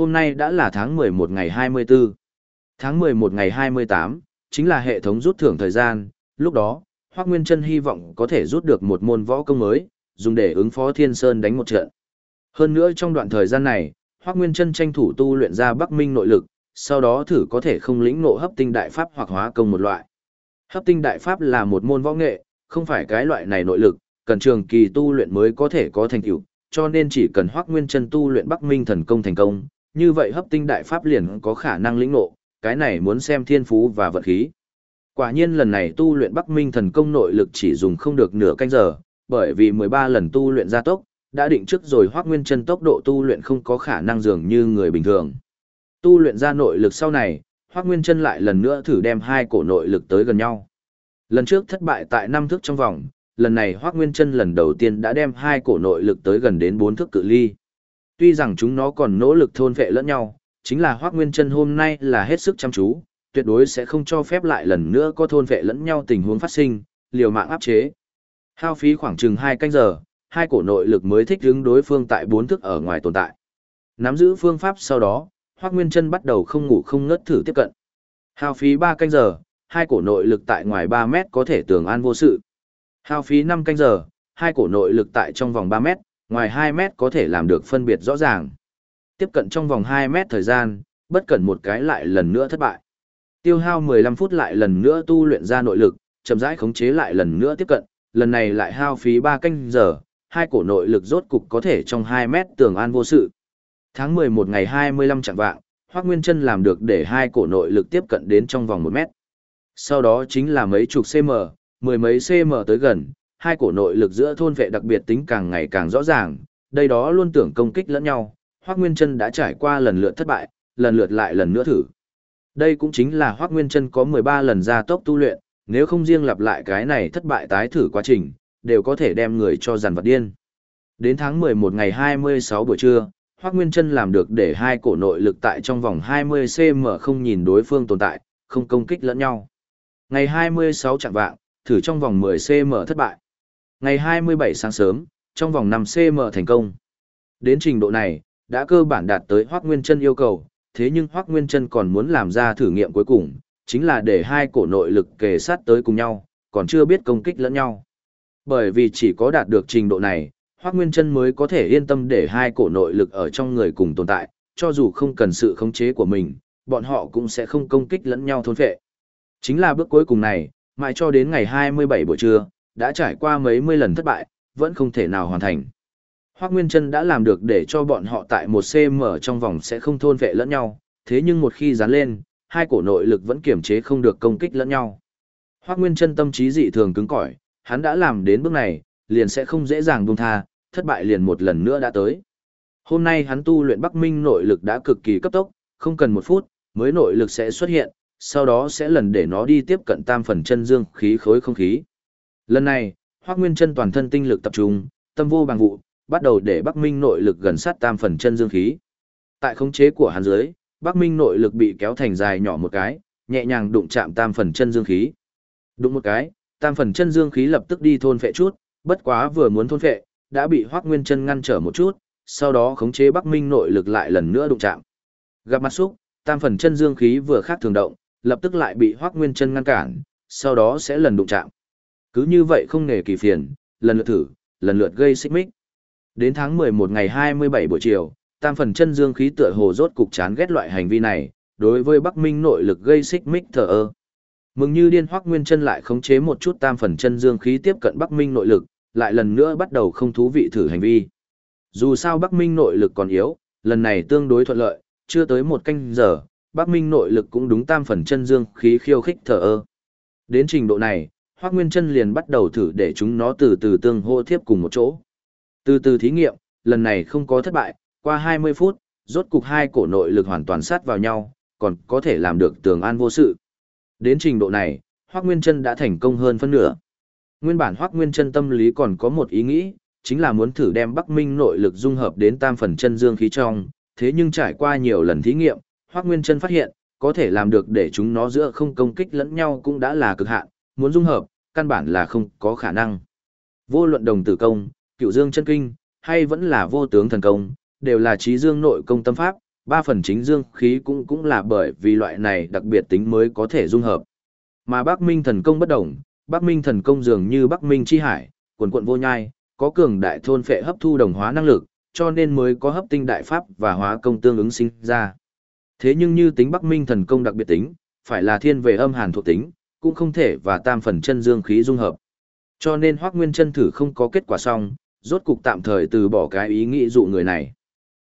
hôm nay đã là tháng 11 ngày 24. Tháng 11 ngày 28, chính là hệ thống rút thưởng thời gian, lúc đó, Hoác Nguyên Trân hy vọng có thể rút được một môn võ công mới, dùng để ứng phó Thiên Sơn đánh một trận. Hơn nữa trong đoạn thời gian này, Hoác Nguyên Trân tranh thủ tu luyện ra Bắc Minh nội lực, sau đó thử có thể không lĩnh ngộ hấp tinh đại pháp hoặc hóa công một loại. Hấp tinh đại pháp là một môn võ nghệ, không phải cái loại này nội lực, cần trường kỳ tu luyện mới có thể có thành tựu, cho nên chỉ cần Hoắc Nguyên Chân tu luyện Bắc Minh thần công thành công, như vậy hấp tinh đại pháp liền có khả năng lĩnh ngộ, cái này muốn xem thiên phú và vật khí. Quả nhiên lần này tu luyện Bắc Minh thần công nội lực chỉ dùng không được nửa canh giờ, bởi vì 13 lần tu luyện gia tốc, đã định trước rồi Hoắc Nguyên Chân tốc độ tu luyện không có khả năng dường như người bình thường. Tu luyện ra nội lực sau này, Hoắc Nguyên Chân lại lần nữa thử đem hai cổ nội lực tới gần nhau. Lần trước thất bại tại năm thước trong vòng, lần này Hoắc Nguyên Chân lần đầu tiên đã đem hai cổ nội lực tới gần đến bốn thước cự ly. Tuy rằng chúng nó còn nỗ lực thôn vệ lẫn nhau, chính là Hoắc Nguyên Trân hôm nay là hết sức chăm chú, tuyệt đối sẽ không cho phép lại lần nữa có thôn vệ lẫn nhau tình huống phát sinh, liều mạng áp chế. Hao phí khoảng chừng 2 canh giờ, hai cổ nội lực mới thích ứng đối phương tại bốn thước ở ngoài tồn tại. Nắm giữ phương pháp sau đó, Hoắc Nguyên Trân bắt đầu không ngủ không ngớt thử tiếp cận. Hao phí 3 canh giờ, hai cổ nội lực tại ngoài 3 mét có thể tường an vô sự. Hao phí 5 canh giờ, hai cổ nội lực tại trong vòng 3 mét, ngoài 2 mét có thể làm được phân biệt rõ ràng. Tiếp cận trong vòng 2 mét thời gian, bất cẩn một cái lại lần nữa thất bại. Tiêu hao 15 phút lại lần nữa tu luyện ra nội lực, chậm rãi khống chế lại lần nữa tiếp cận, lần này lại hao phí 3 canh giờ, hai cổ nội lực rốt cục có thể trong 2 mét tường an vô sự. Tháng 11 ngày 25 chẳng vạng, Hoắc Nguyên Chân làm được để hai cổ nội lực tiếp cận đến trong vòng 1 mét. Sau đó chính là mấy chục cm, mười mấy cm tới gần, hai cổ nội lực giữa thôn vệ đặc biệt tính càng ngày càng rõ ràng, đây đó luôn tưởng công kích lẫn nhau, Hoắc Nguyên Chân đã trải qua lần lượt thất bại, lần lượt lại lần nữa thử. Đây cũng chính là Hoắc Nguyên Chân có 13 lần ra tốc tu luyện, nếu không riêng lặp lại cái này thất bại tái thử quá trình, đều có thể đem người cho dàn vật điên. Đến tháng 11 ngày 26 buổi trưa, Hoắc Nguyên Chân làm được để hai cổ nội lực tại trong vòng 20 cm không nhìn đối phương tồn tại, không công kích lẫn nhau. Ngày 26 chẳng vạng, thử trong vòng 10 cm thất bại. Ngày 27 sáng sớm, trong vòng 5 cm thành công. Đến trình độ này, đã cơ bản đạt tới Hoắc Nguyên Chân yêu cầu, thế nhưng Hoắc Nguyên Chân còn muốn làm ra thử nghiệm cuối cùng, chính là để hai cổ nội lực kề sát tới cùng nhau, còn chưa biết công kích lẫn nhau. Bởi vì chỉ có đạt được trình độ này, Hoắc Nguyên Chân mới có thể yên tâm để hai cổ nội lực ở trong người cùng tồn tại, cho dù không cần sự khống chế của mình, bọn họ cũng sẽ không công kích lẫn nhau thôn phệ. Chính là bước cuối cùng này, mãi cho đến ngày 27 buổi trưa, đã trải qua mấy mươi lần thất bại, vẫn không thể nào hoàn thành. Hoác Nguyên Trân đã làm được để cho bọn họ tại một cm trong vòng sẽ không thôn vệ lẫn nhau, thế nhưng một khi dán lên, hai cổ nội lực vẫn kiểm chế không được công kích lẫn nhau. Hoác Nguyên Trân tâm trí dị thường cứng cỏi, hắn đã làm đến bước này, liền sẽ không dễ dàng buông tha, thất bại liền một lần nữa đã tới. Hôm nay hắn tu luyện Bắc Minh nội lực đã cực kỳ cấp tốc, không cần một phút, mới nội lực sẽ xuất hiện, sau đó sẽ lần để nó đi tiếp cận tam phần chân dương khí khối không khí. Lần này, Hoắc Nguyên Chân toàn thân tinh lực tập trung, tâm vô bằng vụ, bắt đầu để Bắc Minh nội lực gần sát tam phần chân dương khí. Tại khống chế của hắn dưới, Bắc Minh nội lực bị kéo thành dài nhỏ một cái, nhẹ nhàng đụng chạm tam phần chân dương khí. Đụng một cái, tam phần chân dương khí lập tức đi thôn phệ chút, bất quá vừa muốn thôn phệ, đã bị Hoắc Nguyên Chân ngăn trở một chút, sau đó khống chế Bắc Minh nội lực lại lần nữa đụng chạm. Gặp mặt xúc, tam phần chân dương khí vừa khác thường động, lập tức lại bị Hoắc Nguyên Chân ngăn cản, sau đó sẽ lần đụng chạm. Cứ như vậy không nề kỳ phiền, lần lượt thử, lần lượt gây xích mích. Đến tháng 11 ngày 27 buổi chiều, tam phần chân dương khí tựa hồ rốt cục chán ghét loại hành vi này, đối với Bắc Minh nội lực gây xích mích thờ ơ. Mừng như điên Hoắc Nguyên Chân lại khống chế một chút tam phần chân dương khí tiếp cận Bắc Minh nội lực, lại lần nữa bắt đầu không thú vị thử hành vi. Dù sao Bắc Minh nội lực còn yếu, lần này tương đối thuận lợi, chưa tới một canh giờ, Bắc Minh nội lực cũng đúng tam phần chân dương khí khiêu khích thở ơ. Đến trình độ này, Hoắc Nguyên Chân liền bắt đầu thử để chúng nó từ từ tương hô tiếp cùng một chỗ. Từ từ thí nghiệm, lần này không có thất bại, qua 20 phút, rốt cục hai cổ nội lực hoàn toàn sát vào nhau, còn có thể làm được tường an vô sự. Đến trình độ này, Hoắc Nguyên Chân đã thành công hơn phân nửa. Nguyên bản Hoắc Nguyên Chân tâm lý còn có một ý nghĩ, chính là muốn thử đem Bắc Minh nội lực dung hợp đến tam phần chân dương khí trong, thế nhưng trải qua nhiều lần thí nghiệm, Hoắc Nguyên Chân phát hiện, có thể làm được để chúng nó giữa không công kích lẫn nhau cũng đã là cực hạn, muốn dung hợp, căn bản là không có khả năng. Vô luận đồng tử công, cựu dương chân kinh, hay vẫn là vô tướng thần công, đều là trí dương nội công tâm pháp, ba phần chính dương khí cũng cũng là bởi vì loại này đặc biệt tính mới có thể dung hợp. Mà Bắc Minh thần công bất đồng, Bắc Minh thần công dường như Bắc Minh chi hải, quần quận vô nhai, có cường đại thôn phệ hấp thu đồng hóa năng lực, cho nên mới có hấp tinh đại pháp và hóa công tương ứng sinh ra. Thế nhưng như tính Bắc Minh thần công đặc biệt tính, phải là thiên về âm hàn thuộc tính, cũng không thể và tam phần chân dương khí dung hợp. Cho nên Hoắc Nguyên Chân thử không có kết quả xong, rốt cục tạm thời từ bỏ cái ý nghĩ dụ người này.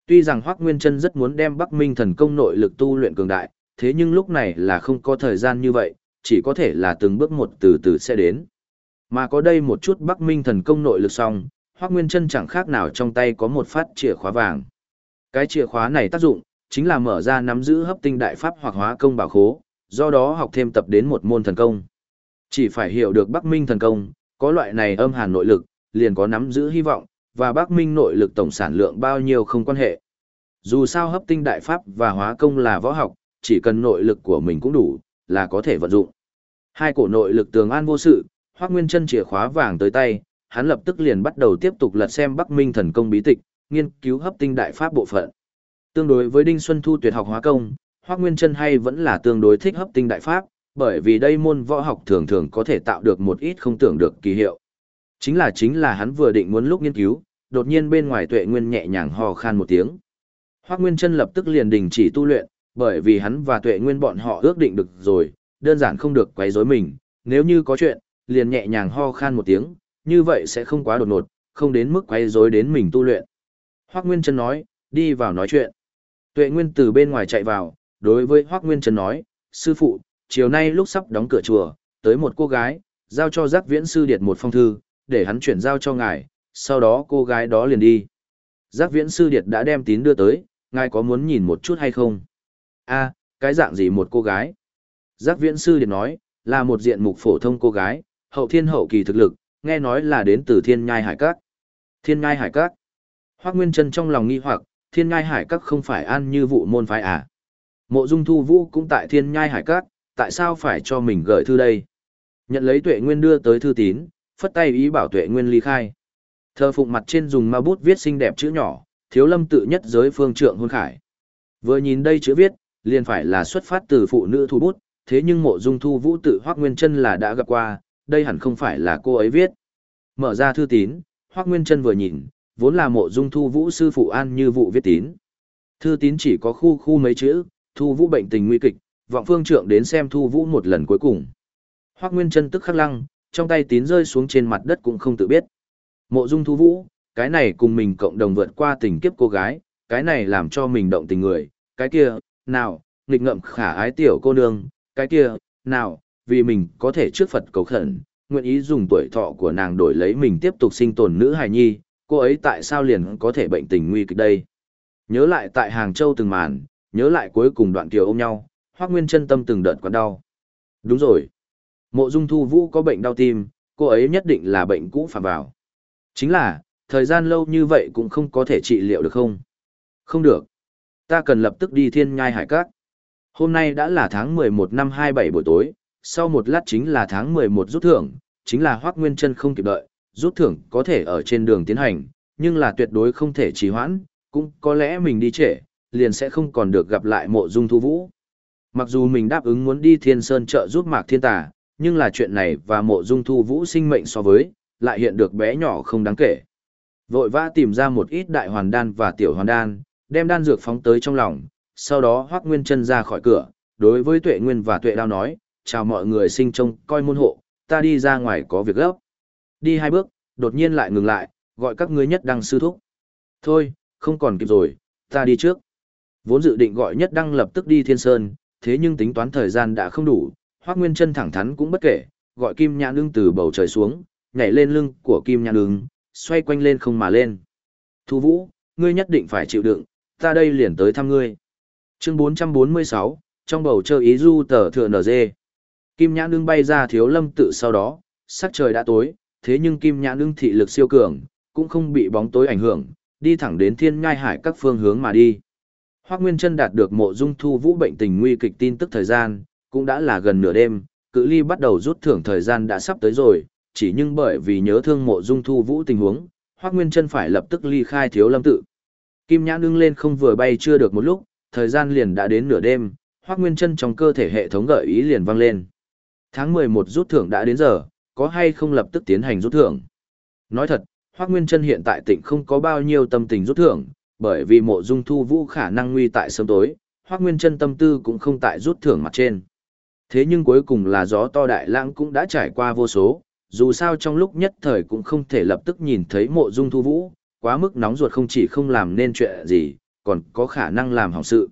Tuy rằng Hoắc Nguyên Chân rất muốn đem Bắc Minh thần công nội lực tu luyện cường đại, thế nhưng lúc này là không có thời gian như vậy, chỉ có thể là từng bước một từ từ sẽ đến. Mà có đây một chút Bắc Minh thần công nội lực xong, Hoắc Nguyên Chân chẳng khác nào trong tay có một phát chìa khóa vàng. Cái chìa khóa này tác dụng chính là mở ra nắm giữ hấp tinh đại pháp hoặc hóa công bảo khố, do đó học thêm tập đến một môn thần công. Chỉ phải hiểu được Bắc Minh thần công, có loại này âm hàn nội lực, liền có nắm giữ hy vọng, và Bắc Minh nội lực tổng sản lượng bao nhiêu không quan hệ. Dù sao hấp tinh đại pháp và hóa công là võ học, chỉ cần nội lực của mình cũng đủ, là có thể vận dụng. Hai cổ nội lực tường an vô sự, Hoắc Nguyên Chân chìa khóa vàng tới tay, hắn lập tức liền bắt đầu tiếp tục lật xem Bắc Minh thần công bí tịch, nghiên cứu hấp tinh đại pháp bộ phận. Tương đối với Đinh Xuân Thu tuyệt học hóa công, Hoắc Nguyên Chân hay vẫn là tương đối thích hấp tinh đại pháp, bởi vì đây môn võ học thường thường có thể tạo được một ít không tưởng được kỳ hiệu. Chính là chính là hắn vừa định muốn lúc nghiên cứu, đột nhiên bên ngoài Tuệ Nguyên nhẹ nhàng ho khan một tiếng. Hoắc Nguyên Chân lập tức liền đình chỉ tu luyện, bởi vì hắn và Tuệ Nguyên bọn họ ước định được rồi, đơn giản không được quấy rối mình, nếu như có chuyện, liền nhẹ nhàng ho khan một tiếng, như vậy sẽ không quá đột ngột, không đến mức quấy rối đến mình tu luyện. Hoắc Nguyên Chân nói, đi vào nói chuyện. Tuệ Nguyên từ bên ngoài chạy vào, đối với Hoắc Nguyên Trần nói, sư phụ, chiều nay lúc sắp đóng cửa chùa, tới một cô gái, giao cho giác viễn sư điệt một phong thư, để hắn chuyển giao cho ngài, sau đó cô gái đó liền đi. Giác viễn sư điệt đã đem tín đưa tới, ngài có muốn nhìn một chút hay không? a cái dạng gì một cô gái? Giác viễn sư điệt nói, là một diện mục phổ thông cô gái, hậu thiên hậu kỳ thực lực, nghe nói là đến từ thiên nhai hải các. Thiên nhai hải các. Hoác Nguyên Trân trong lòng nghi hoặc, thiên nhai hải các không phải an như vụ môn phái à. Mộ dung thu vũ cũng tại thiên nhai hải Cát, tại sao phải cho mình gửi thư đây? Nhận lấy tuệ nguyên đưa tới thư tín, phất tay ý bảo tuệ nguyên ly khai. Thơ phụng mặt trên dùng ma bút viết xinh đẹp chữ nhỏ, thiếu lâm tự nhất giới phương trượng hôn khải. Vừa nhìn đây chữ viết, liền phải là xuất phát từ phụ nữ thu bút, thế nhưng mộ dung thu vũ tự hoác nguyên chân là đã gặp qua, đây hẳn không phải là cô ấy viết. Mở ra thư tín, hoác nguyên chân vừa nhìn, vốn là mộ dung thu vũ sư phụ an như vụ viết tín. Thư tín chỉ có khu khu mấy chữ, thu vũ bệnh tình nguy kịch, vọng phương trượng đến xem thu vũ một lần cuối cùng. Hoác Nguyên chân tức khắc lăng, trong tay tín rơi xuống trên mặt đất cũng không tự biết. Mộ dung thu vũ, cái này cùng mình cộng đồng vượt qua tình kiếp cô gái, cái này làm cho mình động tình người, cái kia, nào, nghịch ngậm khả ái tiểu cô nương, cái kia, nào, vì mình có thể trước Phật cầu khẩn, nguyện ý dùng tuổi thọ của nàng đổi lấy mình tiếp tục sinh tồn nữ hài nhi, cô ấy tại sao liền có thể bệnh tình nguy kịch đây? Nhớ lại tại Hàng Châu từng màn, nhớ lại cuối cùng đoạn kiều ôm nhau, Hoắc Nguyên chân tâm từng đợt quặn đau. Đúng rồi. Mộ Dung Thu Vũ có bệnh đau tim, cô ấy nhất định là bệnh cũ phạm vào. Chính là, thời gian lâu như vậy cũng không có thể trị liệu được không? Không được. Ta cần lập tức đi thiên nhai hải các. Hôm nay đã là tháng 11 năm 27 buổi tối, sau một lát chính là tháng 11 rút thưởng, chính là Hoắc Nguyên Chân không kịp đợi, rút thưởng có thể ở trên đường tiến hành, nhưng là tuyệt đối không thể trì hoãn, cũng có lẽ mình đi trễ, liền sẽ không còn được gặp lại mộ dung thu vũ. Mặc dù mình đáp ứng muốn đi thiên sơn trợ giúp mạc thiên tà, nhưng là chuyện này và mộ dung thu vũ sinh mệnh so với, lại hiện được bé nhỏ không đáng kể. Vội vã tìm ra một ít đại hoàn đan và tiểu hoàn đan, đem đan dược phóng tới trong lòng, sau đó hoác nguyên chân ra khỏi cửa, đối với tuệ nguyên và tuệ đao nói, chào mọi người sinh trông coi môn hộ, ta đi ra ngoài có việc gấp. Đi hai bước, đột nhiên lại ngừng lại, gọi các ngươi nhất đăng sư thúc. Thôi, không còn kịp rồi, ta đi trước. Vốn dự định gọi nhất đăng lập tức đi thiên sơn, thế nhưng tính toán thời gian đã không đủ, Hoắc Nguyên Chân thẳng thắn cũng bất kể, gọi Kim Nhãn Ưng từ bầu trời xuống, nhảy lên lưng của Kim Nhãn Ưng, xoay quanh lên không mà lên. Thu Vũ, ngươi nhất định phải chịu đựng, ta đây liền tới thăm ngươi. Chương 446, trong bầu trời ý du tờ thừa nở dê. Kim Nhãn Ưng bay ra thiếu lâm tự sau đó, sắc trời đã tối, thế nhưng Kim Nhãn Ưng thị lực siêu cường, cũng không bị bóng tối ảnh hưởng, đi thẳng đến thiên nhai hải các phương hướng mà đi. Hoắc Nguyên Trân đạt được mộ dung thu vũ bệnh tình nguy kịch tin tức thời gian, cũng đã là gần nửa đêm, cự ly bắt đầu rút thưởng thời gian đã sắp tới rồi, chỉ nhưng bởi vì nhớ thương mộ dung thu vũ tình huống, Hoắc Nguyên Trân phải lập tức ly khai thiếu lâm tự. Kim Nhãn nương lên không vừa bay chưa được một lúc, thời gian liền đã đến nửa đêm, Hoắc Nguyên Chân trong cơ thể hệ thống gợi ý liền vang lên. Tháng 11 rút thưởng đã đến giờ, có hay không lập tức tiến hành rút thưởng? Nói thật, Hoắc Nguyên Chân hiện tại tỉnh không có bao nhiêu tâm tình rút thưởng, bởi vì mộ dung thu vũ khả năng nguy tại sớm tối, Hoắc Nguyên Chân tâm tư cũng không tại rút thưởng mặt trên. Thế nhưng cuối cùng là gió to đại lãng cũng đã trải qua vô số, dù sao trong lúc nhất thời cũng không thể lập tức nhìn thấy mộ dung thu vũ, quá mức nóng ruột không chỉ không làm nên chuyện gì, còn có khả năng làm hỏng sự.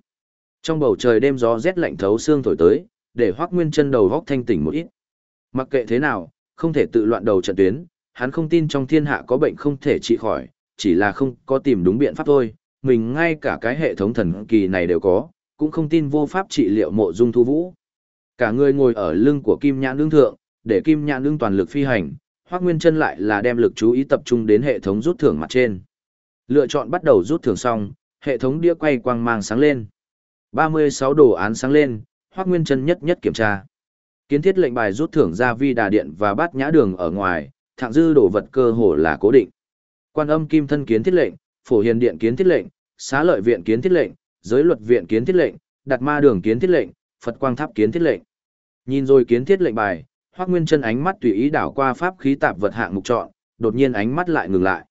Trong bầu trời đêm gió rét lạnh thấu xương thổi tới, để Hoắc Nguyên Chân đầu góc thanh tỉnh một ít. Mặc kệ thế nào, không thể tự loạn đầu trận tuyến, hắn không tin trong thiên hạ có bệnh không thể trị khỏi, chỉ là không có tìm đúng biện pháp thôi, mình ngay cả cái hệ thống thần kỳ này đều có, cũng không tin vô pháp trị liệu mộ dung thu vũ. Cả người ngồi ở lưng của Kim Nhãn đương thượng, để Kim Nhãn đương toàn lực phi hành, Hoắc Nguyên Chân lại là đem lực chú ý tập trung đến hệ thống rút thưởng mặt trên. Lựa chọn bắt đầu rút thưởng xong, hệ thống đĩa quay quang mang sáng lên. 36 đồ án sáng lên, Hoắc Nguyên Chân nhất nhất kiểm tra. Kiến thiết lệnh bài rút thưởng ra vi đà điện và bát nhã đường ở ngoài, thạng dư đồ vật cơ hồ là cố định. Quan âm kim thân kiến thiết lệnh, phổ hiền điện kiến thiết lệnh, xá lợi viện kiến thiết lệnh, giới luật viện kiến thiết lệnh, đặt ma đường kiến thiết lệnh, Phật quang tháp kiến thiết lệnh. Nhìn rồi kiến thiết lệnh bài, Hoắc Nguyên Chân ánh mắt tùy ý đảo qua pháp khí tạp vật hạng mục chọn, đột nhiên ánh mắt lại ngừng lại.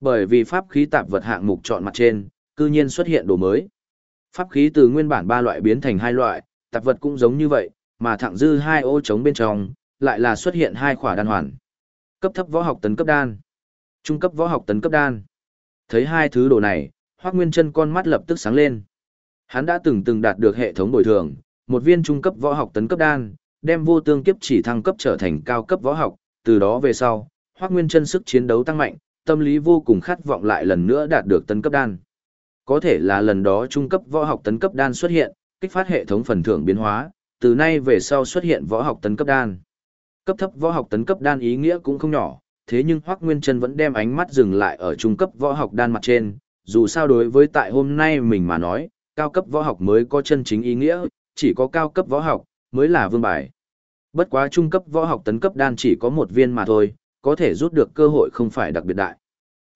Bởi vì pháp khí tạp vật hạng mục chọn mặt trên, cư nhiên xuất hiện đồ mới. Pháp khí từ nguyên bản ba loại biến thành hai loại, tạp vật cũng giống như vậy, mà thẳng dư hai ô trống bên trong, lại là xuất hiện hai khỏa đan hoàn. Cấp thấp võ học tấn cấp đan, trung cấp võ học tấn cấp đan. Thấy hai thứ đồ này, Hoắc Nguyên Chân con mắt lập tức sáng lên. Hắn đã từng từng đạt được hệ thống bồi thường, một viên trung cấp võ học tấn cấp đan, đem vô tương kiếp chỉ thăng cấp trở thành cao cấp võ học, từ đó về sau, Hoắc Nguyên Chân sức chiến đấu tăng mạnh, tâm lý vô cùng khát vọng lại lần nữa đạt được tấn cấp đan. Có thể là lần đó trung cấp võ học tấn cấp đan xuất hiện, kích phát hệ thống phần thưởng biến hóa, từ nay về sau xuất hiện võ học tấn cấp đan. Cấp thấp võ học tấn cấp đan ý nghĩa cũng không nhỏ, thế nhưng Hoắc Nguyên Chân vẫn đem ánh mắt dừng lại ở trung cấp võ học đan mặt trên, dù sao đối với tại hôm nay mình mà nói, cao cấp võ học mới có chân chính ý nghĩa, chỉ có cao cấp võ học mới là vương bài. Bất quá trung cấp võ học tấn cấp đan chỉ có một viên mà thôi, có thể rút được cơ hội không phải đặc biệt đại.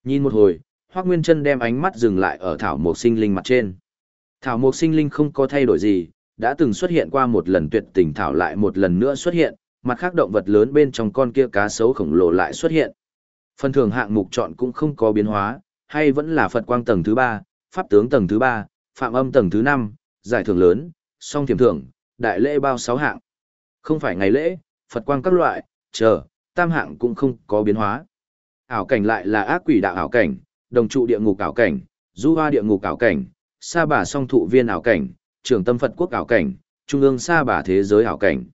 Nhìn một hồi, Hoắc Nguyên Chân đem ánh mắt dừng lại ở thảo mộc sinh linh mặt trên. Thảo mộc sinh linh không có thay đổi gì, đã từng xuất hiện qua một lần tuyệt tình thảo lại một lần nữa xuất hiện, mặt khác động vật lớn bên trong con kia cá sấu khổng lồ lại xuất hiện. Phần thưởng hạng mục chọn cũng không có biến hóa, hay vẫn là Phật quang tầng thứ 3, pháp tướng tầng thứ 3, phạm âm tầng thứ 5, giải thưởng lớn, song thiểm thưởng, đại lễ bao 6 hạng. Không phải ngày lễ, Phật quang các loại, chờ, tam hạng cũng không có biến hóa. Ảo cảnh lại là ác quỷ đạo ảo cảnh, đồng trụ địa ngục ảo cảnh, du hoa địa ngục ảo cảnh, sa bà song thụ viên ảo cảnh, trường tâm Phật quốc ảo cảnh, trung ương sa bà thế giới ảo cảnh.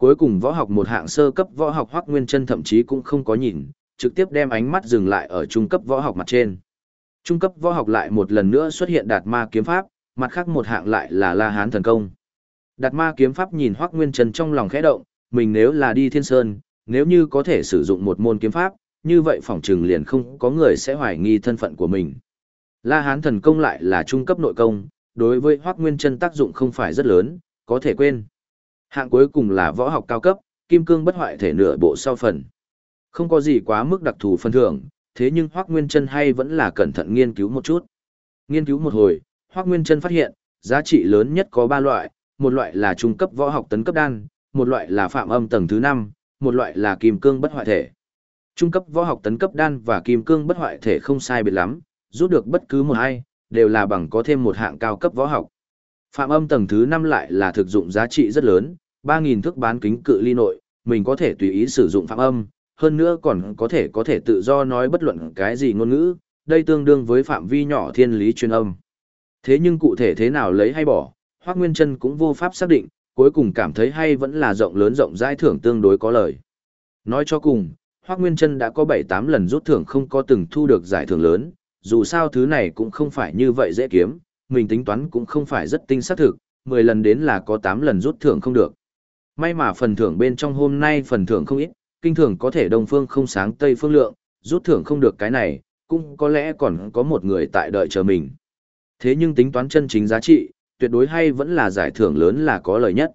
Cuối cùng võ học một hạng sơ cấp võ học Hoắc Nguyên Chân thậm chí cũng không có nhìn, trực tiếp đem ánh mắt dừng lại ở trung cấp võ học mặt trên. Trung cấp võ học lại một lần nữa xuất hiện đạt ma kiếm pháp, mặt khác một hạng lại là La Hán thần công. Đạt ma kiếm pháp nhìn Hoắc Nguyên Chân trong lòng khẽ động, mình nếu là đi Thiên Sơn, nếu như có thể sử dụng một môn kiếm pháp, như vậy phỏng chừng liền không có người sẽ hoài nghi thân phận của mình. La Hán thần công lại là trung cấp nội công, đối với Hoắc Nguyên Chân tác dụng không phải rất lớn, có thể quên. Hạng cuối cùng là võ học cao cấp, kim cương bất hoại thể nửa bộ sau phần. Không có gì quá mức đặc thù phân thưởng, thế nhưng Hoắc Nguyên Chân hay vẫn là cẩn thận nghiên cứu một chút. Nghiên cứu một hồi, Hoắc Nguyên Chân phát hiện, giá trị lớn nhất có ba loại, một loại là trung cấp võ học tấn cấp đan, một loại là phạm âm tầng thứ năm, một loại là kim cương bất hoại thể. Trung cấp võ học tấn cấp đan và kim cương bất hoại thể không sai biệt lắm, rút được bất cứ một hai, đều là bằng có thêm một hạng cao cấp võ học. Phạm âm tầng thứ 5 lại là thực dụng giá trị rất lớn, 3.000 thước bán kính cự ly nội, mình có thể tùy ý sử dụng phạm âm, hơn nữa còn có thể có thể tự do nói bất luận cái gì ngôn ngữ, đây tương đương với phạm vi nhỏ thiên lý truyền âm. Thế nhưng cụ thể thế nào lấy hay bỏ, Hoác Nguyên Trân cũng vô pháp xác định, cuối cùng cảm thấy hay vẫn là rộng lớn rộng rãi thưởng tương đối có lời. Nói cho cùng, Hoác Nguyên Trân đã có 7-8 lần rút thưởng không có từng thu được giải thưởng lớn, dù sao thứ này cũng không phải như vậy dễ kiếm, mình tính toán cũng không phải rất tinh xác thực, 10 lần đến là có 8 lần rút thưởng không được. May mà phần thưởng bên trong hôm nay phần thưởng không ít, kinh thường có thể đông phương không sáng tây phương lượng, rút thưởng không được cái này, cũng có lẽ còn có một người tại đợi chờ mình. Thế nhưng tính toán chân chính giá trị, tuyệt đối hay vẫn là giải thưởng lớn là có lợi nhất.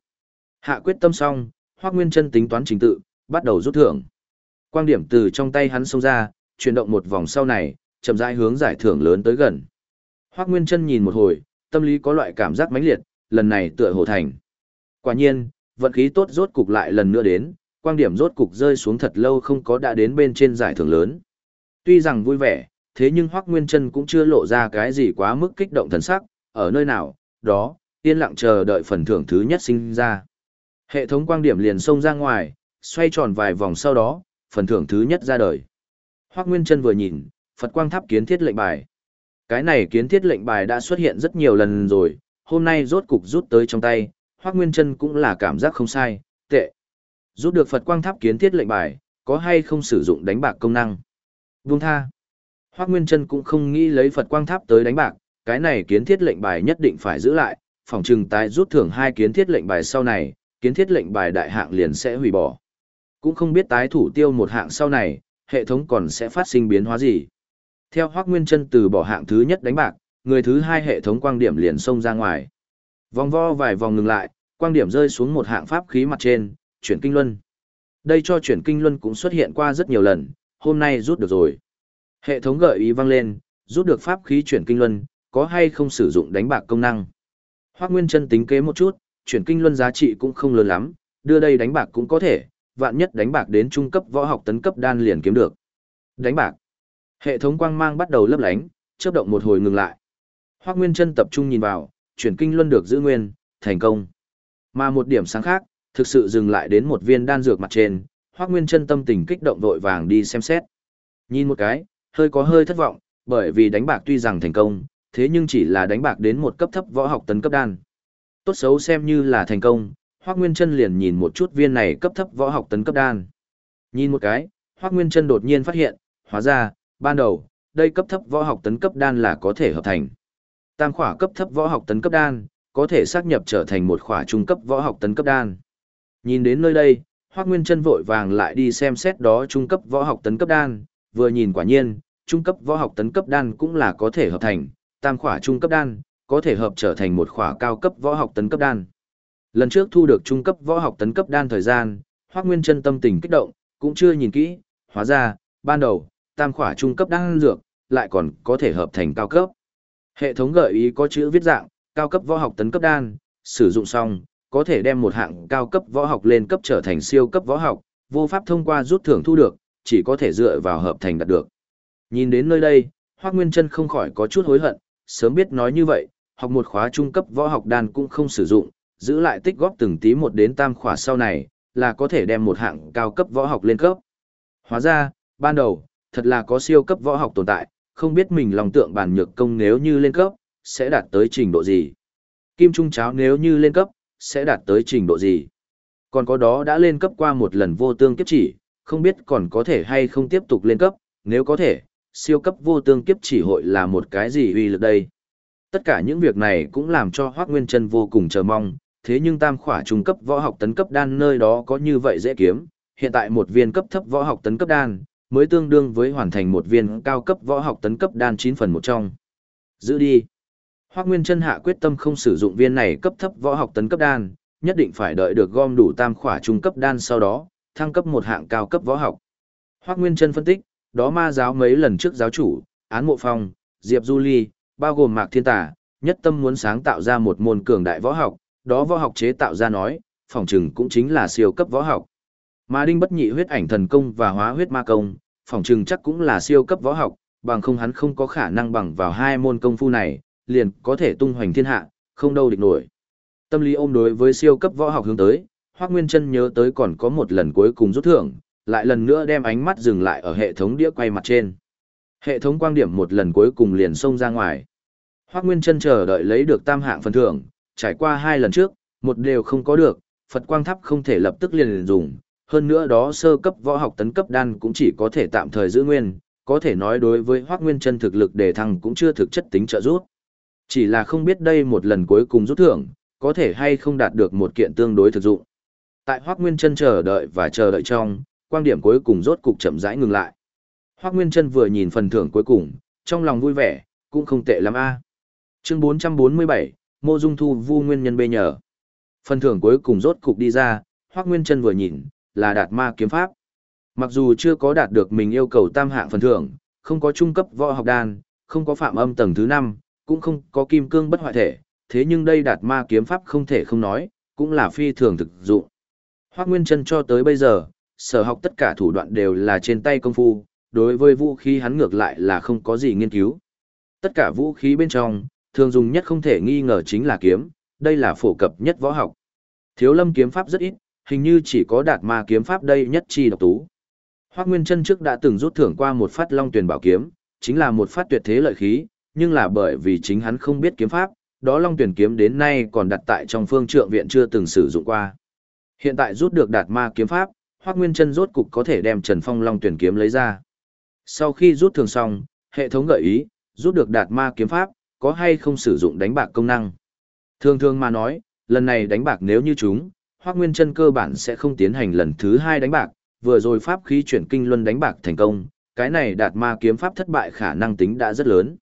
Hạ quyết tâm xong, Hoắc Nguyên Chân tính toán trình tự, bắt đầu rút thưởng. Quang điểm từ trong tay hắn xông ra, chuyển động một vòng sau này, chậm rãi hướng giải thưởng lớn tới gần. Hoắc Nguyên Chân nhìn một hồi, tâm lý có loại cảm giác mãnh liệt, lần này tựa hồ thành. Quả nhiên, vận khí tốt rốt cục lại lần nữa đến, quang điểm rốt cục rơi xuống thật lâu không có đã đến bên trên giải thưởng lớn. Tuy rằng vui vẻ, thế nhưng Hoắc Nguyên Trân cũng chưa lộ ra cái gì quá mức kích động thần sắc, ở nơi nào, đó, yên lặng chờ đợi phần thưởng thứ nhất sinh ra. Hệ thống quang điểm liền xông ra ngoài, xoay tròn vài vòng sau đó, phần thưởng thứ nhất ra đời. Hoắc Nguyên Trân vừa nhìn, Phật Quang Tháp kiến thiết lệnh bài. Cái này kiến thiết lệnh bài đã xuất hiện rất nhiều lần rồi, hôm nay rốt cục rút tới trong tay, Hoắc Nguyên chân cũng là cảm giác không sai, tệ. Rút được Phật Quang Tháp kiến thiết lệnh bài, có hay không sử dụng đánh bạc công năng? Vung tha. Hoắc Nguyên chân cũng không nghĩ lấy Phật Quang Tháp tới đánh bạc, cái này kiến thiết lệnh bài nhất định phải giữ lại, phòng trừng tái rút thưởng hai kiến thiết lệnh bài sau này, kiến thiết lệnh bài đại hạng liền sẽ hủy bỏ. Cũng không biết tái thủ tiêu một hạng sau này, hệ thống còn sẽ phát sinh biến hóa gì. Theo Hoắc Nguyên Chân từ bỏ hạng thứ nhất đánh bạc, người thứ hai hệ thống quang điểm liền xông ra ngoài. Vòng vo vài vòng ngừng lại, quang điểm rơi xuống một hạng pháp khí mặt trên, chuyển kinh luân. Đây cho chuyển kinh luân cũng xuất hiện qua rất nhiều lần, hôm nay rút được rồi. Hệ thống gợi ý vang lên, rút được pháp khí chuyển kinh luân, có hay không sử dụng đánh bạc công năng. Hoắc Nguyên Chân tính kế một chút, chuyển kinh luân giá trị cũng không lớn lắm, đưa đây đánh bạc cũng có thể, vạn nhất đánh bạc đến trung cấp võ học tấn cấp đan liền kiếm được. Đánh bạc. Hệ thống quang mang bắt đầu lấp lánh, chớp động một hồi ngừng lại. Hoắc Nguyên Chân tập trung nhìn vào, chuyển kinh luân được giữ nguyên, thành công. Mà một điểm sáng khác, thực sự dừng lại đến một viên đan dược mặt trên, Hoắc Nguyên Chân tâm tình kích động vội vàng đi xem xét. Nhìn một cái, hơi có hơi thất vọng, bởi vì đánh bạc tuy rằng thành công, thế nhưng chỉ là đánh bạc đến một cấp thấp võ học tấn cấp đan. Tốt xấu xem như là thành công, Hoắc Nguyên Chân liền nhìn một chút viên này cấp thấp võ học tấn cấp đan. Nhìn một cái, Hoắc Nguyên Chân đột nhiên phát hiện, hóa ra, ban đầu, đây cấp thấp võ học tấn cấp đan là có thể hợp thành. Tam khỏa cấp thấp võ học tấn cấp đan, có thể xác nhập trở thành một khỏa trung cấp võ học tấn cấp đan. Nhìn đến nơi đây, Hoắc Nguyên Chân vội vàng lại đi xem xét đó trung cấp võ học tấn cấp đan, vừa nhìn quả nhiên, trung cấp võ học tấn cấp đan cũng là có thể hợp thành, tam khỏa trung cấp đan, có thể hợp trở thành một khỏa cao cấp võ học tấn cấp đan. Lần trước thu được trung cấp võ học tấn cấp đan thời gian, Hoắc Nguyên Chân tâm tình kích động, cũng chưa nhìn kỹ, hóa ra, ban đầu, tam khỏa trung cấp đan dược, lại còn có thể hợp thành cao cấp. Hệ thống gợi ý có chữ viết dạng, cao cấp võ học tấn cấp đan, sử dụng xong, có thể đem một hạng cao cấp võ học lên cấp trở thành siêu cấp võ học, vô pháp thông qua rút thưởng thu được, chỉ có thể dựa vào hợp thành đạt được. Nhìn đến nơi đây, Hoắc Nguyên Chân không khỏi có chút hối hận, sớm biết nói như vậy, học một khóa trung cấp võ học đan cũng không sử dụng, giữ lại tích góp từng tí một đến tam khóa sau này, là có thể đem một hạng cao cấp võ học lên cấp. Hóa ra, ban đầu, thật là có siêu cấp võ học tồn tại, không biết mình lòng tượng bản nhược công nếu như lên cấp, sẽ đạt tới trình độ gì. Kim Trung Cháo nếu như lên cấp, sẽ đạt tới trình độ gì. Còn có đó đã lên cấp qua một lần vô tương kiếp chỉ, không biết còn có thể hay không tiếp tục lên cấp, nếu có thể, siêu cấp vô tương kiếp chỉ hội là một cái gì uy lực đây. Tất cả những việc này cũng làm cho Hoác Nguyên Trân vô cùng chờ mong, thế nhưng tam khỏa trung cấp võ học tấn cấp đan nơi đó có như vậy dễ kiếm, hiện tại một viên cấp thấp võ học tấn cấp đan, mới tương đương với hoàn thành một viên cao cấp võ học tấn cấp đan 9 phần một trong. Giữ đi. Hoắc Nguyên Trân hạ quyết tâm không sử dụng viên này cấp thấp võ học tấn cấp đan, nhất định phải đợi được gom đủ tam khỏa trung cấp đan sau đó, thăng cấp một hạng cao cấp võ học. Hoắc Nguyên Trân phân tích, đó ma giáo mấy lần trước giáo chủ, án mộ phong, Diệp Du Ly, bao gồm Mạc Thiên Tả, nhất tâm muốn sáng tạo ra một môn cường đại võ học, đó võ học chế tạo ra nói, phòng trừng cũng chính là siêu cấp võ học. Mà đinh bất nhị huyết ảnh thần công và hóa huyết ma công, phòng trừng chắc cũng là siêu cấp võ học, bằng không hắn không có khả năng bằng vào hai môn công phu này, liền có thể tung hoành thiên hạ, không đâu địch nổi. Tâm lý ôm đối với siêu cấp võ học hướng tới, Hoắc Nguyên Chân nhớ tới còn có một lần cuối cùng rút thưởng, lại lần nữa đem ánh mắt dừng lại ở hệ thống đĩa quay mặt trên. Hệ thống quang điểm một lần cuối cùng liền xông ra ngoài. Hoắc Nguyên Chân chờ đợi lấy được tam hạng phần thưởng, trải qua hai lần trước, một đều không có được, Phật quang tháp không thể lập tức liền dùng, hơn nữa đó sơ cấp võ học tấn cấp đan cũng chỉ có thể tạm thời giữ nguyên, có thể nói đối với Hoắc Nguyên Chân thực lực đề thăng cũng chưa thực chất tính trợ giúp. Chỉ là không biết đây một lần cuối cùng rút thưởng, có thể hay không đạt được một kiện tương đối thực dụng. Tại Hoắc Nguyên Chân chờ đợi và chờ đợi trong, quan điểm cuối cùng rốt cục chậm rãi ngừng lại. Hoắc Nguyên Chân vừa nhìn phần thưởng cuối cùng, trong lòng vui vẻ, cũng không tệ lắm a. Chương 447, mô Dung Thu Vu nguyên nhân bê nhờ. Phần thưởng cuối cùng rốt cục đi ra, Hoắc Nguyên Chân vừa nhìn, là đạt ma kiếm pháp. Mặc dù chưa có đạt được mình yêu cầu tam hạng phần thưởng, không có trung cấp võ học đan, không có phạm âm tầng thứ 5, cũng không có kim cương bất hoại thể, thế nhưng đây đạt ma kiếm pháp không thể không nói, cũng là phi thường thực dụng. Hoác Nguyên Trân cho tới bây giờ, sở học tất cả thủ đoạn đều là trên tay công phu, đối với vũ khí hắn ngược lại là không có gì nghiên cứu. Tất cả vũ khí bên trong, thường dùng nhất không thể nghi ngờ chính là kiếm, đây là phổ cập nhất võ học. Thiếu lâm kiếm pháp rất ít, hình như chỉ có đạt ma kiếm pháp đây nhất chi độc tú. Hoắc Nguyên Trân trước đã từng rút thưởng qua một phát long Tuyền bảo kiếm, chính là một phát tuyệt thế lợi khí, nhưng là bởi vì chính hắn không biết kiếm pháp, đó long Tuyền kiếm đến nay còn đặt tại trong phương trượng viện chưa từng sử dụng qua. Hiện tại rút được đạt ma kiếm pháp, Hoắc Nguyên Trân rốt cục có thể đem Trần Phong long Tuyền kiếm lấy ra. Sau khi rút thường xong, hệ thống gợi ý, rút được đạt ma kiếm pháp, có hay không sử dụng đánh bạc công năng. Thường thường mà nói, lần này đánh bạc nếu như chúng, Hoắc Nguyên Trân cơ bản sẽ không tiến hành lần thứ hai đánh bạc, vừa rồi pháp khí chuyển kinh luân đánh bạc thành công, cái này đạt ma kiếm pháp thất bại khả năng tính đã rất lớn.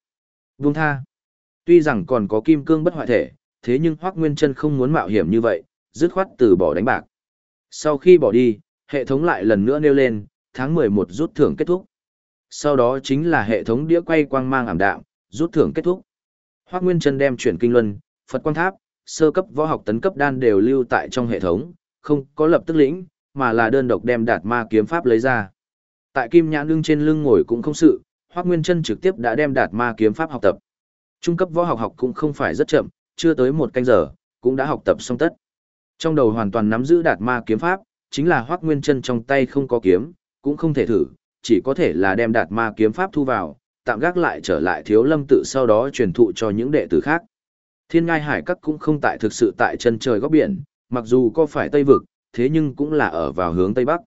Vung tha. Tuy rằng còn có kim cương bất hoại thể, thế nhưng Hoắc Nguyên Trân không muốn mạo hiểm như vậy, dứt khoát từ bỏ đánh bạc. Sau khi bỏ đi, hệ thống lại lần nữa nêu lên, tháng 11 rút thưởng kết thúc. Sau đó chính là hệ thống đĩa quay quang mang ảm đạm, rút thưởng kết thúc. Hoắc Nguyên Trân đem chuyển kinh luân, Phật Quang Tháp, sơ cấp võ học tấn cấp đan đều lưu tại trong hệ thống, không có lập tức lĩnh, mà là đơn độc đem đạt ma kiếm pháp lấy ra. Tại kim nhãn lưng trên lưng ngồi cũng không sự, Hoắc Nguyên Chân trực tiếp đã đem đạt ma kiếm pháp học tập. Trung cấp võ học học cũng không phải rất chậm, chưa tới một canh giờ, cũng đã học tập xong tất. Trong đầu hoàn toàn nắm giữ đạt ma kiếm pháp, chính là Hoắc Nguyên Chân trong tay không có kiếm, cũng không thể thử, chỉ có thể là đem đạt ma kiếm pháp thu vào, tạm gác lại trở lại thiếu lâm tự sau đó truyền thụ cho những đệ tử khác. Thiên ngai hải các cũng không tại thực sự tại chân trời góc biển, mặc dù có phải Tây Vực, thế nhưng cũng là ở vào hướng Tây Bắc.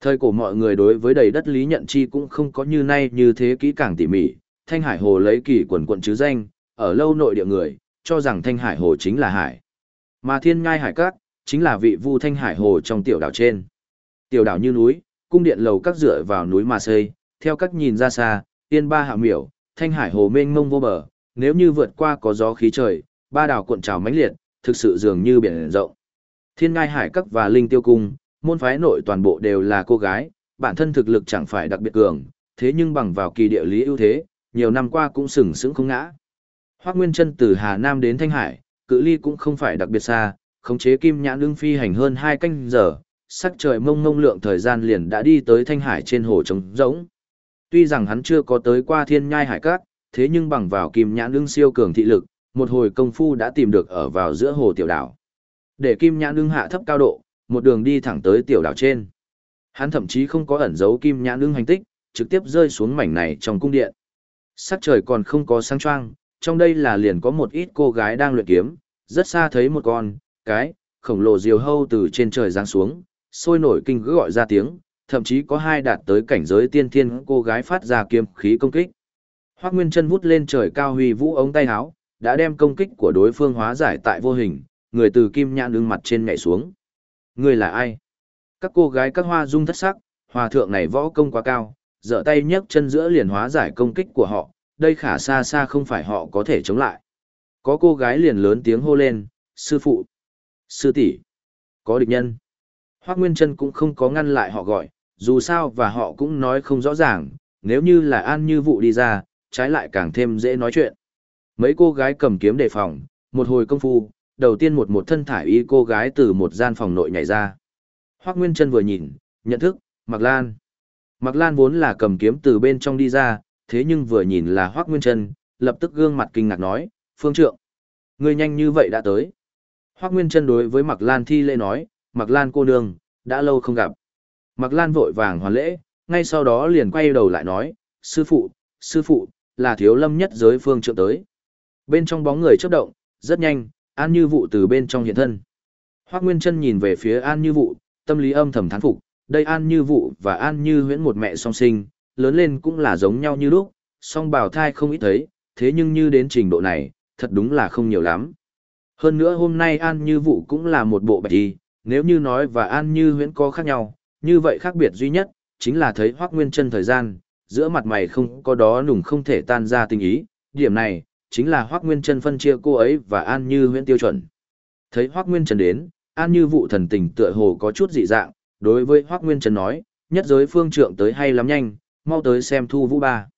Thời cổ mọi người đối với đầy đất lý nhận chi cũng không có như nay như thế kỹ càng tỉ mỉ, Thanh Hải Hồ lấy kỳ quần quận chứ danh, ở lâu nội địa người, cho rằng Thanh Hải Hồ chính là hải. Mà thiên ngai hải các, chính là vị vu Thanh Hải Hồ trong tiểu đảo trên. Tiểu đảo như núi, cung điện lầu các dựa vào núi mà xây, theo các nhìn ra xa, tiên ba hạ miểu, Thanh Hải Hồ mênh mông vô bờ, nếu như vượt qua có gió khí trời, ba đảo cuộn trào mãnh liệt, thực sự dường như biển rộng. Thiên ngai hải các và linh tiêu cung, môn phái nội toàn bộ đều là cô gái, bản thân thực lực chẳng phải đặc biệt cường, thế nhưng bằng vào kỳ địa lý ưu thế, nhiều năm qua cũng sừng sững không ngã. Hoác Nguyên chân từ Hà Nam đến Thanh Hải, cự ly cũng không phải đặc biệt xa, khống chế kim nhãn đương phi hành hơn 2 canh giờ, sắc trời mông mông lượng thời gian liền đã đi tới Thanh Hải trên hồ trống rỗng. Tuy rằng hắn chưa có tới qua thiên nhai hải Các, thế nhưng bằng vào kim nhãn ưng siêu cường thị lực, một hồi công phu đã tìm được ở vào giữa hồ tiểu đảo. Để kim nhãn ưng hạ thấp cao độ, một đường đi thẳng tới tiểu đảo trên. Hắn thậm chí không có ẩn giấu kim nhãn ưng hành tích, trực tiếp rơi xuống mảnh này trong cung điện. Sắc trời còn không có sáng choang, trong đây là liền có một ít cô gái đang luyện kiếm, rất xa thấy một con, cái, khổng lồ diều hâu từ trên trời giáng xuống, sôi nổi kinh cứ gọi ra tiếng, thậm chí có hai đạt tới cảnh giới tiên thiên cô gái phát ra kiếm khí công kích. Hoác Nguyên chân vút lên trời cao huy vũ ống tay áo, đã đem công kích của đối phương hóa giải tại vô hình, người từ kim nhãn đứng mặt trên nhảy xuống. Người là ai? Các cô gái các hoa dung thất sắc, hòa thượng này võ công quá cao, dở tay nhấc chân giữa liền hóa giải công kích của họ, đây khả xa xa không phải họ có thể chống lại. Có cô gái liền lớn tiếng hô lên, sư phụ, sư tỷ, có địch nhân. Hoác Nguyên Trân cũng không có ngăn lại họ gọi, dù sao và họ cũng nói không rõ ràng, nếu như là an như vụ đi ra, trái lại càng thêm dễ nói chuyện. Mấy cô gái cầm kiếm đề phòng, một hồi công phu, đầu tiên một một thân thải y cô gái từ một gian phòng nội nhảy ra. Hoác Nguyên Trân vừa nhìn, nhận thức, Mạc Lan. Mạc Lan vốn là cầm kiếm từ bên trong đi ra, thế nhưng vừa nhìn là Hoác Nguyên Trân, lập tức gương mặt kinh ngạc nói, Phương Trượng. Người nhanh như vậy đã tới. Hoác Nguyên Trân đối với Mạc Lan thi lễ nói, Mạc Lan cô nương, đã lâu không gặp. Mạc Lan vội vàng hoàn lễ, ngay sau đó liền quay đầu lại nói, sư phụ, sư phụ, là thiếu lâm nhất giới phương trượng tới. Bên trong bóng người chớp động, rất nhanh, An Như Vụ từ bên trong hiện thân. Hoác Nguyên Trân nhìn về phía An Như Vụ, tâm lý âm thầm thán phục, đây An Như Vụ và An Như huyễn một mẹ song sinh, lớn lên cũng là giống nhau như lúc, song bào thai không ít thấy, thế nhưng như đến trình độ này, thật đúng là không nhiều lắm. Hơn nữa hôm nay An Như Vụ cũng là một bộ bạch y, nếu như nói và An Như huyễn có khác nhau, như vậy khác biệt duy nhất, chính là thấy Hoác Nguyên Trân thời gian, giữa mặt mày không có đó nùng không thể tan ra tình ý, điểm này, chính là Hoác Nguyên Trân phân chia cô ấy và An Như huyễn tiêu chuẩn. Thấy Hoác Nguyên Trân đến, An Như vụ thần tình tựa hồ có chút dị dạng, đối với Hoác Nguyên Trân nói, nhất giới phương trượng tới hay lắm nhanh, mau tới xem thu vũ ba.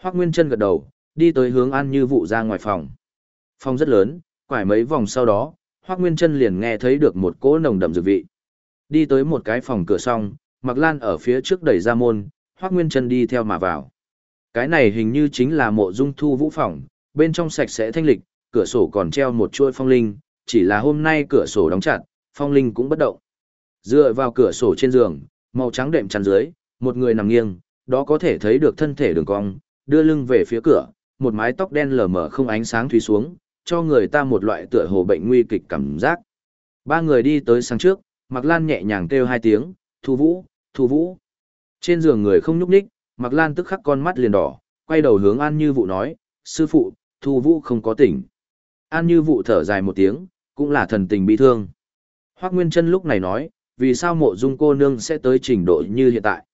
Hoác Nguyên Trân gật đầu, đi tới hướng An Như Vụ ra ngoài phòng. Phòng rất lớn, quải mấy vòng sau đó, Hoắc Nguyên Chân liền nghe thấy được một cỗ nồng đậm dược vị. Đi tới một cái phòng cửa xong, Mạc Lan ở phía trước đẩy ra môn, Hoắc Nguyên Trân đi theo mà vào. Cái này hình như chính là mộ dung thu vũ phòng, bên trong sạch sẽ thanh lịch, cửa sổ còn treo một chuôi phong linh, chỉ là hôm nay cửa sổ đóng chặt, phong linh cũng bất động. Dựa vào cửa sổ trên giường, màu trắng đệm chăn dưới, một người nằm nghiêng, đó có thể thấy được thân thể đường cong, đưa lưng về phía cửa, một mái tóc đen lờ mờ không ánh sáng thủy xuống, cho người ta một loại tựa hồ bệnh nguy kịch cảm giác. Ba người đi tới sang trước, Mạc Lan nhẹ nhàng kêu hai tiếng, Thu Vũ, Thu Vũ. Trên giường người không nhúc nhích, Mạc Lan tức khắc con mắt liền đỏ, quay đầu hướng An Như Vụ nói, sư phụ, Thu Vũ không có tỉnh. An Như Vụ thở dài một tiếng, cũng là thần tình bị thương. Hoác Nguyên Trân lúc này nói, vì sao mộ dung cô nương sẽ tới trình độ như hiện tại.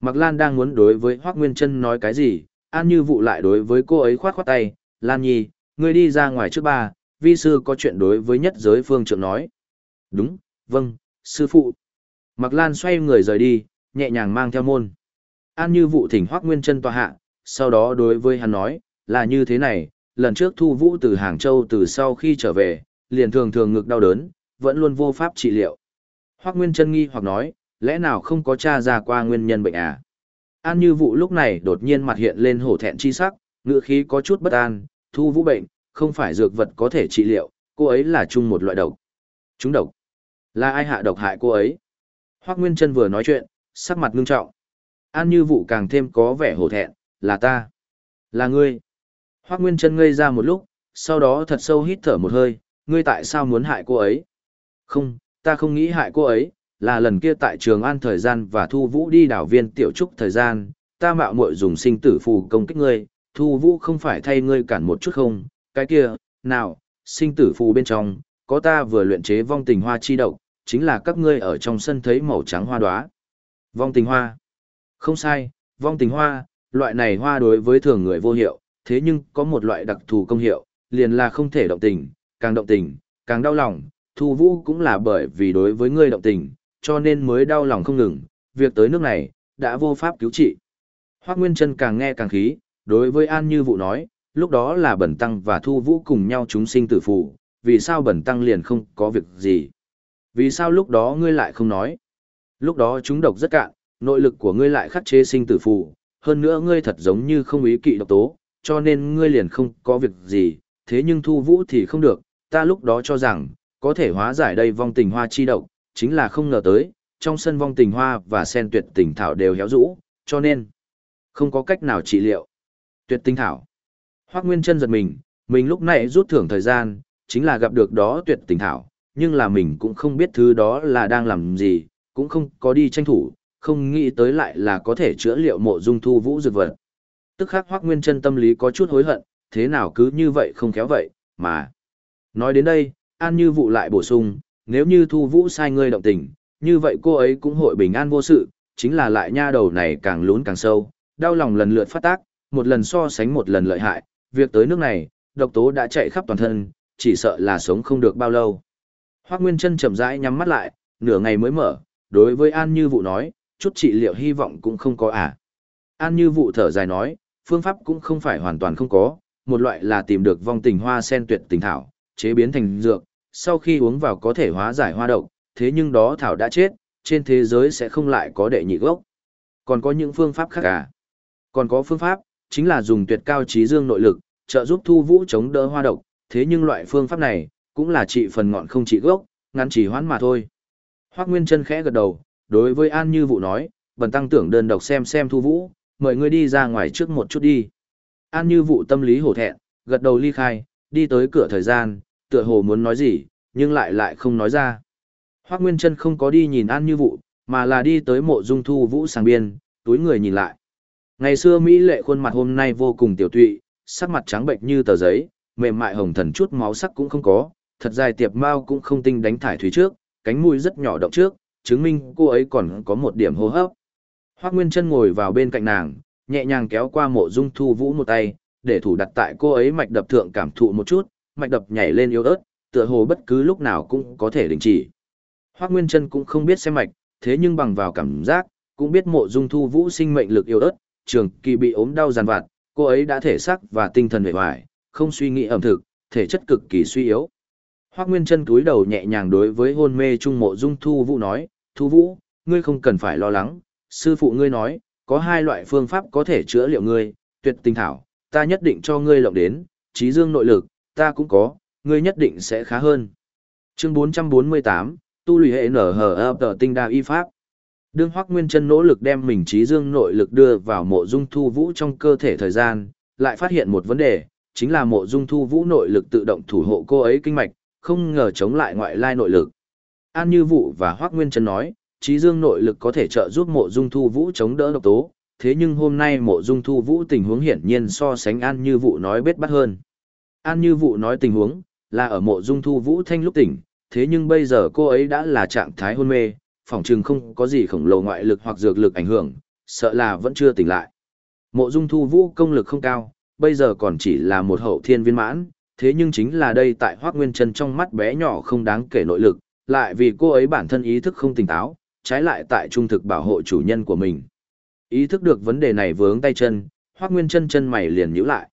Mạc Lan đang muốn đối với Hoác Nguyên Trân nói cái gì, An Như Vụ lại đối với cô ấy khoát khoát tay, Lan Nhi, ngươi đi ra ngoài trước ba, vi sư có chuyện đối với nhất giới phương trưởng nói. Đúng, vâng, sư phụ. Mạc Lan xoay người rời đi, nhẹ nhàng mang theo môn. An Như Vụ thỉnh Hoác Nguyên chân tòa hạ, sau đó đối với hắn nói, là như thế này, lần trước Thu Vũ từ Hàng Châu từ sau khi trở về, liền thường thường ngực đau đớn, vẫn luôn vô pháp trị liệu. Hoác Nguyên chân nghi hoặc nói, lẽ nào không có tra ra qua nguyên nhân bệnh à? An Như Vụ lúc này đột nhiên mặt hiện lên hổ thẹn chi sắc, ngựa khí có chút bất an, Thu Vũ bệnh, không phải dược vật có thể trị liệu, cô ấy là chung một loại độc. Chúng độc. Là ai hạ độc hại cô ấy? Hoác Nguyên Trân vừa nói chuyện, sắc mặt ngưng trọng. An Như Vụ càng thêm có vẻ hổ thẹn, là ta. Là ngươi. Hoác Nguyên Trân ngây ra một lúc, sau đó thật sâu hít thở một hơi, ngươi tại sao muốn hại cô ấy? Không, ta không nghĩ hại cô ấy, là lần kia tại trường an thời gian và thu vũ đi đảo viên tiểu trúc thời gian, ta mạo muội dùng sinh tử phù công kích ngươi, thu vũ không phải thay ngươi cản một chút không, cái kia, nào, sinh tử phù bên trong, có ta vừa luyện chế vong tình hoa chi độc, chính là các ngươi ở trong sân thấy màu trắng hoa đóa. Vong tình hoa. Không sai, vong tình hoa, loại này hoa đối với thường người vô hiệu, thế nhưng có một loại đặc thù công hiệu, liền là không thể động tình, càng động tình, càng đau lòng, thu vũ cũng là bởi vì đối với ngươi động tình, cho nên mới đau lòng không ngừng, việc tới nước này, đã vô pháp cứu trị. Hoác Nguyên Trân càng nghe càng khí, đối với An Như Vụ nói, lúc đó là Bẩn Tăng và Thu Vũ cùng nhau chúng sinh tử phụ, vì sao Bẩn Tăng liền không có việc gì? Vì sao lúc đó ngươi lại không nói? Lúc đó chúng độc rất cạn, nội lực của ngươi lại khắc chế sinh tử phù. hơn nữa ngươi thật giống như không ý kỵ độc tố, cho nên ngươi liền không có việc gì, thế nhưng Thu Vũ thì không được, ta lúc đó cho rằng, có thể hóa giải đây vong tình hoa chi độc, chính là không ngờ tới, trong sân vong tình hoa và sen tuyệt tình thảo đều héo rũ, cho nên không có cách nào trị liệu. Tuyệt tình thảo. Hoắc Nguyên Chân giật mình, mình lúc này rút thưởng thời gian, chính là gặp được đó tuyệt tình thảo, nhưng là mình cũng không biết thứ đó là đang làm gì, cũng không có đi tranh thủ, không nghĩ tới lại là có thể chữa liệu mộ dung thu vũ dược vật. Tức khắc Hoắc Nguyên Chân tâm lý có chút hối hận, thế nào cứ như vậy không khéo vậy, mà. Nói đến đây, An Như vũ lại bổ sung, nếu như Thu Vũ sai ngươi động tình, như vậy cô ấy cũng hội bình an vô sự, chính là lại nha đầu này càng lún càng sâu, đau lòng lần lượt phát tác, một lần so sánh một lần lợi hại, việc tới nước này, độc tố đã chạy khắp toàn thân, chỉ sợ là sống không được bao lâu. Hoắc Nguyên Chân chậm rãi nhắm mắt lại, nửa ngày mới mở, đối với An Như Vụ nói, chút trị liệu hy vọng cũng không có à. An Như Vụ thở dài nói, phương pháp cũng không phải hoàn toàn không có, một loại là tìm được vong tình hoa sen tuyệt tình thảo, chế biến thành dược, sau khi uống vào có thể hóa giải hoa độc, thế nhưng đó thảo đã chết, trên thế giới sẽ không lại có đệ nhị gốc. Còn có những phương pháp khác à? Còn có phương pháp, chính là dùng tuyệt cao trí dương nội lực, trợ giúp thu vũ chống đỡ hoa độc, thế nhưng loại phương pháp này, cũng là trị phần ngọn không trị gốc, ngắn chỉ hoãn mà thôi. Hoác Nguyên Trân khẽ gật đầu, đối với An Như Vụ nói, bần tăng tưởng đơn độc xem xem thu vũ, mời ngươi đi ra ngoài trước một chút đi. An Như Vụ tâm lý hổ thẹn, gật đầu ly khai, đi tới cửa thời gian, tựa hồ muốn nói gì, nhưng lại lại không nói ra. Hoác Nguyên Trân không có đi nhìn An Như Vụ, mà là đi tới mộ dung thu vũ sàng biên, túi người nhìn lại. Ngày xưa Mỹ lệ khuôn mặt hôm nay vô cùng tiểu tụy, sắc mặt trắng bệnh như tờ giấy, mềm mại hồng thần chút máu sắc cũng không có, thật dài tiệp mao cũng không tinh đánh thải thủy trước, cánh mũi rất nhỏ động trước, chứng minh cô ấy còn có một điểm hô hấp. Hoác Nguyên Trân ngồi vào bên cạnh nàng, nhẹ nhàng kéo qua mộ dung thu vũ một tay, để thủ đặt tại cô ấy mạch đập thượng cảm thụ một chút, mạch đập nhảy lên yếu ớt, tựa hồ bất cứ lúc nào cũng có thể đình chỉ. Hoác Nguyên Chân cũng không biết xem mạch, thế nhưng bằng vào cảm giác, cũng biết mộ dung thu vũ sinh mệnh lực yếu ớt, trường kỳ bị ốm đau giàn vặt, Cô ấy đã thể xác và tinh thần hề hoài, không suy nghĩ ẩm thực, thể chất cực kỳ suy yếu. Hoác Nguyên chân túi đầu nhẹ nhàng đối với hôn mê trung mộ dung thu vũ nói, thu vũ, ngươi không cần phải lo lắng, sư phụ ngươi nói, có hai loại phương pháp có thể chữa liệu ngươi, tuyệt tình thảo, ta nhất định cho ngươi lộng đến, trí dương nội lực, ta cũng có, ngươi nhất định sẽ khá hơn. Chương 448, tu lùi hệ nở hờ ập tờ tinh đa y pháp. Đương Hoắc Nguyên Chân nỗ lực đem mình trí dương nội lực đưa vào mộ dung thu vũ trong cơ thể thời gian, lại phát hiện một vấn đề, chính là mộ dung thu vũ nội lực tự động thủ hộ cô ấy kinh mạch, không ngờ chống lại ngoại lai nội lực. An Như Vũ và Hoắc Nguyên Trân nói, trí dương nội lực có thể trợ giúp mộ dung thu vũ chống đỡ độc tố, thế nhưng hôm nay mộ dung thu vũ tình huống hiển nhiên so sánh An Như Vũ nói bết bắt hơn. An Như Vũ nói tình huống, là ở mộ dung thu vũ thanh lúc tỉnh, thế nhưng bây giờ cô ấy đã là trạng thái hôn mê, phỏng chừng không có gì khổng lồ ngoại lực hoặc dược lực ảnh hưởng, sợ là vẫn chưa tỉnh lại. Mộ dung thu vũ công lực không cao, bây giờ còn chỉ là một hậu thiên viên mãn, thế nhưng chính là đây tại Hoác Nguyên Trân trong mắt bé nhỏ không đáng kể nội lực, lại vì cô ấy bản thân ý thức không tỉnh táo, trái lại tại trung thực bảo hộ chủ nhân của mình. Ý thức được vấn đề này vướng tay chân, Hoác Nguyên Trân chân mày liền nhíu lại.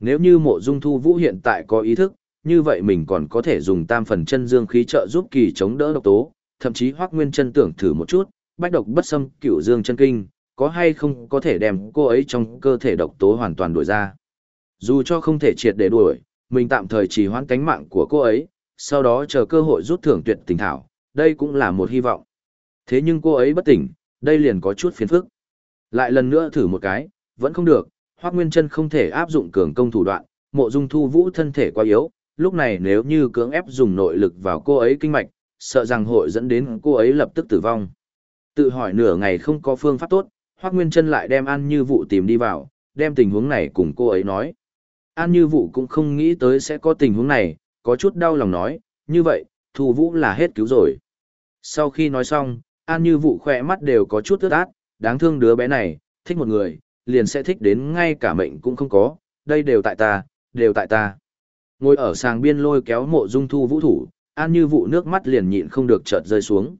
Nếu như mộ dung thu vũ hiện tại có ý thức, như vậy mình còn có thể dùng tam phần chân dương khí trợ giúp kỳ chống đỡ độc tố, thậm chí Hoắc Nguyên Chân tưởng thử một chút, bách độc bất xâm, cửu dương chân kinh, có hay không có thể đem cô ấy trong cơ thể độc tố hoàn toàn đuổi ra. Dù cho không thể triệt để đuổi, mình tạm thời chỉ hoãn cánh mạng của cô ấy, sau đó chờ cơ hội rút thưởng tuyệt tình thảo, đây cũng là một hy vọng. Thế nhưng cô ấy bất tỉnh, đây liền có chút phiền phức. Lại lần nữa thử một cái, vẫn không được, Hoắc Nguyên Chân không thể áp dụng cường công thủ đoạn, Mộ Dung Thu Vũ thân thể quá yếu, lúc này nếu như cưỡng ép dùng nội lực vào cô ấy kinh mạch, sợ rằng hội dẫn đến cô ấy lập tức tử vong. Tự hỏi nửa ngày không có phương pháp tốt, Hoắc Nguyên Chân lại đem An Như Vụ tìm đi vào, đem tình huống này cùng cô ấy nói. An Như Vũ cũng không nghĩ tới sẽ có tình huống này, có chút đau lòng nói, như vậy, Thu Vũ là hết cứu rồi. Sau khi nói xong, An Như Vũ khỏe mắt đều có chút ướt át, đáng thương đứa bé này, thích một người, liền sẽ thích đến ngay cả mệnh cũng không có, đây đều tại ta, đều tại ta. Ngồi ở sàng biên lôi kéo mộ dung thu vũ thủ, an như Vũ nước mắt liền nhịn không được chợt rơi xuống.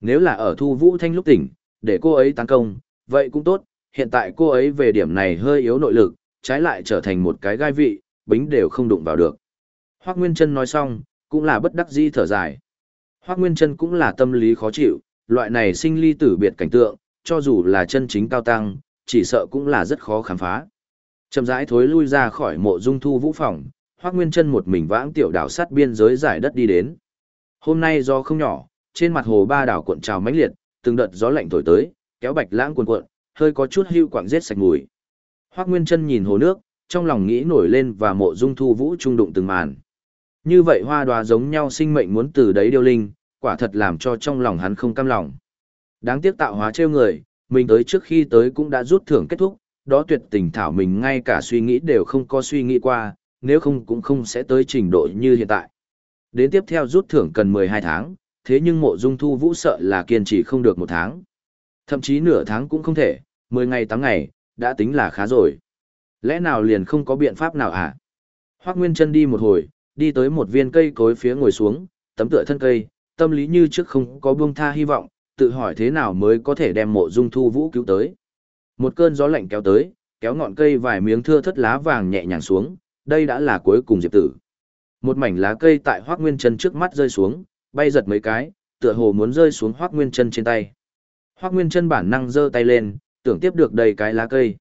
Nếu là ở thu vũ thanh lúc tỉnh, để cô ấy tấn công, vậy cũng tốt, hiện tại cô ấy về điểm này hơi yếu nội lực, trái lại trở thành một cái gai vị, bính đều không đụng vào được. Hoác Nguyên Trân nói xong, cũng là bất đắc di thở dài. Hoác Nguyên Trân cũng là tâm lý khó chịu, loại này sinh ly tử biệt cảnh tượng, cho dù là chân chính cao tăng, chỉ sợ cũng là rất khó khám phá. Chậm rãi thối lui ra khỏi mộ dung thu vũ phòng, Hoác Nguyên Trân một mình vãng tiểu đảo sát biên giới giải đất đi đến. Hôm nay do không nhỏ, trên mặt hồ ba đảo cuộn trào mãnh liệt, từng đợt gió lạnh thổi tới, kéo bạch lãng cuộn cuộn, hơi có chút hưu quạng giết sạch mùi. Hoác Nguyên Trân nhìn hồ nước, trong lòng nghĩ nổi lên và mộ dung thu vũ trung đụng từng màn. Như vậy hoa đoá giống nhau sinh mệnh muốn từ đấy điêu linh, quả thật làm cho trong lòng hắn không cam lòng. Đáng tiếc tạo hóa trêu người, mình tới trước khi tới cũng đã rút thưởng kết thúc, đó tuyệt tình thảo mình ngay cả suy nghĩ đều không có suy nghĩ qua, nếu không cũng không sẽ tới trình độ như hiện tại. Đến tiếp theo rút thưởng cần 12 tháng, thế nhưng mộ dung thu vũ sợ là kiên trì không được một tháng. Thậm chí nửa tháng cũng không thể, 10 ngày 8 ngày, đã tính là khá rồi. Lẽ nào liền không có biện pháp nào hả? À? Hoác Nguyên chân đi một hồi, đi tới một viên cây cối phía ngồi xuống, tấm tựa thân cây, tâm lý như trước không có buông tha hy vọng, tự hỏi thế nào mới có thể đem mộ dung thu vũ cứu tới. Một cơn gió lạnh kéo tới, kéo ngọn cây vài miếng thưa thất lá vàng nhẹ nhàng xuống, đây đã là cuối cùng diệp tử. Một mảnh lá cây tại Hoắc Nguyên Chân trước mắt rơi xuống, bay giật mấy cái, tựa hồ muốn rơi xuống Hoắc Nguyên Chân trên tay. Hoắc Nguyên Chân bản năng giơ tay lên, tưởng tiếp được đầy cái lá cây.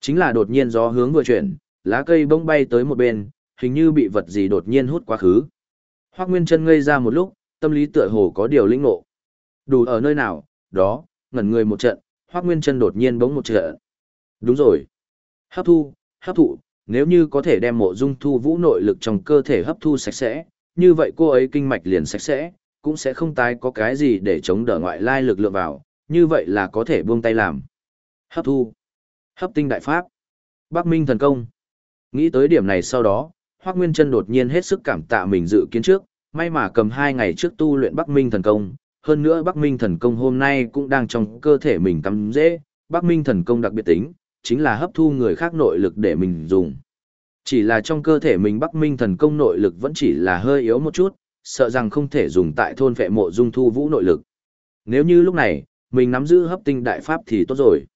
Chính là đột nhiên gió hướng vừa chuyển, lá cây bỗng bay tới một bên, hình như bị vật gì đột nhiên hút quá khứ. Hoắc Nguyên Chân ngây ra một lúc, tâm lý tựa hồ có điều linh ngộ. Đủ ở nơi nào, đó, ngẩn người một trận, Hoắc Nguyên Chân đột nhiên bỗng một trận. Đúng rồi. Hấp thu, hấp thụ, nếu như có thể đem mộ dung thu vũ nội lực trong cơ thể hấp thu sạch sẽ, như vậy cô ấy kinh mạch liền sạch sẽ, cũng sẽ không tái có cái gì để chống đỡ ngoại lai lực lượng vào, như vậy là có thể buông tay làm. Hấp thu. Hấp tinh đại pháp. Bắc Minh thần công. Nghĩ tới điểm này sau đó, Hoắc Nguyên Chân đột nhiên hết sức cảm tạ mình dự kiến trước, may mà cầm hai ngày trước tu luyện Bắc Minh thần công, hơn nữa Bắc Minh thần công hôm nay cũng đang trong cơ thể mình tắm dễ, Bắc Minh thần công đặc biệt tính, chính là hấp thu người khác nội lực để mình dùng. Chỉ là trong cơ thể mình Bắc Minh thần công nội lực vẫn chỉ là hơi yếu một chút, sợ rằng không thể dùng tại thôn vệ mộ dung thu vũ nội lực. Nếu như lúc này, mình nắm giữ hấp tinh đại pháp thì tốt rồi.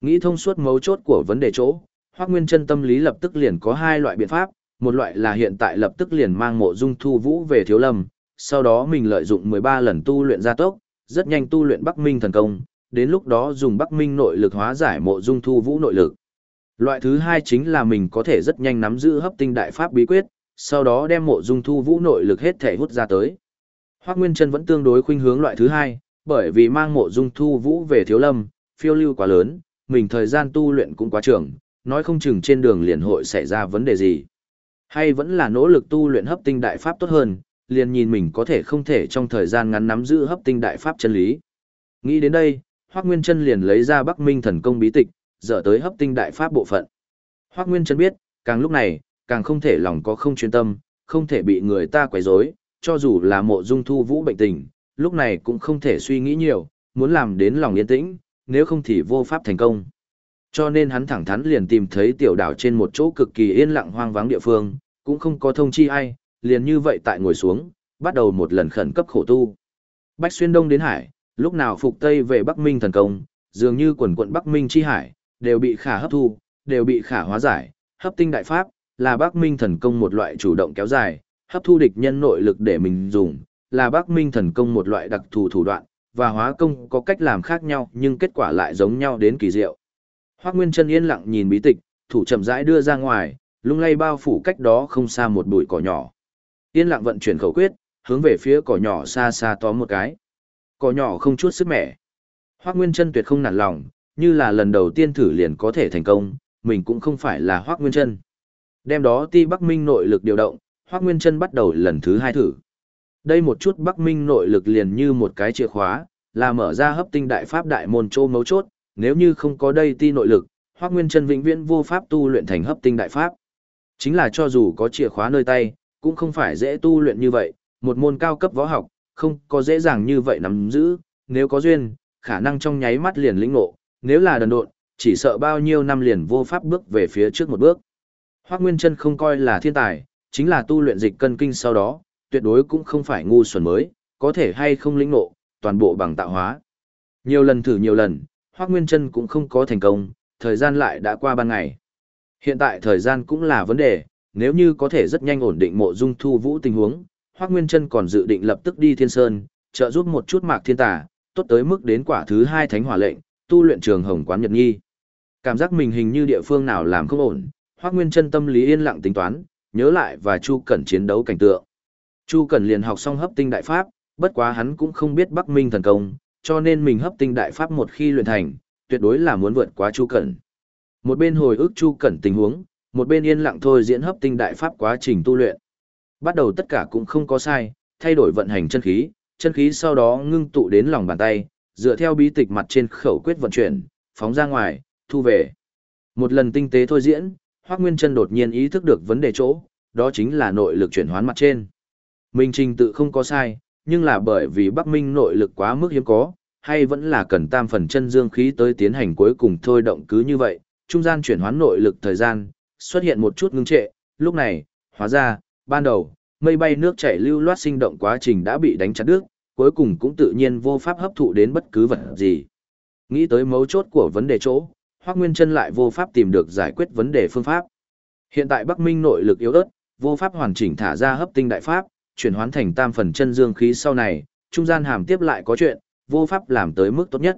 Nghĩ thông suốt mấu chốt của vấn đề chỗ, Hoắc Nguyên Chân tâm lý lập tức liền có hai loại biện pháp, một loại là hiện tại lập tức liền mang mộ dung thu vũ về thiếu lâm, sau đó mình lợi dụng 13 lần tu luyện gia tốc, rất nhanh tu luyện Bắc Minh thần công, đến lúc đó dùng Bắc Minh nội lực hóa giải mộ dung thu vũ nội lực. Loại thứ hai chính là mình có thể rất nhanh nắm giữ hấp tinh đại pháp bí quyết, sau đó đem mộ dung thu vũ nội lực hết thể hút ra tới. Hoắc Nguyên Trân vẫn tương đối khuynh hướng loại thứ hai, bởi vì mang mộ dung thu vũ về thiếu lâm, phiêu lưu quá lớn, mình thời gian tu luyện cũng quá trường, nói không chừng trên đường liền hội xảy ra vấn đề gì. Hay vẫn là nỗ lực tu luyện hấp tinh đại pháp tốt hơn, liền nhìn mình có thể không thể trong thời gian ngắn nắm giữ hấp tinh đại pháp chân lý. Nghĩ đến đây, Hoắc Nguyên Chân liền lấy ra Bắc Minh thần công bí tịch, dở tới hấp tinh đại pháp bộ phận. Hoắc Nguyên Chân biết, càng lúc này, càng không thể lòng có không chuyên tâm, không thể bị người ta quấy rối, cho dù là mộ dung thu vũ bệnh tình, lúc này cũng không thể suy nghĩ nhiều, muốn làm đến lòng yên tĩnh, nếu không thì vô pháp thành công. Cho nên hắn thẳng thắn liền tìm thấy tiểu đảo trên một chỗ cực kỳ yên lặng hoang vắng địa phương, cũng không có thông chi ai, liền như vậy tại ngồi xuống, bắt đầu một lần khẩn cấp khổ tu. Bách xuyên đông đến hải, lúc nào phục tây về Bắc Minh thần công, dường như quần quận Bắc Minh chi hải, đều bị khả hấp thu, đều bị khả hóa giải, hấp tinh đại pháp, là Bắc Minh thần công một loại chủ động kéo dài, hấp thu địch nhân nội lực để mình dùng, là Bắc Minh thần công một loại đặc thù thủ đoạn, và hóa công có cách làm khác nhau nhưng kết quả lại giống nhau đến kỳ diệu. Hoác Nguyên chân yên lặng nhìn bí tịch, thủ chậm rãi đưa ra ngoài, lung lay bao phủ cách đó không xa một bụi cỏ nhỏ. Yên lặng vận chuyển khẩu quyết, hướng về phía cỏ nhỏ xa xa tóm một cái. Cỏ nhỏ không chút sức mẻ. Hoác Nguyên chân tuyệt không nản lòng, như là lần đầu tiên thử liền có thể thành công, mình cũng không phải là Hoác Nguyên chân. Đem đó ti Bắc Minh nội lực điều động, Hoác Nguyên chân bắt đầu lần thứ hai thử. Đây một chút Bắc Minh nội lực liền như một cái chìa khóa, là mở ra hấp tinh đại pháp đại môn châu mấu chốt, nếu như không có đây ti nội lực, Hoắc Nguyên Chân vĩnh viễn vô pháp tu luyện thành hấp tinh đại pháp. Chính là cho dù có chìa khóa nơi tay, cũng không phải dễ tu luyện như vậy, một môn cao cấp võ học, không có dễ dàng như vậy nắm giữ, nếu có duyên, khả năng trong nháy mắt liền lĩnh ngộ, nếu là đần độn, chỉ sợ bao nhiêu năm liền vô pháp bước về phía trước một bước. Hoắc Nguyên Chân không coi là thiên tài, chính là tu luyện dịch cân kinh sau đó, tuyệt đối cũng không phải ngu xuẩn mới, có thể hay không lĩnh ngộ, toàn bộ bằng tạo hóa. Nhiều lần thử nhiều lần, Hoắc Nguyên Trân cũng không có thành công, thời gian lại đã qua ban ngày. Hiện tại thời gian cũng là vấn đề, nếu như có thể rất nhanh ổn định mộ dung thu vũ tình huống, Hoắc Nguyên Trân còn dự định lập tức đi Thiên Sơn, trợ giúp một chút mạc thiên tà, tốt tới mức đến quả thứ hai thánh hỏa lệnh, tu luyện trường hồng quán nhật nghi. Cảm giác mình hình như địa phương nào làm không ổn, Hoắc Nguyên Trân tâm lý yên lặng tính toán, nhớ lại và Chu Cẩn chiến đấu cảnh tượng. Chu Cẩn liền học xong hấp tinh đại pháp, bất quá hắn cũng không biết Bắc Minh thần công, cho nên mình hấp tinh đại pháp một khi luyện thành, tuyệt đối là muốn vượt qua Chu Cẩn. Một bên hồi ức Chu Cẩn tình huống, một bên yên lặng thôi diễn hấp tinh đại pháp quá trình tu luyện. Bắt đầu tất cả cũng không có sai, thay đổi vận hành chân khí, chân khí sau đó ngưng tụ đến lòng bàn tay, dựa theo bí tịch mặt trên khẩu quyết vận chuyển, phóng ra ngoài, thu về. Một lần tinh tế thôi diễn, Hoắc Nguyên Chân đột nhiên ý thức được vấn đề chỗ, đó chính là nội lực chuyển hoán mặt trên. Minh trình tự không có sai, nhưng là bởi vì Bắc Minh nội lực quá mức hiếm có, hay vẫn là cần tam phần chân dương khí tới tiến hành cuối cùng thôi động cứ như vậy, trung gian chuyển hoán nội lực thời gian, xuất hiện một chút ngưng trệ, lúc này, hóa ra, ban đầu, mây bay nước chảy lưu loát sinh động quá trình đã bị đánh chặt đứt, cuối cùng cũng tự nhiên vô pháp hấp thụ đến bất cứ vật gì. Nghĩ tới mấu chốt của vấn đề chỗ, Hoắc Nguyên Chân lại vô pháp tìm được giải quyết vấn đề phương pháp. Hiện tại Bắc Minh nội lực yếu ớt, vô pháp hoàn chỉnh thả ra hấp tinh đại pháp, chuyển hoán thành tam phần chân dương khí sau này, trung gian hàm tiếp lại có chuyện, vô pháp làm tới mức tốt nhất.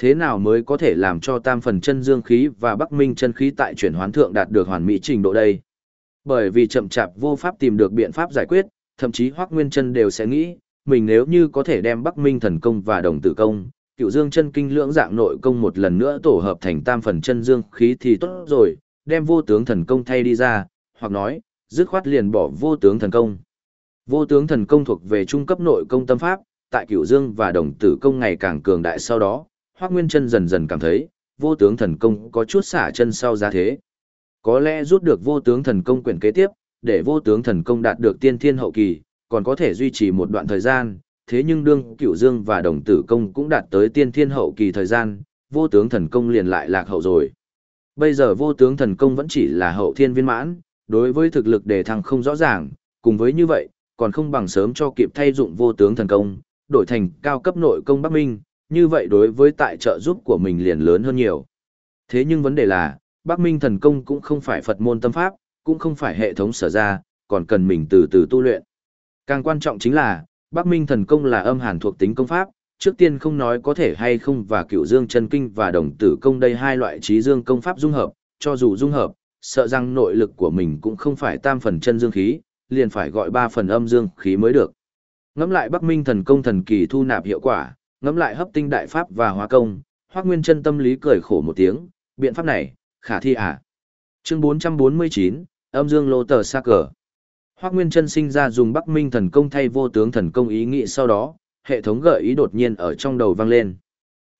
Thế nào mới có thể làm cho tam phần chân dương khí và bắc minh chân khí tại chuyển hoán thượng đạt được hoàn mỹ trình độ đây? Bởi vì chậm chạp vô pháp tìm được biện pháp giải quyết, thậm chí Hoắc Nguyên Chân đều sẽ nghĩ, mình nếu như có thể đem Bắc Minh thần công và đồng tử công, Cựu Dương chân kinh lưỡng dạng nội công một lần nữa tổ hợp thành tam phần chân dương khí thì tốt rồi, đem vô tướng thần công thay đi ra, hoặc nói, dứt khoát liền bỏ vô tướng thần công. Vô tướng thần công thuộc về trung cấp nội công tâm pháp, tại Cửu Dương và Đồng Tử công ngày càng cường đại sau đó, Hoắc Nguyên Chân dần dần cảm thấy, vô tướng thần công có chút xả chân sau giá thế. Có lẽ rút được vô tướng thần công quyển kế tiếp, để vô tướng thần công đạt được tiên thiên hậu kỳ, còn có thể duy trì một đoạn thời gian, thế nhưng đương Cửu Dương và Đồng Tử công cũng đạt tới tiên thiên hậu kỳ thời gian, vô tướng thần công liền lại lạc hậu rồi. Bây giờ vô tướng thần công vẫn chỉ là hậu thiên viên mãn, đối với thực lực đề thăng không rõ ràng, cùng với như vậy, còn không bằng sớm cho kịp thay dụng vô tướng thần công, đổi thành cao cấp nội công Bắc Minh, như vậy đối với tại trợ giúp của mình liền lớn hơn nhiều. Thế nhưng vấn đề là, Bắc Minh thần công cũng không phải Phật môn tâm pháp, cũng không phải hệ thống sở ra, còn cần mình từ từ tu luyện. Càng quan trọng chính là, Bắc Minh thần công là âm hàn thuộc tính công pháp, trước tiên không nói có thể hay không và cựu dương chân kinh và đồng tử công đây hai loại trí dương công pháp dung hợp, cho dù dung hợp, sợ rằng nội lực của mình cũng không phải tam phần chân dương khí, liền phải gọi ba phần âm dương khí mới được. Ngắm lại Bắc Minh thần công thần kỳ thu nạp hiệu quả, ngắm lại hấp tinh đại pháp và hóa công, Hoắc Nguyên Chân tâm lý cười khổ một tiếng, biện pháp này, khả thi à? Chương 449, âm dương lô tờ sa cờ. Hoắc Nguyên Chân sinh ra dùng Bắc Minh thần công thay vô tướng thần công ý nghĩ sau đó, hệ thống gợi ý đột nhiên ở trong đầu vang lên.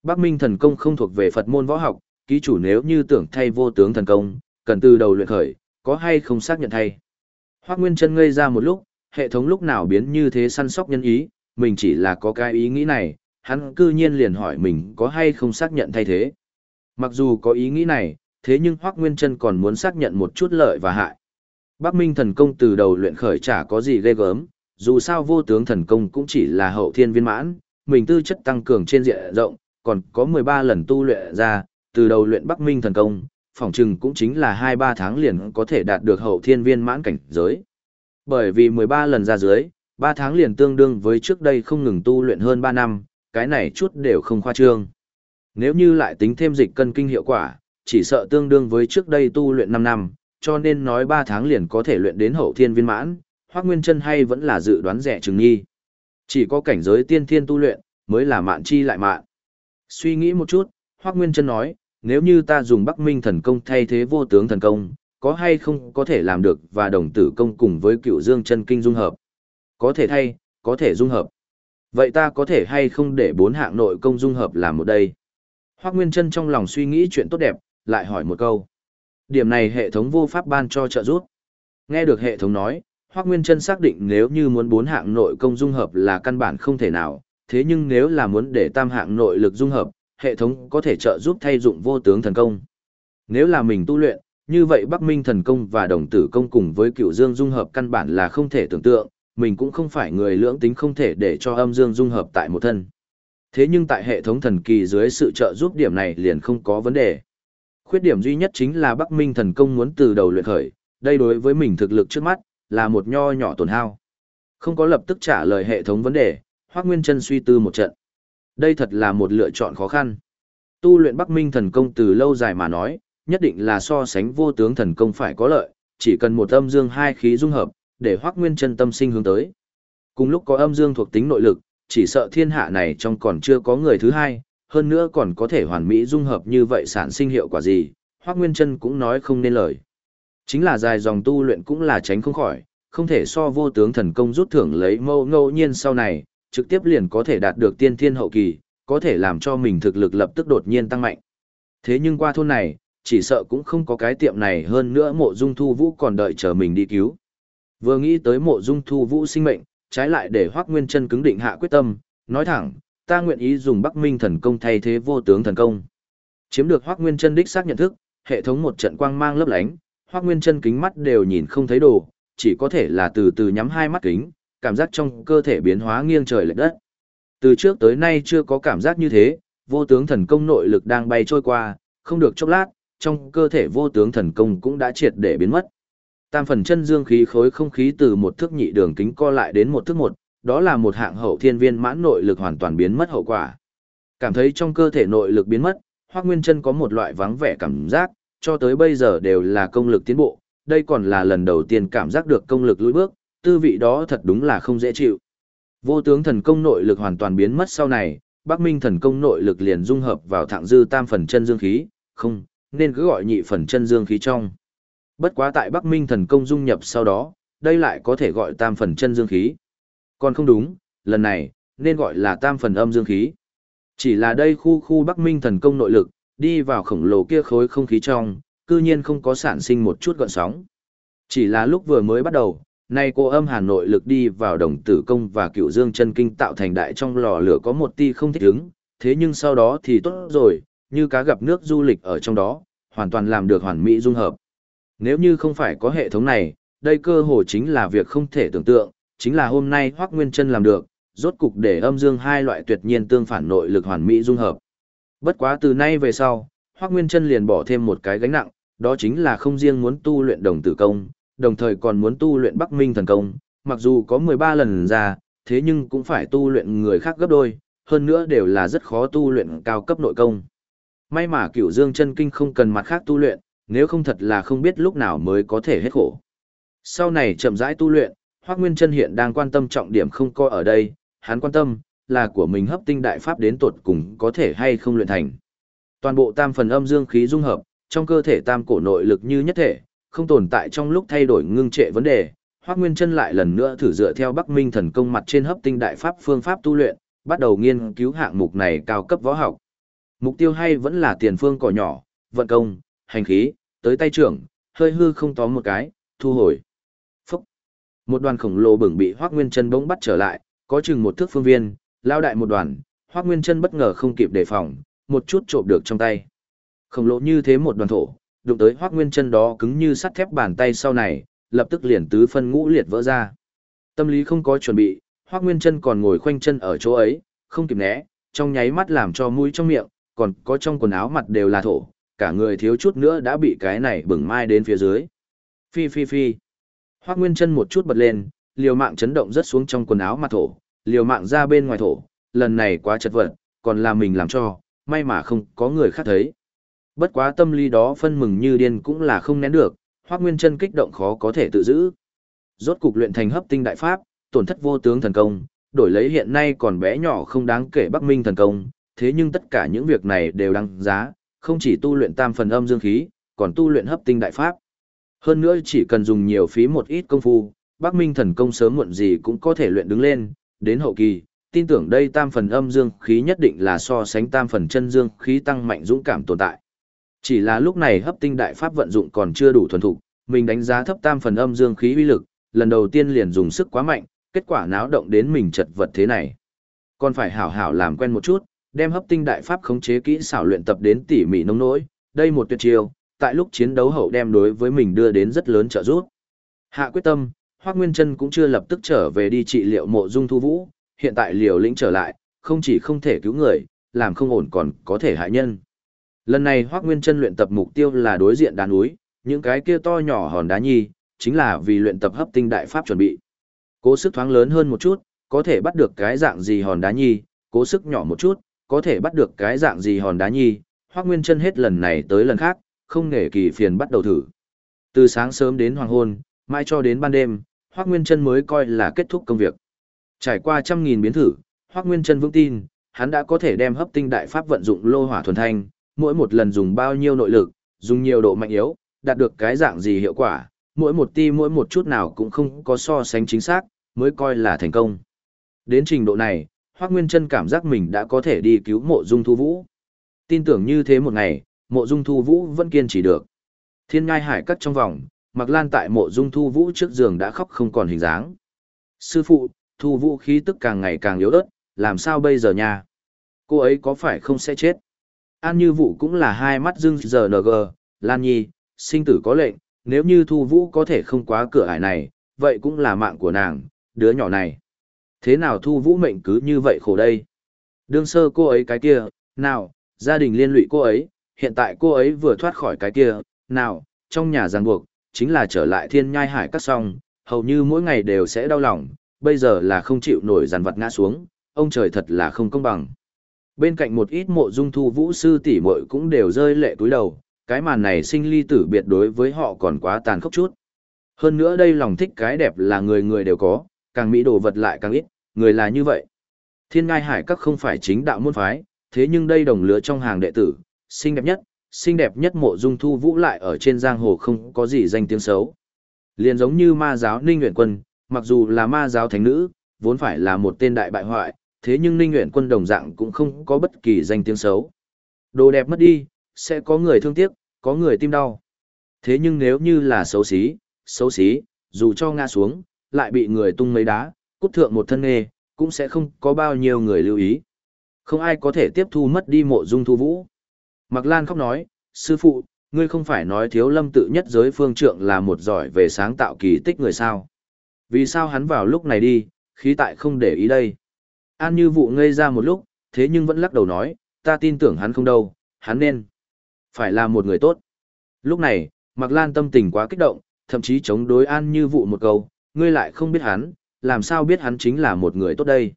Bắc Minh thần công không thuộc về Phật môn võ học, ký chủ nếu như tưởng thay vô tướng thần công, cần từ đầu luyện khởi, có hay không xác nhận thay. Hoắc Nguyên Chân ngây ra một lúc, hệ thống lúc nào biến như thế săn sóc nhân ý, mình chỉ là có cái ý nghĩ này, hắn cư nhiên liền hỏi mình có hay không xác nhận thay thế. Mặc dù có ý nghĩ này, thế nhưng Hoắc Nguyên Chân còn muốn xác nhận một chút lợi và hại. Bắc Minh thần công từ đầu luyện khởi chả có gì ghê gớm, dù sao vô tướng thần công cũng chỉ là hậu thiên viên mãn, mình tư chất tăng cường trên diện rộng, còn có 13 lần tu luyện ra, từ đầu luyện Bắc Minh thần công, Phỏng chừng cũng chính là 2-3 tháng liền có thể đạt được hậu thiên viên mãn cảnh giới. Bởi vì 13 lần ra dưới, 3 tháng liền tương đương với trước đây không ngừng tu luyện hơn 3 năm, cái này chút đều không khoa trương. Nếu như lại tính thêm dịch cân kinh hiệu quả, chỉ sợ tương đương với trước đây tu luyện 5 năm, cho nên nói 3 tháng liền có thể luyện đến hậu thiên viên mãn, Hoắc Nguyên Chân hay vẫn là dự đoán rẻ chừng nghi. Chỉ có cảnh giới tiên thiên tu luyện mới là mạn chi lại mạn. Suy nghĩ một chút, Hoắc Nguyên Chân nói, nếu như ta dùng Bắc Minh thần công thay thế vô tướng thần công, có hay không có thể làm được và đồng tử công cùng với cựu dương chân kinh dung hợp? Có thể thay, có thể dung hợp. Vậy ta có thể hay không để bốn hạng nội công dung hợp làm một đây? Hoác Nguyên Trân trong lòng suy nghĩ chuyện tốt đẹp, lại hỏi một câu. Điểm này hệ thống vô pháp ban cho trợ giúp. Nghe được hệ thống nói, Hoác Nguyên Trân xác định nếu như muốn bốn hạng nội công dung hợp là căn bản không thể nào, thế nhưng nếu là muốn để tam hạng nội lực dung hợp, hệ thống có thể trợ giúp thay dụng vô tướng thần công. Nếu là mình tu luyện, như vậy Bắc Minh thần công và đồng tử công cùng với cựu dương dung hợp căn bản là không thể tưởng tượng, mình cũng không phải người lưỡng tính không thể để cho âm dương dung hợp tại một thân. Thế nhưng tại hệ thống thần kỳ dưới sự trợ giúp điểm này liền không có vấn đề. Khuyết điểm duy nhất chính là Bắc Minh thần công muốn từ đầu luyện khởi, đây đối với mình thực lực trước mắt, là một nho nhỏ tổn hao. Không có lập tức trả lời hệ thống vấn đề, Hoắc Nguyên chân suy tư một trận. Đây thật là một lựa chọn khó khăn. Tu luyện Bắc Minh thần công từ lâu dài mà nói, nhất định là so sánh vô tướng thần công phải có lợi, chỉ cần một âm dương hai khí dung hợp, để Hoắc Nguyên chân tâm sinh hướng tới. Cùng lúc có âm dương thuộc tính nội lực, chỉ sợ thiên hạ này trong còn chưa có người thứ hai, hơn nữa còn có thể hoàn mỹ dung hợp như vậy sản sinh hiệu quả gì, Hoắc Nguyên chân cũng nói không nên lời. Chính là dài dòng tu luyện cũng là tránh không khỏi, không thể so vô tướng thần công rút thưởng lấy mâu ngẫu nhiên sau này, trực tiếp liền có thể đạt được tiên thiên hậu kỳ, có thể làm cho mình thực lực lập tức đột nhiên tăng mạnh. Thế nhưng qua thôn này, chỉ sợ cũng không có cái tiệm này hơn nữa mộ dung thu vũ còn đợi chờ mình đi cứu. Vừa nghĩ tới mộ dung thu vũ sinh mệnh, trái lại để Hoắc Nguyên Chân cứng định hạ quyết tâm, nói thẳng, ta nguyện ý dùng Bắc Minh thần công thay thế vô tướng thần công. Chiếm được Hoắc Nguyên Chân đích xác nhận thức, hệ thống một trận quang mang lấp lánh, Hoắc Nguyên Chân kính mắt đều nhìn không thấy đồ, chỉ có thể là từ từ nhắm hai mắt kính, cảm giác trong cơ thể biến hóa nghiêng trời lệch đất. Từ trước tới nay chưa có cảm giác như thế, vô tướng thần công nội lực đang bay trôi qua, không được chốc lát, trong cơ thể vô tướng thần công cũng đã triệt để biến mất. Tam phần chân dương khí khối không khí từ một thước nhị đường kính co lại đến một thước một, đó là một hạng hậu thiên viên mãn nội lực hoàn toàn biến mất hậu quả. Cảm thấy trong cơ thể nội lực biến mất, Hoắc Nguyên Chân có một loại vắng vẻ cảm giác, cho tới bây giờ đều là công lực tiến bộ, đây còn là lần đầu tiên cảm giác được công lực lùi bước, tư vị đó thật đúng là không dễ chịu. Vô tướng thần công nội lực hoàn toàn biến mất sau này, Bắc Minh thần công nội lực liền dung hợp vào thạng dư tam phần chân dương khí, không, nên cứ gọi nhị phần chân dương khí trong. Bất quá tại Bắc Minh thần công dung nhập sau đó, đây lại có thể gọi tam phần chân dương khí. Còn không đúng, lần này, nên gọi là tam phần âm dương khí. Chỉ là đây khu khu Bắc Minh thần công nội lực, đi vào khổng lồ kia khối không khí trong, cư nhiên không có sản sinh một chút gợn sóng. Chỉ là lúc vừa mới bắt đầu, nay cô âm hàn nội lực đi vào đồng tử công và cựu dương chân kinh tạo thành đại trong lò lửa có một ti không thích ứng, thế nhưng sau đó thì tốt rồi, như cá gặp nước du lịch ở trong đó, hoàn toàn làm được hoàn mỹ dung hợp. Nếu như không phải có hệ thống này, đây cơ hồ chính là việc không thể tưởng tượng, chính là hôm nay Hoắc Nguyên Chân làm được, rốt cục để âm dương hai loại tuyệt nhiên tương phản nội lực hoàn mỹ dung hợp. Bất quá từ nay về sau, Hoắc Nguyên Chân liền bỏ thêm một cái gánh nặng, đó chính là không riêng muốn tu luyện đồng tử công, đồng thời còn muốn tu luyện Bắc Minh thần công, mặc dù có 13 lần ra, thế nhưng cũng phải tu luyện người khác gấp đôi, hơn nữa đều là rất khó tu luyện cao cấp nội công. May mà cửu dương chân kinh không cần mặt khác tu luyện, nếu không thật là không biết lúc nào mới có thể hết khổ. Sau này chậm rãi tu luyện, Hoắc Nguyên Trân hiện đang quan tâm trọng điểm không coi ở đây, hắn quan tâm, là của mình hấp tinh đại pháp đến tuột cùng có thể hay không luyện thành. Toàn bộ tam phần âm dương khí dung hợp, trong cơ thể tam cổ nội lực như nhất thể, không tồn tại trong lúc thay đổi ngưng trệ vấn đề. Hoác Nguyên Trân lại lần nữa thử dựa theo Bắc Minh thần công mặt trên hấp tinh đại pháp phương pháp tu luyện, bắt đầu nghiên cứu hạng mục này cao cấp võ học. Mục tiêu hay vẫn là tiền phương cỏ nhỏ, vận công, hành khí, tới tay trưởng, hơi hư không tóm một cái, thu hồi. Phúc! Một đoàn khổng lồ bừng bị Hoác Nguyên Trân bỗng bắt trở lại, có chừng một thước phương viên, lao đại một đoàn, Hoác Nguyên Trân bất ngờ không kịp đề phòng, một chút trộm được trong tay. Khổng lồ như thế một đoàn thổ, đụng tới Hoác Nguyên Trân đó cứng như sắt thép bàn tay sau này, lập tức liền tứ phân ngũ liệt vỡ ra. Tâm lý không có chuẩn bị, Hoác Nguyên Trân còn ngồi khoanh chân ở chỗ ấy, không kịp né, trong nháy mắt làm cho mũi trong miệng, còn có trong quần áo mặt đều là thổ, cả người thiếu chút nữa đã bị cái này bừng mai đến phía dưới. Phi phi phi. Hoác Nguyên Trân một chút bật lên, liều mạng chấn động rất xuống trong quần áo mặt thổ, liều mạng ra bên ngoài thổ, lần này quá chật vật, còn là mình làm cho, may mà không có người khác thấy. Bất quá tâm lý đó phân mừng như điên cũng là không nén được, Hoắc Nguyên Chân kích động khó có thể tự giữ. Rốt cục luyện thành hấp tinh đại pháp, tổn thất vô tướng thần công, đổi lấy hiện nay còn bé nhỏ không đáng kể Bắc Minh thần công, thế nhưng tất cả những việc này đều đáng giá, không chỉ tu luyện tam phần âm dương khí, còn tu luyện hấp tinh đại pháp. Hơn nữa chỉ cần dùng nhiều phí một ít công phu, Bắc Minh thần công sớm muộn gì cũng có thể luyện đứng lên, đến hậu kỳ, tin tưởng đây tam phần âm dương khí nhất định là so sánh tam phần chân dương khí tăng mạnh dũng cảm tồn tại. Chỉ là lúc này hấp tinh đại pháp vận dụng còn chưa đủ thuần thục, mình đánh giá thấp tam phần âm dương khí uy lực, lần đầu tiên liền dùng sức quá mạnh, kết quả náo động đến mình chật vật thế này. Còn phải hảo hảo làm quen một chút, đem hấp tinh đại pháp khống chế kỹ xảo luyện tập đến tỉ mỉ nông nỗi, đây một tuyệt chiêu, tại lúc chiến đấu hậu đem đối với mình đưa đến rất lớn trợ giúp. Hạ quyết tâm, Hoắc Nguyên Chân cũng chưa lập tức trở về đi trị liệu mộ dung thu vũ, hiện tại liều lĩnh trở lại, không chỉ không thể cứu người, làm không ổn còn có thể hại nhân. Lần này Hoác Nguyên Trân luyện tập mục tiêu là đối diện đá núi, những cái kia to nhỏ hòn đá nhi, chính là vì luyện tập hấp tinh đại pháp chuẩn bị. Cố sức thoáng lớn hơn một chút, có thể bắt được cái dạng gì hòn đá nhi, cố sức nhỏ một chút, có thể bắt được cái dạng gì hòn đá nhi, Hoác Nguyên Trân hết lần này tới lần khác, không nể kỳ phiền bắt đầu thử. Từ sáng sớm đến hoàng hôn, mai cho đến ban đêm, Hoác Nguyên Trân mới coi là kết thúc công việc. Trải qua trăm nghìn biến thử, Hoắc Nguyên Chân vững tin, hắn đã có thể đem hấp tinh đại pháp vận dụng lô hỏa thuần thanh, mỗi một lần dùng bao nhiêu nội lực, dùng nhiều độ mạnh yếu, đạt được cái dạng gì hiệu quả, mỗi một ti mỗi một chút nào cũng không có so sánh chính xác, mới coi là thành công. Đến trình độ này, Hoắc Nguyên Trân cảm giác mình đã có thể đi cứu Mộ Dung Thu Vũ. Tin tưởng như thế một ngày, Mộ Dung Thu Vũ vẫn kiên trì được. Thiên ngai hải cắt trong vòng, Mặc Lan tại Mộ Dung Thu Vũ trước giường đã khóc không còn hình dáng. Sư phụ, thu vũ khí tức càng ngày càng yếu ớt, làm sao bây giờ nha? Cô ấy có phải không sẽ chết? An như vụ cũng là hai mắt dưng giờ Lan Nhi, sinh tử có lệnh, nếu như thu vũ có thể không quá cửa ải này, vậy cũng là mạng của nàng, đứa nhỏ này. Thế nào thu vũ mệnh cứ như vậy khổ đây? Đương sơ cô ấy cái kia, nào, gia đình liên lụy cô ấy, hiện tại cô ấy vừa thoát khỏi cái kia, nào, trong nhà ràng buộc, chính là trở lại thiên nhai hải cắt xong, hầu như mỗi ngày đều sẽ đau lòng, bây giờ là không chịu nổi giàn vật ngã xuống, ông trời thật là không công bằng. Bên cạnh một ít mộ dung thu vũ sư tỷ muội cũng đều rơi lệ túi đầu, cái màn này sinh ly tử biệt đối với họ còn quá tàn khốc chút. Hơn nữa đây lòng thích cái đẹp là người người đều có, càng mỹ đồ vật lại càng ít, người là như vậy. Thiên ngai hải các không phải chính đạo môn phái, thế nhưng đây đồng lứa trong hàng đệ tử, xinh đẹp nhất, xinh đẹp nhất mộ dung thu vũ lại ở trên giang hồ không có gì danh tiếng xấu. Liền giống như ma giáo ninh nguyện quân, mặc dù là ma giáo thánh nữ, vốn phải là một tên đại bại hoại, thế nhưng Ninh Nguyện quân đồng dạng cũng không có bất kỳ danh tiếng xấu. Đồ đẹp mất đi, sẽ có người thương tiếc, có người tim đau. Thế nhưng nếu như là xấu xí, xấu xí, dù cho ngã xuống, lại bị người tung mấy đá, cút thượng một thân nghề, cũng sẽ không có bao nhiêu người lưu ý. Không ai có thể tiếp thu mất đi mộ dung thu vũ. Mạc Lan khóc nói, sư phụ, ngươi không phải nói thiếu lâm tự nhất giới phương trượng là một giỏi về sáng tạo kỳ tích người sao. Vì sao hắn vào lúc này đi, khí tại không để ý đây. An như vụ ngây ra một lúc, thế nhưng vẫn lắc đầu nói, ta tin tưởng hắn không đâu, hắn nên. Phải là một người tốt. Lúc này, Mạc Lan tâm tình quá kích động, thậm chí chống đối An Như Vụ một câu, ngươi lại không biết hắn, làm sao biết hắn chính là một người tốt đây.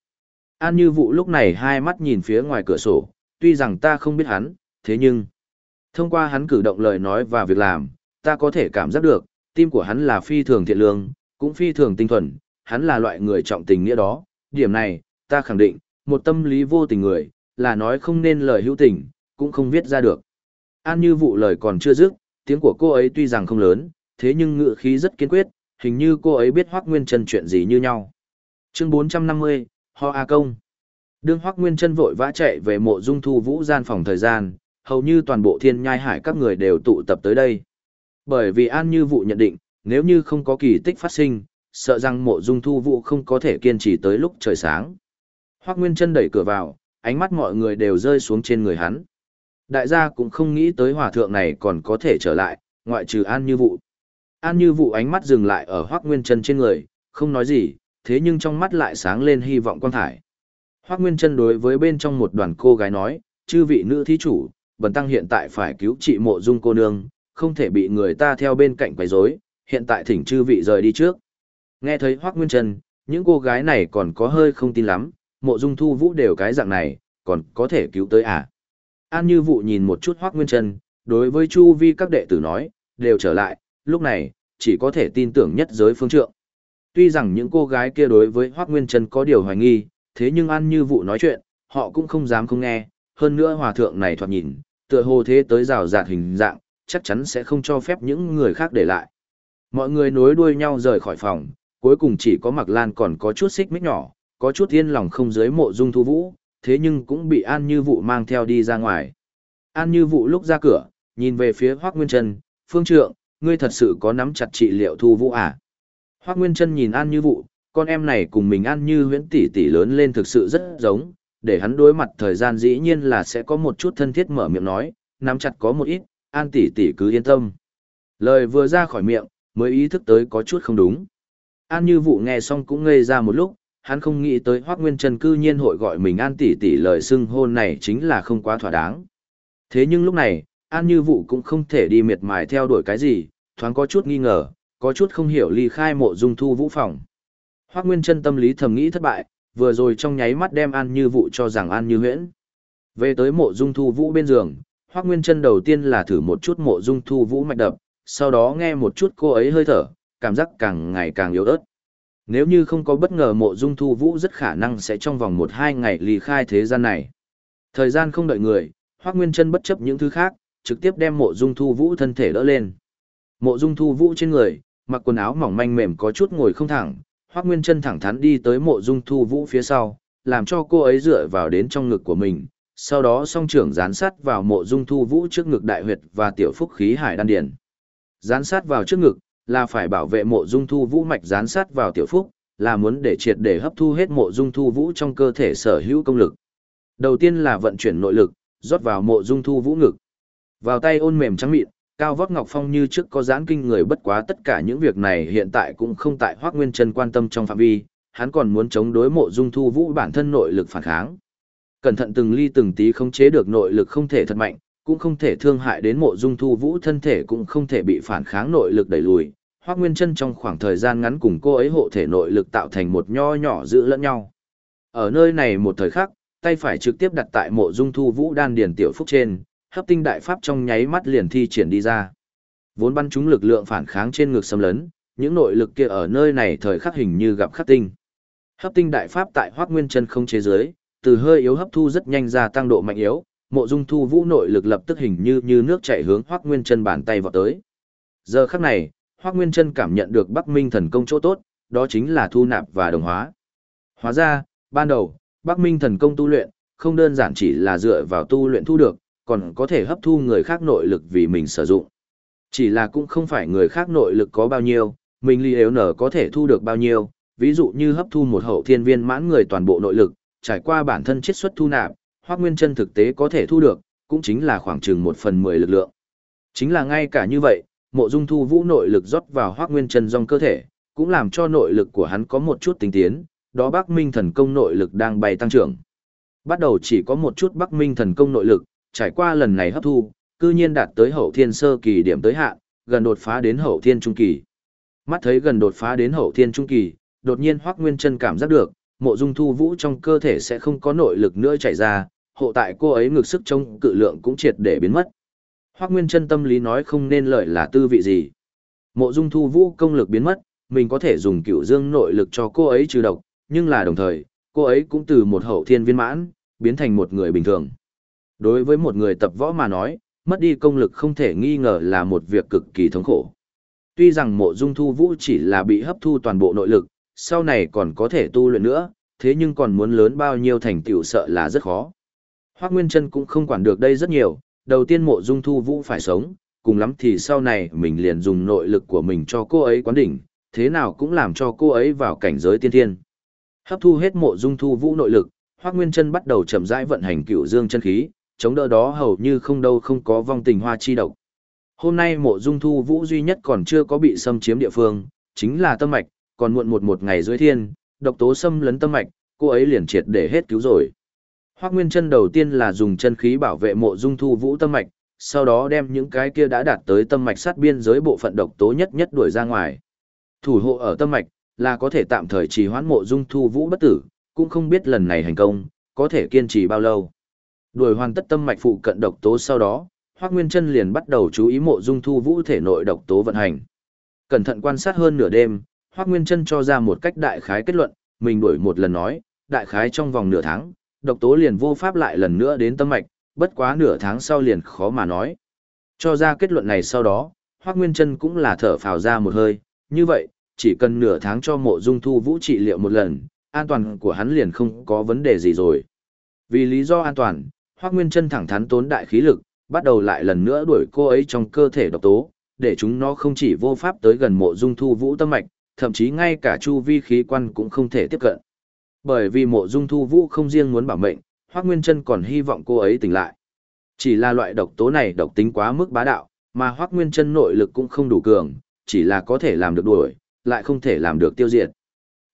An Như Vụ lúc này hai mắt nhìn phía ngoài cửa sổ, tuy rằng ta không biết hắn, thế nhưng, thông qua hắn cử động lời nói và việc làm, ta có thể cảm giác được, tim của hắn là phi thường thiện lương, cũng phi thường tinh thuần, hắn là loại người trọng tình nghĩa đó, điểm này, ta khẳng định, một tâm lý vô tình người, là nói không nên lời hữu tình, cũng không viết ra được. An như vụ lời còn chưa dứt, tiếng của cô ấy tuy rằng không lớn, thế nhưng ngựa khí rất kiên quyết, hình như cô ấy biết Hoác Nguyên Trân chuyện gì như nhau. Chương 450, Ho A Công Đương Hoác Nguyên Trân vội vã chạy về mộ dung thu vũ gian phòng thời gian, hầu như toàn bộ thiên nhai hải các người đều tụ tập tới đây. Bởi vì An Như Vụ nhận định, nếu như không có kỳ tích phát sinh, sợ rằng mộ dung thu vụ không có thể kiên trì tới lúc trời sáng. Hoác Nguyên chân đẩy cửa vào, ánh mắt mọi người đều rơi xuống trên người hắn. Đại gia cũng không nghĩ tới hòa thượng này còn có thể trở lại, ngoại trừ An Như Vụ. An Như Vụ ánh mắt dừng lại ở Hoác Nguyên chân trên người, không nói gì, thế nhưng trong mắt lại sáng lên hy vọng quan thải. Hoác Nguyên chân đối với bên trong một đoàn cô gái nói, chư vị nữ thí chủ, bần tăng hiện tại phải cứu trị mộ dung cô nương, không thể bị người ta theo bên cạnh quấy rối, hiện tại thỉnh chư vị rời đi trước. Nghe thấy Hoắc Nguyên Trân, những cô gái này còn có hơi không tin lắm, mộ dung thu vũ đều cái dạng này, còn có thể cứu tới à. An như vụ nhìn một chút Hoắc Nguyên Trân, đối với Chu Vi các đệ tử nói, đều trở lại, lúc này, chỉ có thể tin tưởng nhất giới phương trượng. Tuy rằng những cô gái kia đối với Hoắc Nguyên Trân có điều hoài nghi, thế nhưng An như vụ nói chuyện, họ cũng không dám không nghe, hơn nữa hòa thượng này thoạt nhìn, tựa hồ thế tới rào rạt hình dạng, chắc chắn sẽ không cho phép những người khác để lại. Mọi người nối đuôi nhau rời khỏi phòng, cuối cùng chỉ có Mạc Lan còn có chút xích mích nhỏ, có chút yên lòng không dưới mộ dung thu vũ, thế nhưng cũng bị An Như Vụ mang theo đi ra ngoài. An Như Vụ lúc ra cửa, nhìn về phía Hoác Nguyên Trân, phương trượng, ngươi thật sự có nắm chặt trị liệu thu vũ à? Hoác Nguyên Trân nhìn An Như Vụ, con em này cùng mình An Như huyễn tỷ tỷ lớn lên thực sự rất giống, để hắn đối mặt thời gian dĩ nhiên là sẽ có một chút thân thiết mở miệng nói, nắm chặt có một ít, An tỷ tỷ cứ yên tâm. Lời vừa ra khỏi miệng, mới ý thức tới có chút không đúng. An Như Vụ nghe xong cũng ngây ra một lúc, hắn không nghĩ tới Hoắc Nguyên Trần cư nhiên hội gọi mình An tỷ tỷ lời xưng hôn này chính là không quá thỏa đáng. Thế nhưng lúc này, An Như Vụ cũng không thể đi miệt mài theo đuổi cái gì, thoáng có chút nghi ngờ, có chút không hiểu ly khai mộ dung thu vũ phòng. Hoắc Nguyên Trân tâm lý thầm nghĩ thất bại, vừa rồi trong nháy mắt đem An Như Vụ cho rằng An Như Huyễn. Về tới mộ dung thu vũ bên giường, Hoắc Nguyên Trân đầu tiên là thử một chút mộ dung thu vũ mạch đập, sau đó nghe một chút cô ấy hơi thở, cảm giác càng ngày càng yếu ớt. Nếu như không có bất ngờ mộ dung thu vũ rất khả năng sẽ trong vòng một hai ngày ly khai thế gian này. Thời gian không đợi người, Hoác Nguyên Trân bất chấp những thứ khác, trực tiếp đem mộ dung thu vũ thân thể đỡ lên. Mộ dung thu vũ trên người, mặc quần áo mỏng manh mềm có chút ngồi không thẳng, Hoác Nguyên Trân thẳng thắn đi tới mộ dung thu vũ phía sau, làm cho cô ấy dựa vào đến trong ngực của mình, sau đó song trưởng dán sát vào mộ dung thu vũ trước ngực đại huyệt và tiểu phúc khí hải đan điển. Dán sát vào trước ngực, là phải bảo vệ mộ dung thu vũ mạch dán sát vào tiểu phúc, là muốn để triệt để hấp thu hết mộ dung thu vũ trong cơ thể sở hữu công lực. Đầu tiên là vận chuyển nội lực, rót vào mộ dung thu vũ ngực. Vào tay ôn mềm trắng mịn, cao vóc ngọc phong như trước có giãn kinh người bất quá tất cả những việc này hiện tại cũng không tại Hoắc Nguyên Chân quan tâm trong phạm vi, hắn còn muốn chống đối mộ dung thu vũ bản thân nội lực phản kháng. Cẩn thận từng ly từng tí không chế được nội lực không thể thật mạnh, cũng không thể thương hại đến mộ dung thu vũ thân thể cũng không thể bị phản kháng nội lực đẩy lùi. Hoác Nguyên chân trong khoảng thời gian ngắn cùng cô ấy hộ thể nội lực tạo thành một nho nhỏ giữ lẫn nhau. Ở nơi này một thời khắc, tay phải trực tiếp đặt tại mộ dung thu vũ đan điền tiểu phúc trên, hấp tinh đại pháp trong nháy mắt liền thi triển đi ra. Vốn bắn chúng lực lượng phản kháng trên ngực xâm lấn, những nội lực kia ở nơi này thời khắc hình như gặp khắc tinh. Hấp tinh đại pháp tại Hoắc Nguyên Chân không chế giới, từ hơi yếu hấp thu rất nhanh ra tăng độ mạnh yếu, mộ dung thu vũ nội lực lập tức hình như như nước chảy hướng hoác nguyên chân bàn tay vào tới. Giờ khắc này hoác nguyên chân cảm nhận được bắc minh thần công chỗ tốt, đó chính là thu nạp và đồng hóa. Hóa ra, ban đầu, bắc minh thần công tu luyện không đơn giản chỉ là dựa vào tu luyện thu được, còn có thể hấp thu người khác nội lực vì mình sử dụng. Chỉ là cũng không phải người khác nội lực có bao nhiêu, mình li yếu nở có thể thu được bao nhiêu, ví dụ như hấp thu một hậu thiên viên mãn người toàn bộ nội lực, trải qua bản thân chiết xuất thu nạp Hoắc Nguyên Chân thực tế có thể thu được, cũng chính là khoảng chừng một phần mười lực lượng. Chính là ngay cả như vậy, Mộ Dung Thu Vũ nội lực rót vào Hoắc Nguyên Chân trong cơ thể, cũng làm cho nội lực của hắn có một chút tinh tiến, đó Bắc Minh thần công nội lực đang bay tăng trưởng. Bắt đầu chỉ có một chút Bắc Minh thần công nội lực, trải qua lần này hấp thu, cư nhiên đạt tới hậu thiên sơ kỳ điểm tới hạn, gần đột phá đến hậu thiên trung kỳ. Mắt thấy gần đột phá đến hậu thiên trung kỳ, đột nhiên Hoắc Nguyên Chân cảm giác được, mộ dung thu vũ trong cơ thể sẽ không có nội lực nữa chảy ra, hộ tại cô ấy ngược sức chống cự lượng cũng triệt để biến mất. Hoắc Nguyên Chân tâm lý nói không nên lợi là tư vị gì. Mộ Dung Thu Vũ công lực biến mất, mình có thể dùng cửu dương nội lực cho cô ấy trừ độc, nhưng là đồng thời, cô ấy cũng từ một hậu thiên viên mãn, biến thành một người bình thường. Đối với một người tập võ mà nói, mất đi công lực không thể nghi ngờ là một việc cực kỳ thống khổ. Tuy rằng mộ dung thu vũ chỉ là bị hấp thu toàn bộ nội lực, sau này còn có thể tu luyện nữa, thế nhưng còn muốn lớn bao nhiêu thành tựu sợ là rất khó. Hoác Nguyên Trân cũng không quản được đây rất nhiều, đầu tiên mộ dung thu vũ phải sống, cùng lắm thì sau này mình liền dùng nội lực của mình cho cô ấy quán đỉnh, thế nào cũng làm cho cô ấy vào cảnh giới tiên thiên. Hấp thu hết mộ dung thu vũ nội lực, Hoắc Nguyên Trân bắt đầu chậm rãi vận hành cựu dương chân khí, chống đỡ đó hầu như không đâu không có vong tình hoa chi độc. Hôm nay mộ dung thu vũ duy nhất còn chưa có bị xâm chiếm địa phương, chính là tâm mạch, còn muộn một một ngày dưới thiên, độc tố xâm lấn tâm mạch, cô ấy liền triệt để hết cứu rồi. Hoắc Nguyên Chân đầu tiên là dùng chân khí bảo vệ mộ dung thu vũ tâm mạch, sau đó đem những cái kia đã đạt tới tâm mạch sát biên giới bộ phận độc tố nhất nhất đuổi ra ngoài. Thủ hộ ở tâm mạch là có thể tạm thời trì hoãn mộ dung thu vũ bất tử, cũng không biết lần này hành công có thể kiên trì bao lâu. Đuổi hoàn tất tâm mạch phụ cận độc tố sau đó, Hoắc Nguyên Chân liền bắt đầu chú ý mộ dung thu vũ thể nội độc tố vận hành. Cẩn thận quan sát hơn nửa đêm, Hoắc Nguyên Chân cho ra một cách đại khái kết luận, mình đuổi một lần nói, đại khái trong vòng nửa tháng, độc tố liền vô pháp lại lần nữa đến tâm mạch, bất quá nửa tháng sau liền khó mà nói. Cho ra kết luận này sau đó, Hoác Nguyên Trân cũng là thở phào ra một hơi, như vậy, chỉ cần nửa tháng cho mộ dung thu vũ trị liệu một lần, an toàn của hắn liền không có vấn đề gì rồi. Vì lý do an toàn, Hoác Nguyên Trân thẳng thắn tốn đại khí lực, bắt đầu lại lần nữa đuổi cô ấy trong cơ thể độc tố, để chúng nó không chỉ vô pháp tới gần mộ dung thu vũ tâm mạch, thậm chí ngay cả chu vi khí quan cũng không thể tiếp cận. Bởi vì mộ dung thu vũ không riêng muốn bảo mệnh, Hoác Nguyên Trân còn hy vọng cô ấy tỉnh lại. Chỉ là loại độc tố này độc tính quá mức bá đạo, mà Hoác Nguyên Trân nội lực cũng không đủ cường, chỉ là có thể làm được đuổi, lại không thể làm được tiêu diệt.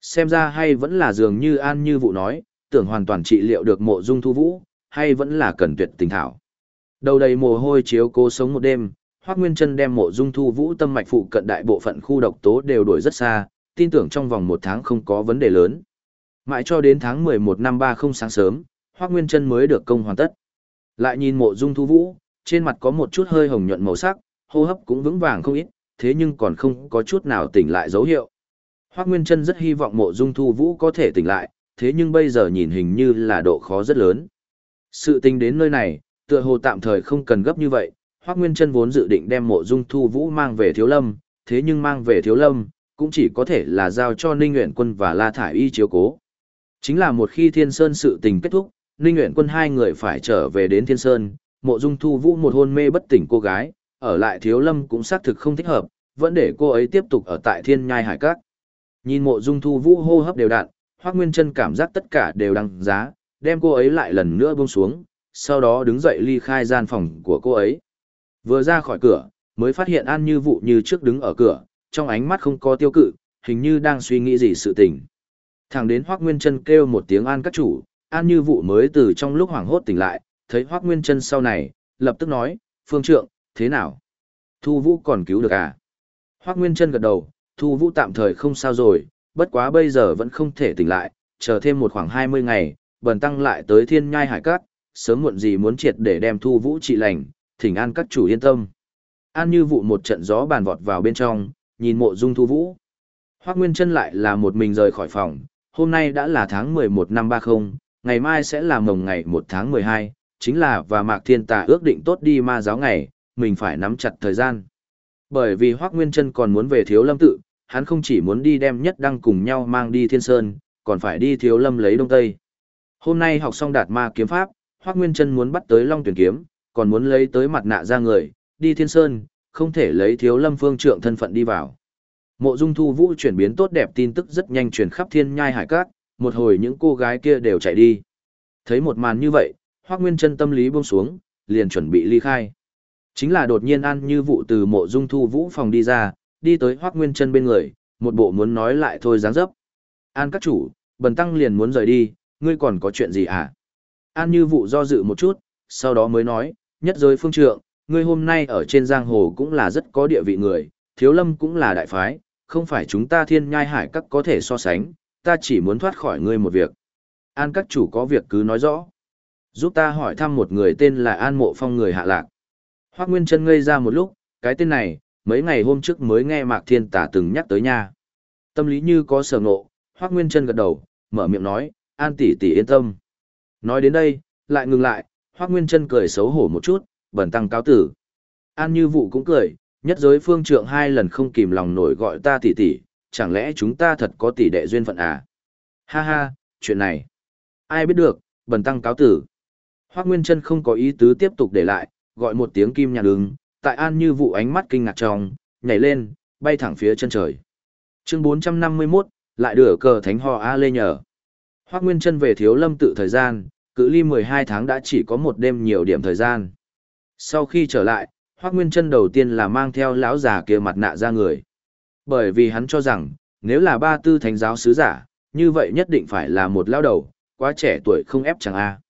Xem ra hay vẫn là dường như An Như Vụ nói, tưởng hoàn toàn trị liệu được mộ dung thu vũ, hay vẫn là cần tuyệt tình thảo. Đầu đầy mồ hôi chiếu cố sống một đêm, Hoác Nguyên Trân đem mộ dung thu vũ tâm mạch phụ cận đại bộ phận khu độc tố đều đuổi rất xa, tin tưởng trong vòng một tháng không có vấn đề lớn. Mãi cho đến tháng 11 năm 30 sáng sớm, Hoác Nguyên Trân mới được công hoàn tất. Lại nhìn mộ dung thu vũ, trên mặt có một chút hơi hồng nhuận màu sắc, hô hấp cũng vững vàng không ít, thế nhưng còn không có chút nào tỉnh lại dấu hiệu. Hoác Nguyên Trân rất hy vọng mộ dung thu vũ có thể tỉnh lại, thế nhưng bây giờ nhìn hình như là độ khó rất lớn. Sự tình đến nơi này, tựa hồ tạm thời không cần gấp như vậy, Hoác Nguyên Trân vốn dự định đem mộ dung thu vũ mang về thiếu lâm, thế nhưng mang về thiếu lâm, cũng chỉ có thể là giao cho Ninh Nguyện Quân và La Thải Y chiếu cố. Chính là một khi Thiên Sơn sự tình kết thúc, Ninh Nguyễn Quân hai người phải trở về đến Thiên Sơn, mộ dung thu vũ một hôn mê bất tỉnh cô gái, ở lại thiếu lâm cũng xác thực không thích hợp, vẫn để cô ấy tiếp tục ở tại thiên nhai hải các. Nhìn mộ dung thu vũ hô hấp đều đặn, Hoác Nguyên Trân cảm giác tất cả đều đăng giá, đem cô ấy lại lần nữa buông xuống, sau đó đứng dậy ly khai gian phòng của cô ấy. Vừa ra khỏi cửa, mới phát hiện An Như Vụ như trước đứng ở cửa, trong ánh mắt không có tiêu cự, hình như đang suy nghĩ gì sự tình. Thẳng đến Hoác Nguyên Trân kêu một tiếng An các chủ, An Như Vụ mới từ trong lúc hoảng hốt tỉnh lại, thấy Hoác Nguyên Trân sau này, lập tức nói, Phương Trượng, thế nào? Thu Vũ còn cứu được à? Hoác Nguyên Trân gật đầu, Thu Vũ tạm thời không sao rồi, bất quá bây giờ vẫn không thể tỉnh lại, chờ thêm một khoảng 20 ngày, bần tăng lại tới thiên nhai hải cát, sớm muộn gì muốn triệt để đem Thu Vũ trị lành, thỉnh an các chủ yên tâm. An Như Vụ một trận gió bàn vọt vào bên trong, nhìn mộ dung Thu Vũ. Hoác Nguyên Trân lại là một mình rời khỏi phòng, hôm nay đã là tháng 11 năm 30, ngày mai sẽ là mồng ngày 1 tháng 12, chính là và Mạc Thiên Tà ước định tốt đi ma giáo ngày, mình phải nắm chặt thời gian. Bởi vì Hoác Nguyên Trân còn muốn về Thiếu Lâm tự, hắn không chỉ muốn đi đem nhất đăng cùng nhau mang đi Thiên Sơn, còn phải đi Thiếu Lâm lấy Đông Tây. Hôm nay học xong đạt ma kiếm pháp, Hoác Nguyên Trân muốn bắt tới Long Tuyển Kiếm, còn muốn lấy tới mặt nạ ra người, đi Thiên Sơn, không thể lấy Thiếu Lâm phương trượng thân phận đi vào. Mộ Dung Thu Vũ chuyển biến tốt đẹp tin tức rất nhanh truyền khắp thiên nhai hải cát, một hồi những cô gái kia đều chạy đi. Thấy một màn như vậy, Hoắc Nguyên Chân tâm lý buông xuống, liền chuẩn bị ly khai. Chính là đột nhiên An Như vụ từ Mộ Dung Thu Vũ phòng đi ra, đi tới Hoắc Nguyên Chân bên người, một bộ muốn nói lại thôi dáng dấp. "An các chủ, Bần tăng liền muốn rời đi, ngươi còn có chuyện gì à?" An Như vụ do dự một chút, sau đó mới nói, "Nhất giới phương trượng, ngươi hôm nay ở trên giang hồ cũng là rất có địa vị người, thiếu lâm cũng là đại phái, không phải chúng ta thiên nhai hải các có thể so sánh, ta chỉ muốn thoát khỏi ngươi một việc. An các chủ có việc cứ nói rõ. Giúp ta hỏi thăm một người tên là An Mộ Phong người hạ lạc. Hoác Nguyên Trân ngây ra một lúc, cái tên này, mấy ngày hôm trước mới nghe Mạc Thiên Tả từng nhắc tới nha. Tâm lý như có sở ngộ, Hoác Nguyên Trân gật đầu, mở miệng nói, An tỷ tỷ yên tâm. Nói đến đây, lại ngừng lại, Hoác Nguyên Trân cười xấu hổ một chút, bẩn tăng cáo tử. An Như Vụ cũng cười, nhất giới phương trượng hai lần không kìm lòng nổi gọi ta tỷ tỷ, chẳng lẽ chúng ta thật có tỷ đệ duyên phận à? Ha ha, chuyện này. Ai biết được, bần tăng cáo tử. Hoác Nguyên Trân không có ý tứ tiếp tục để lại, gọi một tiếng kim nhạc đứng, tại An Như Vụ ánh mắt kinh ngạc trong, nhảy lên, bay thẳng phía chân trời. Chương 451, lại đưa cờ thánh ho A Lê nhờ. Hoác Nguyên Trân về thiếu lâm tự thời gian, cự ly 12 tháng đã chỉ có một đêm nhiều điểm thời gian. Sau khi trở lại, Hoắc Nguyên Trân đầu tiên là mang theo lão già kia mặt nạ ra người. Bởi vì hắn cho rằng, nếu là ba tư thánh giáo sứ giả, như vậy nhất định phải là một lão đầu, quá trẻ tuổi không ép chẳng a.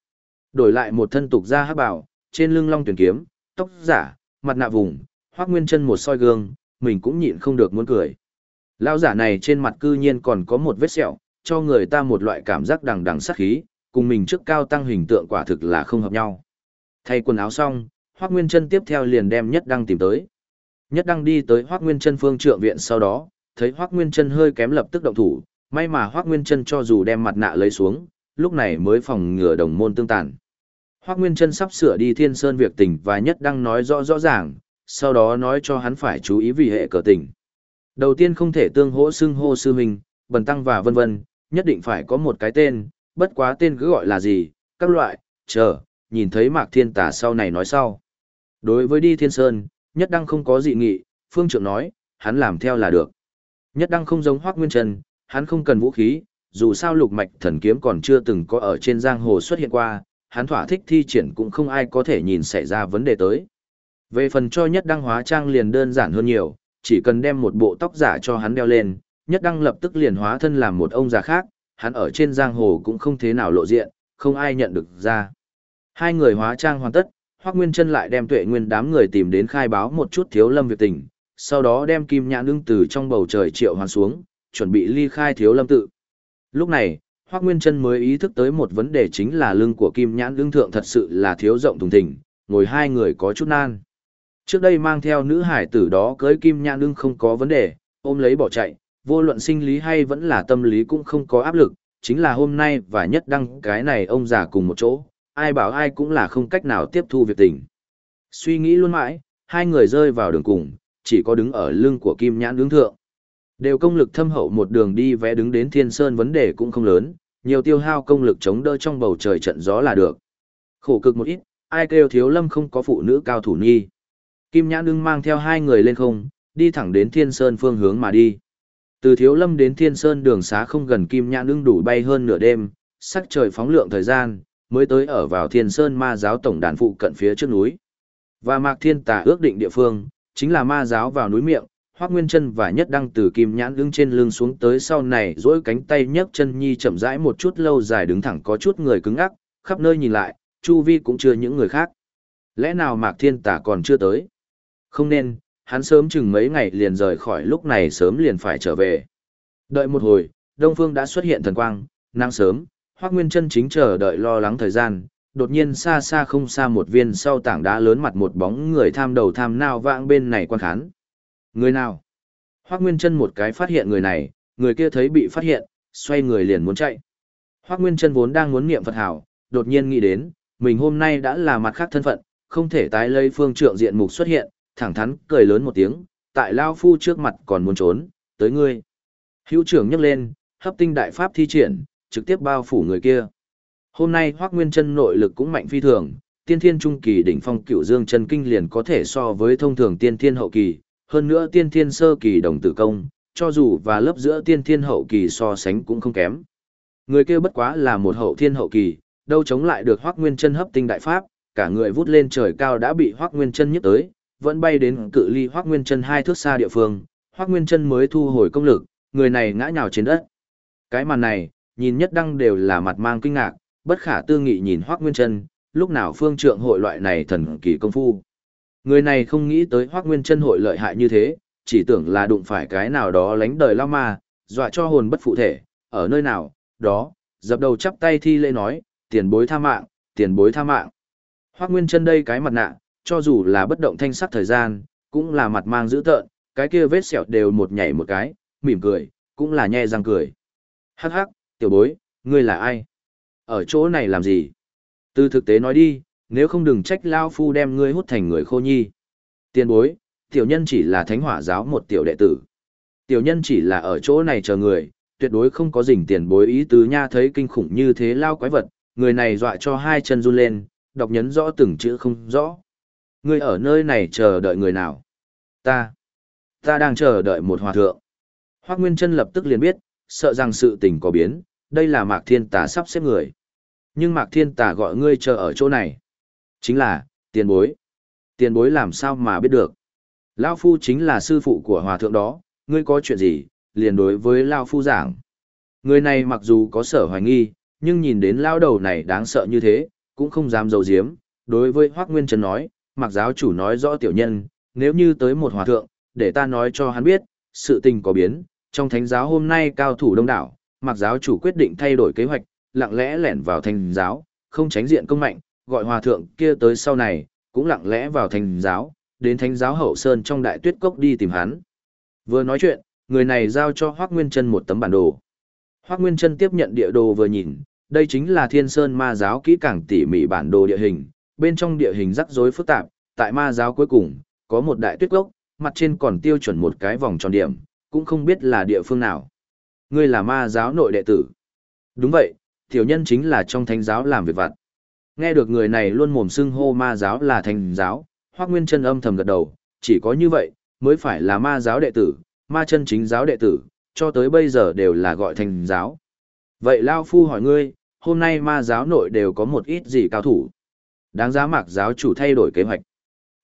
Đổi lại một thân tục ra hắc bảo, trên lưng long tuyển kiếm, tóc giả, mặt nạ vùng, Hoắc Nguyên Trân một soi gương, mình cũng nhịn không được muốn cười. Lão giả này trên mặt cư nhiên còn có một vết sẹo, cho người ta một loại cảm giác đằng đằng sát khí, cùng mình trước cao tăng hình tượng quả thực là không hợp nhau. Thay quần áo xong, Hoắc Nguyên Chân tiếp theo liền đem Nhất Đăng tìm tới. Nhất Đăng đi tới Hoắc Nguyên Chân phương trượng viện sau đó, thấy Hoắc Nguyên Chân hơi kém lập tức động thủ, may mà Hoắc Nguyên Chân cho dù đem mặt nạ lấy xuống, lúc này mới phòng ngừa đồng môn tương tàn. Hoắc Nguyên Chân sắp sửa đi Thiên Sơn việc tình và Nhất Đăng nói rõ rõ ràng, sau đó nói cho hắn phải chú ý vì hệ cờ tình. Đầu tiên không thể tương hỗ xưng hô sư huynh, bần tăng và vân vân, nhất định phải có một cái tên, bất quá tên cứ gọi là gì, các loại, chờ, nhìn thấy Mạc Thiên Tà sau này nói sau. Đối với đi Thiên Sơn, Nhất Đăng không có dị nghị, Phương Trượng nói, hắn làm theo là được. Nhất Đăng không giống Hoác Nguyên Trần, hắn không cần vũ khí, dù sao lục mạch thần kiếm còn chưa từng có ở trên giang hồ xuất hiện qua, hắn thỏa thích thi triển cũng không ai có thể nhìn xảy ra vấn đề tới. Về phần cho Nhất Đăng hóa trang liền đơn giản hơn nhiều, chỉ cần đem một bộ tóc giả cho hắn đeo lên, Nhất Đăng lập tức liền hóa thân làm một ông già khác, hắn ở trên giang hồ cũng không thế nào lộ diện, không ai nhận được ra. Hai người hóa trang hoàn tất, Hoắc Nguyên Chân lại đem Tuệ Nguyên đám người tìm đến khai báo một chút Thiếu Lâm việc tình, sau đó đem Kim Nhãn Nương từ trong bầu trời triệu hoàn xuống, chuẩn bị ly khai Thiếu Lâm tự. Lúc này, Hoắc Nguyên Chân mới ý thức tới một vấn đề chính là lưng của Kim Nhãn Nương thượng thật sự là thiếu rộng thùng thình, ngồi hai người có chút nan. Trước đây mang theo nữ hải tử đó cưới Kim Nhãn Nương không có vấn đề, ôm lấy bỏ chạy, vô luận sinh lý hay vẫn là tâm lý cũng không có áp lực, chính là hôm nay và nhất đăng cái này ông già cùng một chỗ, ai bảo ai cũng là không cách nào tiếp thu việc tình. Suy nghĩ luôn mãi, hai người rơi vào đường cùng, chỉ có đứng ở lưng của Kim Nhãn đứng thượng. Đều công lực thâm hậu một đường đi vẽ đứng đến Thiên Sơn vấn đề cũng không lớn, nhiều tiêu hao công lực chống đỡ trong bầu trời trận gió là được. Khổ cực một ít, ai kêu thiếu lâm không có phụ nữ cao thủ nhi. Kim Nhãn đứng mang theo hai người lên không, đi thẳng đến Thiên Sơn phương hướng mà đi. Từ Thiếu Lâm đến Thiên Sơn đường xá không gần Kim Nhãn đương đủ bay hơn nửa đêm, sắc trời phóng lượng thời gian, mới tới ở vào Thiên Sơn ma giáo tổng đàn phụ cận phía trước núi. Và Mạc Thiên Tà ước định địa phương, chính là ma giáo vào núi miệng, Hoắc Nguyên Chân và Nhất Đăng từ Kim Nhãn đứng trên lưng xuống tới sau này, duỗi cánh tay nhấc chân nhi chậm rãi một chút lâu dài đứng thẳng có chút người cứng ngắc, khắp nơi nhìn lại, chu vi cũng chưa những người khác. Lẽ nào Mạc Thiên Tà còn chưa tới? Không nên, hắn sớm chừng mấy ngày liền rời khỏi lúc này sớm liền phải trở về. Đợi một hồi, Đông Phương đã xuất hiện thần quang, nắng sớm, Hoắc Nguyên Chân chính chờ đợi lo lắng thời gian, đột nhiên xa xa không xa một viên sau tảng đá lớn mặt một bóng người tham đầu tham nào vãng bên này quan khán. Người nào? Hoắc Nguyên Chân một cái phát hiện người này, người kia thấy bị phát hiện, xoay người liền muốn chạy. Hoắc Nguyên Chân vốn đang muốn niệm Phật hảo, đột nhiên nghĩ đến, mình hôm nay đã là mặt khác thân phận, không thể tái lây phương trượng diện mục xuất hiện, thẳng thắn cười lớn một tiếng, tại Lao Phu trước mặt còn muốn trốn, tới ngươi. Hữu trưởng nhấc lên, hấp tinh đại pháp thi triển, trực tiếp bao phủ người kia. Hôm nay Hoắc Nguyên Chân nội lực cũng mạnh phi thường, tiên thiên trung kỳ đỉnh phong cựu dương chân kinh liền có thể so với thông thường tiên thiên hậu kỳ, hơn nữa tiên thiên sơ kỳ đồng tử công, cho dù và lớp giữa tiên thiên hậu kỳ so sánh cũng không kém. Người kia bất quá là một hậu thiên hậu kỳ, đâu chống lại được Hoắc Nguyên Chân hấp tinh đại pháp, cả người vút lên trời cao đã bị Hoắc Nguyên Chân nhấc tới, vẫn bay đến cự ly Hoắc Nguyên Chân hai thước xa địa phương, Hoắc Nguyên Chân mới thu hồi công lực, người này ngã nhào trên đất. Cái màn này, nhìn nhất đăng đều là mặt mang kinh ngạc, bất khả tư nghị nhìn Hoắc Nguyên Chân, lúc nào phương trượng hội loại này thần kỳ công phu. Người này không nghĩ tới Hoắc Nguyên Chân hội lợi hại như thế, chỉ tưởng là đụng phải cái nào đó lánh đời lao ma, dọa cho hồn bất phụ thể, ở nơi nào, đó, dập đầu chắp tay thi lễ nói, tiền bối tha mạng, tiền bối tha mạng. Hoắc Nguyên Chân đây cái mặt nạ, cho dù là bất động thanh sắc thời gian, cũng là mặt mang dữ tợn, cái kia vết sẹo đều một nhảy một cái, mỉm cười, cũng là nhe răng cười. Hắc hắc, tiểu bối, ngươi là ai? Ở chỗ này làm gì? Từ thực tế nói đi, nếu không đừng trách Lao Phu đem ngươi hút thành người khô nhi. Tiền bối, tiểu nhân chỉ là thánh hỏa giáo một tiểu đệ tử. Tiểu nhân chỉ là ở chỗ này chờ người, tuyệt đối không có dình tiền bối ý tứ nha thấy kinh khủng như thế lao quái vật, người này dọa cho hai chân run lên, đọc nhấn rõ từng chữ không rõ. Ngươi ở nơi này chờ đợi người nào? Ta. Ta đang chờ đợi một hòa thượng. Hoác Nguyên Trân lập tức liền biết, sợ rằng sự tình có biến, đây là Mạc Thiên Tà sắp xếp người. Nhưng Mạc Thiên Tà gọi ngươi chờ ở chỗ này. Chính là, tiền bối. Tiền bối làm sao mà biết được. Lao Phu chính là sư phụ của hòa thượng đó, ngươi có chuyện gì, liền đối với Lao Phu giảng. Người này mặc dù có sở hoài nghi, nhưng nhìn đến Lao đầu này đáng sợ như thế, cũng không dám dầu diếm. Đối với Hoác Nguyên Trần nói, Mạc giáo chủ nói rõ tiểu nhân, nếu như tới một hòa thượng, để ta nói cho hắn biết, sự tình có biến, trong thánh giáo hôm nay cao thủ đông đảo, mặc giáo chủ quyết định thay đổi kế hoạch, lặng lẽ lẻn vào thành giáo, không tránh diện công mạnh, gọi hòa thượng kia tới sau này, cũng lặng lẽ vào thành giáo, đến thánh giáo hậu sơn trong đại tuyết cốc đi tìm hắn. Vừa nói chuyện, người này giao cho Hoác Nguyên Trân một tấm bản đồ. Hoác Nguyên Trân tiếp nhận địa đồ vừa nhìn, đây chính là thiên sơn ma giáo kỹ càng tỉ mỉ bản đồ địa hình, bên trong địa hình rắc rối phức tạp, tại ma giáo cuối cùng, có một đại tuyết cốc, mặt trên còn tiêu chuẩn một cái vòng tròn điểm, cũng không biết là địa phương nào. Ngươi là ma giáo nội đệ tử. Đúng vậy, tiểu nhân chính là trong thánh giáo làm việc vặt. Nghe được người này luôn mồm xưng hô ma giáo là thánh giáo, Hoắc Nguyên Chân âm thầm gật đầu, chỉ có như vậy mới phải là ma giáo đệ tử, ma chân chính giáo đệ tử, cho tới bây giờ đều là gọi thành giáo. Vậy Lao Phu hỏi ngươi, hôm nay ma giáo nội đều có một ít gì cao thủ? Đáng giá mạc giáo chủ thay đổi kế hoạch.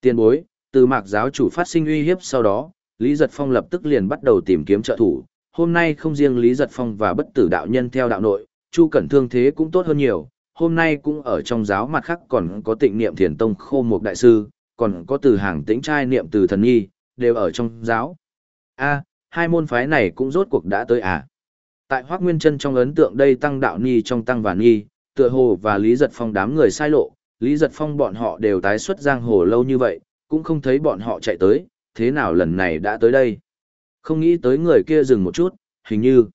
Tiên bối, từ mạc giáo chủ phát sinh uy hiếp sau đó, Lý Giật Phong lập tức liền bắt đầu tìm kiếm trợ thủ. Hôm nay không riêng Lý Giật Phong và bất tử đạo nhân theo đạo nội, Chu Cẩn thương thế cũng tốt hơn nhiều. Hôm nay cũng ở trong giáo mặt khác còn có tịnh niệm thiền tông khô một đại sư, còn có từ hàng tĩnh trai niệm từ thần nhi, đều ở trong giáo. a hai môn phái này cũng rốt cuộc đã tới à. Tại Hoác Nguyên chân trong ấn tượng đây tăng đạo ni trong tăng và ni, tựa hồ và Lý Giật Phong đám người sai lộ, Lý Giật Phong bọn họ đều tái xuất giang hồ lâu như vậy, cũng không thấy bọn họ chạy tới, thế nào lần này đã tới đây. Không nghĩ tới người kia dừng một chút, hình như,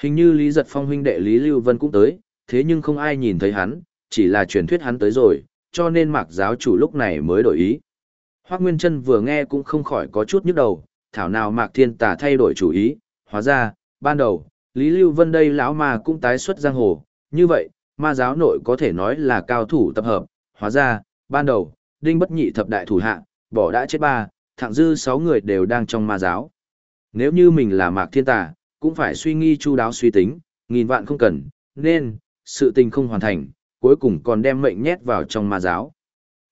hình như Lý Giật Phong huynh đệ Lý Lưu Vân cũng tới, thế nhưng không ai nhìn thấy hắn, chỉ là truyền thuyết hắn tới rồi, cho nên mạc giáo chủ lúc này mới đổi ý. Hoác Nguyên Trân vừa nghe cũng không khỏi có chút nhức đầu, thảo nào mạc thiên tà thay đổi chủ ý, hóa ra, ban đầu, Lý Lưu Vân đây lão mà cũng tái xuất giang hồ, như vậy, ma giáo nội có thể nói là cao thủ tập hợp, hóa ra, ban đầu, đinh bất nhị thập đại thủ hạ, bỏ đã chết ba, thẳng dư sáu người đều đang trong ma giáo. Nếu như mình là mạc thiên tà, cũng phải suy nghi chu đáo suy tính, nghìn vạn không cần, nên, sự tình không hoàn thành, cuối cùng còn đem mệnh nhét vào trong ma giáo.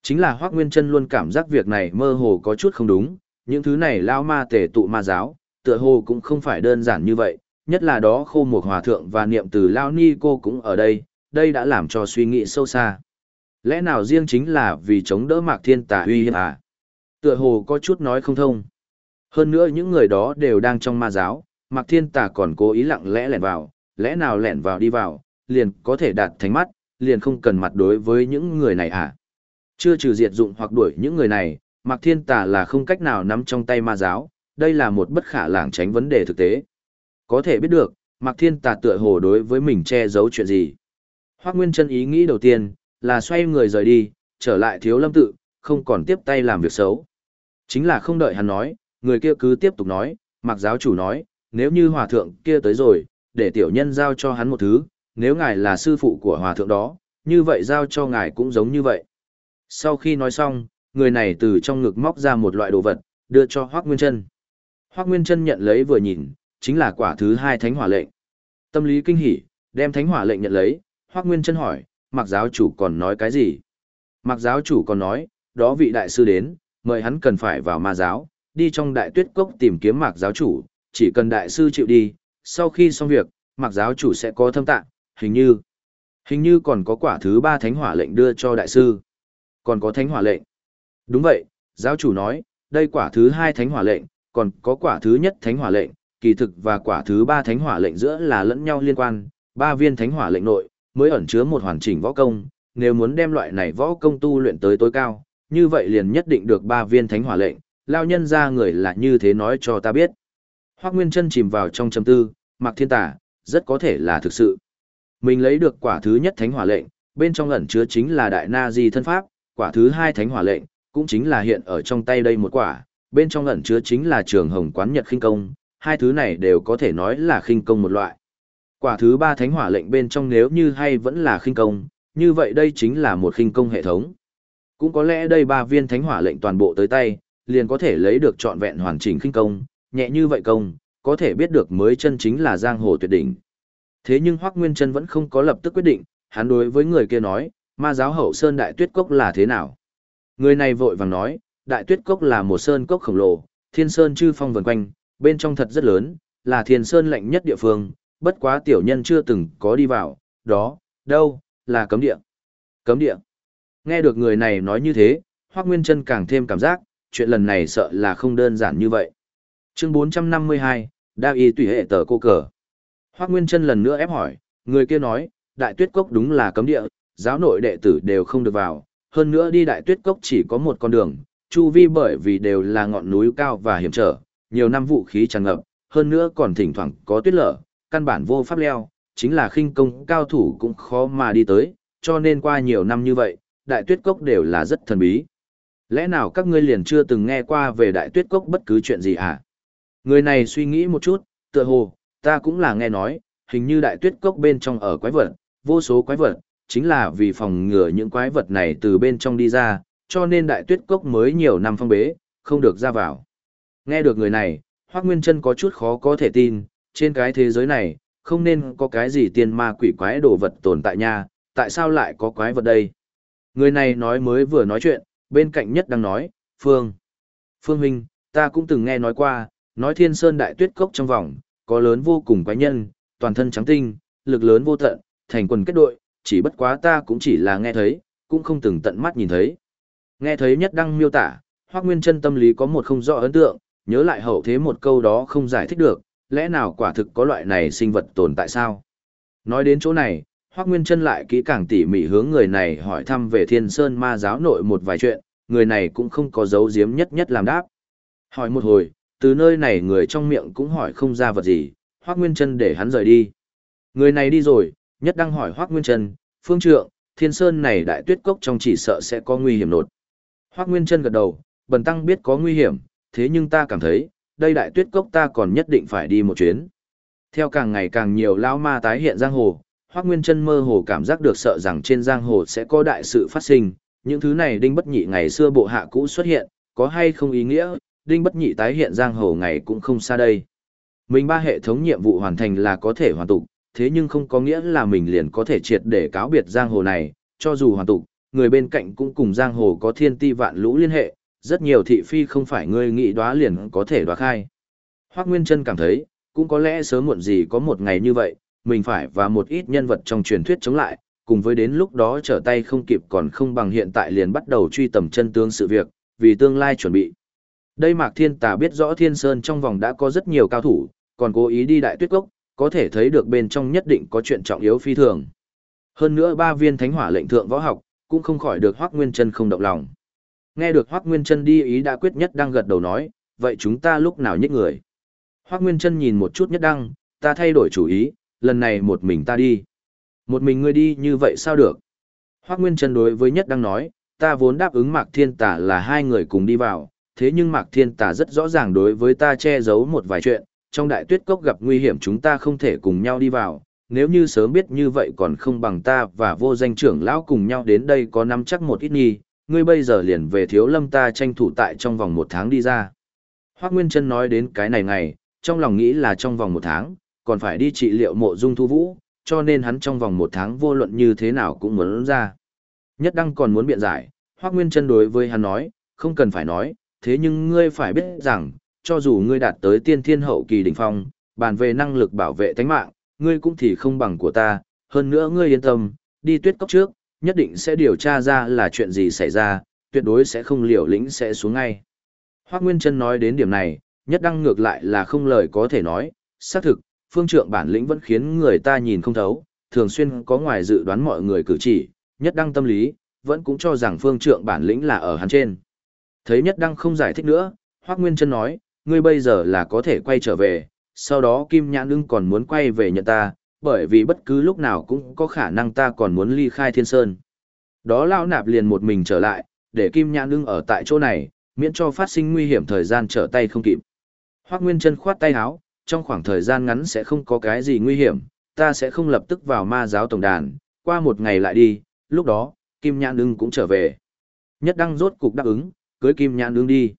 Chính là Hoác Nguyên Trân luôn cảm giác việc này mơ hồ có chút không đúng, những thứ này lao ma tể tụ ma giáo, tựa hồ cũng không phải đơn giản như vậy, nhất là đó khô một hòa thượng và niệm từ lao ni cô cũng ở đây, đây đã làm cho suy nghĩ sâu xa. Lẽ nào riêng chính là vì chống đỡ mạc thiên tà uy hiếp à? Tựa hồ có chút nói không thông. Hơn nữa những người đó đều đang trong ma giáo, mạc thiên tà còn cố ý lặng lẽ lẻn vào, lẽ nào lẻn vào đi vào, liền có thể đạt thánh mắt, liền không cần mặt đối với những người này à? Chưa trừ diệt dụng hoặc đuổi những người này, mạc thiên tà là không cách nào nắm trong tay ma giáo, đây là một bất khả lảng tránh vấn đề thực tế. Có thể biết được, mạc thiên tà tựa hồ đối với mình che giấu chuyện gì. Hoác Nguyên chân ý nghĩ đầu tiên, là xoay người rời đi, trở lại thiếu lâm tự, không còn tiếp tay làm việc xấu. Chính là không đợi hắn nói, người kia cứ tiếp tục nói, mặc giáo chủ nói, nếu như hòa thượng kia tới rồi, để tiểu nhân giao cho hắn một thứ, nếu ngài là sư phụ của hòa thượng đó, như vậy giao cho ngài cũng giống như vậy. Sau khi nói xong, người này từ trong ngực móc ra một loại đồ vật, đưa cho Hoác Nguyên Trân. Hoác Nguyên Trân nhận lấy vừa nhìn, chính là quả thứ hai thánh hỏa lệnh. Tâm lý kinh hỉ, đem thánh hỏa lệnh nhận lấy, Hoác Nguyên Trân hỏi, Mặc giáo chủ còn nói cái gì? Mặc giáo chủ còn nói, đó vị đại sư đến, mời hắn cần phải vào ma giáo, đi trong đại tuyết cốc tìm kiếm Mạc giáo chủ, chỉ cần đại sư chịu đi, sau khi xong việc, Mạc giáo chủ sẽ có thâm tạng, hình như, hình như còn có quả thứ ba thánh hỏa lệnh đưa cho đại sư. Còn có thánh hỏa lệnh. Đúng vậy, Giáo chủ nói, đây quả thứ hai thánh hỏa lệnh, còn có quả thứ nhất thánh hỏa lệnh, kỳ thực và quả thứ ba thánh hỏa lệnh giữa là lẫn nhau liên quan, ba viên thánh hỏa lệnh nội, mới ẩn chứa một hoàn chỉnh võ công, nếu muốn đem loại này võ công tu luyện tới tối cao, như vậy liền nhất định được ba viên thánh hỏa lệnh, lao nhân ra người là như thế nói cho ta biết. Hoác Nguyên Trân chìm vào trong trầm tư, mặc thiên tả, rất có thể là thực sự. Mình lấy được quả thứ nhất thánh hỏa lệnh, bên trong ẩn chứa chính là đại na di thân pháp, quả thứ hai thánh hỏa lệnh, cũng chính là hiện ở trong tay đây một quả, bên trong ẩn chứa chính là trường hồng quán nhật khinh công, hai thứ này đều có thể nói là khinh công một loại. Quả thứ ba thánh hỏa lệnh bên trong nếu như hay vẫn là khinh công, như vậy đây chính là một khinh công hệ thống. Cũng có lẽ đây ba viên thánh hỏa lệnh toàn bộ tới tay, liền có thể lấy được trọn vẹn hoàn chỉnh khinh công, nhẹ như vậy công, có thể biết được mới chân chính là giang hồ tuyệt đỉnh. Thế nhưng Hoắc Nguyên Chân vẫn không có lập tức quyết định, hắn đối với người kia nói, ma giáo hậu sơn đại tuyết cốc là thế nào. Người này vội vàng nói, đại tuyết cốc là một sơn cốc khổng lồ, thiên sơn chư phong vần quanh, bên trong thật rất lớn, là thiên sơn lạnh nhất địa phương, bất quá tiểu nhân chưa từng có đi vào, đó, đâu, là cấm địa. Cấm địa. Nghe được người này nói như thế, hoắc Nguyên chân càng thêm cảm giác, chuyện lần này sợ là không đơn giản như vậy. Chương 452, Đa y tùy hệ tờ cô cờ. Hoác Nguyên Trân lần nữa ép hỏi, người kia nói, đại tuyết cốc đúng là cấm địa, giáo nội đệ tử đều không được vào, hơn nữa đi đại tuyết cốc chỉ có một con đường, chu vi bởi vì đều là ngọn núi cao và hiểm trở, nhiều năm vũ khí tràn ngập, hơn nữa còn thỉnh thoảng có tuyết lở, căn bản vô pháp leo, chính là khinh công cao thủ cũng khó mà đi tới, cho nên qua nhiều năm như vậy, đại tuyết cốc đều là rất thần bí. Lẽ nào các ngươi liền chưa từng nghe qua về đại tuyết cốc bất cứ chuyện gì hả? Người này suy nghĩ một chút, tựa hồ, ta cũng là nghe nói, hình như đại tuyết cốc bên trong ở quái vật, vô số quái vật, chính là vì phòng ngừa những quái vật này từ bên trong đi ra, cho nên đại tuyết cốc mới nhiều năm phong bế, không được ra vào. Nghe được người này, Hoác Nguyên Trân có chút khó có thể tin, trên cái thế giới này, không nên có cái gì tiên ma quỷ quái đồ vật tồn tại nha, tại sao lại có quái vật đây? Người này nói mới vừa nói chuyện, bên cạnh nhất đang nói, Phương. Phương Huynh, ta cũng từng nghe nói qua, nói thiên sơn đại tuyết cốc trong vòng, có lớn vô cùng quái nhân, toàn thân trắng tinh, lực lớn vô tận, thành quần kết đội, chỉ bất quá ta cũng chỉ là nghe thấy, cũng không từng tận mắt nhìn thấy. Nghe thấy nhất đăng miêu tả, Hoác Nguyên chân tâm lý có một không rõ ấn tượng, nhớ lại hậu thế một câu đó không giải thích được, lẽ nào quả thực có loại này sinh vật tồn tại sao? Nói đến chỗ này, Hoác Nguyên chân lại kỹ càng tỉ mỉ hướng người này hỏi thăm về thiên sơn ma giáo nội một vài chuyện, người này cũng không có dấu diếm nhất nhất làm đáp. Hỏi một hồi, từ nơi này người trong miệng cũng hỏi không ra vật gì, Hoác Nguyên chân để hắn rời đi. Người này đi rồi, nhất đang hỏi Hoác Nguyên chân, phương trượng, thiên sơn này đại tuyết cốc trong chỉ sợ sẽ có nguy hiểm nột. Hoác Nguyên chân gật đầu, bần tăng biết có nguy hiểm, thế nhưng ta cảm thấy, đây đại tuyết cốc ta còn nhất định phải đi một chuyến. Theo càng ngày càng nhiều lão ma tái hiện giang hồ, Hoắc Nguyên Chân mơ hồ cảm giác được sợ rằng trên giang hồ sẽ có đại sự phát sinh, những thứ này đinh bất nhị ngày xưa bộ hạ cũ xuất hiện, có hay không ý nghĩa, đinh bất nhị tái hiện giang hồ ngày cũng không xa đây. Mình ba hệ thống nhiệm vụ hoàn thành là có thể hoàn tục, thế nhưng không có nghĩa là mình liền có thể triệt để cáo biệt giang hồ này, cho dù hoàn tục, người bên cạnh cũng cùng giang hồ có thiên ti vạn lũ liên hệ, rất nhiều thị phi không phải ngươi nghĩ đoá liền có thể đoá khai. Hoác Nguyên Trân cảm thấy, cũng có lẽ sớm muộn gì có một ngày như vậy, mình phải và một ít nhân vật trong truyền thuyết chống lại, cùng với đến lúc đó trở tay không kịp còn không bằng hiện tại liền bắt đầu truy tầm chân tướng sự việc, vì tương lai chuẩn bị. Đây Mạc Thiên Tà biết rõ Thiên Sơn trong vòng đã có rất nhiều cao thủ, còn cố ý đi đại tuyết cốc, có thể thấy được bên trong nhất định có chuyện trọng yếu phi thường. Hơn nữa ba viên thánh hỏa lệnh thượng võ học, cũng không khỏi được Hoắc Nguyên Chân không động lòng. Nghe được Hoắc Nguyên Chân đi ý đã quyết nhất đang gật đầu nói, vậy chúng ta lúc nào nhích người? Hoắc Nguyên Chân nhìn một chút nhất đăng, ta thay đổi chủ ý, lần này một mình ta đi. Một mình ngươi đi như vậy sao được? Hoác Nguyên Trân đối với Nhất Đang nói, ta vốn đáp ứng Mạc Thiên Tả là hai người cùng đi vào, thế nhưng Mạc Thiên Tả rất rõ ràng đối với ta che giấu một vài chuyện, trong đại tuyết cốc gặp nguy hiểm chúng ta không thể cùng nhau đi vào, nếu như sớm biết như vậy còn không bằng ta và vô danh trưởng lão cùng nhau đến đây có nắm chắc một ít nghi, ngươi bây giờ liền về thiếu lâm ta tranh thủ tại trong vòng một tháng đi ra. Hoác Nguyên Trân nói đến cái này ngày, trong lòng nghĩ là trong vòng một tháng, còn phải đi trị liệu mộ dung thu vũ, cho nên hắn trong vòng một tháng vô luận như thế nào cũng muốn ra. Nhất đăng còn muốn biện giải, Hoác Nguyên chân đối với hắn nói, không cần phải nói, thế nhưng ngươi phải biết rằng, cho dù ngươi đạt tới tiên thiên hậu kỳ đỉnh phong, bàn về năng lực bảo vệ tánh mạng, ngươi cũng thì không bằng của ta, hơn nữa ngươi yên tâm, đi tuyết cốc trước, nhất định sẽ điều tra ra là chuyện gì xảy ra, tuyệt đối sẽ không liều lĩnh sẽ xuống ngay. Hoác Nguyên Trân nói đến điểm này, nhất đăng ngược lại là không lời có thể nói, xác thực, phương trượng bản lĩnh vẫn khiến người ta nhìn không thấu, thường xuyên có ngoài dự đoán mọi người cử chỉ, nhất đăng tâm lý, vẫn cũng cho rằng phương trượng bản lĩnh là ở hắn trên. Thấy nhất đăng không giải thích nữa, Hoác Nguyên Trân nói, ngươi bây giờ là có thể quay trở về, sau đó Kim Nhãn ưng còn muốn quay về nhận ta, bởi vì bất cứ lúc nào cũng có khả năng ta còn muốn ly khai thiên sơn. Đó lão nạp liền một mình trở lại, để Kim Nhãn ưng ở tại chỗ này, miễn cho phát sinh nguy hiểm thời gian trở tay không kịp. Hoác Nguyên Trân khoát tay áo, trong khoảng thời gian ngắn sẽ không có cái gì nguy hiểm, ta sẽ không lập tức vào ma giáo tổng đàn, qua một ngày lại đi, lúc đó, Kim Nhãn ưng cũng trở về. Nhất đăng rốt cục đáp ứng, cưới Kim Nhãn ưng đi.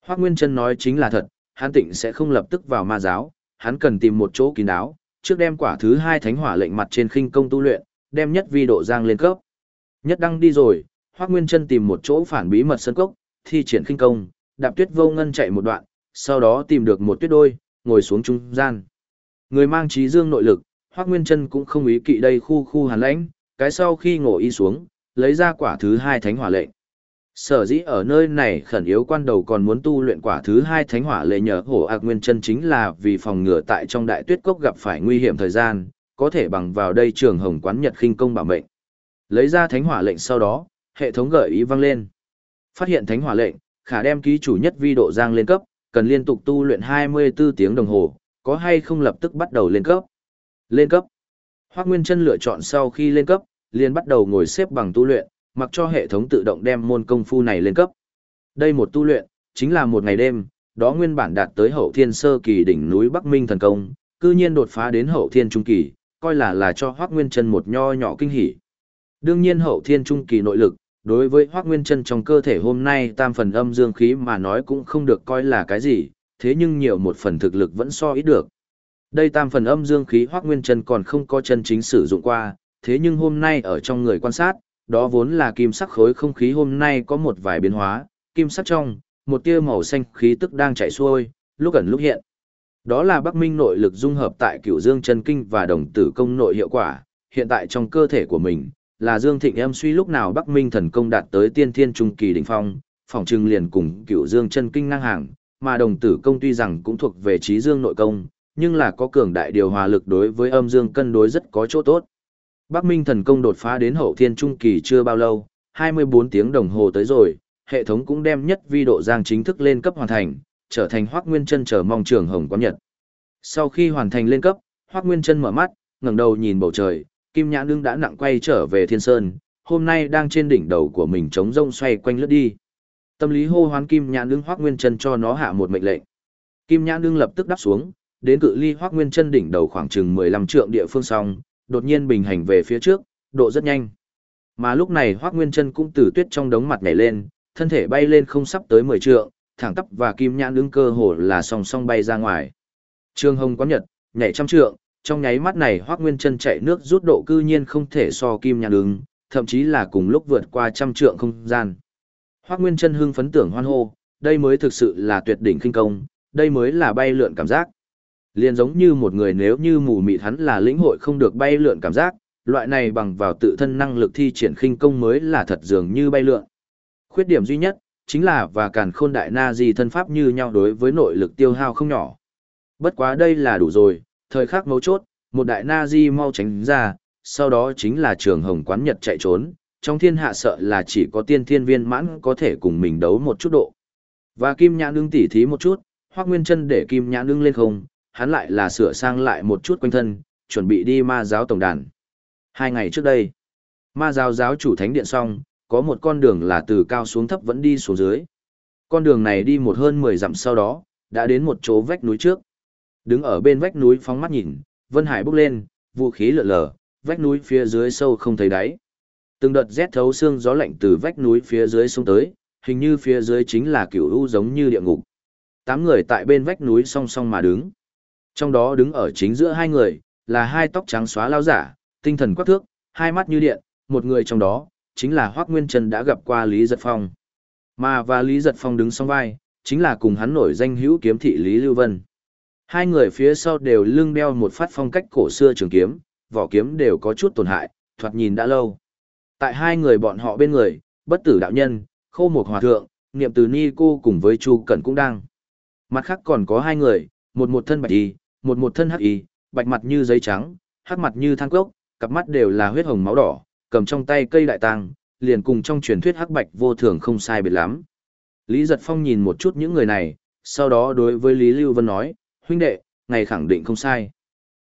Hoác Nguyên Trân nói chính là thật, hắn tịnh sẽ không lập tức vào ma giáo, hắn cần tìm một chỗ kín đáo, trước đem quả thứ hai thánh hỏa lệnh mặt trên khinh công tu luyện, đem nhất vi độ giang lên cấp. Nhất đăng đi rồi, Hoác Nguyên Trân tìm một chỗ phản bí mật sân cốc, thi triển khinh công, đạp tuyết vô ngân chạy một đoạn, sau đó tìm được một tuyết đôi, ngồi xuống trung gian. Người mang trí dương nội lực, Hoác Nguyên Trân cũng không ý kỵ đây khu khu hàn lãnh, cái sau khi ngồi y xuống, lấy ra quả thứ hai thánh hỏa lệnh. Sở dĩ ở nơi này khẩn yếu quan đầu còn muốn tu luyện quả thứ hai thánh hỏa lệ nhờ hổ ạc nguyên chân chính là vì phòng ngừa tại trong đại tuyết cốc gặp phải nguy hiểm thời gian, có thể bằng vào đây trường hồng quán nhật khinh công bảo mệnh. Lấy ra thánh hỏa lệnh sau đó, hệ thống gợi ý vang lên. Phát hiện thánh hỏa lệnh, khả đem ký chủ nhất vi độ giang lên cấp, cần liên tục tu luyện 24 tiếng đồng hồ, có hay không lập tức bắt đầu lên cấp. Lên cấp. Hoác Nguyên Trân lựa chọn sau khi lên cấp, liền bắt đầu ngồi xếp bằng tu luyện, mặc cho hệ thống tự động đem môn công phu này lên cấp. Đây một tu luyện, chính là một ngày đêm, đó nguyên bản đạt tới hậu thiên sơ kỳ đỉnh núi Bắc Minh thần công, cư nhiên đột phá đến hậu thiên trung kỳ, coi là là cho Hoắc Nguyên Chân một nho nhỏ kinh hỉ. Đương nhiên hậu thiên trung kỳ nội lực, đối với Hoắc Nguyên Chân trong cơ thể hôm nay tam phần âm dương khí mà nói cũng không được coi là cái gì, thế nhưng nhiều một phần thực lực vẫn so ít được. Đây tam phần âm dương khí Hoắc Nguyên Chân còn không có chân chính sử dụng qua, thế nhưng hôm nay ở trong người quan sát, đó vốn là kim sắc khối không khí hôm nay có một vài biến hóa, kim sắc trong, một tia màu xanh khí tức đang chạy xuôi, lúc ẩn lúc hiện. Đó là Bắc Minh nội lực dung hợp tại Cửu Dương chân kinh và đồng tử công nội hiệu quả, hiện tại trong cơ thể của mình, là Dương Thịnh em suy lúc nào Bắc Minh thần công đạt tới tiên thiên trung kỳ đỉnh phong, phòng trưng liền cùng Cựu Dương chân kinh năng hàng, mà đồng tử công tuy rằng cũng thuộc về trí dương nội công, nhưng là có cường đại điều hòa lực đối với âm dương cân đối rất có chỗ tốt. Bắc Minh thần công đột phá đến hậu thiên trung kỳ chưa bao lâu, 24 tiếng đồng hồ tới rồi, hệ thống cũng đem nhất vi độ giang chính thức lên cấp hoàn thành, trở thành Hoắc Nguyên Chân chờ mong trường hồng quán nhật. Sau khi hoàn thành lên cấp, Hoắc Nguyên Chân mở mắt, ngẩng đầu nhìn bầu trời, Kim Nhãn Nương đã nặng quay trở về Thiên Sơn, hôm nay đang trên đỉnh đầu của mình chống rông xoay quanh lướt đi. Tâm lý hô hoán Kim Nhãn Nương Hoắc Nguyên Chân cho nó hạ một mệnh lệnh. Kim Nhãn Nương lập tức đáp xuống, đến cự ly Hoắc Nguyên Chân đỉnh đầu khoảng chừng 15 trượng địa phương song, đột nhiên bình hành về phía trước, độ rất nhanh. Mà lúc này Hoắc Nguyên Chân cũng từ tuyết trong đống mặt nhảy lên, thân thể bay lên không sắp tới 10 trượng, thẳng tắp và kim nhãn Nương cơ hồ là song song bay ra ngoài. Trương Hồng quán nhật, nhảy trăm trượng, trong nháy mắt này Hoắc Nguyên Chân chạy nước rút độ cư nhiên không thể so kim nhãn ứng, thậm chí là cùng lúc vượt qua trăm trượng không gian. Hoắc Nguyên Chân hưng phấn tưởng hoan hô, đây mới thực sự là tuyệt đỉnh kinh công, đây mới là bay lượn cảm giác. Liền giống như một người nếu như mù mịt hắn là lĩnh hội không được bay lượn cảm giác, loại này bằng vào tự thân năng lực thi triển khinh công mới là thật dường như bay lượn. Khuyết điểm duy nhất, chính là và càn khôn đại na di thân pháp như nhau đối với nội lực tiêu hao không nhỏ. Bất quá đây là đủ rồi, thời khắc mấu chốt, một đại na di mau tránh ra, sau đó chính là trường hồng quán nhật chạy trốn, trong thiên hạ sợ là chỉ có tiên thiên viên mãn có thể cùng mình đấu một chút độ. Và kim nhãn ưng tỉ thí một chút, hoác nguyên chân để kim nhãn ưng lên không, hắn lại là sửa sang lại một chút quanh thân, chuẩn bị đi ma giáo tổng đàn. Hai ngày trước đây, ma giáo giáo chủ thánh điện xong, có một con đường là từ cao xuống thấp vẫn đi xuống dưới. Con đường này đi một hơn 10 dặm sau đó, đã đến một chỗ vách núi trước. Đứng ở bên vách núi phóng mắt nhìn, Vân Hải bốc lên, vũ khí lượn lờ, vách núi phía dưới sâu không thấy đáy. Từng đợt rét thấu xương gió lạnh từ vách núi phía dưới xuống tới, hình như phía dưới chính là kiểu u giống như địa ngục. Tám người tại bên vách núi song song mà đứng. Trong đó đứng ở chính giữa hai người, là hai tóc trắng xóa lao giả, tinh thần quắc thước, hai mắt như điện, một người trong đó, chính là Hoác Nguyên Trần đã gặp qua Lý Giật Phong. Mà và Lý Giật Phong đứng song vai, chính là cùng hắn nổi danh hữu kiếm thị Lý Lưu Vân. Hai người phía sau đều lưng đeo một phát phong cách cổ xưa trường kiếm, vỏ kiếm đều có chút tổn hại, thoạt nhìn đã lâu. Tại hai người bọn họ bên người, bất tử đạo nhân, Khâu một hòa thượng, niệm từ ni cô cùng với Chu Cẩn cũng đang. Mặt khác còn có hai người, một một thân bạch y, một một thân hắc y, bạch mặt như giấy trắng, hắc mặt như than cốc, cặp mắt đều là huyết hồng máu đỏ, cầm trong tay cây đại tang, liền cùng trong truyền thuyết hắc bạch vô thường không sai biệt lắm. Lý Giật Phong nhìn một chút những người này, sau đó đối với Lý Lưu Vân nói, huynh đệ, ngày khẳng định không sai.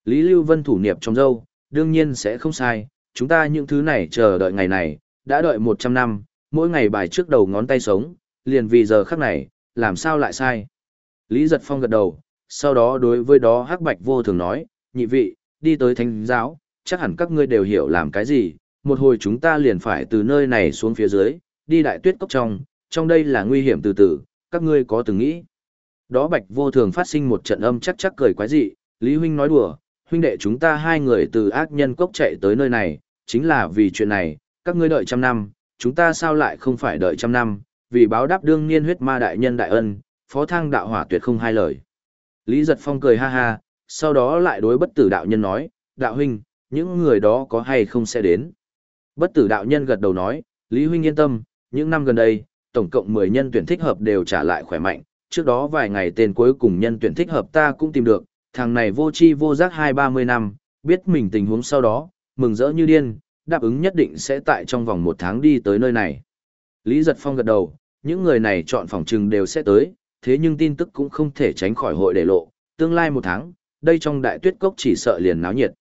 Lý Lưu Vân thủ niệm trong dâu, đương nhiên sẽ không sai, chúng ta những thứ này chờ đợi ngày này, đã đợi 100 năm, mỗi ngày bài trước đầu ngón tay sống, liền vì giờ khắc này, làm sao lại sai. Lý Giật Phong gật đầu, sau đó đối với đó hắc bạch vô thường nói, nhị vị, đi tới thánh giáo, chắc hẳn các ngươi đều hiểu làm cái gì, một hồi chúng ta liền phải từ nơi này xuống phía dưới, đi đại tuyết cốc trong, trong đây là nguy hiểm từ từ, các ngươi có từng nghĩ. Đó bạch vô thường phát sinh một trận âm chắc chắc cười quái dị, Lý Huynh nói đùa, huynh đệ chúng ta hai người từ ác nhân cốc chạy tới nơi này, chính là vì chuyện này, các ngươi đợi trăm năm, chúng ta sao lại không phải đợi trăm năm, vì báo đáp đương niên huyết ma đại nhân đại ân, phó thang đạo hỏa tuyệt không hai lời. Lý giật phong cười ha ha, sau đó lại đối bất tử đạo nhân nói, đạo huynh, những người đó có hay không sẽ đến. Bất tử đạo nhân gật đầu nói, Lý huynh yên tâm, những năm gần đây, tổng cộng 10 nhân tuyển thích hợp đều trả lại khỏe mạnh, trước đó vài ngày tên cuối cùng nhân tuyển thích hợp ta cũng tìm được, thằng này vô chi vô giác hai ba mươi năm, biết mình tình huống sau đó, mừng rỡ như điên, đáp ứng nhất định sẽ tại trong vòng một tháng đi tới nơi này. Lý Giật Phong gật đầu, những người này chọn phòng trừng đều sẽ tới, thế nhưng tin tức cũng không thể tránh khỏi hội để lộ, tương lai một tháng, đây trong đại tuyết cốc chỉ sợ liền náo nhiệt.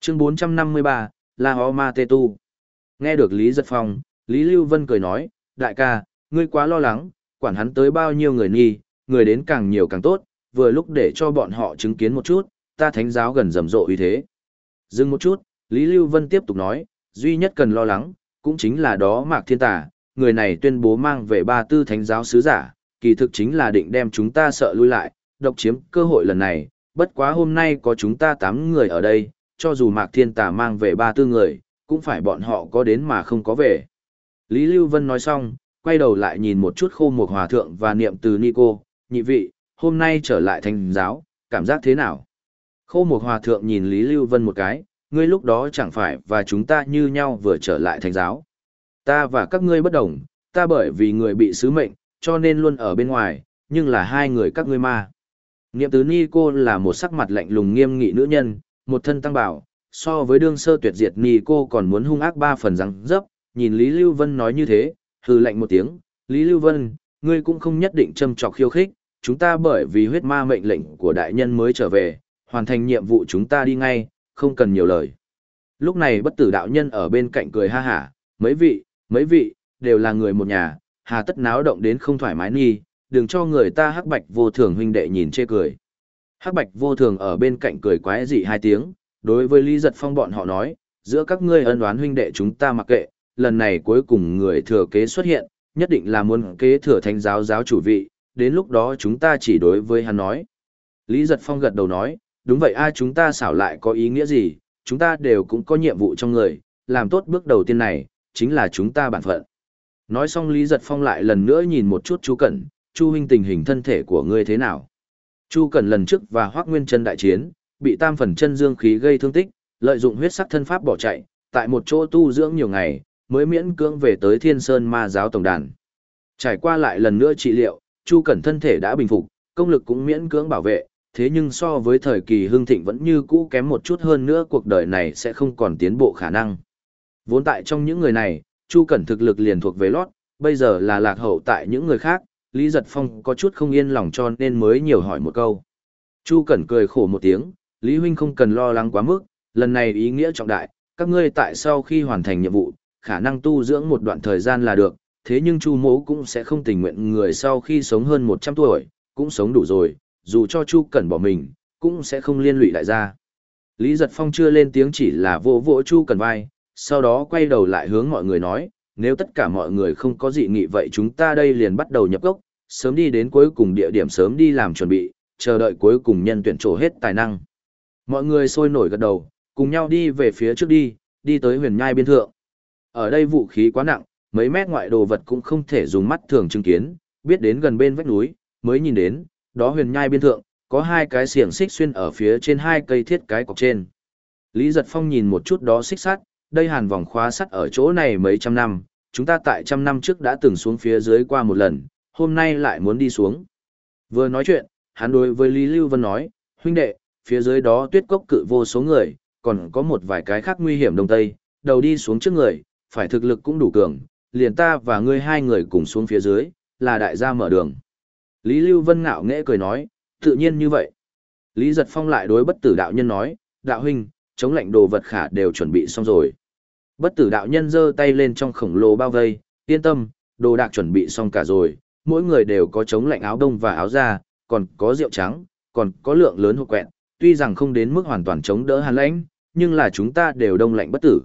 Chương 453, La Ho Ma Tê Tu. Nghe được Lý Giật Phong, Lý Lưu Vân cười nói, đại ca, ngươi quá lo lắng, quản hắn tới bao nhiêu người nghi, người đến càng nhiều càng tốt, vừa lúc để cho bọn họ chứng kiến một chút, ta thánh giáo gần rầm rộ uy thế. Dừng một chút, Lý Lưu Vân tiếp tục nói, duy nhất cần lo lắng, cũng chính là đó Mạc Thiên Tà, người này tuyên bố mang về ba tư thánh giáo sứ giả, kỳ thực chính là định đem chúng ta sợ lui lại, độc chiếm cơ hội lần này, bất quá hôm nay có chúng ta tám người ở đây, cho dù Mạc Thiên Tà mang về ba tư người, cũng phải bọn họ có đến mà không có về. Lý Lưu Vân nói xong, quay đầu lại nhìn một chút khô một hòa thượng và niệm từ Nico, nhị vị, hôm nay trở lại thành giáo, cảm giác thế nào? Khô một hòa thượng nhìn Lý Lưu Vân một cái, ngươi lúc đó chẳng phải và chúng ta như nhau vừa trở lại thành giáo. Ta và các ngươi bất đồng, ta bởi vì người bị sứ mệnh, cho nên luôn ở bên ngoài, nhưng là hai người các ngươi ma. Niệm tứ ni cô là một sắc mặt lạnh lùng nghiêm nghị nữ nhân, một thân tăng bảo, so với đương sơ tuyệt diệt ni cô còn muốn hung ác ba phần răng dấp, nhìn Lý Lưu Vân nói như thế, hừ lạnh một tiếng, Lý Lưu Vân, ngươi cũng không nhất định châm trọc khiêu khích, chúng ta bởi vì huyết ma mệnh lệnh của đại nhân mới trở về, hoàn thành nhiệm vụ chúng ta đi ngay, không cần nhiều lời. Lúc này bất tử đạo nhân ở bên cạnh cười ha hả, mấy vị, mấy vị, đều là người một nhà, hà tất náo động đến không thoải mái nghi, đừng cho người ta hắc bạch vô thường huynh đệ nhìn chê cười. Hắc bạch vô thường ở bên cạnh cười quái dị hai tiếng, đối với Lý Giật Phong bọn họ nói, giữa các ngươi ân oán huynh đệ chúng ta mặc kệ, lần này cuối cùng người thừa kế xuất hiện, nhất định là muốn kế thừa thánh giáo giáo chủ vị, đến lúc đó chúng ta chỉ đối với hắn nói. Lý Giật Phong gật đầu nói, đúng vậy ai chúng ta xảo lại có ý nghĩa gì, chúng ta đều cũng có nhiệm vụ trong người, làm tốt bước đầu tiên này, chính là chúng ta bản phận. Nói xong Lý Giật Phong lại lần nữa nhìn một chút chú Cẩn, Chu huynh tình hình thân thể của ngươi thế nào? Chu Cẩn lần trước và Hoắc Nguyên Chân đại chiến, bị tam phần chân dương khí gây thương tích, lợi dụng huyết sắc thân pháp bỏ chạy, tại một chỗ tu dưỡng nhiều ngày, mới miễn cưỡng về tới Thiên Sơn Ma giáo tổng đàn. Trải qua lại lần nữa trị liệu, Chu Cẩn thân thể đã bình phục, công lực cũng miễn cưỡng bảo vệ, thế nhưng so với thời kỳ hưng thịnh vẫn như cũ kém một chút hơn nữa cuộc đời này sẽ không còn tiến bộ khả năng. Vốn tại trong những người này, Chu Cẩn thực lực liền thuộc về lót, bây giờ là lạc hậu tại những người khác, Lý Giật Phong có chút không yên lòng cho nên mới nhiều hỏi một câu. Chu Cẩn cười khổ một tiếng, Lý Huynh không cần lo lắng quá mức, lần này ý nghĩa trọng đại, các ngươi tại sau khi hoàn thành nhiệm vụ, khả năng tu dưỡng một đoạn thời gian là được, thế nhưng Chu Mỗ cũng sẽ không tình nguyện người sau khi sống hơn 100 tuổi, cũng sống đủ rồi, dù cho Chu Cẩn bỏ mình, cũng sẽ không liên lụy lại ra. Lý Giật Phong chưa lên tiếng chỉ là vỗ vỗ Chu Cẩn vai, sau đó quay đầu lại hướng mọi người nói, nếu tất cả mọi người không có dị nghị vậy chúng ta đây liền bắt đầu nhập gốc, sớm đi đến cuối cùng địa điểm sớm đi làm chuẩn bị, chờ đợi cuối cùng nhân tuyển trổ hết tài năng. Mọi người sôi nổi gật đầu, cùng nhau đi về phía trước đi, đi tới huyền nhai biên thượng. Ở đây vũ khí quá nặng, mấy mét ngoại đồ vật cũng không thể dùng mắt thường chứng kiến, biết đến gần bên vách núi, mới nhìn đến, đó huyền nhai biên thượng, có hai cái xiềng xích xuyên ở phía trên hai cây thiết cái cọc trên. Lý Giật Phong nhìn một chút đó xích sắt, đây hàn vòng khóa sắt ở chỗ này mấy trăm năm, chúng ta tại trăm năm trước đã từng xuống phía dưới qua một lần, hôm nay lại muốn đi xuống. Vừa nói chuyện, hắn đối với Lý Lưu Vân nói, huynh đệ, phía dưới đó tuyết cốc cự vô số người, còn có một vài cái khác nguy hiểm đông tây, đầu đi xuống trước người, phải thực lực cũng đủ cường, liền ta và ngươi hai người cùng xuống phía dưới, là đại gia mở đường. Lý Lưu Vân ngạo nghễ cười nói, tự nhiên như vậy. Lý Giật Phong lại đối bất tử đạo nhân nói, đạo huynh, chống lệnh đồ vật khả đều chuẩn bị xong rồi. Bất tử đạo nhân giơ tay lên trong khổng lồ bao vây, yên tâm, đồ đạc chuẩn bị xong cả rồi, mỗi người đều có chống lạnh áo đông và áo da, còn có rượu trắng, còn có lượng lớn hộp quẹn, tuy rằng không đến mức hoàn toàn chống đỡ hàn lãnh, nhưng là chúng ta đều đông lạnh bất tử.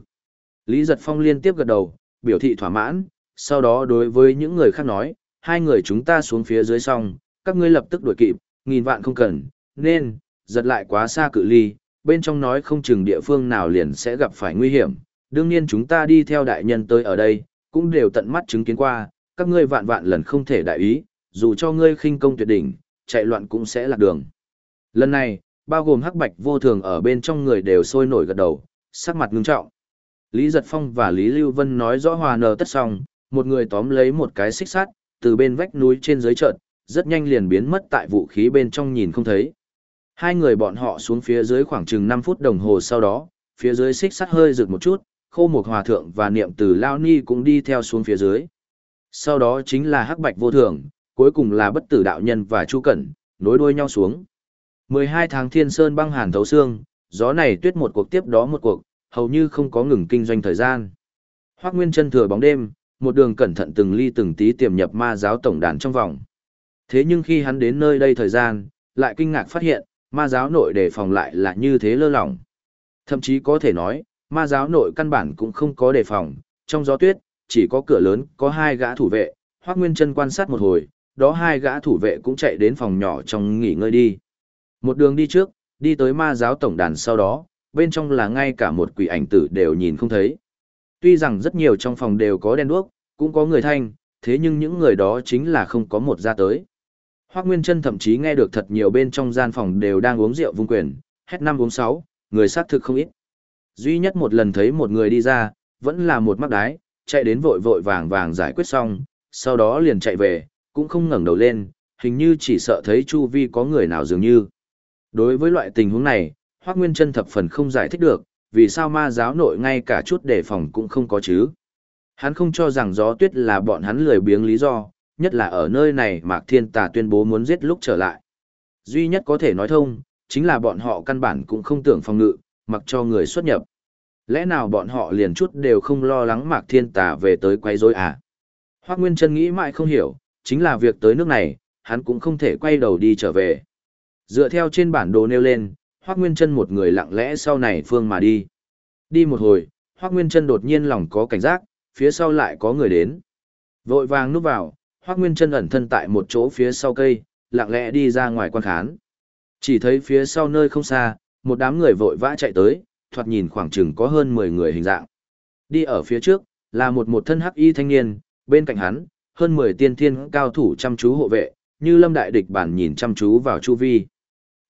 Lý Giật Phong liên tiếp gật đầu, biểu thị thỏa mãn, sau đó đối với những người khác nói, hai người chúng ta xuống phía dưới xong, các ngươi lập tức đuổi kịp, nghìn vạn không cần, nên, giật lại quá xa cự ly, bên trong nói không chừng địa phương nào liền sẽ gặp phải nguy hiểm. Đương nhiên chúng ta đi theo đại nhân tới ở đây, cũng đều tận mắt chứng kiến qua, các ngươi vạn vạn lần không thể đại ý, dù cho ngươi khinh công tuyệt đỉnh, chạy loạn cũng sẽ lạc đường. Lần này, bao gồm hắc bạch vô thường ở bên trong người đều sôi nổi gật đầu, sắc mặt ngưng trọng. Lý Giật Phong và Lý Lưu Vân nói rõ hòa nờ tất xong, một người tóm lấy một cái xích sắt, từ bên vách núi trên dưới trận, rất nhanh liền biến mất tại vũ khí bên trong nhìn không thấy. Hai người bọn họ xuống phía dưới khoảng chừng 5 phút đồng hồ sau đó, phía dưới xích sắt hơi rực một chút, khô một hòa thượng và niệm từ Lao Ni cũng đi theo xuống phía dưới. Sau đó chính là hắc bạch vô thường, cuối cùng là bất tử đạo nhân và chu cẩn, nối đuôi nhau xuống. 12 tháng thiên sơn băng hàn thấu xương, gió này tuyết một cuộc tiếp đó một cuộc, hầu như không có ngừng kinh doanh thời gian. Hoác Nguyên chân thừa bóng đêm, một đường cẩn thận từng ly từng tí tiềm nhập ma giáo tổng đàn trong vòng. Thế nhưng khi hắn đến nơi đây thời gian, lại kinh ngạc phát hiện, ma giáo nội đề phòng lại là như thế lơ lỏng. Thậm chí có thể nói, ma giáo nội căn bản cũng không có đề phòng, trong gió tuyết, chỉ có cửa lớn, có hai gã thủ vệ, Hoác Nguyên chân quan sát một hồi, đó hai gã thủ vệ cũng chạy đến phòng nhỏ trong nghỉ ngơi đi. Một đường đi trước, đi tới ma giáo tổng đàn sau đó, bên trong là ngay cả một quỷ ảnh tử đều nhìn không thấy. Tuy rằng rất nhiều trong phòng đều có đèn đuốc, cũng có người thanh, thế nhưng những người đó chính là không có một ra tới. Hoác Nguyên Trân thậm chí nghe được thật nhiều bên trong gian phòng đều đang uống rượu vung quyền, hết năm uống sáu, người xác thực không ít. Duy nhất một lần thấy một người đi ra, vẫn là một mắc đái, chạy đến vội vội vàng vàng giải quyết xong, sau đó liền chạy về, cũng không ngẩng đầu lên, hình như chỉ sợ thấy chu vi có người nào dường như. Đối với loại tình huống này, Hoắc Nguyên Trân thập phần không giải thích được, vì sao ma giáo nội ngay cả chút đề phòng cũng không có chứ. Hắn không cho rằng gió tuyết là bọn hắn lười biếng lý do, nhất là ở nơi này Mạc Thiên Tà tuyên bố muốn giết lúc trở lại. Duy nhất có thể nói thông, chính là bọn họ căn bản cũng không tưởng phòng ngự, mặc cho người xuất nhập. Lẽ nào bọn họ liền chút đều không lo lắng Mạc Thiên Tà về tới quay rối à? Hoắc Nguyên Trân nghĩ mãi không hiểu, chính là việc tới nước này, hắn cũng không thể quay đầu đi trở về. Dựa theo trên bản đồ nêu lên, Hoác Nguyên Trân một người lặng lẽ sau này phương mà đi. Đi một hồi, Hoác Nguyên Trân đột nhiên lòng có cảnh giác, phía sau lại có người đến. Vội vàng núp vào, Hoác Nguyên Trân ẩn thân tại một chỗ phía sau cây, lặng lẽ đi ra ngoài quan khán. Chỉ thấy phía sau nơi không xa, một đám người vội vã chạy tới, thoạt nhìn khoảng chừng có hơn 10 người hình dạng. Đi ở phía trước, là một một thân hắc y thanh niên, bên cạnh hắn, hơn 10 tiên thiên cao thủ chăm chú hộ vệ, như lâm đại địch bản nhìn chăm chú vào chu vi.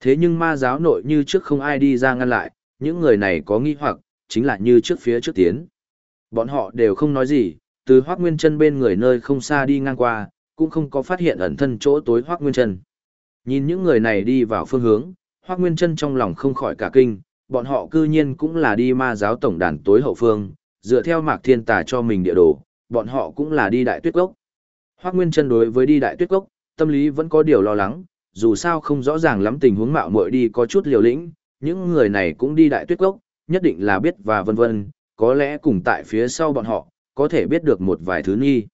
Thế nhưng ma giáo nội như trước không ai đi ra ngăn lại, những người này có nghi hoặc, chính là như trước phía trước tiến. Bọn họ đều không nói gì, từ Hoác Nguyên Trân bên người nơi không xa đi ngang qua, cũng không có phát hiện ẩn thân chỗ tối Hoác Nguyên Trân. Nhìn những người này đi vào phương hướng, Hoác Nguyên Trân trong lòng không khỏi cả kinh, bọn họ cư nhiên cũng là đi ma giáo tổng đàn tối hậu phương, dựa theo Mạc Thiên Tà cho mình địa đồ, bọn họ cũng là đi đại tuyết gốc Hoác Nguyên Trân đối với đi đại tuyết gốc tâm lý vẫn có điều lo lắng, dù sao không rõ ràng lắm tình huống mạo muội đi có chút liều lĩnh, những người này cũng đi đại tuyết cốc, nhất định là biết và vân vân, có lẽ cùng tại phía sau bọn họ, có thể biết được một vài thứ nghi.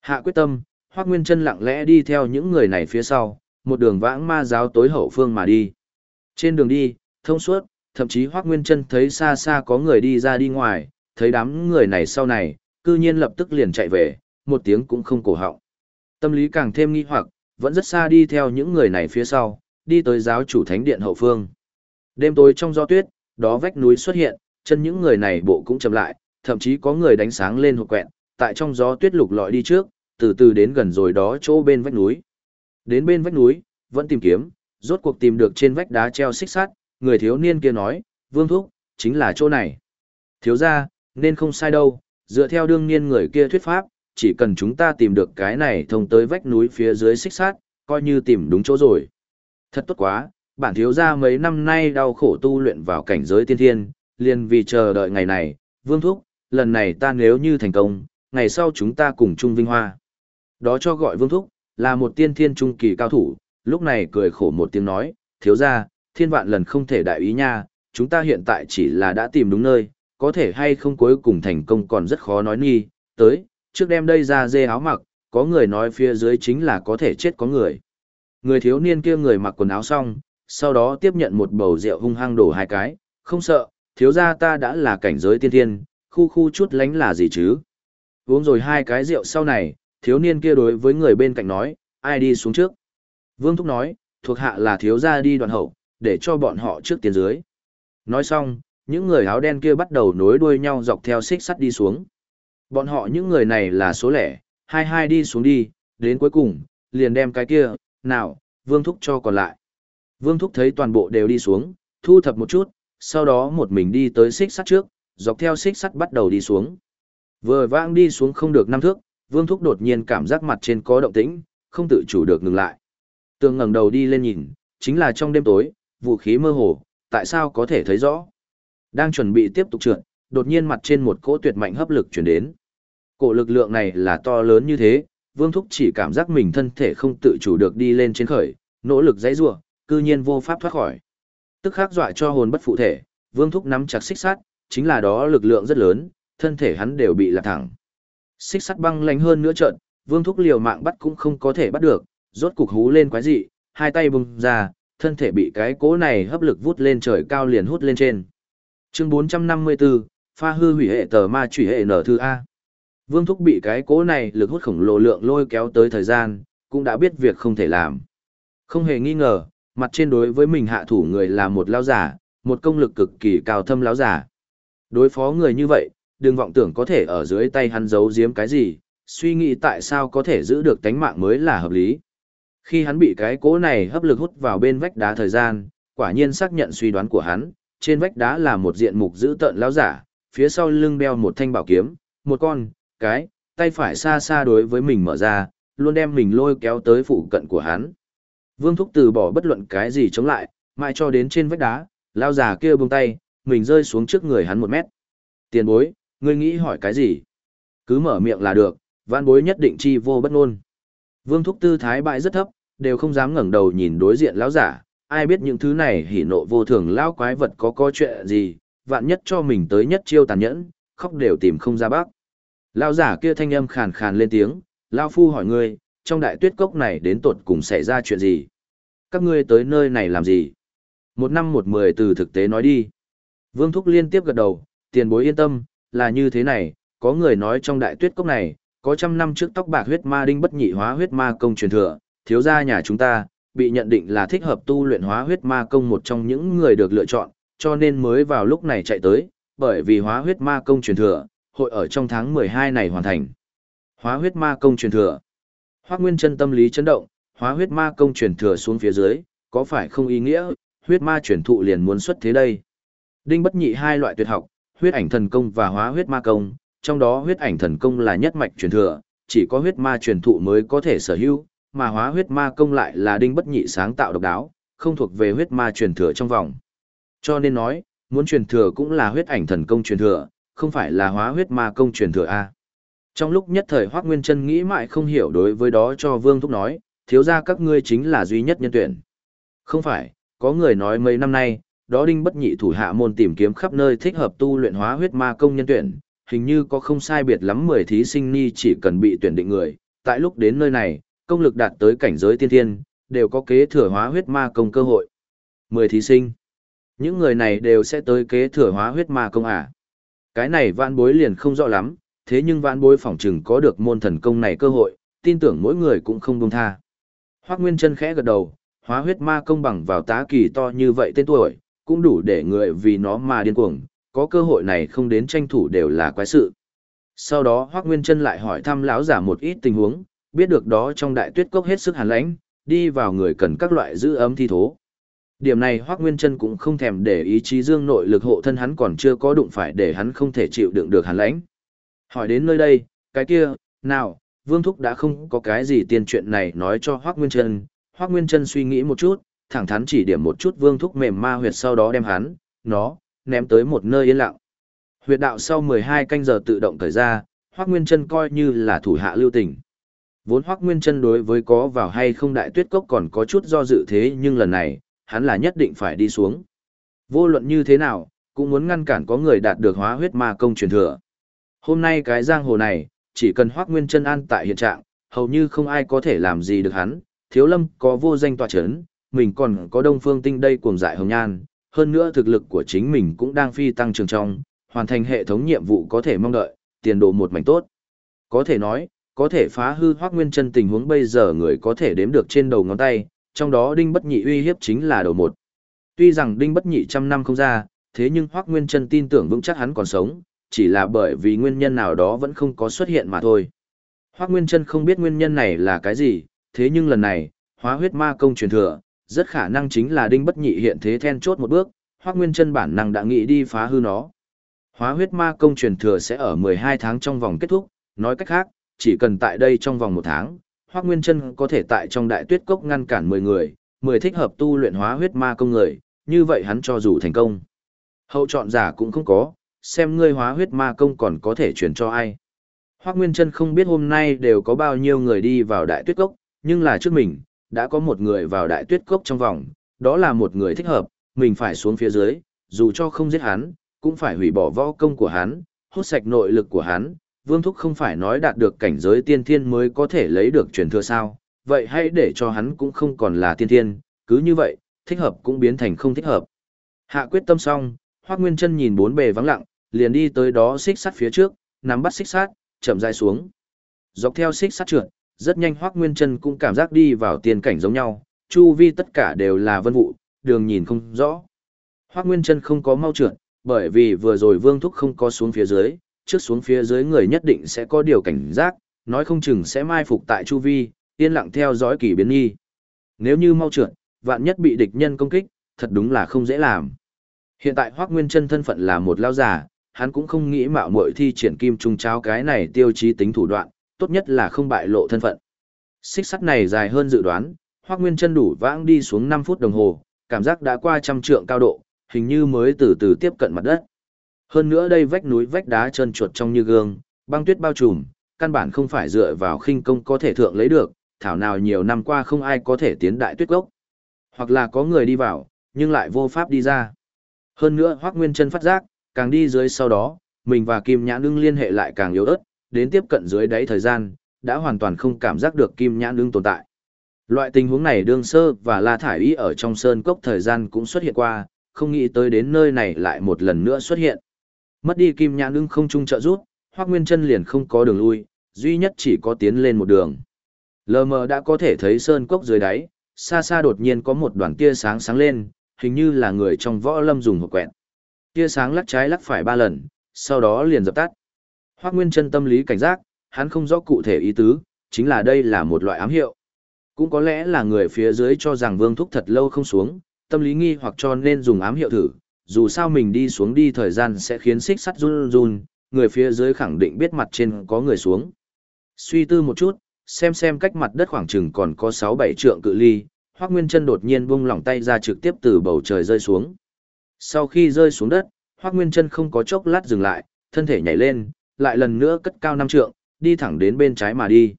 Hạ quyết tâm, Hoác Nguyên Trân lặng lẽ đi theo những người này phía sau, một đường vãng ma giáo tối hậu phương mà đi. Trên đường đi, thông suốt, thậm chí Hoác Nguyên Trân thấy xa xa có người đi ra đi ngoài, thấy đám người này sau này, cư nhiên lập tức liền chạy về, một tiếng cũng không cổ họng. Tâm lý càng thêm nghi hoặc, vẫn rất xa đi theo những người này phía sau, đi tới giáo chủ thánh điện hậu phương. Đêm tối trong gió tuyết, đó vách núi xuất hiện, chân những người này bộ cũng chậm lại, thậm chí có người đánh sáng lên hộp quẹn, tại trong gió tuyết lục lọi đi trước, từ từ đến gần rồi đó chỗ bên vách núi. Đến bên vách núi, vẫn tìm kiếm, rốt cuộc tìm được trên vách đá treo xích sắt, người thiếu niên kia nói, vương thúc, chính là chỗ này. Thiếu ra, nên không sai đâu, dựa theo đương niên người kia thuyết pháp, chỉ cần chúng ta tìm được cái này thông tới vách núi phía dưới xích sát, coi như tìm đúng chỗ rồi. Thật tốt quá, bản thiếu gia mấy năm nay đau khổ tu luyện vào cảnh giới tiên thiên, liền vì chờ đợi ngày này, vương thúc, lần này ta nếu như thành công, ngày sau chúng ta cùng chung vinh hoa. Đó cho gọi vương thúc, là một tiên thiên trung kỳ cao thủ, lúc này cười khổ một tiếng nói, thiếu gia, thiên vạn lần không thể đại ý nha, chúng ta hiện tại chỉ là đã tìm đúng nơi, có thể hay không cuối cùng thành công còn rất khó nói nghi, tới, trước đem đây ra dê áo mặc, có người nói phía dưới chính là có thể chết có người. Người thiếu niên kia người mặc quần áo xong, sau đó tiếp nhận một bầu rượu hung hăng đổ hai cái, không sợ, thiếu gia ta đã là cảnh giới tiên thiên, khu khu chút lánh là gì chứ. Uống rồi hai cái rượu sau này, thiếu niên kia đối với người bên cạnh nói, ai đi xuống trước. Vương Thúc nói, thuộc hạ là thiếu gia đi đoạn hậu, để cho bọn họ trước tiền dưới. Nói xong, những người áo đen kia bắt đầu nối đuôi nhau dọc theo xích sắt đi xuống. Bọn họ những người này là số lẻ, hai hai đi xuống đi, đến cuối cùng, liền đem cái kia, nào, Vương Thúc cho còn lại. Vương Thúc thấy toàn bộ đều đi xuống, thu thập một chút, sau đó một mình đi tới xích sắt trước, dọc theo xích sắt bắt đầu đi xuống. Vừa vãng đi xuống không được năm thước, Vương Thúc đột nhiên cảm giác mặt trên có động tĩnh, không tự chủ được ngừng lại. Tường ngẩng đầu đi lên nhìn, chính là trong đêm tối, vũ khí mơ hồ, tại sao có thể thấy rõ. Đang chuẩn bị tiếp tục trượt, đột nhiên mặt trên một cỗ tuyệt mạnh hấp lực chuyển đến. Cổ lực lượng này là to lớn như thế, Vương Thúc chỉ cảm giác mình thân thể không tự chủ được đi lên trên khởi, nỗ lực dãy rủa, cư nhiên vô pháp thoát khỏi. Tức khắc dọa cho hồn bất phụ thể, Vương Thúc nắm chặt xích sắt, chính là đó lực lượng rất lớn, thân thể hắn đều bị lạc thẳng. Xích sắt băng lạnh hơn nữa trận, Vương Thúc liều mạng bắt cũng không có thể bắt được, rốt cục hú lên quái dị, hai tay bung ra, thân thể bị cái cỗ này hấp lực vút lên trời cao liền hút lên trên. Chương 454, pha hư hủy hệ tờ ma chủy hệ nở thư A. Vương Thúc bị cái cỗ này lực hút khổng lồ lượng lôi kéo tới thời gian, cũng đã biết việc không thể làm. Không hề nghi ngờ, mặt trên đối với mình hạ thủ người là một lao giả, một công lực cực kỳ cao thâm lão giả. Đối phó người như vậy, đừng vọng tưởng có thể ở dưới tay hắn giấu giếm cái gì, suy nghĩ tại sao có thể giữ được tánh mạng mới là hợp lý. Khi hắn bị cái cỗ này hấp lực hút vào bên vách đá thời gian, quả nhiên xác nhận suy đoán của hắn, trên vách đá là một diện mục dữ tợn lão giả, phía sau lưng đeo một thanh bảo kiếm, một con, cái, tay phải xa xa đối với mình mở ra, luôn đem mình lôi kéo tới phụ cận của hắn. Vương Thúc từ bỏ bất luận cái gì chống lại, mãi cho đến trên vách đá, lão giả kia buông tay, mình rơi xuống trước người hắn một mét. Tiền bối, ngươi nghĩ hỏi cái gì? Cứ mở miệng là được, vạn bối nhất định chi vô bất ngôn. Vương Thúc tư thái bại rất thấp, đều không dám ngẩng đầu nhìn đối diện lão giả, ai biết những thứ này hỉ nộ vô thường lão quái vật có có chuyện gì, vạn nhất cho mình tới nhất chiêu tàn nhẫn, khóc đều tìm không ra bác. Lão giả kia thanh âm khàn khàn lên tiếng, lão phu hỏi ngươi, trong đại tuyết cốc này đến tột cùng xảy ra chuyện gì? Các ngươi tới nơi này làm gì? Một năm một mười từ thực tế nói đi. Vương Thúc liên tiếp gật đầu, tiền bối yên tâm, là như thế này, có người nói trong đại tuyết cốc này, có trăm năm trước tóc bạc huyết ma đinh bất nhị hóa huyết ma công truyền thừa, thiếu gia nhà chúng ta, bị nhận định là thích hợp tu luyện hóa huyết ma công một trong những người được lựa chọn, cho nên mới vào lúc này chạy tới, bởi vì hóa huyết ma công truyền thừa, hội ở trong tháng 12 này hoàn thành. Hóa huyết ma công truyền thừa. Hoắc Nguyên chân tâm lý chấn động, hóa huyết ma công truyền thừa xuống phía dưới, có phải không ý nghĩa, huyết ma truyền thụ liền muốn xuất thế đây. Đinh bất nhị hai loại tuyệt học, huyết ảnh thần công và hóa huyết ma công, trong đó huyết ảnh thần công là nhất mạch truyền thừa, chỉ có huyết ma truyền thụ mới có thể sở hữu, mà hóa huyết ma công lại là đinh bất nhị sáng tạo độc đáo, không thuộc về huyết ma truyền thừa trong vòng. Cho nên nói, muốn truyền thừa cũng là huyết ảnh thần công truyền thừa, không phải là hóa huyết ma công truyền thừa a. Trong lúc nhất thời Hoắc Nguyên Chân nghĩ mãi không hiểu đối với đó cho Vương Thúc nói, thiếu gia các ngươi chính là duy nhất nhân tuyển. Không phải, có người nói mấy năm nay, đó đinh bất nhị thủ hạ môn tìm kiếm khắp nơi thích hợp tu luyện hóa huyết ma công nhân tuyển, hình như có không sai biệt lắm 10 thí sinh ni chỉ cần bị tuyển định người, tại lúc đến nơi này, công lực đạt tới cảnh giới tiên thiên, đều có kế thừa hóa huyết ma công cơ hội. 10 thí sinh. Những người này đều sẽ tới kế thừa hóa huyết ma công à? Cái này vạn bối liền không rõ lắm, thế nhưng vạn bối phỏng chừng có được môn thần công này cơ hội, tin tưởng mỗi người cũng không buông tha. Hoắc Nguyên chân khẽ gật đầu, hóa huyết ma công bằng vào tá kỳ to như vậy tên tuổi, cũng đủ để người vì nó mà điên cuồng, có cơ hội này không đến tranh thủ đều là quái sự. Sau đó Hoắc Nguyên Chân lại hỏi thăm lão giả một ít tình huống, biết được đó trong đại tuyết cốc hết sức hàn lãnh, đi vào người cần các loại giữ ấm thi thố. Điểm này Hoắc Nguyên Chân cũng không thèm để ý chí dương nội lực hộ thân hắn còn chưa có đụng phải để hắn không thể chịu đựng được hàn lãnh. Hỏi đến nơi đây, cái kia, nào, Vương Thúc đã không có cái gì tiền chuyện này nói cho Hoác Nguyên Trân. Hoác Nguyên Trân suy nghĩ một chút, thẳng thắn chỉ điểm một chút Vương Thúc mềm ma huyệt sau đó đem hắn, nó, ném tới một nơi yên lặng. Huyệt đạo sau 12 canh giờ tự động thời ra, Hoác Nguyên Trân coi như là thủ hạ lưu tình. Vốn Hoác Nguyên Trân đối với có vào hay không đại tuyết cốc còn có chút do dự thế nhưng lần này, hắn là nhất định phải đi xuống. Vô luận như thế nào, cũng muốn ngăn cản có người đạt được hóa huyết ma công truyền thừa. Hôm nay cái giang hồ này, chỉ cần Hoác Nguyên chân an tại hiện trạng, hầu như không ai có thể làm gì được hắn, thiếu lâm có vô danh tòa chấn, mình còn có đông phương tinh đây cuồng dại hồng nhan, hơn nữa thực lực của chính mình cũng đang phi tăng trưởng trong, hoàn thành hệ thống nhiệm vụ có thể mong đợi, tiền đồ một mảnh tốt. Có thể nói, có thể phá hư Hoắc Nguyên Chân tình huống bây giờ người có thể đếm được trên đầu ngón tay, trong đó Đinh Bất Nhị uy hiếp chính là đầu một. Tuy rằng Đinh Bất Nhị trăm năm không ra, thế nhưng Hoắc Nguyên Chân tin tưởng vững chắc hắn còn sống, chỉ là bởi vì nguyên nhân nào đó vẫn không có xuất hiện mà thôi. Hoắc Nguyên Chân không biết nguyên nhân này là cái gì, thế nhưng lần này, hóa huyết ma công truyền thừa, rất khả năng chính là Đinh Bất Nhị hiện thế then chốt một bước, Hoắc Nguyên Chân bản năng đã nghĩ đi phá hư nó. Hóa huyết ma công truyền thừa sẽ ở 12 tháng trong vòng kết thúc, nói cách khác, chỉ cần tại đây trong vòng một tháng, Hoắc Nguyên Chân có thể tại trong đại tuyết cốc ngăn cản 10 người, 10 thích hợp tu luyện hóa huyết ma công người, như vậy hắn cho dù thành công. Hậu chọn giả cũng không có, xem ngươi hóa huyết ma công còn có thể truyền cho ai. Hoắc Nguyên Chân không biết hôm nay đều có bao nhiêu người đi vào đại tuyết cốc, nhưng là trước mình, đã có một người vào đại tuyết cốc trong vòng, đó là một người thích hợp, mình phải xuống phía dưới, dù cho không giết hắn, cũng phải hủy bỏ võ công của hắn, hút sạch nội lực của hắn, Vương Thúc không phải nói đạt được cảnh giới tiên thiên mới có thể lấy được truyền thừa sao, vậy hãy để cho hắn cũng không còn là tiên thiên, cứ như vậy, thích hợp cũng biến thành không thích hợp. Hạ quyết tâm xong, Hoắc Nguyên Chân nhìn bốn bề vắng lặng, liền đi tới đó xích sắt phía trước, nắm bắt xích sắt, chậm rãi xuống. Dọc theo xích sắt trượt, rất nhanh Hoắc Nguyên Chân cũng cảm giác đi vào tiên cảnh giống nhau, chu vi tất cả đều là vân vụ, đường nhìn không rõ. Hoắc Nguyên Chân không có mau trượt, bởi vì vừa rồi Vương Thúc không có xuống phía dưới, trước xuống phía dưới người nhất định sẽ có điều cảnh giác, nói không chừng sẽ mai phục tại chu vi, yên lặng theo dõi kỳ biến nghi. Nếu như mau trượt, vạn nhất bị địch nhân công kích, thật đúng là không dễ làm. Hiện tại Hoắc Nguyên Chân thân phận là một lao giả, hắn cũng không nghĩ mạo muội thi triển kim trung cháo cái này tiêu chí tính thủ đoạn, tốt nhất là không bại lộ thân phận. Xích sắt này dài hơn dự đoán, Hoắc Nguyên Chân đủ vãng đi xuống 5 phút đồng hồ, cảm giác đã qua trăm trượng cao độ, hình như mới từ từ tiếp cận mặt đất. Hơn nữa đây vách núi vách đá trơn chuột trong như gương, băng tuyết bao trùm, căn bản không phải dựa vào khinh công có thể thượng lấy được, thảo nào nhiều năm qua không ai có thể tiến đại tuyết gốc. Hoặc là có người đi vào, nhưng lại vô pháp đi ra. Hơn nữa Hoắc Nguyên Chân phát giác, càng đi dưới sau đó, mình và Kim Nhãn Nương liên hệ lại càng yếu ớt, đến tiếp cận dưới đáy thời gian, đã hoàn toàn không cảm giác được Kim Nhãn Nương tồn tại. Loại tình huống này đương sơ và La Thải ý ở trong sơn cốc thời gian cũng xuất hiện qua, không nghĩ tới đến nơi này lại một lần nữa xuất hiện. Mất đi kim nhãn ưng không trung trợ rút, Hoắc Nguyên Chân liền không có đường lui, duy nhất chỉ có tiến lên một đường. Lờ mờ đã có thể thấy sơn cốc dưới đáy, xa xa đột nhiên có một đoàn tia sáng sáng lên, hình như là người trong võ lâm dùng hộp quẹt. Tia sáng lắc trái lắc phải ba lần, sau đó liền dập tắt. Hoắc Nguyên Chân tâm lý cảnh giác, hắn không rõ cụ thể ý tứ, chính là đây là một loại ám hiệu. Cũng có lẽ là người phía dưới cho rằng Vương Thúc thật lâu không xuống, tâm lý nghi hoặc cho nên dùng ám hiệu thử, dù sao mình đi xuống đi thời gian sẽ khiến xích sắt run run, người phía dưới khẳng định biết mặt trên có người xuống. Suy tư một chút, xem xem cách mặt đất khoảng chừng còn có 6-7 trượng cự ly, Hoắc Nguyên Chân đột nhiên buông lỏng tay ra trực tiếp từ bầu trời rơi xuống. Sau khi rơi xuống đất, Hoắc Nguyên Chân không có chốc lát dừng lại, thân thể nhảy lên, lại lần nữa cất cao năm trượng, đi thẳng đến bên trái mà đi.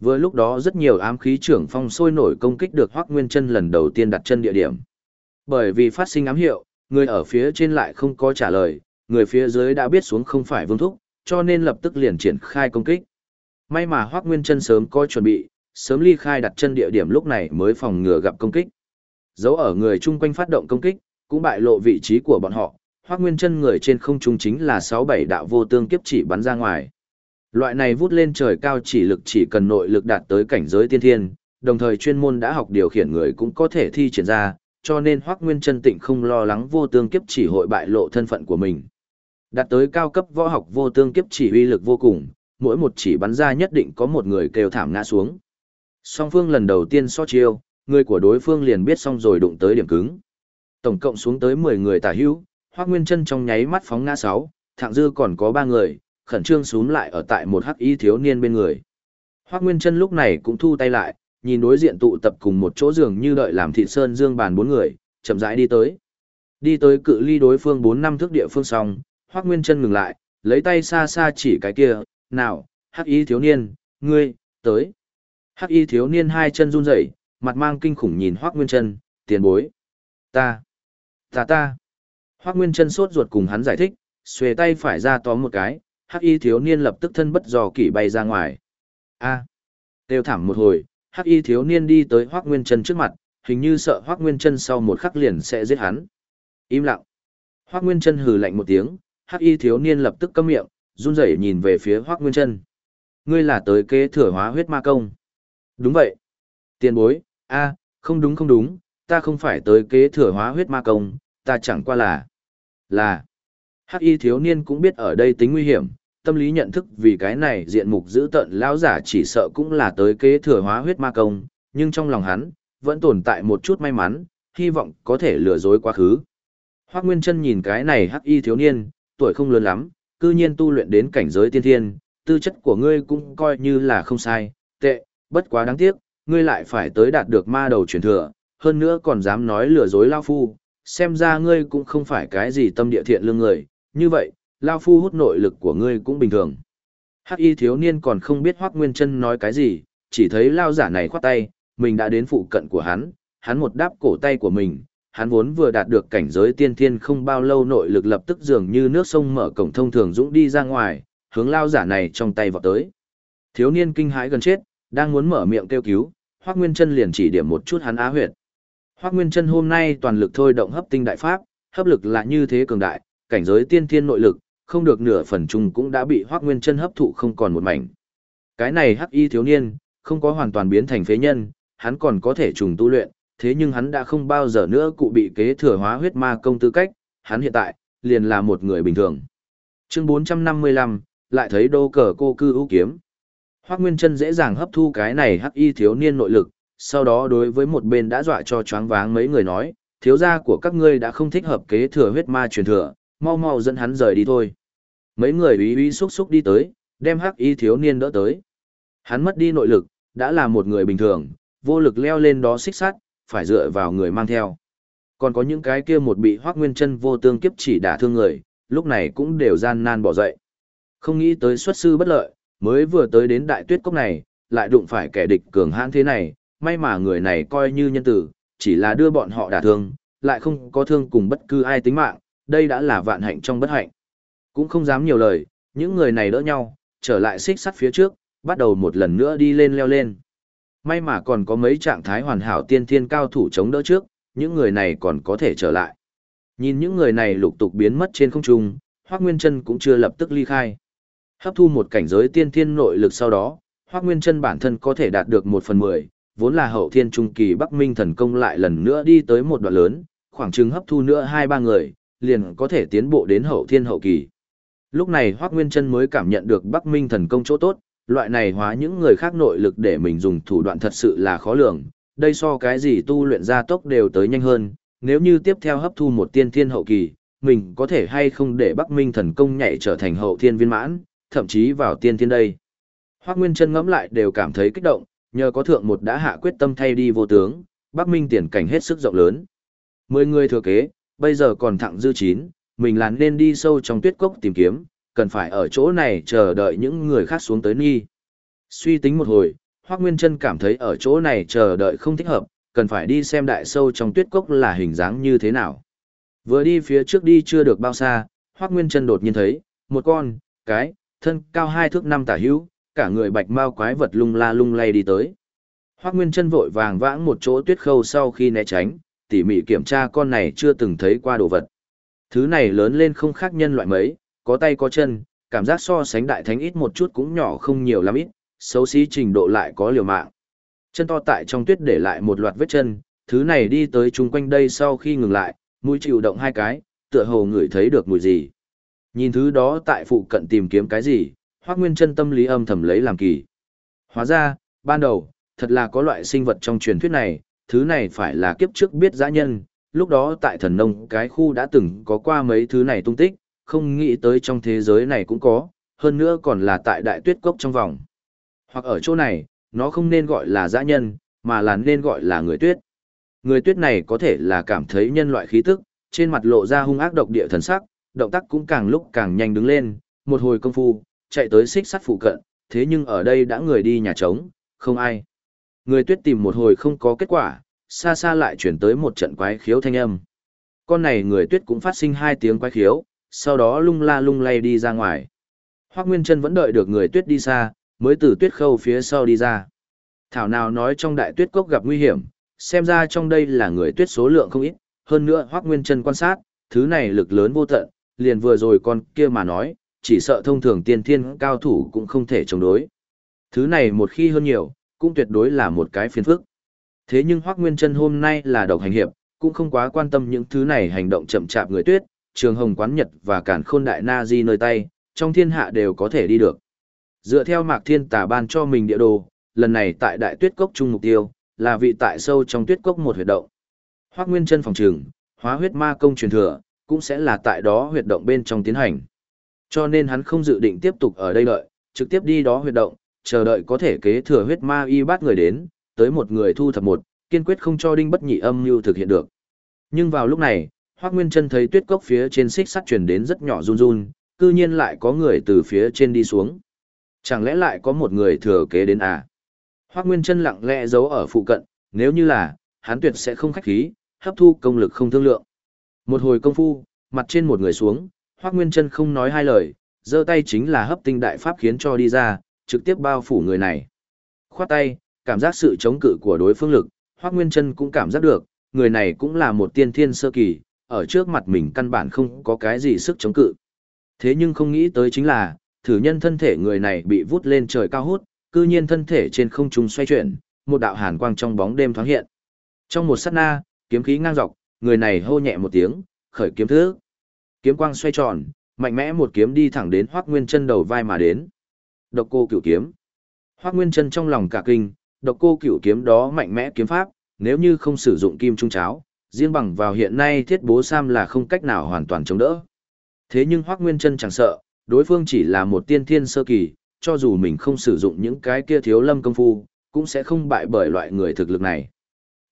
Vừa lúc đó rất nhiều ám khí trưởng phong sôi nổi công kích được Hoắc Nguyên Chân lần đầu tiên đặt chân địa điểm. Bởi vì phát sinh ám hiệu, người ở phía trên lại không có trả lời, người phía dưới đã biết xuống không phải vương thúc, cho nên lập tức liền triển khai công kích. May mà Hoắc Nguyên Chân sớm có chuẩn bị, sớm ly khai đặt chân địa điểm lúc này mới phòng ngừa gặp công kích. Dấu ở người chung quanh phát động công kích, cũng bại lộ vị trí của bọn họ, Hoắc Nguyên Chân người trên không trung chính là 6-7 đạo vô tương kiếp chỉ bắn ra ngoài. Loại này vút lên trời cao chỉ lực chỉ cần nội lực đạt tới cảnh giới tiên thiên, đồng thời chuyên môn đã học điều khiển người cũng có thể thi triển ra, cho nên Hoắc Nguyên Chân Tịnh không lo lắng vô tương kiếp chỉ hội bại lộ thân phận của mình. Đạt tới cao cấp võ học vô tương kiếp chỉ uy lực vô cùng, mỗi một chỉ bắn ra nhất định có một người kêu thảm ngã xuống. Song phương lần đầu tiên so chiêu, người của đối phương liền biết xong rồi đụng tới điểm cứng. Tổng cộng xuống tới 10 người tả hữu, Hoắc Nguyên Chân trong nháy mắt phóng ngã 6, thạng dư còn có 3 người, khẩn trương xuống lại ở tại một hắc y thiếu niên bên người. Hoắc Nguyên Trân lúc này cũng thu tay lại, nhìn đối diện tụ tập cùng một chỗ giường như đợi làm thị sơn dương bàn bốn người, chậm rãi đi tới. Đi tới cự ly đối phương bốn năm thước địa phương xong, hoắc Nguyên chân ngừng lại, lấy tay xa xa chỉ cái kia, nào, hắc y thiếu niên, ngươi, tới. Hắc y thiếu niên hai chân run rẩy, mặt mang kinh khủng nhìn hoắc Nguyên chân tiền bối. Ta, ta ta. hoắc Nguyên chân sốt ruột cùng hắn giải thích, xuề tay phải ra tóm một cái, hắc y thiếu niên lập tức thân bất dò kỷ bay ra ngoài. A. À. Tiêu thảm một hồi, hắc y thiếu niên đi tới Hoác Nguyên Trân trước mặt, hình như sợ Hoác Nguyên Trân sau một khắc liền sẽ giết hắn. Im lặng. Hoác Nguyên Trân hừ lạnh một tiếng, hắc y thiếu niên lập tức câm miệng, run rẩy nhìn về phía Hoác Nguyên Trân. Ngươi là tới kế thừa hóa huyết ma công. Đúng vậy. Tiền bối, a, không đúng không đúng, ta không phải tới kế thừa hóa huyết ma công, ta chẳng qua là... Là... Hắc y thiếu niên cũng biết ở đây tính nguy hiểm, tâm lý nhận thức vì cái này diện mục giữ tận lão giả chỉ sợ cũng là tới kế thừa hóa huyết ma công, nhưng trong lòng hắn, vẫn tồn tại một chút may mắn, hy vọng có thể lừa dối quá khứ. Hoác Nguyên Trân nhìn cái này hắc y thiếu niên, tuổi không lớn lắm, cư nhiên tu luyện đến cảnh giới tiên thiên, tư chất của ngươi cũng coi như là không sai, tệ, bất quá đáng tiếc, ngươi lại phải tới đạt được ma đầu truyền thừa, hơn nữa còn dám nói lừa dối Lao Phu, xem ra ngươi cũng không phải cái gì tâm địa thiện lương người, như vậy, Lao Phu hút nội lực của ngươi cũng bình thường. Hắc y thiếu niên còn không biết Hoác Nguyên Trân nói cái gì, chỉ thấy Lao giả này khoát tay, mình đã đến phụ cận của hắn, hắn một đáp cổ tay của mình, hắn vốn vừa đạt được cảnh giới tiên thiên không bao lâu nội lực lập tức dường như nước sông mở cổng thông thường dũng đi ra ngoài, hướng Lao giả này trong tay vọt tới. Thiếu niên kinh hãi gần chết, đang muốn mở miệng kêu cứu, Hoắc Nguyên Chân liền chỉ điểm một chút hắn á huyệt. Hoắc Nguyên Chân hôm nay toàn lực thôi động hấp tinh đại pháp, hấp lực là như thế cường đại, cảnh giới tiên thiên nội lực, không được nửa phần chung cũng đã bị Hoắc Nguyên Chân hấp thụ không còn một mảnh. Cái này hắc y thiếu niên, không có hoàn toàn biến thành phế nhân, hắn còn có thể trùng tu luyện, thế nhưng hắn đã không bao giờ nữa cụ bị kế thừa hóa huyết ma công tư cách, hắn hiện tại liền là một người bình thường. Chương 455, lại thấy đô cờ cô cư ưu kiếm. Hoác Nguyên Trân dễ dàng hấp thu cái này hắc y thiếu niên nội lực, sau đó đối với một bên đã dọa cho choáng váng mấy người nói, thiếu gia của các ngươi đã không thích hợp kế thừa huyết ma truyền thừa, mau mau dẫn hắn rời đi thôi. Mấy người úy úy xúc xúc đi tới, đem hắc y thiếu niên đỡ tới. Hắn mất đi nội lực, đã là một người bình thường, vô lực leo lên đó xích sát, phải dựa vào người mang theo. Còn có những cái kia một bị Hoắc Nguyên Chân vô tương kiếp chỉ đả thương người, lúc này cũng đều gian nan bỏ dậy. Không nghĩ tới xuất sư bất lợi, mới vừa tới đến đại tuyết cốc này, lại đụng phải kẻ địch cường hãn thế này, may mà người này coi như nhân tử, chỉ là đưa bọn họ đả thương, lại không có thương cùng bất cứ ai tính mạng, đây đã là vạn hạnh trong bất hạnh. Cũng không dám nhiều lời, những người này đỡ nhau, trở lại xích sắt phía trước, bắt đầu một lần nữa đi lên leo lên. May mà còn có mấy trạng thái hoàn hảo tiên thiên cao thủ chống đỡ trước, những người này còn có thể trở lại. Nhìn những người này lục tục biến mất trên không trung, Hoắc Nguyên Chân cũng chưa lập tức ly khai. Hấp thu một cảnh giới tiên thiên nội lực sau đó, Hoắc Nguyên Chân bản thân có thể đạt được một phần mười, vốn là hậu thiên trung kỳ Bắc Minh thần công lại lần nữa đi tới một đoạn lớn, khoảng chừng hấp thu nữa hai ba người, liền có thể tiến bộ đến hậu thiên hậu kỳ. Lúc này Hoắc Nguyên Chân mới cảm nhận được Bắc Minh thần công chỗ tốt, loại này hóa những người khác nội lực để mình dùng thủ đoạn thật sự là khó lường, đây so cái gì tu luyện gia tốc đều tới nhanh hơn, nếu như tiếp theo hấp thu một tiên thiên hậu kỳ, mình có thể hay không để Bắc Minh thần công nhảy trở thành hậu thiên viên mãn, thậm chí vào tiên thiên đây. Hoác Nguyên Trân ngẫm lại đều cảm thấy kích động, nhờ có thượng một đã hạ quyết tâm thay đi vô tướng, Bắc Minh tiền cảnh hết sức rộng lớn. Mười người thừa kế, bây giờ còn thẳng dư chín, mình là nên đi sâu trong tuyết cốc tìm kiếm, cần phải ở chỗ này chờ đợi những người khác xuống tới nghi. Suy tính một hồi, Hoác Nguyên Trân cảm thấy ở chỗ này chờ đợi không thích hợp, cần phải đi xem đại sâu trong tuyết cốc là hình dáng như thế nào. Vừa đi phía trước đi chưa được bao xa, Hoác Nguyên Trân đột nhiên thấy, một con, cái, thân cao hai thước năm tả hữu, cả người bạch mau quái vật lung la lung lay đi tới. Hoác Nguyên Trân vội vàng vãng một chỗ tuyết khâu sau khi né tránh, tỉ mỉ kiểm tra con này chưa từng thấy qua đồ vật. Thứ này lớn lên không khác nhân loại mấy, có tay có chân, cảm giác so sánh đại thánh ít một chút cũng nhỏ không nhiều lắm ít, xấu xí trình độ lại có liều mạng. Chân to tại trong tuyết để lại một loạt vết chân, thứ này đi tới chung quanh đây sau khi ngừng lại, mũi chịu động hai cái, tựa hồ ngửi thấy được mùi gì. Nhìn thứ đó tại phụ cận tìm kiếm cái gì, Hoắc Nguyên Chân tâm lý âm thầm lấy làm kỳ. Hóa ra, ban đầu, thật là có loại sinh vật trong truyền thuyết này, thứ này phải là kiếp trước biết dã nhân, lúc đó tại thần nông cái khu đã từng có qua mấy thứ này tung tích, không nghĩ tới trong thế giới này cũng có, hơn nữa còn là tại đại tuyết cốc trong vòng. Hoặc ở chỗ này, nó không nên gọi là dã nhân, mà là nên gọi là người tuyết. Người tuyết này có thể là cảm thấy nhân loại khí tức, trên mặt lộ ra hung ác độc địa thần sắc, động tác cũng càng lúc càng nhanh đứng lên, một hồi công phu, chạy tới xích sắt phụ cận, thế nhưng ở đây đã người đi nhà trống, không ai. Người tuyết tìm một hồi không có kết quả, xa xa lại chuyển tới một trận quái khiếu thanh âm. Con này người tuyết cũng phát sinh hai tiếng quái khiếu, sau đó lung la lung lay đi ra ngoài. Hoác Nguyên Trân vẫn đợi được người tuyết đi xa, mới từ tuyết khâu phía sau đi ra. Thảo nào nói trong đại tuyết cốc gặp nguy hiểm, xem ra trong đây là người tuyết số lượng không ít, hơn nữa Hoác Nguyên Trân quan sát, thứ này lực lớn vô tận, liền vừa rồi con kia mà nói, chỉ sợ thông thường tiên thiên cao thủ cũng không thể chống đối. Thứ này một khi hơn nhiều, cũng tuyệt đối là một cái phiền phức. Thế nhưng Hoắc Nguyên Trân hôm nay là độc hành hiệp, cũng không quá quan tâm những thứ này hành động chậm chạp người tuyết, trường hồng quán nhật và cản khôn đại na di nơi tay, trong thiên hạ đều có thể đi được. Dựa theo mạc thiên tà ban cho mình địa đồ, lần này tại đại tuyết cốc trung mục tiêu, là vị tại sâu trong tuyết cốc một huyệt động. Hoắc Nguyên Trân phòng trường, hóa huyết ma công truyền thừa, cũng sẽ là tại đó huyệt động bên trong tiến hành. Cho nên hắn không dự định tiếp tục ở đây đợi, trực tiếp đi đó huyệt động, chờ đợi có thể kế thừa huyết ma y bát người đến, tới một người thu thập một, kiên quyết không cho đinh bất nhị âm mưu thực hiện được. Nhưng vào lúc này, Hoắc Nguyên Chân thấy tuyết cốc phía trên xích sắt truyền đến rất nhỏ run run, cư nhiên lại có người từ phía trên đi xuống. Chẳng lẽ lại có một người thừa kế đến à? Hoắc Nguyên Chân lặng lẽ giấu ở phụ cận, nếu như là, hắn tuyệt sẽ không khách khí, hấp thu công lực không thương lượng. Một hồi công phu, mặt trên một người xuống, Hoắc Nguyên Chân không nói hai lời, giơ tay chính là hấp tinh đại pháp khiến cho đi ra, trực tiếp bao phủ người này. Khoát tay, cảm giác sự chống cự của đối phương lực, Hoắc Nguyên Chân cũng cảm giác được, người này cũng là một tiên thiên sơ kỳ, ở trước mặt mình căn bản không có cái gì sức chống cự. Thế nhưng không nghĩ tới chính là, thử nhân thân thể người này bị vút lên trời cao hút, cư nhiên thân thể trên không trung xoay chuyển, một đạo hàn quang trong bóng đêm thoáng hiện. Trong một sát na, kiếm khí ngang dọc, người này hô nhẹ một tiếng, khởi kiếm thứ. Kiếm quang xoay tròn, mạnh mẽ một kiếm đi thẳng đến Hoắc Nguyên Chân đầu vai mà đến. Độc cô cửu kiếm. Hoắc Nguyên Chân trong lòng cả kinh, độc cô cửu kiếm đó mạnh mẽ kiếm pháp, nếu như không sử dụng kim trung cháo, riêng bằng vào hiện nay thiết bố sam là không cách nào hoàn toàn chống đỡ. Thế nhưng Hoắc Nguyên Chân chẳng sợ, đối phương chỉ là một tiên thiên sơ kỳ, cho dù mình không sử dụng những cái kia thiếu lâm công phu, cũng sẽ không bại bởi loại người thực lực này.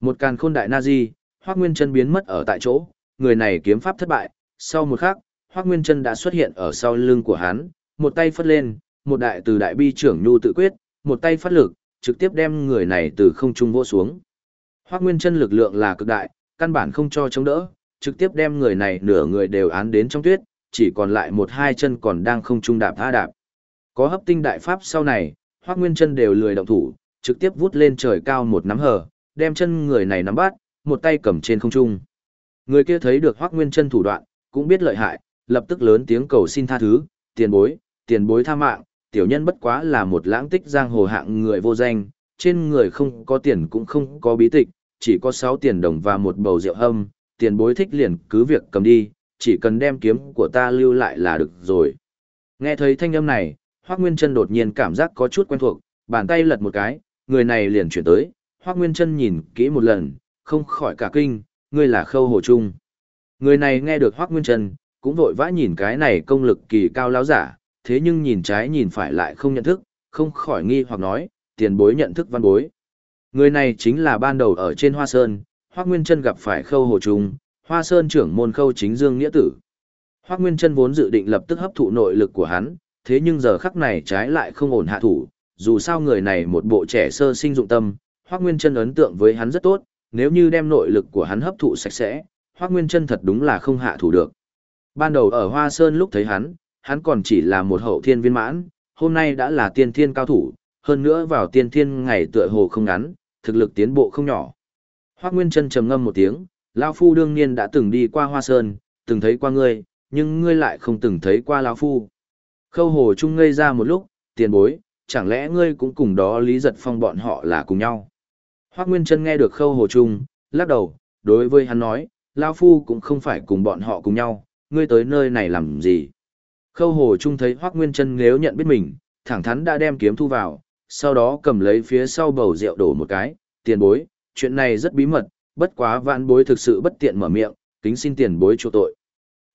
Một càn khôn đại Nazi, Hoắc Nguyên Chân biến mất ở tại chỗ, người này kiếm pháp thất bại, sau một khắc, Hoắc Nguyên Chân đã xuất hiện ở sau lưng của hắn, một tay phất lên, một đại từ đại bi trưởng nhu tự quyết, một tay phát lực, trực tiếp đem người này từ không trung vỗ xuống. Hoắc Nguyên Chân lực lượng là cực đại, căn bản không cho chống đỡ, trực tiếp đem người này nửa người đều án đến trong tuyết, chỉ còn lại một hai chân còn đang không trung đạp tha đạp. Có hấp tinh đại pháp sau này, Hoắc Nguyên Chân đều lười động thủ, trực tiếp vút lên trời cao một nắm hở, đem chân người này nắm bắt, một tay cầm trên không trung. Người kia thấy được Hoắc Nguyên Chân thủ đoạn, cũng biết lợi hại, lập tức lớn tiếng cầu xin tha thứ, tiền bối, tiền bối tha mạng, tiểu nhân bất quá là một lãng tích giang hồ hạng người vô danh, trên người không có tiền cũng không có bí tịch, chỉ có 6 tiền đồng và một bầu rượu hâm, tiền bối thích liền cứ việc cầm đi, chỉ cần đem kiếm của ta lưu lại là được rồi. Nghe thấy thanh âm này, Hoác Nguyên Trân đột nhiên cảm giác có chút quen thuộc, bàn tay lật một cái, người này liền chuyển tới, Hoác Nguyên Trân nhìn kỹ một lần, không khỏi cả kinh, người là Khâu Hồ Trung. Người này nghe được Hoác Nguyên Trân, cũng vội vã nhìn cái này công lực kỳ cao lão giả, thế nhưng nhìn trái nhìn phải lại không nhận thức, không khỏi nghi hoặc nói, tiền bối nhận thức văn bối. Người này chính là ban đầu ở trên Hoa Sơn, Hoác Nguyên Trân gặp phải khâu hồ Trung, Hoa Sơn trưởng môn khâu chính dương nghĩa tử. Hoác Nguyên Trân vốn dự định lập tức hấp thụ nội lực của hắn, thế nhưng giờ khắc này trái lại không ổn hạ thủ, dù sao người này một bộ trẻ sơ sinh dụng tâm, Hoác Nguyên Trân ấn tượng với hắn rất tốt, nếu như đem nội lực của hắn hấp thụ sạch sẽ, Hoác Nguyên Trân thật đúng là không hạ thủ được. Ban đầu ở Hoa Sơn lúc thấy hắn, hắn còn chỉ là một hậu thiên viên mãn, hôm nay đã là tiên thiên cao thủ, hơn nữa vào tiên thiên ngày tựa hồ không ngắn, thực lực tiến bộ không nhỏ. Hoác Nguyên Trân trầm ngâm một tiếng, Lao Phu đương nhiên đã từng đi qua Hoa Sơn, từng thấy qua ngươi, nhưng ngươi lại không từng thấy qua Lao Phu. Khâu hồ trung ngây ra một lúc, tiền bối, chẳng lẽ ngươi cũng cùng đó Lý Giật Phong bọn họ là cùng nhau. Hoác Nguyên Trân nghe được khâu hồ trung, lắc đầu, đối với hắn nói, Lao Phu cũng không phải cùng bọn họ cùng nhau, ngươi tới nơi này làm gì. Khâu hồ trung thấy Hoác Nguyên Trân nếu nhận biết mình, thẳng thắn đã đem kiếm thu vào, sau đó cầm lấy phía sau bầu rượu đổ một cái, tiền bối, chuyện này rất bí mật, bất quá vạn bối thực sự bất tiện mở miệng, kính xin tiền bối chu tội.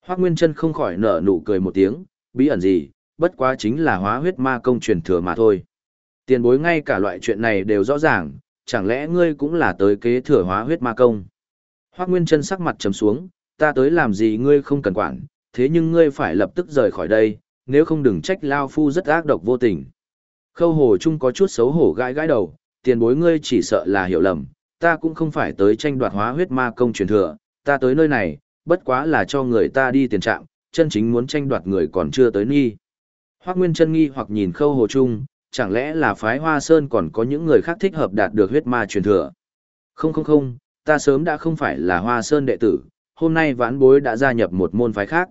Hoác Nguyên Trân không khỏi nở nụ cười một tiếng, bí ẩn gì, bất quá chính là hóa huyết ma công truyền thừa mà thôi. Tiền bối ngay cả loại chuyện này đều rõ ràng, chẳng lẽ ngươi cũng là tới kế thừa hóa huyết ma công? Hoác Nguyên chân sắc mặt trầm xuống, ta tới làm gì ngươi không cần quản, thế nhưng ngươi phải lập tức rời khỏi đây, nếu không đừng trách Lao Phu rất ác độc vô tình. Khâu hồ chung có chút xấu hổ gãi gãi đầu, tiền bối ngươi chỉ sợ là hiểu lầm, ta cũng không phải tới tranh đoạt hóa huyết ma công truyền thừa, ta tới nơi này, bất quá là cho người ta đi tiền trạng, chân chính muốn tranh đoạt người còn chưa tới nghi. Hoác Nguyên chân nghi hoặc nhìn khâu hồ chung, chẳng lẽ là phái hoa sơn còn có những người khác thích hợp đạt được huyết ma truyền thừa. Không không không, ta sớm đã không phải là hoa sơn đệ tử, hôm nay vãn bối đã gia nhập một môn phái khác.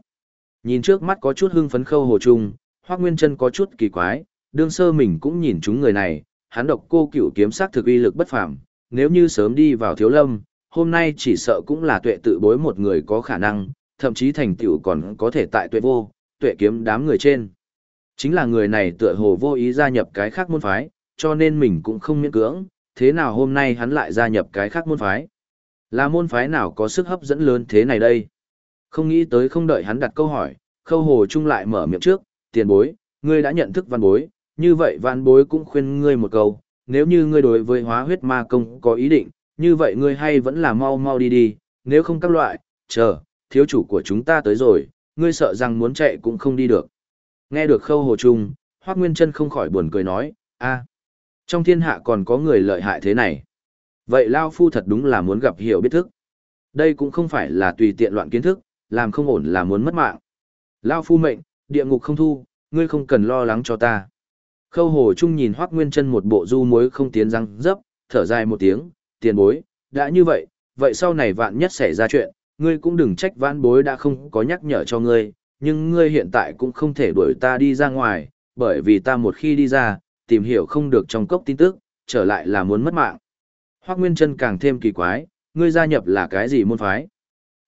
Nhìn trước mắt có chút hưng phấn khâu hồ trung, Hoác Nguyên chân có chút kỳ quái, đương sơ mình cũng nhìn chúng người này, hắn độc cô cửu kiếm sắc thực uy lực bất phàm, nếu như sớm đi vào thiếu lâm, hôm nay chỉ sợ cũng là tuệ tự bối một người có khả năng, thậm chí thành tựu còn có thể tại tuệ vô, tuệ kiếm đám người trên. Chính là người này tựa hồ vô ý gia nhập cái khác môn phái, cho nên mình cũng không miễn cưỡng, thế nào hôm nay hắn lại gia nhập cái khác môn phái. Là môn phái nào có sức hấp dẫn lớn thế này đây? Không nghĩ tới không đợi hắn đặt câu hỏi, khâu hồ trung lại mở miệng trước, tiền bối, ngươi đã nhận thức văn bối, như vậy văn bối cũng khuyên ngươi một câu, nếu như ngươi đối với hóa huyết ma công có ý định, như vậy ngươi hay vẫn là mau mau đi đi, nếu không các loại, chờ, thiếu chủ của chúng ta tới rồi, ngươi sợ rằng muốn chạy cũng không đi được. Nghe được khâu hồ trung, Hoác Nguyên Trân không khỏi buồn cười nói, a trong thiên hạ còn có người lợi hại thế này. Vậy Lao Phu thật đúng là muốn gặp hiểu biết thức. Đây cũng không phải là tùy tiện loạn kiến thức, làm không ổn là muốn mất mạng. Lao Phu mệnh, địa ngục không thu, ngươi không cần lo lắng cho ta. Khâu hồ trung nhìn Hoác Nguyên Trân một bộ du muối không tiến răng dấp, thở dài một tiếng, tiền bối, đã như vậy, vậy sau này vạn nhất xảy ra chuyện, ngươi cũng đừng trách vãn bối đã không có nhắc nhở cho ngươi, nhưng ngươi hiện tại cũng không thể đuổi ta đi ra ngoài, bởi vì ta một khi đi ra, tìm hiểu không được trong cốc tin tức, trở lại là muốn mất mạng. Hoác Nguyên Trân càng thêm kỳ quái, ngươi gia nhập là cái gì môn phái?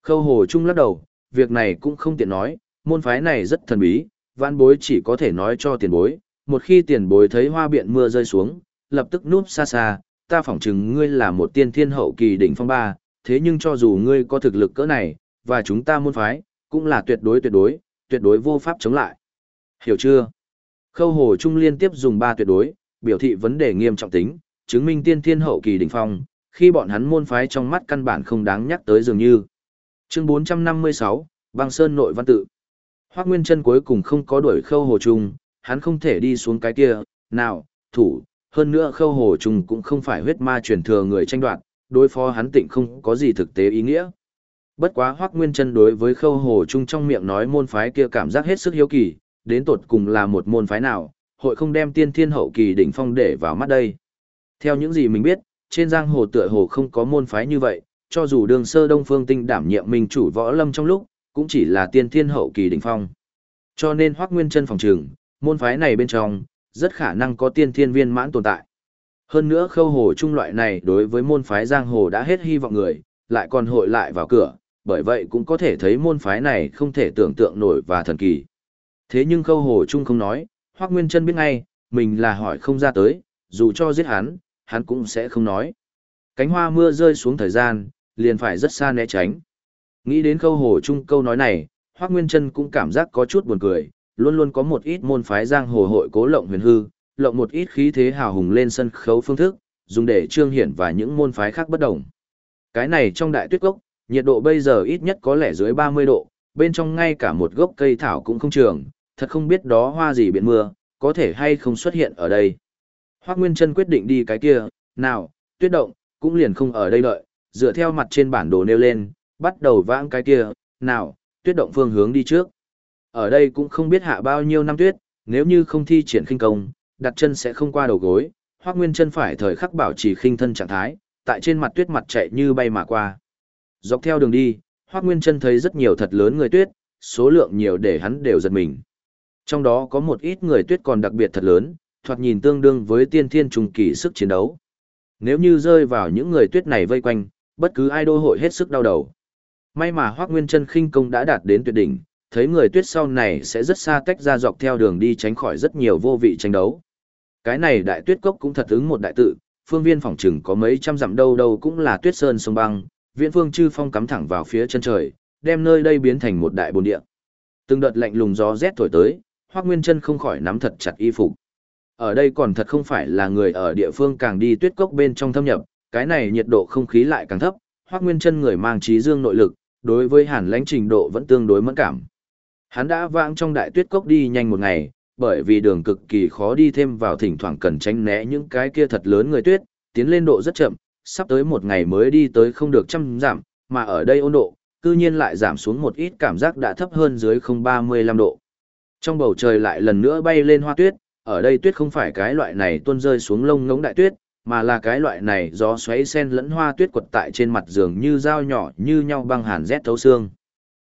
Khâu Hồ Trung lắc đầu, việc này cũng không tiện nói, môn phái này rất thần bí, vãn bối chỉ có thể nói cho tiền bối, một khi tiền bối thấy hoa biện mưa rơi xuống, lập tức núp xa xa, ta phỏng chừng ngươi là một tiên thiên hậu kỳ đỉnh phong ba, thế nhưng cho dù ngươi có thực lực cỡ này, và chúng ta môn phái, cũng là tuyệt đối tuyệt đối, tuyệt đối vô pháp chống lại. Hiểu chưa? Khâu Hồ Trung liên tiếp dùng ba tuyệt đối, biểu thị vấn đề nghiêm trọng tính, chứng minh tiên thiên hậu kỳ đỉnh phong, khi bọn hắn môn phái trong mắt căn bản không đáng nhắc tới dường như. Chương 456, Băng Sơn nội văn tự. Hoắc Nguyên Chân cuối cùng không có đuổi Khâu Hồ Trung, hắn không thể đi xuống cái kia, nào, thủ, hơn nữa Khâu Hồ Trung cũng không phải huyết ma truyền thừa người tranh đoạt, đối phó hắn tịnh không có gì thực tế ý nghĩa. Bất quá Hoắc Nguyên Chân đối với Khâu Hồ Trung trong miệng nói môn phái kia cảm giác hết sức hiếu kỳ, đến tột cùng là một môn phái nào, hội không đem tiên thiên hậu kỳ đỉnh phong để vào mắt đây. Theo những gì mình biết, trên giang hồ tựa hồ không có môn phái như vậy, cho dù đường sơ đông phương tinh đảm nhiệm minh chủ võ lâm trong lúc, cũng chỉ là tiên thiên hậu kỳ đỉnh phong. Cho nên Hoắc Nguyên Chân phòng trường, môn phái này bên trong, rất khả năng có tiên thiên viên mãn tồn tại. Hơn nữa khâu hồ trung loại này đối với môn phái giang hồ đã hết hy vọng người, lại còn hội lại vào cửa, bởi vậy cũng có thể thấy môn phái này không thể tưởng tượng nổi và thần kỳ. Thế nhưng khâu hồ trung không nói, Hoắc Nguyên Chân biết ngay, mình là hỏi không ra tới, dù cho giết hắn, hắn cũng sẽ không nói. Cánh hoa mưa rơi xuống thời gian, liền phải rất xa né tránh. Nghĩ đến khâu hồ trung câu nói này, Hoác Nguyên Chân cũng cảm giác có chút buồn cười, luôn luôn có một ít môn phái giang hồ hội cố lộng huyền hư, lộng một ít khí thế hào hùng lên sân khấu phương thức, dùng để trương hiển và những môn phái khác bất đồng. Cái này trong đại tuyết gốc, nhiệt độ bây giờ ít nhất có lẽ dưới 30 độ, bên trong ngay cả một gốc cây thảo cũng không trường, thật không biết đó hoa gì biển mưa, có thể hay không xuất hiện ở đây. Hoác Nguyên Trân quyết định đi cái kia, nào, tuyết động, cũng liền không ở đây đợi, dựa theo mặt trên bản đồ nêu lên, bắt đầu vãng cái kia, nào, tuyết động phương hướng đi trước. Ở đây cũng không biết hạ bao nhiêu năm tuyết, nếu như không thi triển khinh công, đặt chân sẽ không qua đầu gối, Hoác Nguyên chân phải thời khắc bảo trì khinh thân trạng thái, tại trên mặt tuyết mặt chạy như bay mà qua. Dọc theo đường đi, Hoác Nguyên chân thấy rất nhiều thật lớn người tuyết, số lượng nhiều để hắn đều giật mình. Trong đó có một ít người tuyết còn đặc biệt thật lớn, thoạt nhìn tương đương với tiên thiên trùng kỳ sức chiến đấu. Nếu như rơi vào những người tuyết này vây quanh, bất cứ ai đô hội hết sức đau đầu. May mà Hoác Nguyên Trân khinh công đã đạt đến tuyệt đỉnh, thấy người tuyết sau này sẽ rất xa tách ra dọc theo đường đi tránh khỏi rất nhiều vô vị tranh đấu. Cái này đại tuyết cốc cũng thật ứng một đại tự, phương viên phòng trừng có mấy trăm dặm đâu đâu cũng là tuyết sơn sông băng, viễn phương chư phong cắm thẳng vào phía chân trời, đem nơi đây biến thành một đại bồn địa. Từng đợt lạnh lùng gió rét thổi tới, Hoắc Nguyên Chân không khỏi nắm thật chặt y phục. Ở đây còn thật không phải là người ở địa phương càng đi tuyết cốc bên trong thâm nhập, cái này nhiệt độ không khí lại càng thấp, Hoắc Nguyên Chân người mang trí dương nội lực, đối với hàn lãnh trình độ vẫn tương đối mẫn cảm. Hắn đã vãng trong đại tuyết cốc đi nhanh một ngày, bởi vì đường cực kỳ khó đi thêm vào thỉnh thoảng cần tránh né những cái kia thật lớn người tuyết, tiến lên độ rất chậm, sắp tới một ngày mới đi tới không được trăm giảm, mà ở đây 温 độ, cư nhiên lại giảm xuống một ít cảm giác đã thấp hơn dưới 035 độ. Trong bầu trời lại lần nữa bay lên hoa tuyết, ở đây tuyết không phải cái loại này tuôn rơi xuống lông ngống đại tuyết, mà là cái loại này gió xoáy sen lẫn hoa tuyết quật tại trên mặt giường như dao nhỏ như nhau băng hàn rét thấu xương.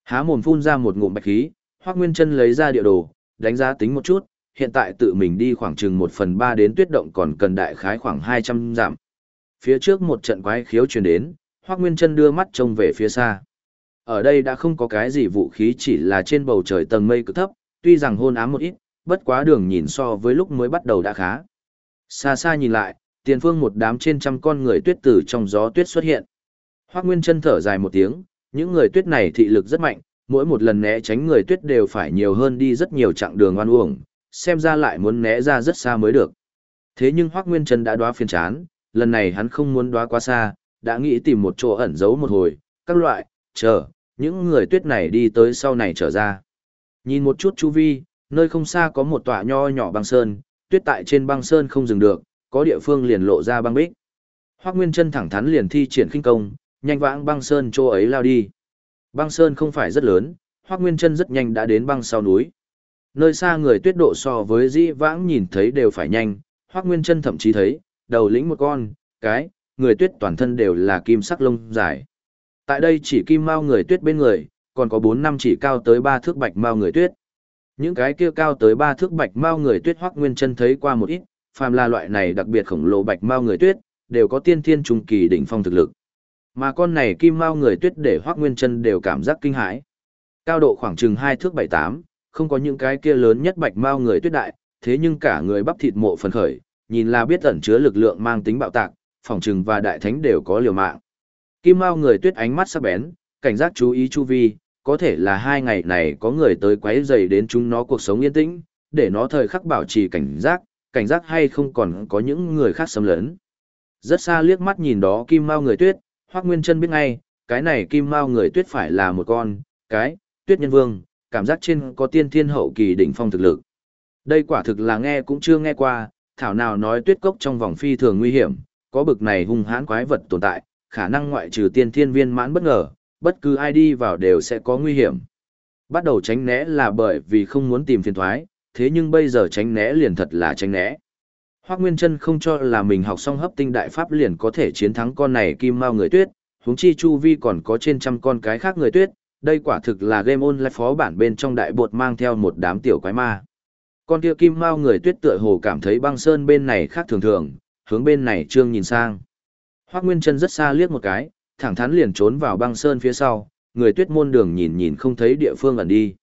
Há mồm phun ra một ngụm bạch khí, Hoắc Nguyên Chân lấy ra địa đồ, đánh giá tính một chút, hiện tại tự mình đi khoảng chừng 1 phần 3 đến tuyết động còn cần đại khái khoảng 200 dặm. Phía trước một trận quái khiếu truyền đến, Hoắc Nguyên Chân đưa mắt trông về phía xa. Ở đây đã không có cái gì vũ khí chỉ là trên bầu trời tầng mây cực thấp, tuy rằng hôn ám một ít, bất quá đường nhìn so với lúc mới bắt đầu đã khá. Xa xa nhìn lại, tiền phương một đám trên trăm con người tuyết tử trong gió tuyết xuất hiện. Hoác Nguyên chân thở dài một tiếng, những người tuyết này thị lực rất mạnh, mỗi một lần né tránh người tuyết đều phải nhiều hơn đi rất nhiều chặng đường oan uổng, xem ra lại muốn né ra rất xa mới được. Thế nhưng Hoác Nguyên Trân đã đoá phiền chán, lần này hắn không muốn đoá quá xa, đã nghĩ tìm một chỗ ẩn giấu một hồi, các loại, chờ, những người tuyết này đi tới sau này trở ra. Nhìn một chút chu vi, nơi không xa có một tòa nho nhỏ băng sơn, tuyết tại trên băng sơn không dừng được, có địa phương liền lộ ra băng bích. Hoắc Nguyên Chân thẳng thắn liền thi triển khinh công, nhanh vãng băng sơn chỗ ấy lao đi. Băng sơn không phải rất lớn, Hoắc Nguyên Chân rất nhanh đã đến băng sau núi. Nơi xa người tuyết độ so với dĩ vãng nhìn thấy đều phải nhanh, Hoắc Nguyên Chân thậm chí thấy, đầu lĩnh một con, cái, người tuyết toàn thân đều là kim sắc lông dài. Tại đây chỉ kim mao người tuyết bên người, còn có 4 năm chỉ cao tới 3 thước bạch mao người tuyết. Những cái kia cao tới 3 thước bạch mao người tuyết Hoắc Nguyên Chân thấy qua một ít, phàm là loại này đặc biệt khổng lồ bạch mao người tuyết, đều có tiên thiên trung kỳ đỉnh phong thực lực. Mà con này kim mao người tuyết để Hoắc Nguyên Chân đều cảm giác kinh hãi. Cao độ khoảng chừng hai thước 7-8, không có những cái kia lớn nhất bạch mao người tuyết đại, thế nhưng cả người bắp thịt mộ phần khởi, nhìn là biết ẩn chứa lực lượng mang tính bạo tạc, phòng trừng và đại thánh đều có liều mạng. Kim mao người tuyết ánh mắt sắc bén, cảnh giác chú ý chu vi, có thể là hai ngày này có người tới quấy rầy đến chúng nó cuộc sống yên tĩnh, để nó thời khắc bảo trì cảnh giác, cảnh giác hay không còn có những người khác xâm lấn. Rất xa liếc mắt nhìn đó kim mao người tuyết, Hoắc Nguyên Chân biết ngay, cái này kim mao người tuyết phải là một con, cái, tuyết nhân vương, cảm giác trên có tiên thiên hậu kỳ đỉnh phong thực lực. Đây quả thực là nghe cũng chưa nghe qua, thảo nào nói tuyết cốc trong vòng phi thường nguy hiểm, có bực này hung hãn quái vật tồn tại, khả năng ngoại trừ tiên thiên viên mãn bất ngờ, bất cứ ai đi vào đều sẽ có nguy hiểm. Bắt đầu tránh né là bởi vì không muốn tìm phiền thoái, thế nhưng bây giờ tránh né liền thật là tránh né. Hoắc Nguyên Chân không cho là mình học xong hấp tinh đại pháp liền có thể chiến thắng con này kim mao người tuyết, huống chi chu vi còn có trên trăm con cái khác người tuyết, đây quả thực là game online phó bản bên trong đại bột mang theo một đám tiểu quái ma. Con kia kim mao người tuyết tựa hồ cảm thấy băng sơn bên này khác thường thường, hướng bên này trương nhìn sang. Hoắc Nguyên Chân rất xa liếc một cái, thẳng thắn liền trốn vào băng sơn phía sau, người tuyết môn đường nhìn nhìn không thấy địa phương ẩn đi.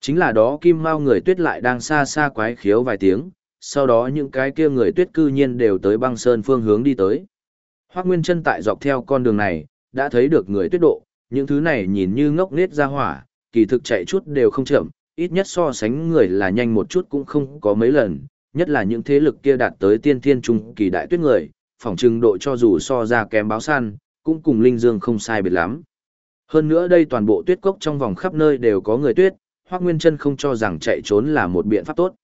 Chính là đó kim mao người tuyết lại đang xa xa quái khiếu vài tiếng, sau đó những cái kia người tuyết cư nhiên đều tới băng sơn phương hướng đi tới. Hoác Nguyên chân tại dọc theo con đường này, đã thấy được người tuyết độ, những thứ này nhìn như ngốc nết ra hỏa, kỳ thực chạy chút đều không chậm, ít nhất so sánh người là nhanh một chút cũng không có mấy lần, nhất là những thế lực kia đạt tới tiên thiên trung kỳ đại tuyết người, phỏng trừng độ cho dù so ra kém báo săn, cũng cùng Linh Dương không sai biệt lắm. Hơn nữa đây toàn bộ tuyết cốc trong vòng khắp nơi đều có người tuyết, Hoắc Nguyên Chân không cho rằng chạy trốn là một biện pháp tốt.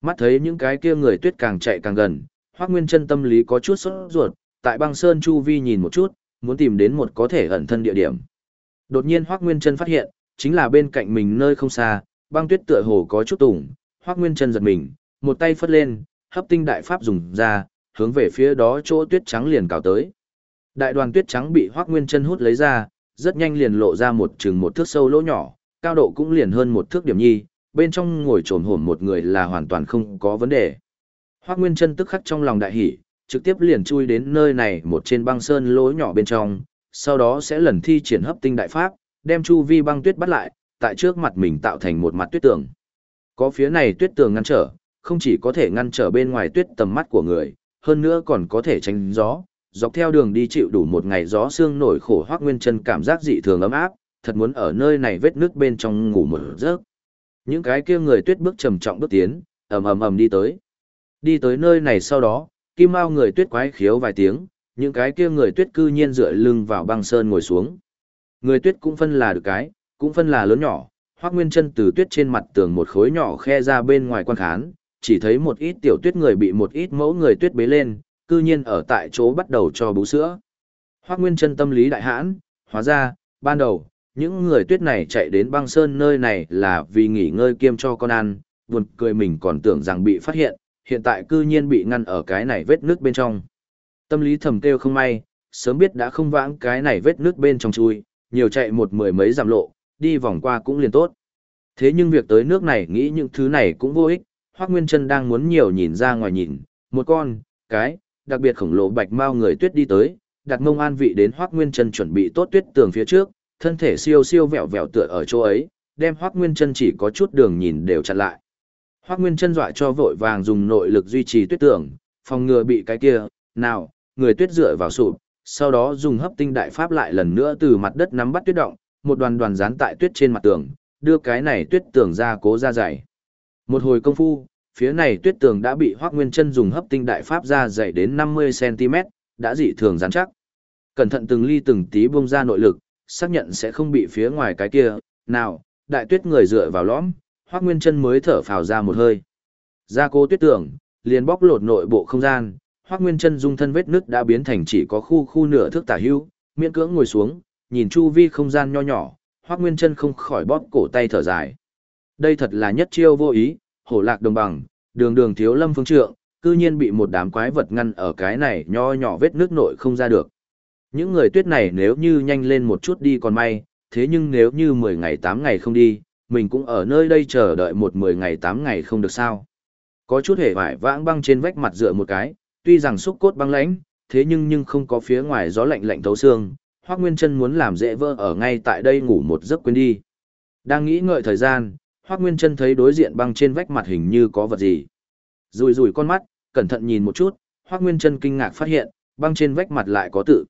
Mắt thấy những cái kia người tuyết càng chạy càng gần, Hoắc Nguyên Chân tâm lý có chút sốt ruột, tại băng sơn chu vi nhìn một chút, muốn tìm đến một có thể ẩn thân địa điểm. Đột nhiên Hoắc Nguyên Chân phát hiện, chính là bên cạnh mình nơi không xa, băng tuyết tựa hồ có chút tủng, Hoắc Nguyên Chân giật mình, một tay phất lên, hấp tinh đại pháp dùng ra, hướng về phía đó chỗ tuyết trắng liền cào tới. Đại đoàn tuyết trắng bị Hoắc Nguyên Chân hút lấy ra, rất nhanh liền lộ ra một chừng một thước sâu lỗ nhỏ, cao độ cũng liền hơn một thước điểm nhi, bên trong ngồi trồn hổm một người là hoàn toàn không có vấn đề. Hoác Nguyên chân tức khắc trong lòng đại hỉ, trực tiếp liền chui đến nơi này một trên băng sơn lỗ nhỏ bên trong, sau đó sẽ lần thi triển hấp tinh đại pháp, đem chu vi băng tuyết bắt lại, tại trước mặt mình tạo thành một mặt tuyết tường. Có phía này tuyết tường ngăn trở, không chỉ có thể ngăn trở bên ngoài tuyết tầm mắt của người, hơn nữa còn có thể tránh gió, dọc theo đường đi chịu đủ một ngày gió sương nổi khổ Hoác Nguyên chân cảm giác dị thường ấm áp, thật muốn ở nơi này vết nước bên trong ngủ một giấc. Những cái kia người tuyết bước trầm trọng bước tiến, ầm ầm ầm đi tới. Đi tới nơi này sau đó, kim mao người tuyết quái khiếu vài tiếng, những cái kia người tuyết cư nhiên dựa lưng vào băng sơn ngồi xuống. Người tuyết cũng phân là được cái, cũng phân là lớn nhỏ, Hoắc Nguyên Chân từ tuyết trên mặt tường một khối nhỏ khe ra bên ngoài quan khán, chỉ thấy một ít tiểu tuyết người bị một ít mẫu người tuyết bế lên, cư nhiên ở tại chỗ bắt đầu cho bú sữa. Hoắc Nguyên Chân tâm lý đại hãn, hóa ra, ban đầu, những người tuyết này chạy đến băng sơn nơi này là vì nghỉ ngơi kiêm cho con ăn, buồn cười mình còn tưởng rằng bị phát hiện, hiện tại cư nhiên bị ngăn ở cái này vết nước bên trong. Tâm lý thầm kêu không may, sớm biết đã không vãng cái này vết nước bên trong chui, nhiều chạy một mười mấy giảm lộ, đi vòng qua cũng liền tốt. Thế nhưng việc tới nước này nghĩ những thứ này cũng vô ích, Hoắc Nguyên Trân đang muốn nhiều nhìn ra ngoài nhìn, một con, cái, đặc biệt khổng lồ bạch mao người tuyết đi tới, đặt mông an vị đến Hoắc Nguyên Trân chuẩn bị tốt tuyết tường phía trước, thân thể siêu siêu vẹo vẹo tựa ở chỗ ấy, đem Hoắc Nguyên Chân chỉ có chút đường nhìn đều chặn lại. Hoắc Nguyên Chân dọa cho vội vàng dùng nội lực duy trì tuyết tường, phòng ngừa bị cái kia, nào, người tuyết dựa vào sụp, sau đó dùng hấp tinh đại pháp lại lần nữa từ mặt đất nắm bắt tuyết động, một đoàn đoàn dán tại tuyết trên mặt tường, đưa cái này tuyết tường ra cố ra dày. Một hồi công phu, phía này tuyết tường đã bị Hoắc Nguyên Chân dùng hấp tinh đại pháp ra dày đến 50 cm, đã dị thường rắn chắc. Cẩn thận từng ly từng tí bung ra nội lực, xác nhận sẽ không bị phía ngoài cái kia, nào, đại tuyết người dựa vào lõm, Hoắc Nguyên Chân mới thở phào ra một hơi. Ra cố tuyết tưởng, liền bóc lột nội bộ không gian, Hoắc Nguyên Chân dung thân vết nứt đã biến thành chỉ có khu khu nửa thước tả hữu, miễn cưỡng ngồi xuống, nhìn chu vi không gian nho nhỏ, Hoắc Nguyên Chân không khỏi bóp cổ tay thở dài. Đây thật là nhất chiêu vô ý, hổ lạc đồng bằng, đường đường thiếu lâm phương trượng, cư nhiên bị một đám quái vật ngăn ở cái này nho nhỏ vết nước nội không ra được. Những người tuyết này nếu như nhanh lên một chút đi còn may, thế nhưng nếu như 10 ngày 8 ngày không đi, mình cũng ở nơi đây chờ đợi một 10 ngày 8 ngày không được sao. Có chút hề vải vãng băng trên vách mặt dựa một cái, tuy rằng xúc cốt băng lãnh, thế nhưng nhưng không có phía ngoài gió lạnh lạnh thấu xương, Hoắc Nguyên Chân muốn làm dễ vỡ ở ngay tại đây ngủ một giấc quên đi. Đang nghĩ ngợi thời gian, Hoắc Nguyên Chân thấy đối diện băng trên vách mặt hình như có vật gì. Rùi rùi con mắt, cẩn thận nhìn một chút, Hoắc Nguyên Chân kinh ngạc phát hiện, băng trên vách mặt lại có tự.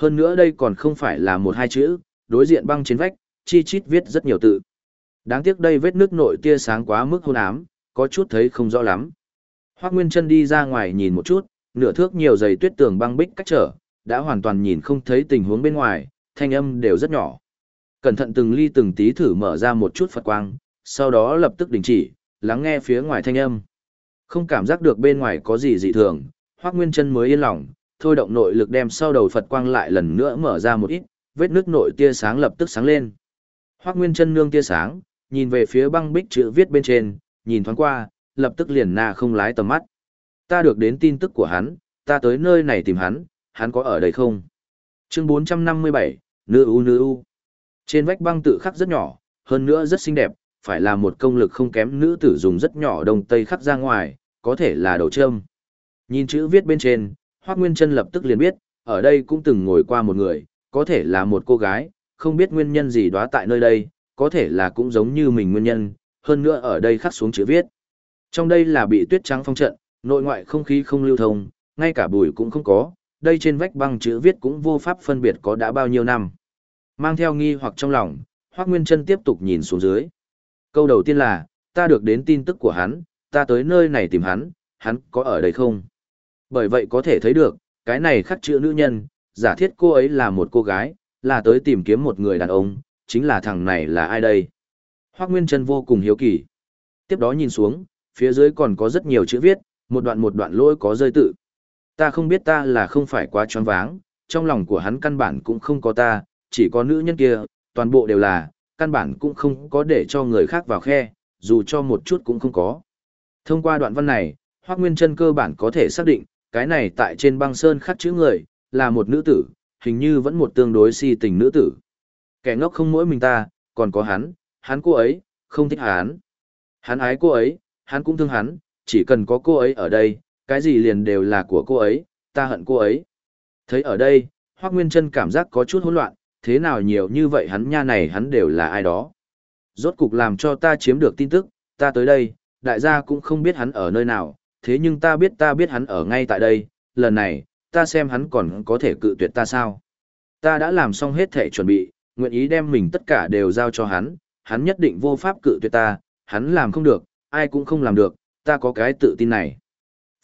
Hơn nữa đây còn không phải là một hai chữ, đối diện băng trên vách, chi chít viết rất nhiều tự. Đáng tiếc đây vết nước nội tia sáng quá mức hôn ám, có chút thấy không rõ lắm. Hoắc Nguyên Chân đi ra ngoài nhìn một chút, nửa thước nhiều dày tuyết tường băng bích cách trở, đã hoàn toàn nhìn không thấy tình huống bên ngoài, thanh âm đều rất nhỏ. Cẩn thận từng ly từng tí thử mở ra một chút Phật quang, sau đó lập tức đình chỉ, lắng nghe phía ngoài thanh âm. Không cảm giác được bên ngoài có gì dị thường, Hoắc Nguyên Chân mới yên lòng, thôi động nội lực đem sau đầu Phật quang lại lần nữa mở ra một ít, vết nước nội tia sáng lập tức sáng lên. Hoắc Nguyên Chân nương tia sáng, nhìn về phía băng bích chữ viết bên trên, nhìn thoáng qua, lập tức liền na không lái tầm mắt. Ta được đến tin tức của hắn, ta tới nơi này tìm hắn, hắn có ở đây không? Chương 457, Nữ U Nữ U. Trên vách băng tự khắc rất nhỏ, hơn nữa rất xinh đẹp, phải là một công lực không kém nữ tử dùng rất nhỏ đồng tây khắc ra ngoài, có thể là đầu trâm. Nhìn chữ viết bên trên, Hoác Nguyên Trân lập tức liền biết, ở đây cũng từng ngồi qua một người, có thể là một cô gái, không biết nguyên nhân gì đó tại nơi đây, có thể là cũng giống như mình nguyên nhân, hơn nữa ở đây khắc xuống chữ viết. Trong đây là bị tuyết trắng phong trận, nội ngoại không khí không lưu thông, ngay cả bụi cũng không có, đây trên vách băng chữ viết cũng vô pháp phân biệt có đã bao nhiêu năm. Mang theo nghi hoặc trong lòng, Hoác Nguyên Trân tiếp tục nhìn xuống dưới. Câu đầu tiên là, ta được đến tin tức của hắn, ta tới nơi này tìm hắn, hắn có ở đây không? Bởi vậy có thể thấy được, cái này khắc chữ nữ nhân, giả thiết cô ấy là một cô gái, là tới tìm kiếm một người đàn ông, chính là thằng này là ai đây? Hoác Nguyên Trân vô cùng hiếu kỳ. Tiếp đó nhìn xuống, phía dưới còn có rất nhiều chữ viết, một đoạn một đoạn lỗi có rơi tự. Ta không biết ta là không phải quá tròn váng, trong lòng của hắn căn bản cũng không có ta, chỉ có nữ nhân kia, toàn bộ đều là, căn bản cũng không có để cho người khác vào khe, dù cho một chút cũng không có. Thông qua đoạn văn này, Hoác Nguyên Trân cơ bản có thể xác định, cái này tại trên băng sơn khắc chữ người, là một nữ tử, hình như vẫn một tương đối si tình nữ tử. Kẻ ngốc không mỗi mình ta, còn có hắn, hắn cô ấy, không thích hắn. Hắn ái cô ấy, hắn cũng thương hắn, chỉ cần có cô ấy ở đây, cái gì liền đều là của cô ấy, ta hận cô ấy. Thấy ở đây, Hoác Nguyên Trân cảm giác có chút hỗn loạn, thế nào nhiều như vậy hắn nha này hắn đều là ai đó. Rốt cục làm cho ta chiếm được tin tức, ta tới đây, đại gia cũng không biết hắn ở nơi nào, thế nhưng ta biết ta biết hắn ở ngay tại đây, lần này, ta xem hắn còn có thể cự tuyệt ta sao. Ta đã làm xong hết thể chuẩn bị, nguyện ý đem mình tất cả đều giao cho hắn, hắn nhất định vô pháp cự tuyệt ta, hắn làm không được, ai cũng không làm được, ta có cái tự tin này.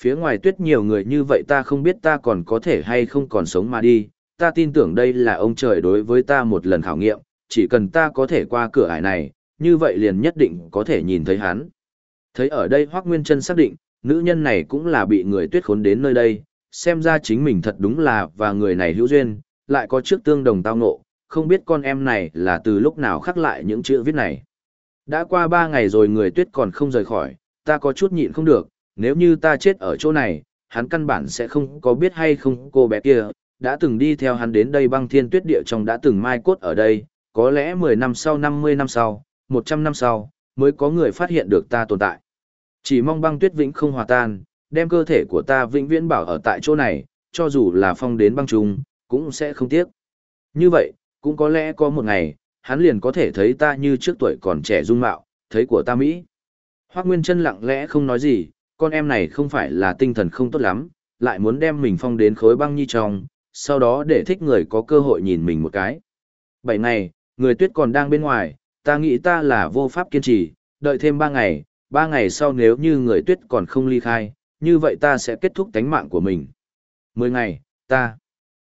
Phía ngoài tuyết nhiều người như vậy ta không biết ta còn có thể hay không còn sống mà đi, ta tin tưởng đây là ông trời đối với ta một lần khảo nghiệm, chỉ cần ta có thể qua cửa ải này, như vậy liền nhất định có thể nhìn thấy hắn. Thấy ở đây Hoác Nguyên Trân xác định, nữ nhân này cũng là bị người tuyết khốn đến nơi đây, xem ra chính mình thật đúng là và người này hữu duyên, lại có trước tương đồng tao ngộ, không biết con em này là từ lúc nào khắc lại những chữ viết này. Đã qua ba ngày rồi người tuyết còn không rời khỏi, ta có chút nhịn không được, nếu như ta chết ở chỗ này, hắn căn bản sẽ không có biết hay không cô bé kia, đã từng đi theo hắn đến đây băng thiên tuyết địa trong đã từng mai cốt ở đây, có lẽ 10 năm sau 50 năm sau, 100 năm sau, mới có người phát hiện được ta tồn tại. Chỉ mong băng tuyết vĩnh không hòa tan, đem cơ thể của ta vĩnh viễn bảo ở tại chỗ này, cho dù là phong đến băng trùng, cũng sẽ không tiếc. Như vậy, cũng có lẽ có một ngày, hắn liền có thể thấy ta như trước tuổi còn trẻ dung mạo, thấy của ta Mỹ. Hoác Nguyên chân lặng lẽ không nói gì, con em này không phải là tinh thần không tốt lắm, lại muốn đem mình phong đến khối băng nhi trong, sau đó để thích người có cơ hội nhìn mình một cái. Bảy ngày, người tuyết còn đang bên ngoài, ta nghĩ ta là vô pháp kiên trì, đợi thêm ba ngày, ba ngày sau nếu như người tuyết còn không ly khai, như vậy ta sẽ kết thúc tánh mạng của mình. Mười ngày, ta.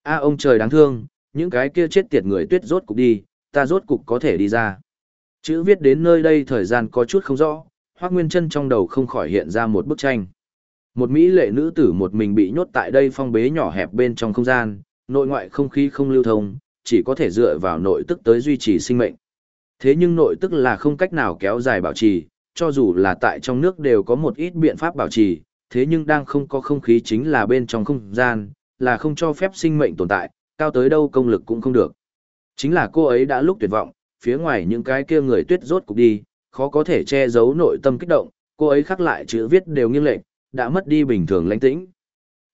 a ông trời đáng thương, những cái kia chết tiệt người tuyết rốt cục đi, ta rốt cục có thể đi ra. Chữ viết đến nơi đây thời gian có chút không rõ, Hoác Nguyên Trân trong đầu không khỏi hiện ra một bức tranh. Một Mỹ lệ nữ tử một mình bị nhốt tại đây phong bế nhỏ hẹp bên trong không gian, nội ngoại không khí không lưu thông, chỉ có thể dựa vào nội tức tới duy trì sinh mệnh. Thế nhưng nội tức là không cách nào kéo dài bảo trì, cho dù là tại trong nước đều có một ít biện pháp bảo trì, thế nhưng đang không có không khí chính là bên trong không gian, là không cho phép sinh mệnh tồn tại, cao tới đâu công lực cũng không được. Chính là cô ấy đã lúc tuyệt vọng, phía ngoài những cái kia người tuyết rốt cục đi, khó có thể che giấu nội tâm kích động, cô ấy khắc lại chữ viết đều nghiêng lệch, đã mất đi bình thường lãnh tĩnh.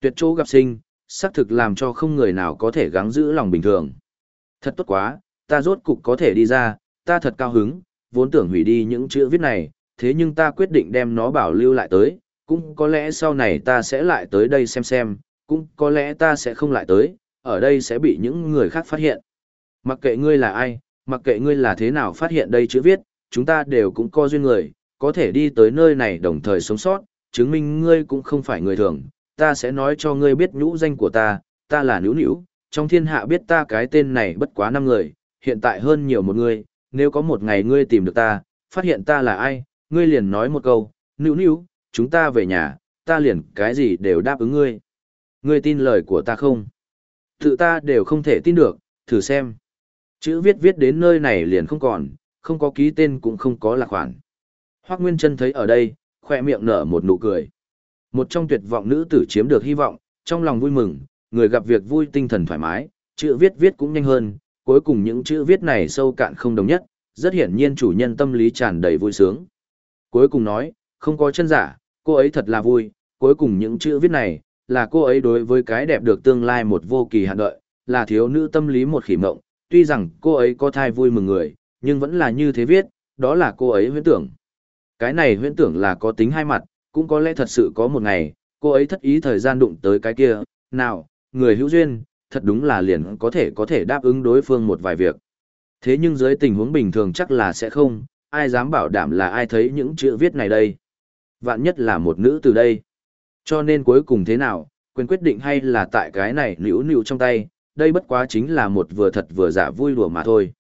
Tuyệt chỗ gặp sinh, xác thực làm cho không người nào có thể gắng giữ lòng bình thường. Thật tốt quá, ta rốt cục có thể đi ra, ta thật cao hứng, vốn tưởng hủy đi những chữ viết này, thế nhưng ta quyết định đem nó bảo lưu lại tới, cũng có lẽ sau này ta sẽ lại tới đây xem xem, cũng có lẽ ta sẽ không lại tới, ở đây sẽ bị những người khác phát hiện. Mặc kệ ngươi là ai, mặc kệ ngươi là thế nào phát hiện đây chữ viết, chúng ta đều cũng có duyên người, có thể đi tới nơi này đồng thời sống sót, chứng minh ngươi cũng không phải người thường, ta sẽ nói cho ngươi biết nhũ danh của ta, ta là Nữu Nữu, trong thiên hạ biết ta cái tên này bất quá năm người, hiện tại hơn nhiều một người, nếu có một ngày ngươi tìm được ta, phát hiện ta là ai, ngươi liền nói một câu, Nữu Nữu, chúng ta về nhà, ta liền cái gì đều đáp ứng ngươi. Ngươi tin lời của ta không? Tự ta đều không thể tin được, thử xem. Chữ viết viết đến nơi này liền không còn, không có ký tên cũng không có lạc khoản. Hoác Nguyên Trân thấy ở đây, khoe miệng nở một nụ cười. Một trong tuyệt vọng nữ tử chiếm được hy vọng, trong lòng vui mừng, người gặp việc vui tinh thần thoải mái, chữ viết viết cũng nhanh hơn, cuối cùng những chữ viết này sâu cạn không đồng nhất, rất hiển nhiên chủ nhân tâm lý tràn đầy vui sướng. Cuối cùng nói, không có chân giả, cô ấy thật là vui, cuối cùng những chữ viết này, là cô ấy đối với cái đẹp được tương lai một vô kỳ hạn đợi, là thiếu nữ tâm lý một khỉ mộng, tuy rằng cô ấy có thai vui mừng người, nhưng vẫn là như thế viết, đó là cô ấy huyễn tưởng. Cái này huyễn tưởng là có tính hai mặt, cũng có lẽ thật sự có một ngày, cô ấy thất ý thời gian đụng tới cái kia, nào, người hữu duyên, thật đúng là liền có thể có thể đáp ứng đối phương một vài việc. Thế nhưng dưới tình huống bình thường chắc là sẽ không, ai dám bảo đảm là ai thấy những chữ viết này đây. Vạn nhất là một nữ từ đây. Cho nên cuối cùng thế nào, quyền quyết định hay là tại cái này nữ nữ trong tay, đây bất quá chính là một vừa thật vừa giả vui đùa mà thôi.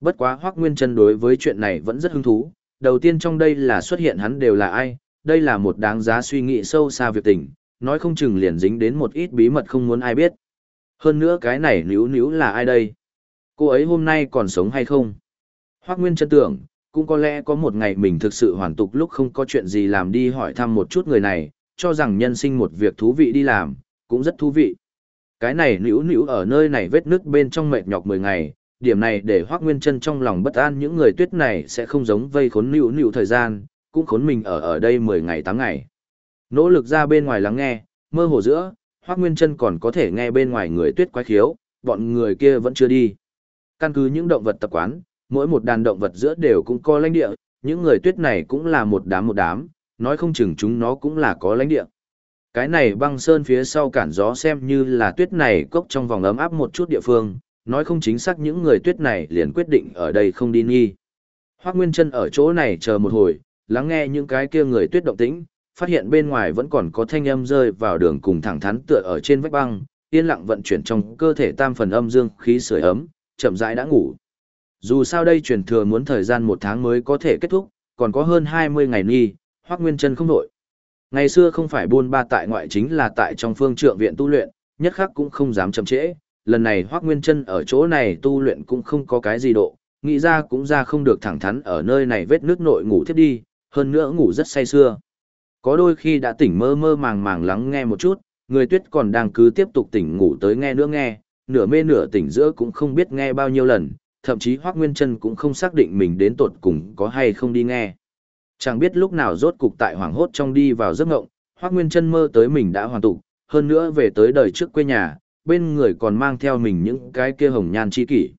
Bất quá Hoắc Nguyên Trân đối với chuyện này vẫn rất hứng thú, đầu tiên trong đây là xuất hiện hắn đều là ai, đây là một đáng giá suy nghĩ sâu xa việc tình, nói không chừng liền dính đến một ít bí mật không muốn ai biết. Hơn nữa cái này níu níu là ai đây? Cô ấy hôm nay còn sống hay không? Hoác Nguyên chân tưởng, cũng có lẽ có một ngày mình thực sự hoàn tục lúc không có chuyện gì làm đi hỏi thăm một chút người này, cho rằng nhân sinh một việc thú vị đi làm, cũng rất thú vị. Cái này nữ nữ ở nơi này vết nước bên trong mệt nhọc 10 ngày, điểm này để Hoác Nguyên chân trong lòng bất an những người tuyết này sẽ không giống vây khốn nữ nữ thời gian, cũng khốn mình ở ở đây 10 ngày 8 ngày. Nỗ lực ra bên ngoài lắng nghe, mơ hồ giữa, Hoác Nguyên chân còn có thể nghe bên ngoài người tuyết quái khiếu, bọn người kia vẫn chưa đi. Căn cứ những động vật tập quán, mỗi một đàn động vật giữa đều cũng có lãnh địa, những người tuyết này cũng là một đám một đám, nói không chừng chúng nó cũng là có lãnh địa. Cái này băng sơn phía sau cản gió xem như là tuyết này cốc trong vòng ấm áp một chút địa phương, nói không chính xác những người tuyết này liền quyết định ở đây không đi nghi. Hoác Nguyên Trân ở chỗ này chờ một hồi, lắng nghe những cái kia người tuyết động tĩnh, phát hiện bên ngoài vẫn còn có thanh âm rơi vào đường cùng thẳng thắn tựa ở trên vách băng, yên lặng vận chuyển trong cơ thể tam phần âm dương khí sưởi ấm, chậm rãi đã ngủ. Dù sao đây truyền thừa muốn thời gian một tháng mới có thể kết thúc, còn có hơn 20 ngày nghi, Hoắc Nguyên Chân không nổi. Ngày xưa không phải buôn ba tại ngoại chính là tại trong phương trượng viện tu luyện, nhất khắc cũng không dám chậm trễ, lần này Hoắc Nguyên Chân ở chỗ này tu luyện cũng không có cái gì độ, nghĩ ra cũng ra không được thẳng thắn ở nơi này vết nước nội ngủ thiếp đi, hơn nữa ngủ rất say sưa. Có đôi khi đã tỉnh mơ mơ màng màng lắng nghe một chút, người tuyết còn đang cứ tiếp tục tỉnh ngủ tới nghe nữa nghe, nửa mê nửa tỉnh giữa cũng không biết nghe bao nhiêu lần, thậm chí Hoắc Nguyên Trân cũng không xác định mình đến tột cùng có hay không đi nghe. Chẳng biết lúc nào rốt cục tại hoàng hốt trong đi vào giấc ngộng, Hoắc Nguyên Trân mơ tới mình đã hoàn tụ, hơn nữa về tới đời trước quê nhà, bên người còn mang theo mình những cái kia hồng nhan chi kỷ.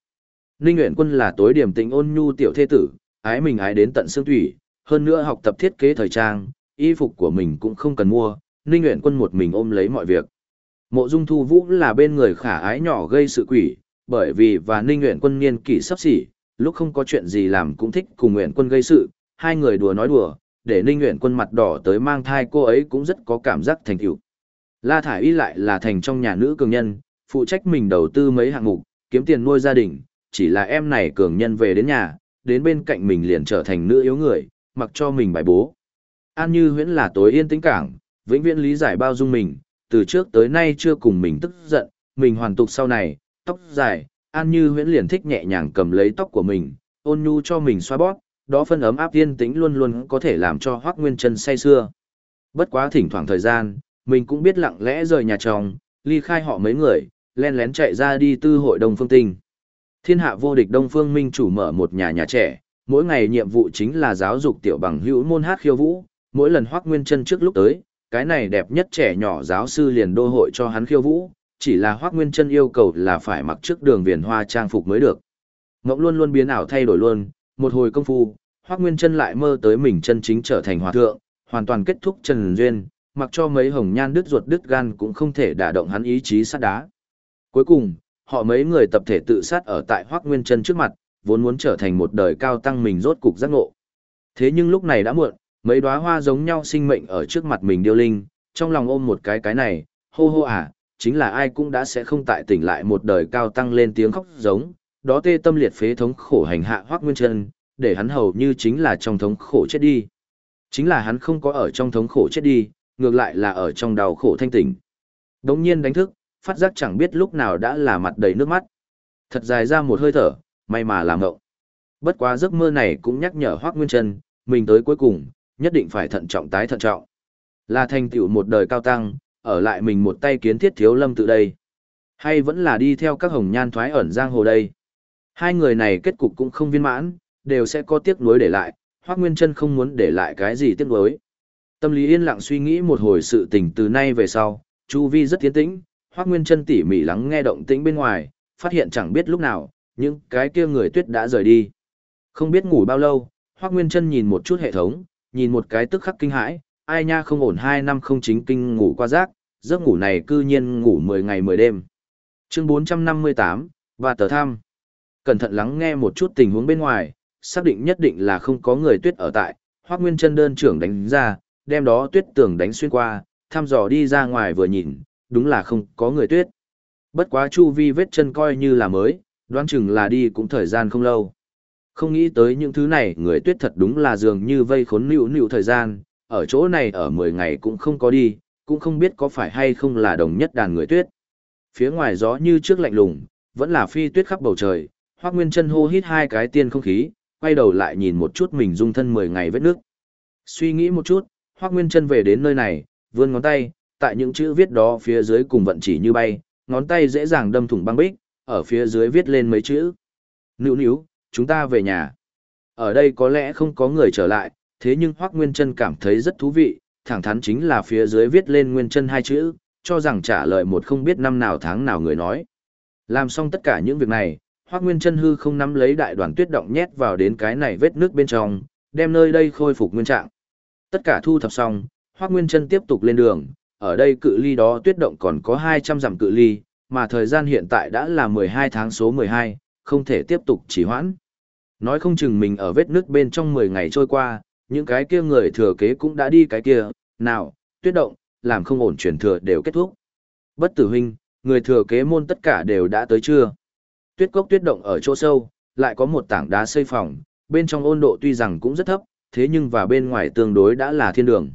Ninh Nguyễn Quân là tối điểm tình ôn nhu tiểu thế tử, ái mình ái đến tận xương thủy, hơn nữa học tập thiết kế thời trang, y phục của mình cũng không cần mua, Ninh Nguyễn Quân một mình ôm lấy mọi việc. Mộ Dung Thu Vũ là bên người khả ái nhỏ gây sự quỷ, bởi vì và Ninh Nguyện Quân niên kỷ sắp xỉ, lúc không có chuyện gì làm cũng thích cùng Nguyện Quân gây sự, hai người đùa nói đùa, để Ninh Nguyện Quân mặt đỏ tới mang thai cô ấy cũng rất có cảm giác thành tựu. La Thải Y lại là thành trong nhà nữ cường nhân, phụ trách mình đầu tư mấy hạng mục, kiếm tiền nuôi gia đình, chỉ là em này cường nhân về đến nhà, đến bên cạnh mình liền trở thành nữ yếu người, mặc cho mình bài bố. An Như Huyễn là tối yên tĩnh cảng, vĩnh viễn lý giải bao dung mình, từ trước tới nay chưa cùng mình tức giận, mình hoàn tục sau này, tóc dài, An Như Huyễn liền thích nhẹ nhàng cầm lấy tóc của mình, ôn nhu cho mình xoa bóp, đó phân ấm áp yên tĩnh luôn luôn có thể làm cho Hoắc Nguyên Chân say sưa. Bất quá thỉnh thoảng thời gian, mình cũng biết lặng lẽ rời nhà chồng, ly khai họ mấy người, len lén chạy ra đi tư hội Đông Phương Tinh. Thiên hạ vô địch Đông Phương Minh chủ mở một nhà nhà trẻ, mỗi ngày nhiệm vụ chính là giáo dục tiểu bằng hữu môn hát khiêu vũ, mỗi lần Hoắc Nguyên Chân trước lúc tới, cái này đẹp nhất trẻ nhỏ giáo sư liền đô hội cho hắn khiêu vũ, chỉ là Hoắc Nguyên Chân yêu cầu là phải mặc trước đường viền hoa trang phục mới được. Ngộng luôn luôn biến ảo thay đổi luôn, một hồi công phu, Hoắc Nguyên Chân lại mơ tới mình chân chính trở thành hòa thượng, hoàn toàn kết thúc trần duyên, mặc cho mấy hồng nhan đứt ruột đứt gan cũng không thể đả động hắn ý chí sát đá. Cuối cùng, họ mấy người tập thể tự sát ở tại Hoắc Nguyên Chân trước mặt, vốn muốn trở thành một đời cao tăng mình rốt cục giác ngộ. Thế nhưng lúc này đã muộn, mấy đóa hoa giống nhau sinh mệnh ở trước mặt mình điêu linh, trong lòng ôm một cái cái này, hô hô à, chính là ai cũng đã sẽ không tại tỉnh lại một đời cao tăng lên tiếng khóc giống, đó tê tâm liệt phế thống khổ hành hạ Hoắc Nguyên Chân, để hắn hầu như chính là trong thống khổ chết đi. Chính là hắn không có ở trong thống khổ chết đi, ngược lại là ở trong đau khổ thanh tỉnh. Đống nhiên đánh thức, phát giác chẳng biết lúc nào đã là mặt đầy nước mắt. Thật dài ra một hơi thở, may mà làm ngộng. Bất quá giấc mơ này cũng nhắc nhở Hoác Nguyên Trân, mình tới cuối cùng, nhất định phải thận trọng tái thận trọng. Là thành tựu một đời cao tăng, ở lại mình một tay kiến thiết thiếu lâm tự đây. Hay vẫn là đi theo các hồng nhan thoái ẩn giang hồ đây. Hai người này kết cục cũng không viên mãn, đều sẽ có tiếc nuối để lại, Hoác Nguyên Chân không muốn để lại cái gì tiếc nuối. Tâm lý yên lặng suy nghĩ một hồi sự tình từ nay về sau, Chu Vi rất tiến tĩnh, Hoác Nguyên Chân tỉ mỉ lắng nghe động tĩnh bên ngoài, phát hiện chẳng biết lúc nào, những cái kia người tuyết đã rời đi. Không biết ngủ bao lâu, Hoác Nguyên Chân nhìn một chút hệ thống, nhìn một cái tức khắc kinh hãi, ai nha không ổn hai năm không chính kinh ngủ qua giấc, giấc ngủ này cư nhiên ngủ 10 ngày 10 đêm. Chương 458, và tờ thăm. Cẩn thận lắng nghe một chút tình huống bên ngoài, xác định nhất định là không có người tuyết ở tại, Hoác Nguyên chân đơn trưởng đánh ra, đem đó tuyết tường đánh xuyên qua, thăm dò đi ra ngoài vừa nhìn, đúng là không có người tuyết. Bất quá chu vi vết chân coi như là mới, đoán chừng là đi cũng thời gian không lâu. Không nghĩ tới những thứ này người tuyết thật đúng là dường như vây khốn nịu nịu thời gian, ở chỗ này ở 10 ngày cũng không có đi, cũng không biết có phải hay không là đồng nhất đàn người tuyết. Phía ngoài gió như trước lạnh lùng, vẫn là phi tuyết khắp bầu trời, Hoắc Nguyên Chân hô hít hai cái tiên không khí, quay đầu lại nhìn một chút mình dung thân 10 ngày vết nước. Suy nghĩ một chút, Hoắc Nguyên Chân về đến nơi này, vươn ngón tay, tại những chữ viết đó phía dưới cùng vận chỉ như bay, ngón tay dễ dàng đâm thủng băng bích, ở phía dưới viết lên mấy chữ. Nữu nữu, chúng ta về nhà. Ở đây có lẽ không có người trở lại, thế nhưng Hoắc Nguyên Chân cảm thấy rất thú vị, thẳng thắn chính là phía dưới viết lên Nguyên Chân hai chữ, cho rằng trả lời một không biết năm nào tháng nào người nói. Làm xong tất cả những việc này, Hoắc Nguyên Chân hư không nắm lấy đại đoàn tuyết động nhét vào đến cái này vết nước bên trong, đem nơi đây khôi phục nguyên trạng. Tất cả thu thập xong, Hoắc Nguyên Chân tiếp tục lên đường, ở đây cự ly đó tuyết động còn có 200 dặm cự ly, mà thời gian hiện tại đã là 12 tháng số 12, không thể tiếp tục trì hoãn. Nói không chừng mình ở vết nước bên trong 10 ngày trôi qua, những cái kia người thừa kế cũng đã đi cái kia, nào, tuyết động, làm không ổn truyền thừa đều kết thúc. Bất tử huynh, người thừa kế môn tất cả đều đã tới chưa? Tuyết cốc tuyết động ở chỗ sâu, lại có một tảng đá xây phòng, bên trong ôn độ tuy rằng cũng rất thấp, thế nhưng và bên ngoài tương đối đã là thiên đường.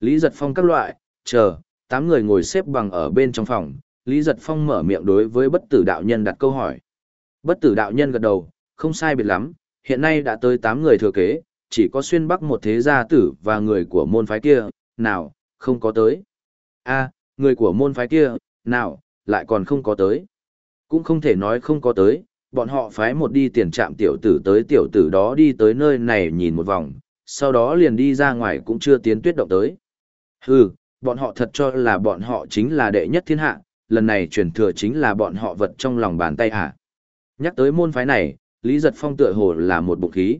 Lý giật phong các loại, chờ, tám người ngồi xếp bằng ở bên trong phòng, Lý giật phong mở miệng đối với bất tử đạo nhân đặt câu hỏi. Bất tử đạo nhân gật đầu, không sai biệt lắm, hiện nay đã tới tám người thừa kế, chỉ có xuyên bắc một thế gia tử và người của môn phái kia, nào, không có tới. a người của môn phái kia, nào, lại còn không có tới. Cũng không thể nói không có tới, bọn họ phái một đi tiền trạm tiểu tử tới tiểu tử đó đi tới nơi này nhìn một vòng, sau đó liền đi ra ngoài cũng chưa tiến tuyết động tới. Hừ, bọn họ thật cho là bọn họ chính là đệ nhất thiên hạ, lần này truyền thừa chính là bọn họ vật trong lòng bàn tay hả. Nhắc tới môn phái này, Lý Giật Phong tựa hồ là một bụng khí.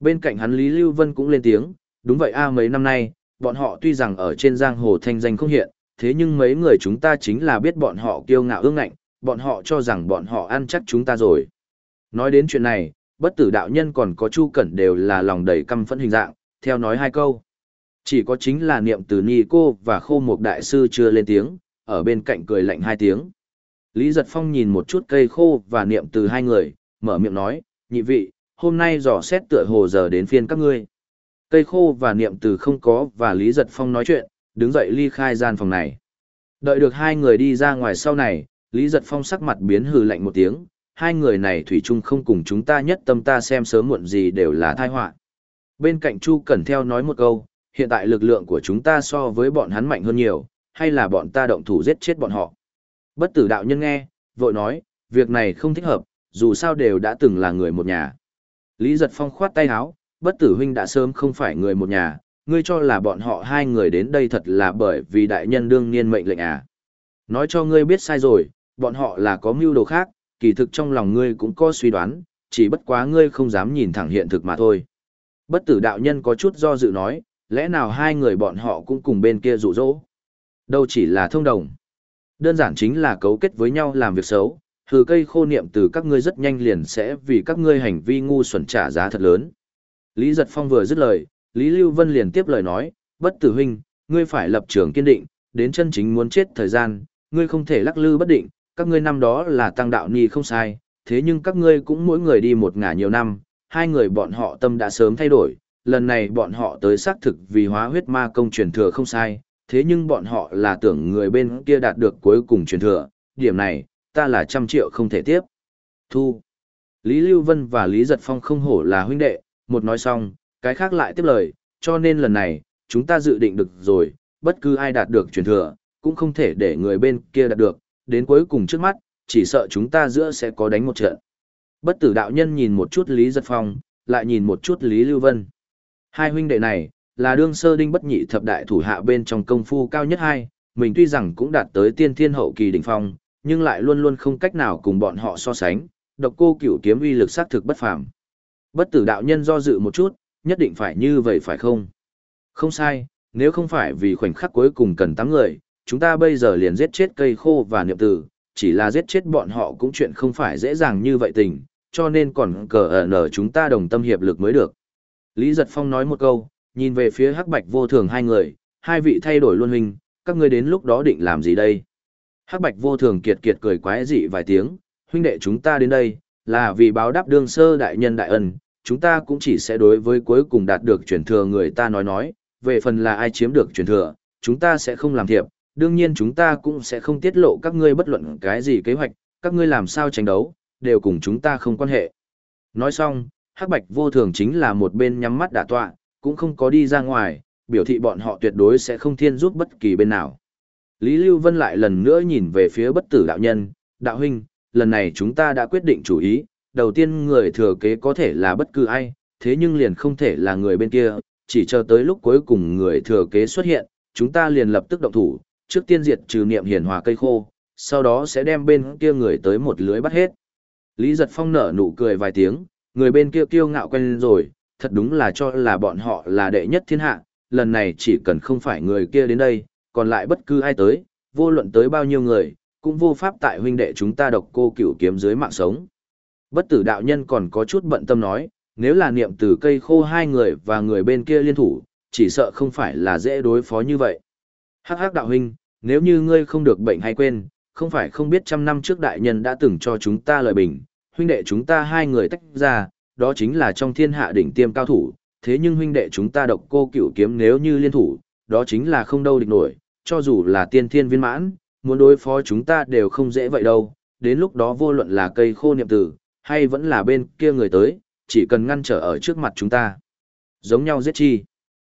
Bên cạnh hắn Lý Lưu Vân cũng lên tiếng, đúng vậy a mấy năm nay, bọn họ tuy rằng ở trên giang hồ thanh danh không hiện, thế nhưng mấy người chúng ta chính là biết bọn họ kiêu ngạo ương ngạnh, bọn họ cho rằng bọn họ ăn chắc chúng ta rồi. Nói đến chuyện này, bất tử đạo nhân còn có chu cẩn đều là lòng đầy căm phẫn hình dạng, theo nói hai câu. Chỉ có chính là niệm từ ni cô và khô mục đại sư chưa lên tiếng, ở bên cạnh cười lạnh hai tiếng. Lý giật phong nhìn một chút cây khô và niệm từ hai người, mở miệng nói, nhị vị, hôm nay dò xét tựa hồ giờ đến phiên các ngươi. Cây khô và niệm từ không có và Lý Giật Phong nói chuyện, đứng dậy ly khai gian phòng này. Đợi được hai người đi ra ngoài sau này, Lý Giật Phong sắc mặt biến hừ lạnh một tiếng, hai người này thủy chung không cùng chúng ta nhất tâm ta xem sớm muộn gì đều là tai họa. Bên cạnh Chu Cẩn theo nói một câu, hiện tại lực lượng của chúng ta so với bọn hắn mạnh hơn nhiều, hay là bọn ta động thủ giết chết bọn họ. Bất tử đạo nhân nghe, vội nói, việc này không thích hợp, dù sao đều đã từng là người một nhà. Lý giật phong khoát tay áo, bất tử huynh đã sớm không phải người một nhà, ngươi cho là bọn họ hai người đến đây thật là bởi vì đại nhân đương niên mệnh lệnh à. Nói cho ngươi biết sai rồi, bọn họ là có mưu đồ khác, kỳ thực trong lòng ngươi cũng có suy đoán, chỉ bất quá ngươi không dám nhìn thẳng hiện thực mà thôi. Bất tử đạo nhân có chút do dự nói, lẽ nào hai người bọn họ cũng cùng bên kia rụ rỗ? Đâu chỉ là thông đồng. Đơn giản chính là cấu kết với nhau làm việc xấu, hừ cây khô niệm từ các ngươi rất nhanh liền sẽ vì các ngươi hành vi ngu xuẩn trả giá thật lớn. Lý Giật Phong vừa dứt lời, Lý Lưu Vân liền tiếp lời nói, bất tử huynh, ngươi phải lập trường kiên định, đến chân chính muốn chết thời gian, ngươi không thể lắc lư bất định, các ngươi năm đó là tăng đạo ni không sai, thế nhưng các ngươi cũng mỗi người đi một ngả nhiều năm, hai người bọn họ tâm đã sớm thay đổi, lần này bọn họ tới xác thực vì hóa huyết ma công truyền thừa không sai, thế nhưng bọn họ là tưởng người bên kia đạt được cuối cùng truyền thừa, điểm này, ta là trăm triệu không thể tiếp. Thu. Lý Lưu Vân và Lý Giật Phong không hổ là huynh đệ, một nói xong, cái khác lại tiếp lời, cho nên lần này, chúng ta dự định được rồi, bất cứ ai đạt được truyền thừa, cũng không thể để người bên kia đạt được, đến cuối cùng trước mắt, chỉ sợ chúng ta giữa sẽ có đánh một trận. Bất tử đạo nhân nhìn một chút Lý Giật Phong, lại nhìn một chút Lý Lưu Vân. Hai huynh đệ này, là đương sơ đinh bất nhị thập đại thủ hạ bên trong công phu cao nhất hai, mình tuy rằng cũng đạt tới tiên thiên hậu kỳ đỉnh phong, nhưng lại luôn luôn không cách nào cùng bọn họ so sánh, độc cô cửu kiếm uy lực xác thực bất phàm. Bất tử đạo nhân do dự một chút, nhất định phải như vậy phải không? Không sai, nếu không phải vì khoảnh khắc cuối cùng cần tám người, chúng ta bây giờ liền giết chết cây khô và niệm tử, chỉ là giết chết bọn họ cũng chuyện không phải dễ dàng như vậy tình, cho nên còn cờ ở nở chúng ta đồng tâm hiệp lực mới được. Lý Giật Phong nói một câu, nhìn về phía hắc bạch vô thường hai người, hai vị thay đổi luôn hình, các ngươi đến lúc đó định làm gì đây? Hắc bạch vô thường kiệt kiệt cười quái dị vài tiếng, huynh đệ chúng ta đến đây, là vì báo đáp đương sơ đại nhân đại ân, chúng ta cũng chỉ sẽ đối với cuối cùng đạt được truyền thừa người ta nói nói, về phần là ai chiếm được truyền thừa, chúng ta sẽ không làm thiệp, đương nhiên chúng ta cũng sẽ không tiết lộ các ngươi bất luận cái gì kế hoạch, các ngươi làm sao tranh đấu, đều cùng chúng ta không quan hệ. Nói xong, Hắc Bạch vô thường chính là một bên nhắm mắt đả tọa, cũng không có đi ra ngoài, biểu thị bọn họ tuyệt đối sẽ không thiên giúp bất kỳ bên nào. Lý Lưu Vân lại lần nữa nhìn về phía bất tử đạo nhân, đạo huynh, lần này chúng ta đã quyết định chủ ý, đầu tiên người thừa kế có thể là bất cứ ai, thế nhưng liền không thể là người bên kia, chỉ chờ tới lúc cuối cùng người thừa kế xuất hiện, chúng ta liền lập tức động thủ, trước tiên diệt trừ niệm hiển hòa cây khô, sau đó sẽ đem bên kia người tới một lưới bắt hết. Lý Giật Phong nở nụ cười vài tiếng, người bên kia kiêu ngạo quen rồi, thật đúng là cho là bọn họ là đệ nhất thiên hạ, lần này chỉ cần không phải người kia đến đây, còn lại bất cứ ai tới, vô luận tới bao nhiêu người, cũng vô pháp tại huynh đệ chúng ta độc cô cửu kiếm dưới mạng sống. Bất tử đạo nhân còn có chút bận tâm nói, nếu là niệm từ cây khô hai người và người bên kia liên thủ, chỉ sợ không phải là dễ đối phó như vậy. Hắc hắc đạo huynh, nếu như ngươi không được bệnh hay quên, không phải không biết trăm năm trước đại nhân đã từng cho chúng ta lời bình, huynh đệ chúng ta hai người tách ra, đó chính là trong thiên hạ đỉnh tiêm cao thủ, thế nhưng huynh đệ chúng ta độc cô cửu kiếm nếu như liên thủ, đó chính là không đâu địch nổi, cho dù là tiên thiên viên mãn, muốn đối phó chúng ta đều không dễ vậy đâu, đến lúc đó vô luận là cây khô niệm tử, hay vẫn là bên kia người tới, chỉ cần ngăn trở ở trước mặt chúng ta. Giống nhau giết chi.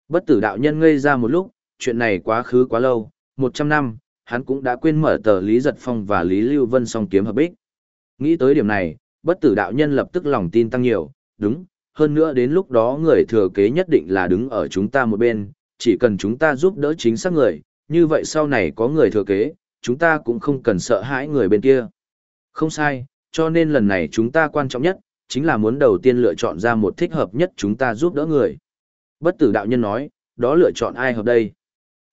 Bất tử đạo nhân ngây ra một lúc, chuyện này quá khứ quá lâu, 100 năm, hắn cũng đã quên mở tờ Lý Giật Phong và Lý Lưu Vân song kiếm hợp bích. Nghĩ tới điểm này, bất tử đạo nhân lập tức lòng tin tăng nhiều, đúng, hơn nữa đến lúc đó người thừa kế nhất định là đứng ở chúng ta một bên, chỉ cần chúng ta giúp đỡ chính xác người, như vậy sau này có người thừa kế, chúng ta cũng không cần sợ hãi người bên kia. Không sai, cho nên lần này chúng ta quan trọng nhất, chính là muốn đầu tiên lựa chọn ra một thích hợp nhất chúng ta giúp đỡ người. Bất tử đạo nhân nói, đó lựa chọn ai hợp đây?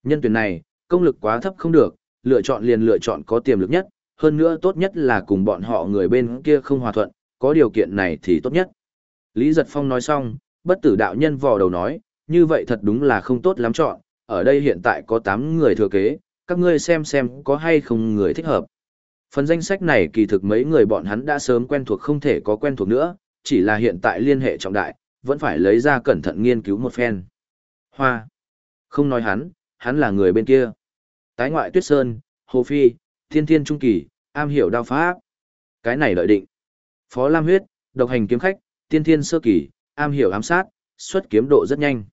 Nhân tuyển này, công lực quá thấp không được, lựa chọn liền lựa chọn có tiềm lực nhất, hơn nữa tốt nhất là cùng bọn họ người bên kia không hòa thuận, có điều kiện này thì tốt nhất. Lý Giật Phong nói xong, bất tử đạo nhân vò đầu nói, như vậy thật đúng là không tốt lắm chọn, ở đây hiện tại có 8 người thừa kế, các ngươi xem xem có hay không người thích hợp. Phần danh sách này kỳ thực mấy người bọn hắn đã sớm quen thuộc không thể có quen thuộc nữa, chỉ là hiện tại liên hệ trọng đại, vẫn phải lấy ra cẩn thận nghiên cứu một phen. Hoa. Không nói hắn, hắn là người bên kia. Tái ngoại tuyết sơn, hồ phi, thiên thiên trung kỳ, am hiểu đao pháp. Cái này lợi định. Phó Lam huyết, độc hành kiếm khách, tiên thiên sơ kỳ, am hiểu ám sát, xuất kiếm độ rất nhanh.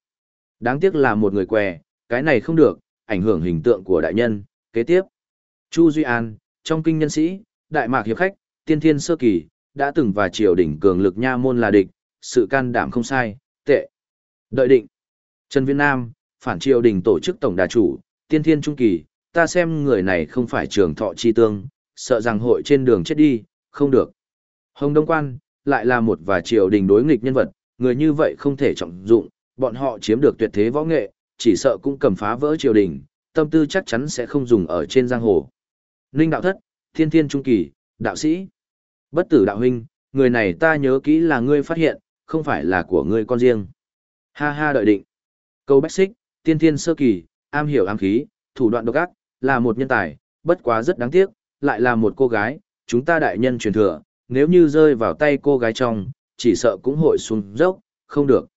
Đáng tiếc là một người què, cái này không được, ảnh hưởng hình tượng của đại nhân. Kế tiếp, Chu Duy An, trong kinh nhân sĩ, đại mạc hiệp khách, tiên thiên sơ kỳ, đã từng và triều đỉnh cường lực nha môn là địch, sự can đảm không sai, tệ. Đợi định. Trần Viên Nam, phản triều đình tổ chức tổng đà chủ, tiên thiên trung kỳ, ta xem người này không phải trường thọ chi tương, sợ rằng hội trên đường chết đi, không được. Hồng Đông Quan, lại là một và triều đình đối nghịch nhân vật, người như vậy không thể trọng dụng, bọn họ chiếm được tuyệt thế võ nghệ, chỉ sợ cũng cầm phá vỡ triều đình, tâm tư chắc chắn sẽ không dùng ở trên giang hồ. Ninh đạo thất, thiên thiên trung kỳ, đạo sĩ. Bất tử đạo huynh, người này ta nhớ kỹ là ngươi phát hiện, không phải là của ngươi con riêng. Ha ha đợi định. Câu bách xích, tiên thiên sơ kỳ, am hiểu am khí, thủ đoạn độc ác, là một nhân tài, bất quá rất đáng tiếc, lại là một cô gái, chúng ta đại nhân truyền thừa, nếu như rơi vào tay cô gái trong, chỉ sợ cũng hội xuống dốc, không được.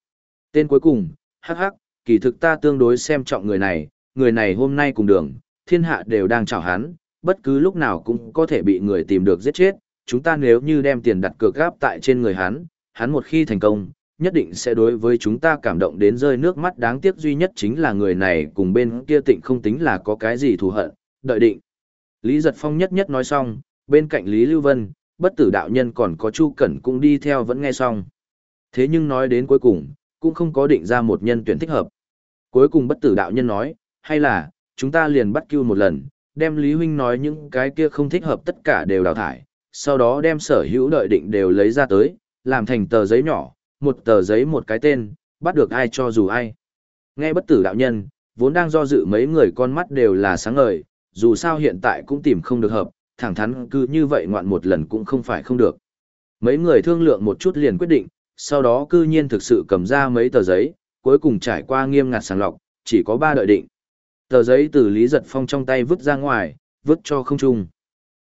Tên cuối cùng, hắc hắc, kỳ thực ta tương đối xem trọng người này, người này hôm nay cùng đường, thiên hạ đều đang chào hắn, bất cứ lúc nào cũng có thể bị người tìm được giết chết, chúng ta nếu như đem tiền đặt cược gáp tại trên người hắn, hắn một khi thành công, nhất định sẽ đối với chúng ta cảm động đến rơi nước mắt đáng tiếc duy nhất chính là người này cùng bên kia tịnh không tính là có cái gì thù hận, đợi định. Lý Giật Phong nhất nhất nói xong, bên cạnh Lý Lưu Vân, bất tử đạo nhân còn có Chu Cẩn cũng đi theo vẫn nghe xong. Thế nhưng nói đến cuối cùng, cũng không có định ra một nhân tuyển thích hợp. Cuối cùng bất tử đạo nhân nói, hay là, chúng ta liền bắt cưu một lần, đem Lý Huynh nói những cái kia không thích hợp tất cả đều đào thải, sau đó đem sở hữu đợi định đều lấy ra tới, làm thành tờ giấy nhỏ, một tờ giấy một cái tên, bắt được ai cho dù ai. Nghe bất tử đạo nhân, vốn đang do dự mấy người con mắt đều là sáng ngời, dù sao hiện tại cũng tìm không được hợp, thẳng thắn cứ như vậy ngoạn một lần cũng không phải không được. Mấy người thương lượng một chút liền quyết định, sau đó cư nhiên thực sự cầm ra mấy tờ giấy, cuối cùng trải qua nghiêm ngặt sàng lọc, chỉ có ba đợi định. Tờ giấy từ Lý Giật Phong trong tay vứt ra ngoài, vứt cho không trung.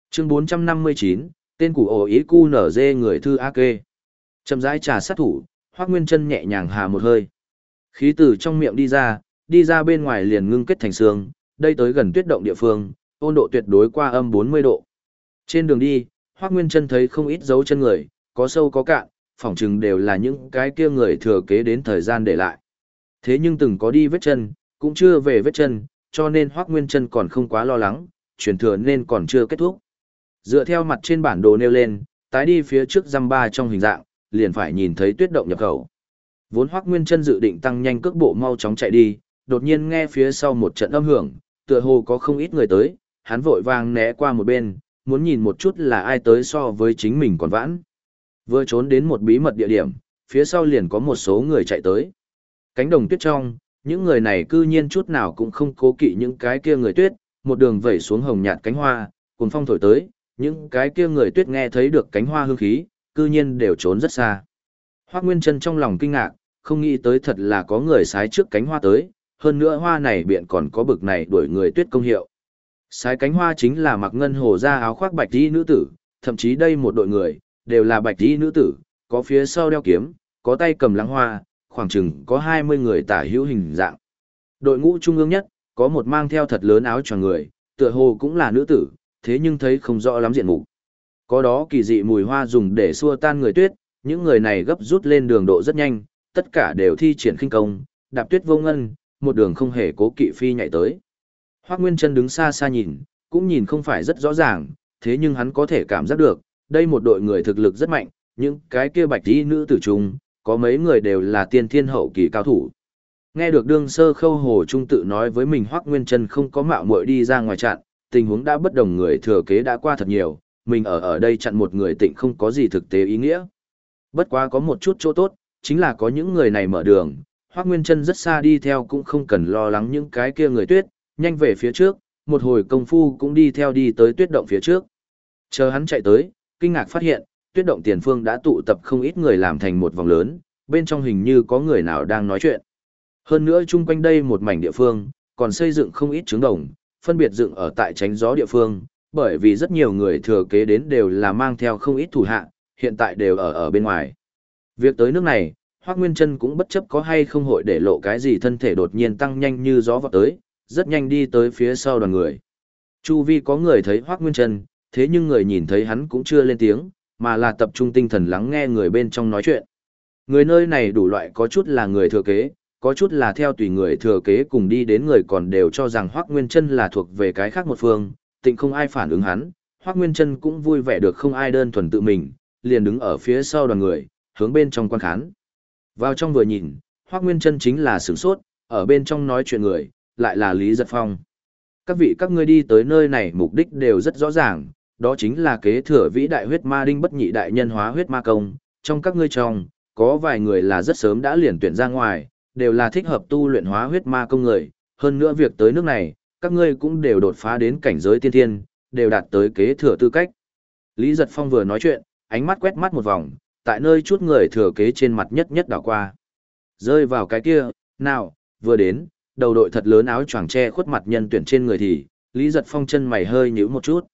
Chương 459, tên của ổ ý cu nở dê người thư A kê. Chậm rãi trà sát thủ, Hoắc Nguyên Chân nhẹ nhàng hà một hơi. Khí từ trong miệng đi ra, đi ra bên ngoài liền ngưng kết thành xương, đây tới gần tuyết động địa phương, ôn độ tuyệt đối qua âm 40 độ. Trên đường đi, Hoắc Nguyên Chân thấy không ít dấu chân người, có sâu có cạn, phỏng chừng đều là những cái kia người thừa kế đến thời gian để lại. Thế nhưng từng có đi vết chân, cũng chưa về vết chân, cho nên Hoắc Nguyên Chân còn không quá lo lắng, truyền thừa nên còn chưa kết thúc. Dựa theo mặt trên bản đồ nêu lên, tái đi phía trước răm ba trong hình dạng, liền phải nhìn thấy tuyết động nhập khẩu. Vốn Hoắc Nguyên Chân dự định tăng nhanh cước bộ mau chóng chạy đi, đột nhiên nghe phía sau một trận âm hưởng, tựa hồ có không ít người tới, hắn vội vàng né qua một bên, muốn nhìn một chút là ai tới so với chính mình còn vãn. Vừa trốn đến một bí mật địa điểm, phía sau liền có một số người chạy tới. Cánh đồng tuyết trong, những người này cư nhiên chút nào cũng không cố kỵ những cái kia người tuyết, một đường vẩy xuống hồng nhạt cánh hoa, cuồng phong thổi tới, những cái kia người tuyết nghe thấy được cánh hoa hương khí, cư nhiên đều trốn rất xa. Hoác Nguyên Trân trong lòng kinh ngạc, không nghĩ tới thật là có người sái trước cánh hoa tới, hơn nữa hoa này biện còn có bực này đuổi người tuyết công hiệu. Sái cánh hoa chính là mặc ngân hồ ra áo khoác bạch y nữ tử, thậm chí đây một đội người, đều là bạch y nữ tử, có phía sau đeo kiếm, có tay cầm lăng hoa, khoảng chừng có 20 người tả hữu hình dạng. Đội ngũ trung ương nhất, có một mang theo thật lớn áo choàng người, tựa hồ cũng là nữ tử, thế nhưng thấy không rõ lắm diện mục. Có đó kỳ dị mùi hoa dùng để xua tan người tuyết, những người này gấp rút lên đường độ rất nhanh, tất cả đều thi triển khinh công, đạp tuyết vô ngân, một đường không hề cố kỵ phi nhảy tới. Hoắc Nguyên Chân đứng xa xa nhìn, cũng nhìn không phải rất rõ ràng, thế nhưng hắn có thể cảm giác được, đây một đội người thực lực rất mạnh, những cái kia bạch y nữ tử trung, có mấy người đều là tiên thiên hậu kỳ cao thủ. Nghe được đương sơ khâu hồ trung tự nói với mình Hoắc Nguyên Chân không có mạo muội đi ra ngoài chặn, tình huống đã bất đồng người thừa kế đã qua thật nhiều, mình ở ở đây chặn một người tịnh không có gì thực tế ý nghĩa. Bất quá có một chút chỗ tốt, chính là có những người này mở đường, Hoắc Nguyên Chân rất xa đi theo cũng không cần lo lắng những cái kia người tuyết, nhanh về phía trước, một hồi công phu cũng đi theo đi tới tuyết động phía trước. Chờ hắn chạy tới, kinh ngạc phát hiện, tuyết động tiền phương đã tụ tập không ít người làm thành một vòng lớn, bên trong hình như có người nào đang nói chuyện. Hơn nữa chung quanh đây một mảnh địa phương, còn xây dựng không ít trứng đồng, phân biệt dựng ở tại tránh gió địa phương, bởi vì rất nhiều người thừa kế đến đều là mang theo không ít thủ hạ, hiện tại đều ở ở bên ngoài. Việc tới nước này, Hoác Nguyên Trân cũng bất chấp có hay không hội để lộ cái gì thân thể đột nhiên tăng nhanh như gió vọt tới, rất nhanh đi tới phía sau đoàn người. Chu vi có người thấy Hoác Nguyên Trân, thế nhưng người nhìn thấy hắn cũng chưa lên tiếng, mà là tập trung tinh thần lắng nghe người bên trong nói chuyện. Người nơi này đủ loại có chút là người thừa kế, có chút là theo tùy người thừa kế cùng đi đến người còn đều cho rằng Hoác Nguyên Trân là thuộc về cái khác một phương, tịnh không ai phản ứng hắn, Hoác Nguyên Trân cũng vui vẻ được không ai đơn thuần tự mình, liền đứng ở phía sau đoàn người, hướng bên trong quan khán. Vào trong vừa nhìn, Hoác Nguyên Trân chính là sửng sốt, ở bên trong nói chuyện người, lại là Lý Giật Phong. Các vị các ngươi đi tới nơi này mục đích đều rất rõ ràng, đó chính là kế thừa vĩ đại huyết ma đinh bất nhị đại nhân hóa huyết ma công, trong các ngươi trong, có vài người là rất sớm đã liền tuyển ra ngoài, đều là thích hợp tu luyện hóa huyết ma công người, hơn nữa việc tới nước này, các ngươi cũng đều đột phá đến cảnh giới tiên thiên, đều đạt tới kế thừa tư cách. Lý Giật Phong vừa nói chuyện, ánh mắt quét mắt một vòng, tại nơi chút người thừa kế trên mặt nhất nhất đảo qua. Rơi vào cái kia, nào, vừa đến, đầu đội thật lớn áo choàng che khuất mặt nhân tuyển trên người thì, Lý Giật Phong chân mày hơi nhíu một chút.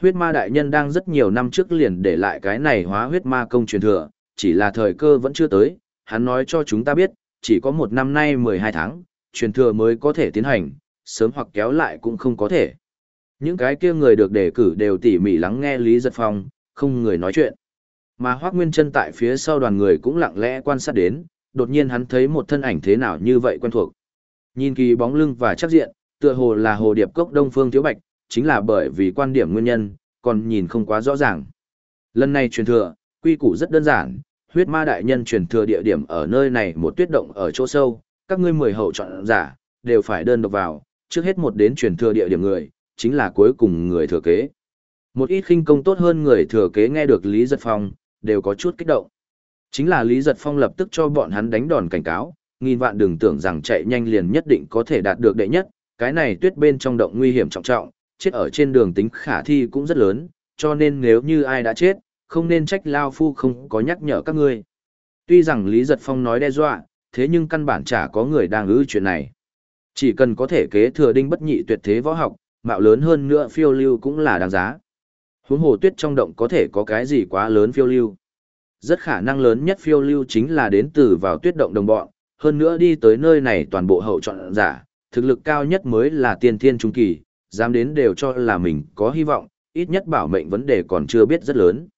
Huyết ma đại nhân đang rất nhiều năm trước liền để lại cái này hóa huyết ma công truyền thừa, chỉ là thời cơ vẫn chưa tới, hắn nói cho chúng ta biết, chỉ có một năm nay 12 tháng, truyền thừa mới có thể tiến hành, sớm hoặc kéo lại cũng không có thể. Những cái kia người được đề cử đều tỉ mỉ lắng nghe Lý Giật Phong, không người nói chuyện. Mà Hoác Nguyên Trân tại phía sau đoàn người cũng lặng lẽ quan sát đến, đột nhiên hắn thấy một thân ảnh thế nào như vậy quen thuộc. Nhìn kỳ bóng lưng và chắc diện, tựa hồ là hồ điệp cốc Đông Phương Thiếu Bạch, chính là bởi vì quan điểm nguyên nhân, còn nhìn không quá rõ ràng. Lần này truyền thừa, quy củ rất đơn giản, huyết ma đại nhân truyền thừa địa điểm ở nơi này một tuyết động ở chỗ sâu, các ngươi mười hậu chọn giả, đều phải đơn độc vào, trước hết một đến truyền thừa địa điểm người, chính là cuối cùng người thừa kế. Một ít khinh công tốt hơn người thừa kế nghe được Lý Giật Phong, đều có chút kích động. Chính là Lý Giật Phong lập tức cho bọn hắn đánh đòn cảnh cáo, nghìn vạn đừng tưởng rằng chạy nhanh liền nhất định có thể đạt được đệ nhất, cái này tuyết bên trong động nguy hiểm trọng trọng, chết ở trên đường tính khả thi cũng rất lớn, cho nên nếu như ai đã chết, không nên trách Lao Phu không có nhắc nhở các ngươi. Tuy rằng Lý Giật Phong nói đe dọa, thế nhưng căn bản chả có người đang ư chuyện này. Chỉ cần có thể kế thừa đinh bất nhị tuyệt thế võ học, mạo lớn hơn nữa phiêu lưu cũng là đáng giá. Huống hồ tuyết trong động có thể có cái gì quá lớn phiêu lưu. Rất khả năng lớn nhất phiêu lưu chính là đến từ vào tuyết động đồng bọn, hơn nữa đi tới nơi này toàn bộ hậu chọn giả, thực lực cao nhất mới là tiên thiên trung kỳ, dám đến đều cho là mình có hy vọng, ít nhất bảo mệnh vấn đề còn chưa biết rất lớn.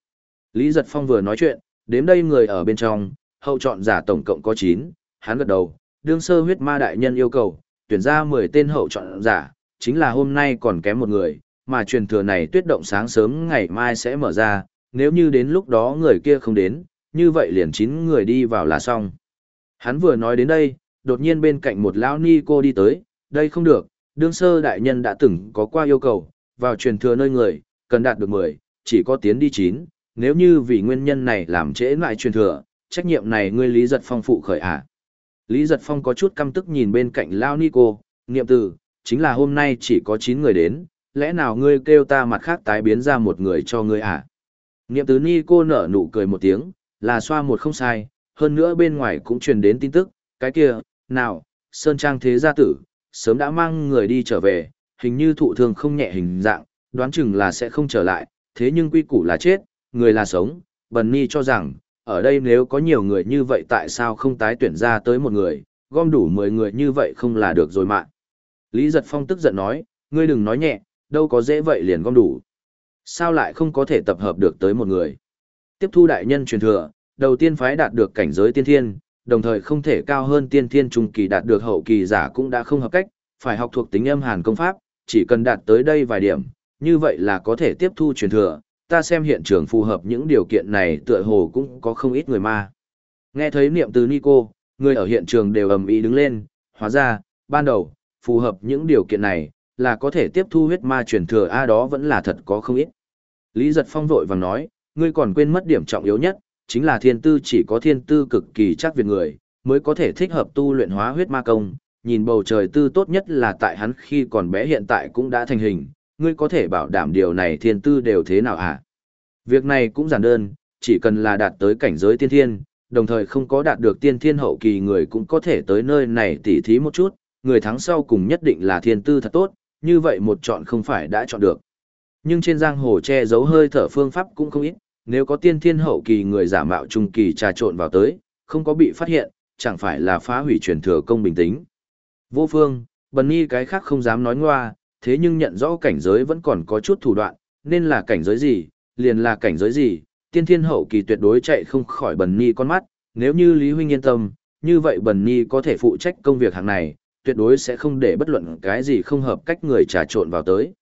Lý Giật Phong vừa nói chuyện, đếm đây người ở bên trong, hậu chọn giả tổng cộng có 9, hắn gật đầu, đương sơ huyết ma đại nhân yêu cầu, tuyển ra 10 tên hậu chọn giả, chính là hôm nay còn kém một người, mà truyền thừa này tuyết động sáng sớm ngày mai sẽ mở ra, nếu như đến lúc đó người kia không đến, như vậy liền 9 người đi vào là xong. Hắn vừa nói đến đây, đột nhiên bên cạnh một lão ni cô đi tới, đây không được, đương sơ đại nhân đã từng có qua yêu cầu, vào truyền thừa nơi người, cần đạt được 10, chỉ có tiến đi 9, nếu như vì nguyên nhân này làm trễ lại truyền thừa, trách nhiệm này ngươi Lý Giật Phong phụ khởi à. Lý Giật Phong có chút căm tức nhìn bên cạnh Lao Nico niệm từ, chính là hôm nay chỉ có 9 người đến, lẽ nào ngươi kêu ta mặt khác tái biến ra một người cho ngươi à? Niệm từ Nico nở nụ cười một tiếng, là xoa một không sai, hơn nữa bên ngoài cũng truyền đến tin tức, cái kia, nào, Sơn Trang Thế Gia Tử, sớm đã mang người đi trở về, hình như thụ thương không nhẹ hình dạng, đoán chừng là sẽ không trở lại, thế nhưng quy củ là chết, người là sống, Bần Ni cho rằng, ở đây nếu có nhiều người như vậy tại sao không tái tuyển ra tới một người, gom đủ 10 người như vậy không là được rồi mà. Lý Giật Phong tức giận nói, ngươi đừng nói nhẹ, đâu có dễ vậy liền gom đủ. Sao lại không có thể tập hợp được tới một người? Tiếp thu đại nhân truyền thừa, đầu tiên phái đạt được cảnh giới tiên thiên, đồng thời không thể cao hơn tiên thiên trung kỳ đạt được hậu kỳ giả cũng đã không hợp cách, phải học thuộc tính âm hàn công pháp, chỉ cần đạt tới đây vài điểm, như vậy là có thể tiếp thu truyền thừa, ta xem hiện trường phù hợp những điều kiện này tựa hồ cũng có không ít người ma. Nghe thấy niệm từ Nico, người ở hiện trường đều ầm ĩ đứng lên, hóa ra, ban đầu, phù hợp những điều kiện này, là có thể tiếp thu huyết ma truyền thừa A đó vẫn là thật có không ít. Lý giật phong vội vàng nói, ngươi còn quên mất điểm trọng yếu nhất, chính là thiên tư chỉ có thiên tư cực kỳ chắc việc người, mới có thể thích hợp tu luyện hóa huyết ma công, nhìn bầu trời tư tốt nhất là tại hắn khi còn bé hiện tại cũng đã thành hình, ngươi có thể bảo đảm điều này thiên tư đều thế nào hả? Việc này cũng giản đơn, chỉ cần là đạt tới cảnh giới tiên thiên, đồng thời không có đạt được tiên thiên hậu kỳ người cũng có thể tới nơi này tỉ thí một chút, người thắng sau cùng nhất định là thiên tư thật tốt, như vậy một chọn không phải đã chọn được. Nhưng trên giang hồ che giấu hơi thở phương pháp cũng không ít, nếu có tiên thiên hậu kỳ người giả mạo trung kỳ trà trộn vào tới, không có bị phát hiện, chẳng phải là phá hủy truyền thừa công bình tĩnh. Vô phương, bần nhi cái khác không dám nói ngoa, thế nhưng nhận rõ cảnh giới vẫn còn có chút thủ đoạn, nên là cảnh giới gì, liền là cảnh giới gì, tiên thiên hậu kỳ tuyệt đối chạy không khỏi bần nhi con mắt, nếu như Lý Huynh yên tâm, như vậy bần nhi có thể phụ trách công việc hàng này, tuyệt đối sẽ không để bất luận cái gì không hợp cách người trà trộn vào tới.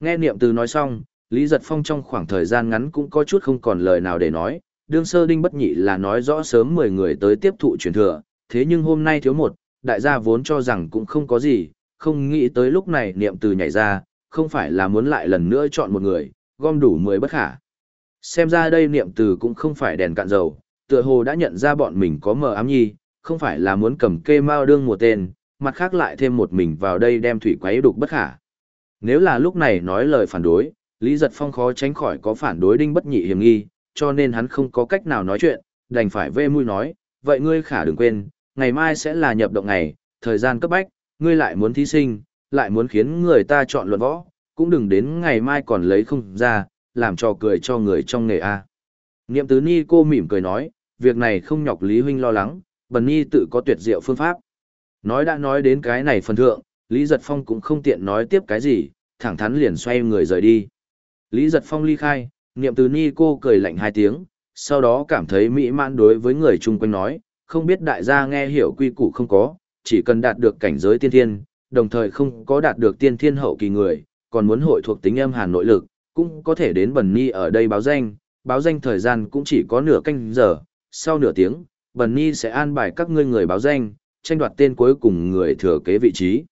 Nghe niệm từ nói xong, Lý Giật Phong trong khoảng thời gian ngắn cũng có chút không còn lời nào để nói, đương sơ đinh bất nhị là nói rõ sớm 10 người tới tiếp thụ truyền thừa, thế nhưng hôm nay thiếu một, đại gia vốn cho rằng cũng không có gì, không nghĩ tới lúc này niệm từ nhảy ra, không phải là muốn lại lần nữa chọn một người, gom đủ 10 bất khả. Xem ra đây niệm từ cũng không phải đèn cạn dầu, tựa hồ đã nhận ra bọn mình có mờ ám nhi, không phải là muốn cầm kê mao đương một tên, mặt khác lại thêm một mình vào đây đem thủy quấy đục bất khả. Nếu là lúc này nói lời phản đối, Lý Giật Phong khó tránh khỏi có phản đối đinh bất nhị hiểm nghi, cho nên hắn không có cách nào nói chuyện, đành phải vê mũi nói, vậy ngươi khả đừng quên, ngày mai sẽ là nhập động ngày, thời gian cấp bách, ngươi lại muốn thí sinh, lại muốn khiến người ta chọn luận võ, cũng đừng đến ngày mai còn lấy không ra, làm trò cười cho người trong nghề A. Niệm tứ ni cô mỉm cười nói, việc này không nhọc Lý Huynh lo lắng, bần ni tự có tuyệt diệu phương pháp. Nói đã nói đến cái này phần thượng, Lý Giật Phong cũng không tiện nói tiếp cái gì, thẳng thắn liền xoay người rời đi. Lý Giật Phong ly khai, niệm từ ni cô cười lạnh hai tiếng, sau đó cảm thấy mỹ mãn đối với người chung quanh nói, không biết đại gia nghe hiểu quy củ không có, chỉ cần đạt được cảnh giới tiên thiên, đồng thời không có đạt được tiên thiên hậu kỳ người, còn muốn hội thuộc tính âm hàn nội lực, cũng có thể đến Bần Ni ở đây báo danh, báo danh thời gian cũng chỉ có nửa canh giờ, sau nửa tiếng, Bần Ni sẽ an bài các ngươi người báo danh, tranh đoạt tên cuối cùng người thừa kế vị trí.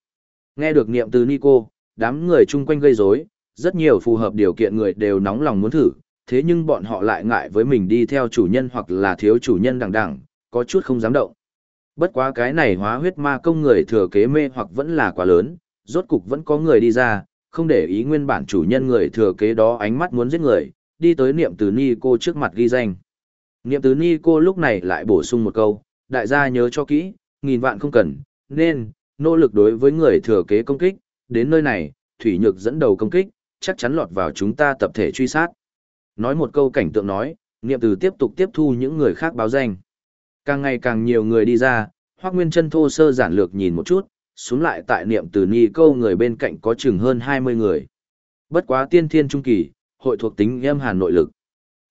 Nghe được niệm từ Nico, đám người chung quanh gây rối, rất nhiều phù hợp điều kiện người đều nóng lòng muốn thử, thế nhưng bọn họ lại ngại với mình đi theo chủ nhân hoặc là thiếu chủ nhân đằng đằng, có chút không dám động. Bất quá cái này hóa huyết ma công người thừa kế mê hoặc vẫn là quá lớn, rốt cục vẫn có người đi ra, không để ý nguyên bản chủ nhân người thừa kế đó ánh mắt muốn giết người, đi tới niệm từ ni cô trước mặt ghi danh. Niệm từ ni cô lúc này lại bổ sung một câu, đại gia nhớ cho kỹ, nghìn vạn không cần, nên, nỗ lực đối với người thừa kế công kích, đến nơi này, Thủy Nhược dẫn đầu công kích, chắc chắn lọt vào chúng ta tập thể truy sát. Nói một câu cảnh tượng nói, niệm từ tiếp tục tiếp thu những người khác báo danh. Càng ngày càng nhiều người đi ra, Hoắc Nguyên Chân thô sơ giản lược nhìn một chút, xuống lại tại niệm từ ni câu người bên cạnh có chừng hơn 20 người. Bất quá tiên thiên trung kỳ, hội thuộc tính em hàn nội lực.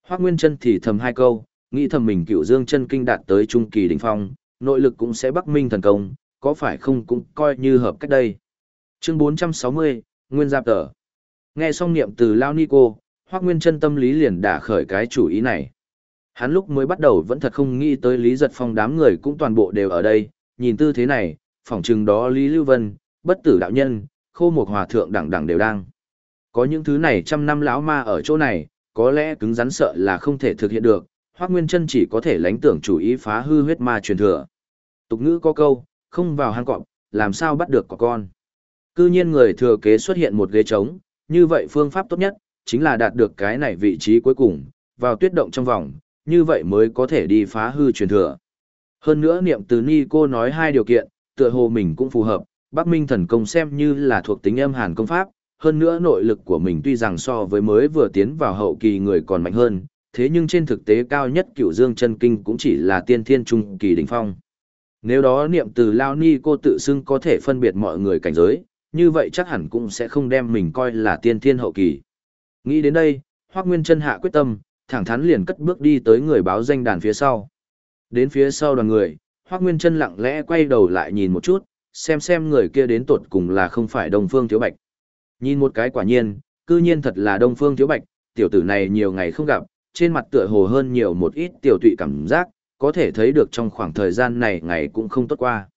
Hoắc Nguyên Chân thì thầm hai câu, nghĩ thầm mình cựu dương chân kinh đạt tới trung kỳ đỉnh phong, nội lực cũng sẽ bắc minh thần công, có phải không cũng coi như hợp cách đây. Chương 460, Nguyên Giáp Tờ. Nghe xong niệm từ Lao Nico, Hoác Nguyên chân tâm lý liền đả khởi cái chủ ý này. Hắn lúc mới bắt đầu vẫn thật không nghĩ tới Lý Giật Phong đám người cũng toàn bộ đều ở đây, nhìn tư thế này, phỏng chừng đó Lý Lưu Vân, bất tử đạo nhân, khô một hòa thượng đẳng đẳng đều đang. Có những thứ này trăm năm lão ma ở chỗ này, có lẽ cứng rắn sợ là không thể thực hiện được, Hoác Nguyên chân chỉ có thể lánh tưởng chủ ý phá hư huyết ma truyền thừa. Tục ngữ có câu, không vào hang cọp, làm sao bắt được có con. Cư nhiên người thừa kế xuất hiện một ghế trống, như vậy phương pháp tốt nhất, chính là đạt được cái này vị trí cuối cùng, vào tuyết động trong vòng, như vậy mới có thể đi phá hư truyền thừa. Hơn nữa niệm từ ni cô nói hai điều kiện, tựa hồ mình cũng phù hợp, Bắc Minh thần công xem như là thuộc tính âm hàn công pháp, hơn nữa nội lực của mình tuy rằng so với mới vừa tiến vào hậu kỳ người còn mạnh hơn, thế nhưng trên thực tế cao nhất cựu dương chân kinh cũng chỉ là tiên thiên trung kỳ đỉnh phong. Nếu đó niệm từ Lao Ni cô tự xưng có thể phân biệt mọi người cảnh giới, như vậy chắc hẳn cũng sẽ không đem mình coi là tiên thiên hậu kỳ. Nghĩ đến đây, Hoác Nguyên chân hạ quyết tâm, thẳng thắn liền cất bước đi tới người báo danh đàn phía sau. Đến phía sau đoàn người, Hoác Nguyên chân lặng lẽ quay đầu lại nhìn một chút, xem xem người kia đến tột cùng là không phải Đông Phương Thiếu Bạch. Nhìn một cái quả nhiên, cư nhiên thật là Đông Phương Thiếu Bạch, tiểu tử này nhiều ngày không gặp, trên mặt tựa hồ hơn nhiều một ít tiểu tụy cảm giác, có thể thấy được trong khoảng thời gian này ngày cũng không tốt qua.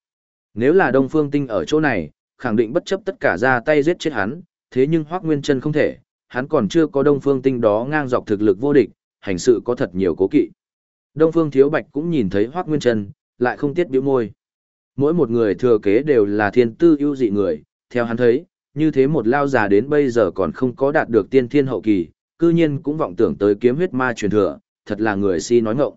Nếu là Đông Phương Tinh ở chỗ này, khẳng định bất chấp tất cả ra tay giết chết hắn, thế nhưng Hoắc Nguyên Chân không thể, hắn còn chưa có Đông Phương Tinh đó ngang dọc thực lực vô địch, hành sự có thật nhiều cố kỵ. Đông Phương Thiếu Bạch cũng nhìn thấy Hoắc Nguyên Chân, lại không tiết biểu môi. Mỗi một người thừa kế đều là thiên tư ưu dị người, theo hắn thấy, như thế một lao già đến bây giờ còn không có đạt được tiên thiên hậu kỳ, cư nhiên cũng vọng tưởng tới kiếm huyết ma truyền thừa, thật là người si nói ngọng.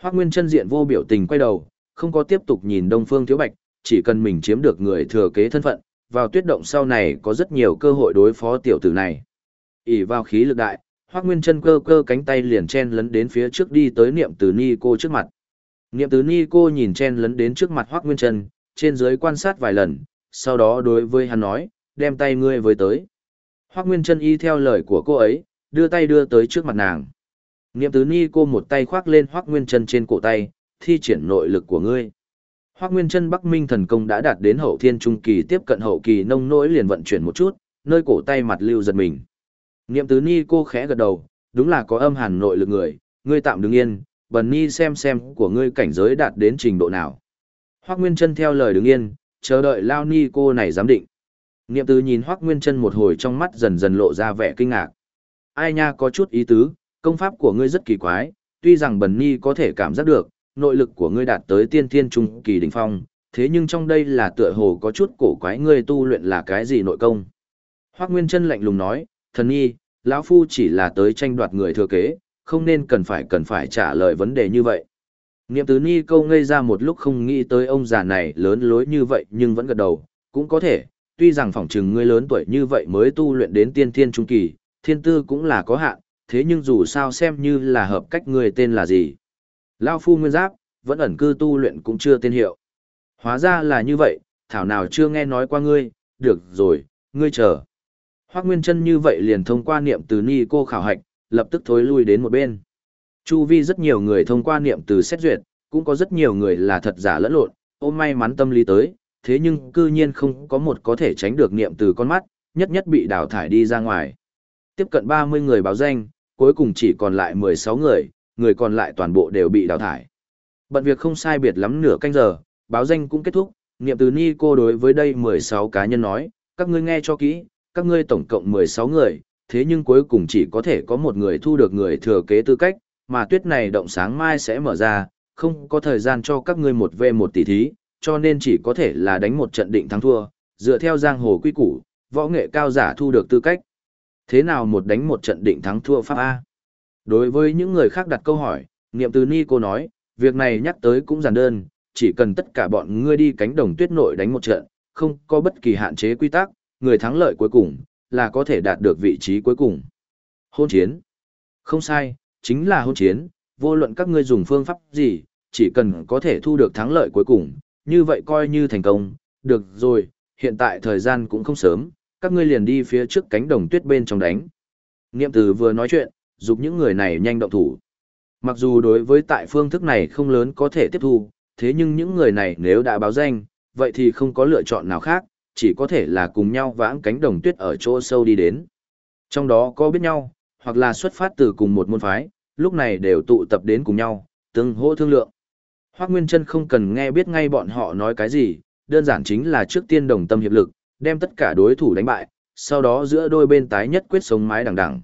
Hoắc Nguyên chân diện vô biểu tình quay đầu, không có tiếp tục nhìn Đông Phương Thiếu Bạch, chỉ cần mình chiếm được người thừa kế thân phận, vào tuyết động sau này có rất nhiều cơ hội đối phó tiểu tử này. ỉ vào khí lực đại, Hoắc Nguyên chân cơ cơ cánh tay liền chen lấn đến phía trước đi tới Niệm Từ Ni cô trước mặt. Niệm Từ Ni cô nhìn chen lấn đến trước mặt Hoắc Nguyên chân, trên dưới quan sát vài lần, sau đó đối với hắn nói, đem tay ngươi với tới. Hoắc Nguyên chân y theo lời của cô ấy, đưa tay đưa tới trước mặt nàng. Niệm tứ ni cô một tay khoác lên hoác nguyên chân trên cổ tay, thi triển nội lực của ngươi. Hoắc nguyên chân Bắc Minh thần công đã đạt đến hậu thiên trung kỳ tiếp cận hậu kỳ nông nỗi liền vận chuyển một chút, nơi cổ tay mặt lưu giật mình. Niệm tứ ni cô khẽ gật đầu, đúng là có âm hàn nội lực người, ngươi tạm đứng yên, bần ni xem xem của ngươi cảnh giới đạt đến trình độ nào. Hoắc Nguyên chân theo lời đứng yên, chờ đợi Lao Ni cô này giám định. Niệm tứ nhìn Hoắc Nguyên chân một hồi trong mắt dần dần lộ ra vẻ kinh ngạc ai nha có chút ý tứ, công pháp của ngươi rất kỳ quái, tuy rằng Bần Ni có thể cảm giác được, nội lực của ngươi đạt tới tiên thiên trung kỳ đỉnh phong, thế nhưng trong đây là tựa hồ có chút cổ quái ngươi tu luyện là cái gì nội công. Hoác Nguyên Trân lạnh lùng nói, thần nhi, lão phu chỉ là tới tranh đoạt người thừa kế, không nên cần phải cần phải trả lời vấn đề như vậy. Niệm tứ ni câu ngây ra một lúc không nghĩ tới ông già này lớn lối như vậy nhưng vẫn gật đầu, cũng có thể, tuy rằng phỏng chừng ngươi lớn tuổi như vậy mới tu luyện đến tiên thiên trung kỳ, thiên tư cũng là có hạn, thế nhưng dù sao xem như là hợp cách người tên là gì. Lao phu nguyên giáp, vẫn ẩn cư tu luyện cũng chưa tên hiệu. Hóa ra là như vậy, thảo nào chưa nghe nói qua ngươi, được rồi, ngươi chờ. Hoác Nguyên chân như vậy liền thông qua niệm từ ni cô khảo hạch, lập tức thối lui đến một bên. Chu vi rất nhiều người thông qua niệm từ xét duyệt, cũng có rất nhiều người là thật giả lẫn lộn, ôm may mắn tâm lý tới, thế nhưng cư nhiên không có một có thể tránh được niệm từ con mắt, nhất nhất bị đào thải đi ra ngoài. Tiếp cận 30 người báo danh, cuối cùng chỉ còn lại 16 người, người còn lại toàn bộ đều bị đào thải. Bận việc không sai biệt lắm nửa canh giờ, báo danh cũng kết thúc, niệm từ ni cô đối với đây 16 cá nhân nói, các ngươi nghe cho kỹ, các ngươi tổng cộng 16 người, thế nhưng cuối cùng chỉ có thể có một người thu được người thừa kế tư cách, mà tuyết này động sáng mai sẽ mở ra, không có thời gian cho các ngươi một v một tỷ thí, cho nên chỉ có thể là đánh một trận định thắng thua, dựa theo giang hồ quy củ, võ nghệ cao giả thu được tư cách. Thế nào một đánh một trận định thắng thua Pháp A? Đối với những người khác đặt câu hỏi, Niệm Từ Ni cô nói, việc này nhắc tới cũng giản đơn, chỉ cần tất cả bọn ngươi đi cánh đồng tuyết nội đánh một trận, không có bất kỳ hạn chế quy tắc, người thắng lợi cuối cùng, là có thể đạt được vị trí cuối cùng. Hôn chiến. Không sai, chính là hôn chiến, vô luận các ngươi dùng phương pháp gì, chỉ cần có thể thu được thắng lợi cuối cùng, như vậy coi như thành công, được rồi, hiện tại thời gian cũng không sớm, các ngươi liền đi phía trước cánh đồng tuyết bên trong đánh. Niệm từ vừa nói chuyện, giúp những người này nhanh động thủ. Mặc dù đối với tại phương thức này không lớn có thể tiếp thu, thế nhưng những người này nếu đã báo danh, vậy thì không có lựa chọn nào khác, chỉ có thể là cùng nhau vãng cánh đồng tuyết ở chỗ sâu đi đến. Trong đó có biết nhau, hoặc là xuất phát từ cùng một môn phái, lúc này đều tụ tập đến cùng nhau, tương hỗ thương lượng. Hoác Nguyên Trân không cần nghe biết ngay bọn họ nói cái gì, đơn giản chính là trước tiên đồng tâm hiệp lực, đem tất cả đối thủ đánh bại, sau đó giữa đôi bên tái nhất quyết sống mái đằng đằng.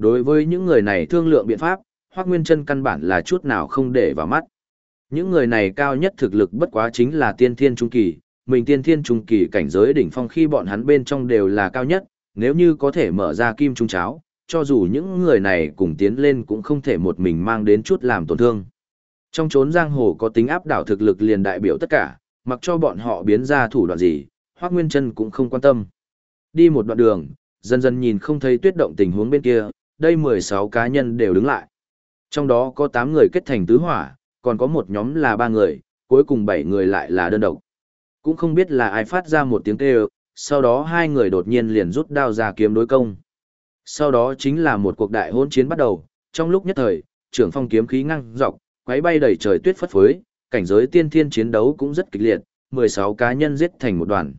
Đối với những người này thương lượng biện pháp, Hoắc Nguyên Chân căn bản là chút nào không để vào mắt. Những người này cao nhất thực lực bất quá chính là tiên thiên trung kỳ, mình tiên thiên trung kỳ cảnh giới đỉnh phong khi bọn hắn bên trong đều là cao nhất, nếu như có thể mở ra kim trung cháo, cho dù những người này cùng tiến lên cũng không thể một mình mang đến chút làm tổn thương. Trong chốn giang hồ có tính áp đảo thực lực liền đại biểu tất cả, mặc cho bọn họ biến ra thủ đoạn gì, Hoắc Nguyên Chân cũng không quan tâm. Đi một đoạn đường, dần dần nhìn không thấy tuyết động tình huống bên kia, đây 16 cá nhân đều đứng lại. Trong đó có 8 người kết thành tứ hỏa, còn có một nhóm là 3 người, cuối cùng 7 người lại là đơn độc. Cũng không biết là ai phát ra một tiếng kêu, sau đó hai người đột nhiên liền rút đao ra kiếm đối công. Sau đó chính là một cuộc đại hỗn chiến bắt đầu, trong lúc nhất thời, trưởng phong kiếm khí ngăng dọc, quấy bay đầy trời tuyết phất phới, cảnh giới tiên thiên chiến đấu cũng rất kịch liệt, 16 cá nhân giết thành một đoàn.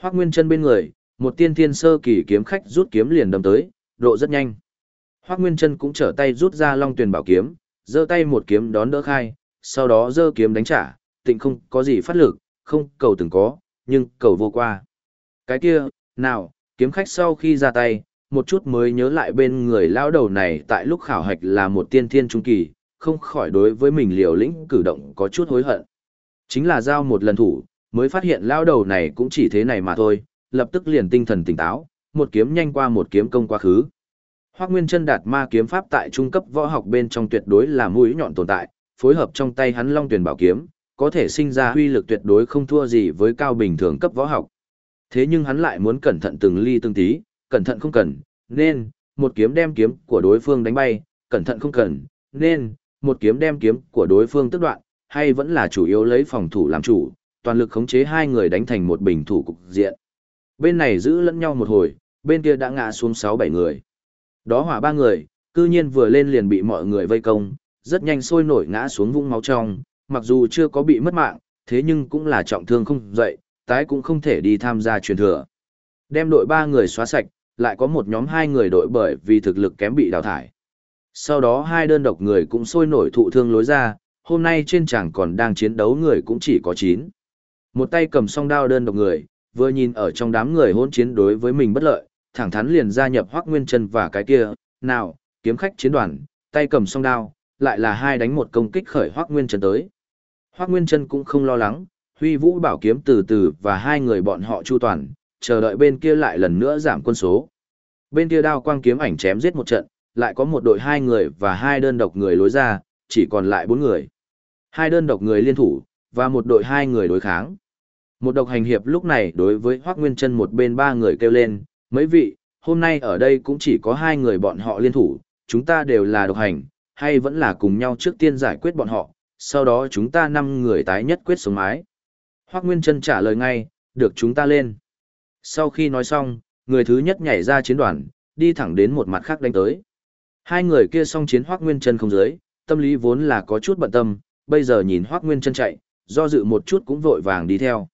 Hoắc Nguyên Chân bên người, một tiên thiên sơ kỳ kiếm khách rút kiếm liền đâm tới, độ rất nhanh. Hoắc Nguyên Chân cũng trở tay rút ra Long Tuyền Bảo kiếm, giơ tay một kiếm đón đỡ khai, sau đó giơ kiếm đánh trả, tịnh không có gì phát lực, không cầu từng có, nhưng cầu vô qua. Cái kia, nào, kiếm khách sau khi ra tay, một chút mới nhớ lại bên người lão đầu này tại lúc khảo hạch là một tiên thiên trung kỳ, không khỏi đối với mình liều lĩnh cử động có chút hối hận. Chính là giao một lần thủ, mới phát hiện lão đầu này cũng chỉ thế này mà thôi, lập tức liền tinh thần tỉnh táo, một kiếm nhanh qua một kiếm công quá khứ. Hoắc Nguyên Chân đạt ma kiếm pháp tại trung cấp võ học bên trong tuyệt đối là mũi nhọn tồn tại, phối hợp trong tay hắn Long Tuyển Bảo kiếm, có thể sinh ra uy lực tuyệt đối không thua gì với cao bình thường cấp võ học. Thế nhưng hắn lại muốn cẩn thận từng ly từng tí, cẩn thận không cần, nên, một kiếm đem kiếm của đối phương đánh bay, cẩn thận không cần, nên, một kiếm đem kiếm của đối phương tức đoạn, hay vẫn là chủ yếu lấy phòng thủ làm chủ, toàn lực khống chế hai người đánh thành một bình thủ cục diện. Bên này giữ lẫn nhau một hồi, bên kia đã ngã xuống 6-7 người. Đó hỏa ba người, cư nhiên vừa lên liền bị mọi người vây công, rất nhanh sôi nổi ngã xuống vũng máu trong, mặc dù chưa có bị mất mạng, thế nhưng cũng là trọng thương không dậy, tái cũng không thể đi tham gia truyền thừa. Đem đội ba người xóa sạch, lại có một nhóm hai người đội bởi vì thực lực kém bị đào thải. Sau đó hai đơn độc người cũng sôi nổi thụ thương lối ra, hôm nay trên chẳng còn đang chiến đấu người cũng chỉ có 9. Một tay cầm song đao đơn độc người, vừa nhìn ở trong đám người hỗn chiến đối với mình bất lợi, thẳng thắn liền gia nhập Hoắc Nguyên Chân và cái kia, nào, kiếm khách chiến đoàn, tay cầm song đao, lại là hai đánh một công kích khởi Hoắc Nguyên Chân tới. Hoắc Nguyên Chân cũng không lo lắng, Huy Vũ bảo kiếm từ từ và hai người bọn họ chu toàn, chờ đợi bên kia lại lần nữa giảm quân số. Bên kia đao quang kiếm ảnh chém giết một trận, lại có một đội hai người và hai đơn độc người lối ra, chỉ còn lại bốn người. Hai đơn độc người liên thủ, và một đội hai người đối kháng. Một độc hành hiệp lúc này đối với Hoác Nguyên Chân một bên ba người kêu lên, mấy vị, hôm nay ở đây cũng chỉ có hai người bọn họ liên thủ, chúng ta đều là độc hành, hay vẫn là cùng nhau trước tiên giải quyết bọn họ, sau đó chúng ta năm người tái nhất quyết sống mái. Hoác Nguyên Trân trả lời ngay, được chúng ta lên. Sau khi nói xong, người thứ nhất nhảy ra chiến đoàn, đi thẳng đến một mặt khác đánh tới. Hai người kia song chiến Hoác Nguyên Trân không dưới, tâm lý vốn là có chút bận tâm, bây giờ nhìn Hoác Nguyên Trân chạy, do dự một chút cũng vội vàng đi theo.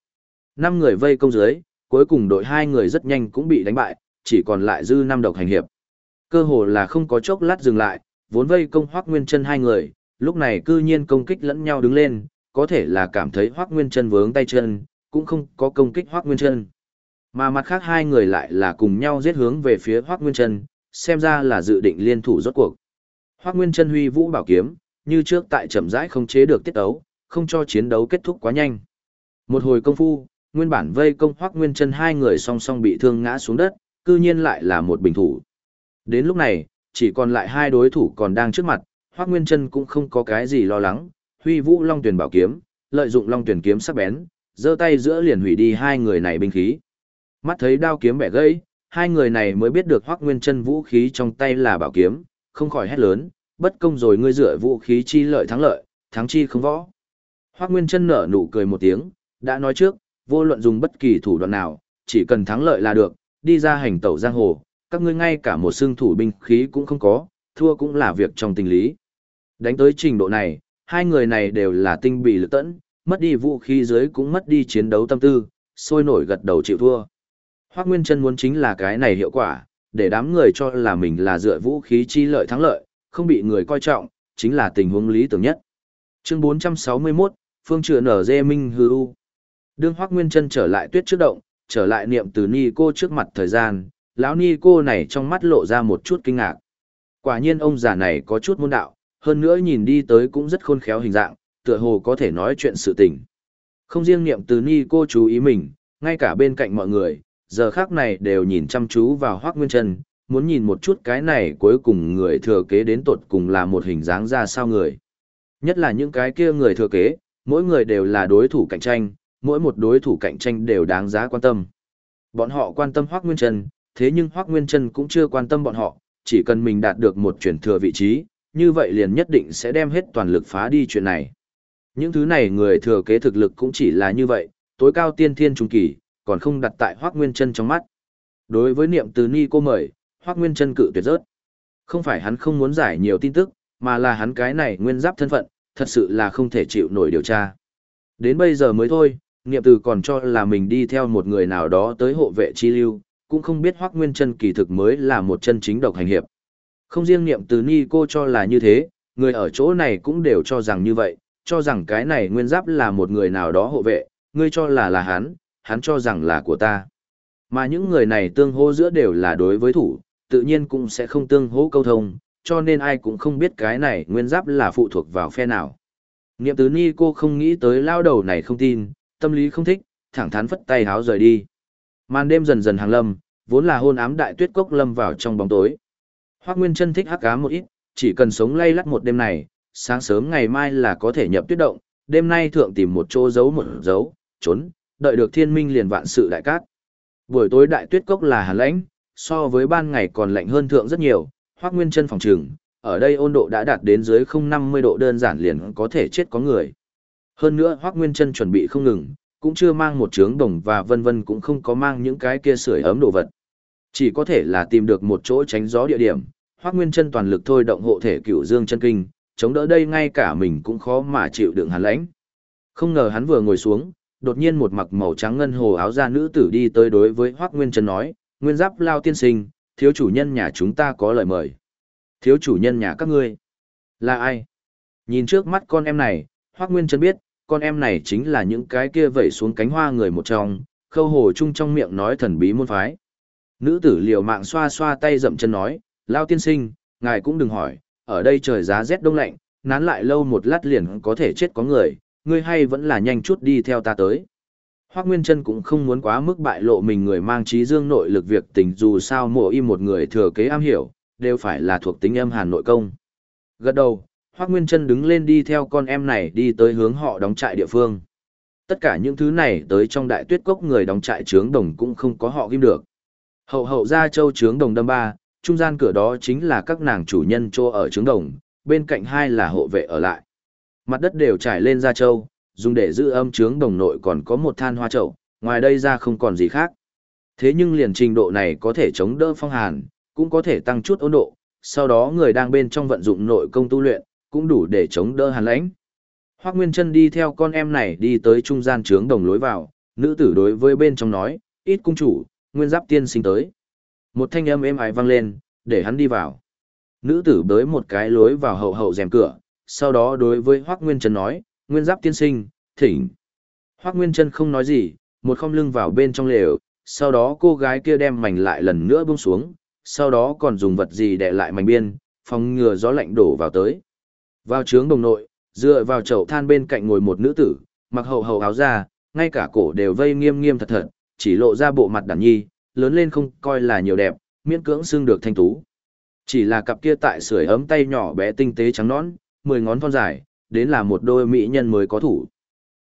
Năm người vây công dưới, cuối cùng đội hai người rất nhanh cũng bị đánh bại, chỉ còn lại dư năm độc hành hiệp. Cơ hồ là không có chốc lát dừng lại, vốn vây công Hoắc Nguyên Chân hai người, lúc này cư nhiên công kích lẫn nhau đứng lên, có thể là cảm thấy Hoắc Nguyên Chân vướng tay chân, cũng không có công kích Hoắc Nguyên Chân. Mà mặt khác hai người lại là cùng nhau giết hướng về phía Hoắc Nguyên Chân, xem ra là dự định liên thủ rốt cuộc. Hoắc Nguyên Chân huy vũ bảo kiếm, như trước tại chậm rãi không chế được tiết tấu, không cho chiến đấu kết thúc quá nhanh. Một hồi công phu, nguyên bản vây công Hoắc Nguyên Chân hai người song song bị thương ngã xuống đất, cư nhiên lại là một bình thủ. Đến lúc này, chỉ còn lại hai đối thủ còn đang trước mặt, Hoắc Nguyên Chân cũng không có cái gì lo lắng, huy vũ Long Tuyển bảo kiếm, lợi dụng Long Tuyển kiếm sắc bén, giơ tay giữa liền hủy đi hai người này binh khí. Mắt thấy đao kiếm bẻ gãy, hai người này mới biết được Hoắc Nguyên Chân vũ khí trong tay là bảo kiếm, không khỏi hét lớn, bất công rồi ngươi dựa vũ khí chi lợi thắng lợi, thắng chi không võ. Hoắc Nguyên Chân nở nụ cười một tiếng, đã nói trước, vô luận dùng bất kỳ thủ đoạn nào, chỉ cần thắng lợi là được, đi ra hành tẩu giang hồ, các ngươi ngay cả một xương thủ binh khí cũng không có, thua cũng là việc trong tình lý. Đánh tới trình độ này, hai người này đều là tinh bị lực tẫn, mất đi vũ khí dưới cũng mất đi chiến đấu tâm tư, sôi nổi gật đầu chịu thua. Hoác Nguyên Trân muốn chính là cái này hiệu quả, để đám người cho là mình là dựa vũ khí chi lợi thắng lợi, không bị người coi trọng, chính là tình huống lý tưởng nhất. Chương 461, Phương Trựa Nở Dê Minh Hư U Đương Hoác Nguyên Trân trở lại tuyết trước động, trở lại niệm từ ni cô trước mặt thời gian, lão ni cô này trong mắt lộ ra một chút kinh ngạc. Quả nhiên ông già này có chút môn đạo, hơn nữa nhìn đi tới cũng rất khôn khéo hình dạng, tựa hồ có thể nói chuyện sự tình. Không riêng niệm từ ni cô chú ý mình, ngay cả bên cạnh mọi người, giờ khác này đều nhìn chăm chú vào Hoác Nguyên Trân, muốn nhìn một chút cái này cuối cùng người thừa kế đến tột cùng là một hình dáng ra sao người. Nhất là những cái kia người thừa kế, mỗi người đều là đối thủ cạnh tranh, mỗi một đối thủ cạnh tranh đều đáng giá quan tâm. Bọn họ quan tâm Hoắc Nguyên Trân, thế nhưng Hoắc Nguyên Trân cũng chưa quan tâm bọn họ, chỉ cần mình đạt được một chuyển thừa vị trí, như vậy liền nhất định sẽ đem hết toàn lực phá đi chuyện này. Những thứ này người thừa kế thực lực cũng chỉ là như vậy, tối cao tiên thiên trung kỳ, còn không đặt tại Hoắc Nguyên Trân trong mắt. Đối với niệm từ ni cô mời, Hoắc Nguyên Trân cự tuyệt rớt. Không phải hắn không muốn giải nhiều tin tức, mà là hắn cái này nguyên giáp thân phận, thật sự là không thể chịu nổi điều tra. Đến bây giờ mới thôi, niệm từ còn cho là mình đi theo một người nào đó tới hộ vệ chi lưu, cũng không biết Hoắc Nguyên Chân kỳ thực mới là một chân chính độc hành hiệp. Không riêng niệm từ ni cô cho là như thế, người ở chỗ này cũng đều cho rằng như vậy, cho rằng cái này nguyên giáp là một người nào đó hộ vệ, ngươi cho là là hắn, hắn cho rằng là của ta. Mà những người này tương hô giữa đều là đối với thủ, tự nhiên cũng sẽ không tương hô câu thông, cho nên ai cũng không biết cái này nguyên giáp là phụ thuộc vào phe nào. Niệm tứ ni cô không nghĩ tới lao đầu này không tin, tâm lý không thích, thẳng thắn phất tay háo rời đi. Màn đêm dần dần hàng lâm, vốn là hôn ám đại tuyết cốc lâm vào trong bóng tối. Hoắc Nguyên Chân thích hắc ám một ít, chỉ cần sống lay lắt một đêm này, sáng sớm ngày mai là có thể nhập tuyết động, đêm nay thượng tìm một chỗ giấu một dấu, trốn, đợi được thiên minh liền vạn sự đại cát. Buổi tối đại tuyết cốc là hàn lãnh, so với ban ngày còn lạnh hơn thượng rất nhiều, Hoắc Nguyên Chân phòng trường, ở đây ôn độ đã đạt đến dưới 050 độ đơn giản liền có thể chết có người. Hơn nữa Hoắc Nguyên Chân chuẩn bị không ngừng, cũng chưa mang một trướng đồng và vân vân cũng không có mang những cái kia sưởi ấm đồ vật. Chỉ có thể là tìm được một chỗ tránh gió địa điểm, Hoắc Nguyên Chân toàn lực thôi động hộ thể Cửu Dương chân kinh, chống đỡ đây ngay cả mình cũng khó mà chịu đựng hắn lãnh. Không ngờ hắn vừa ngồi xuống, đột nhiên một mặc màu trắng ngân hồ áo da nữ tử đi tới đối với Hoắc Nguyên Chân nói, "Nguyên Giáp Lao tiên sinh, thiếu chủ nhân nhà chúng ta có lời mời." Thiếu chủ nhân nhà các ngươi? Là ai? Nhìn trước mắt con em này, Hoác Nguyên Trân biết, con em này chính là những cái kia vẩy xuống cánh hoa người một trong, khâu hồ chung trong miệng nói thần bí môn phái. Nữ tử liều mạng xoa xoa tay dậm chân nói, Lao tiên sinh, ngài cũng đừng hỏi, ở đây trời giá rét đông lạnh, nán lại lâu một lát liền có thể chết có người, ngươi hay vẫn là nhanh chút đi theo ta tới. Hoác Nguyên Trân cũng không muốn quá mức bại lộ mình người mang trí dương nội lực việc tình dù sao mộ y một người thừa kế am hiểu, đều phải là thuộc tính âm hàn nội công. Gật đầu, Hoác Nguyên Trân đứng lên đi theo con em này đi tới hướng họ đóng trại địa phương. Tất cả những thứ này tới trong đại tuyết cốc người đóng trại trướng đồng cũng không có họ ghim được. Hậu hậu ra châu trướng đồng đâm ba, trung gian cửa đó chính là các nàng chủ nhân trô ở trướng đồng, bên cạnh hai là hộ vệ ở lại. Mặt đất đều trải lên ra châu, dùng để giữ âm trướng đồng nội còn có một than hoa chậu, ngoài đây ra không còn gì khác. Thế nhưng liền trình độ này có thể chống đỡ phong hàn, cũng có thể tăng chút 温 độ, sau đó người đang bên trong vận dụng nội công tu luyện, cũng đủ để chống đỡ hàn lãnh. Hoắc Nguyên Trân đi theo con em này đi tới trung gian trướng đồng lối vào, nữ tử đối với bên trong nói, ít cung chủ, Nguyên Giáp tiên sinh tới. Một thanh âm êm ái vang lên, để hắn đi vào. Nữ tử bới một cái lối vào hậu hậu rèm cửa, sau đó đối với Hoắc Nguyên Trân nói, Nguyên Giáp tiên sinh, thỉnh. Hoắc Nguyên Trân không nói gì, một không lưng vào bên trong lều, sau đó cô gái kia đem mảnh lại lần nữa buông xuống, sau đó còn dùng vật gì để lại mảnh biên, phòng ngừa gió lạnh đổ vào tới. Vào trướng đồng nội, dựa vào chậu than bên cạnh ngồi một nữ tử, mặc hậu hậu áo da, ngay cả cổ đều vây nghiêm nghiêm thật thật, chỉ lộ ra bộ mặt đản nhi, lớn lên không coi là nhiều đẹp, miễn cưỡng xương được thanh tú. Chỉ là cặp kia tại sưởi ấm tay nhỏ bé tinh tế trắng nõn, mười ngón thon dài, đến là một đôi mỹ nhân mới có thủ.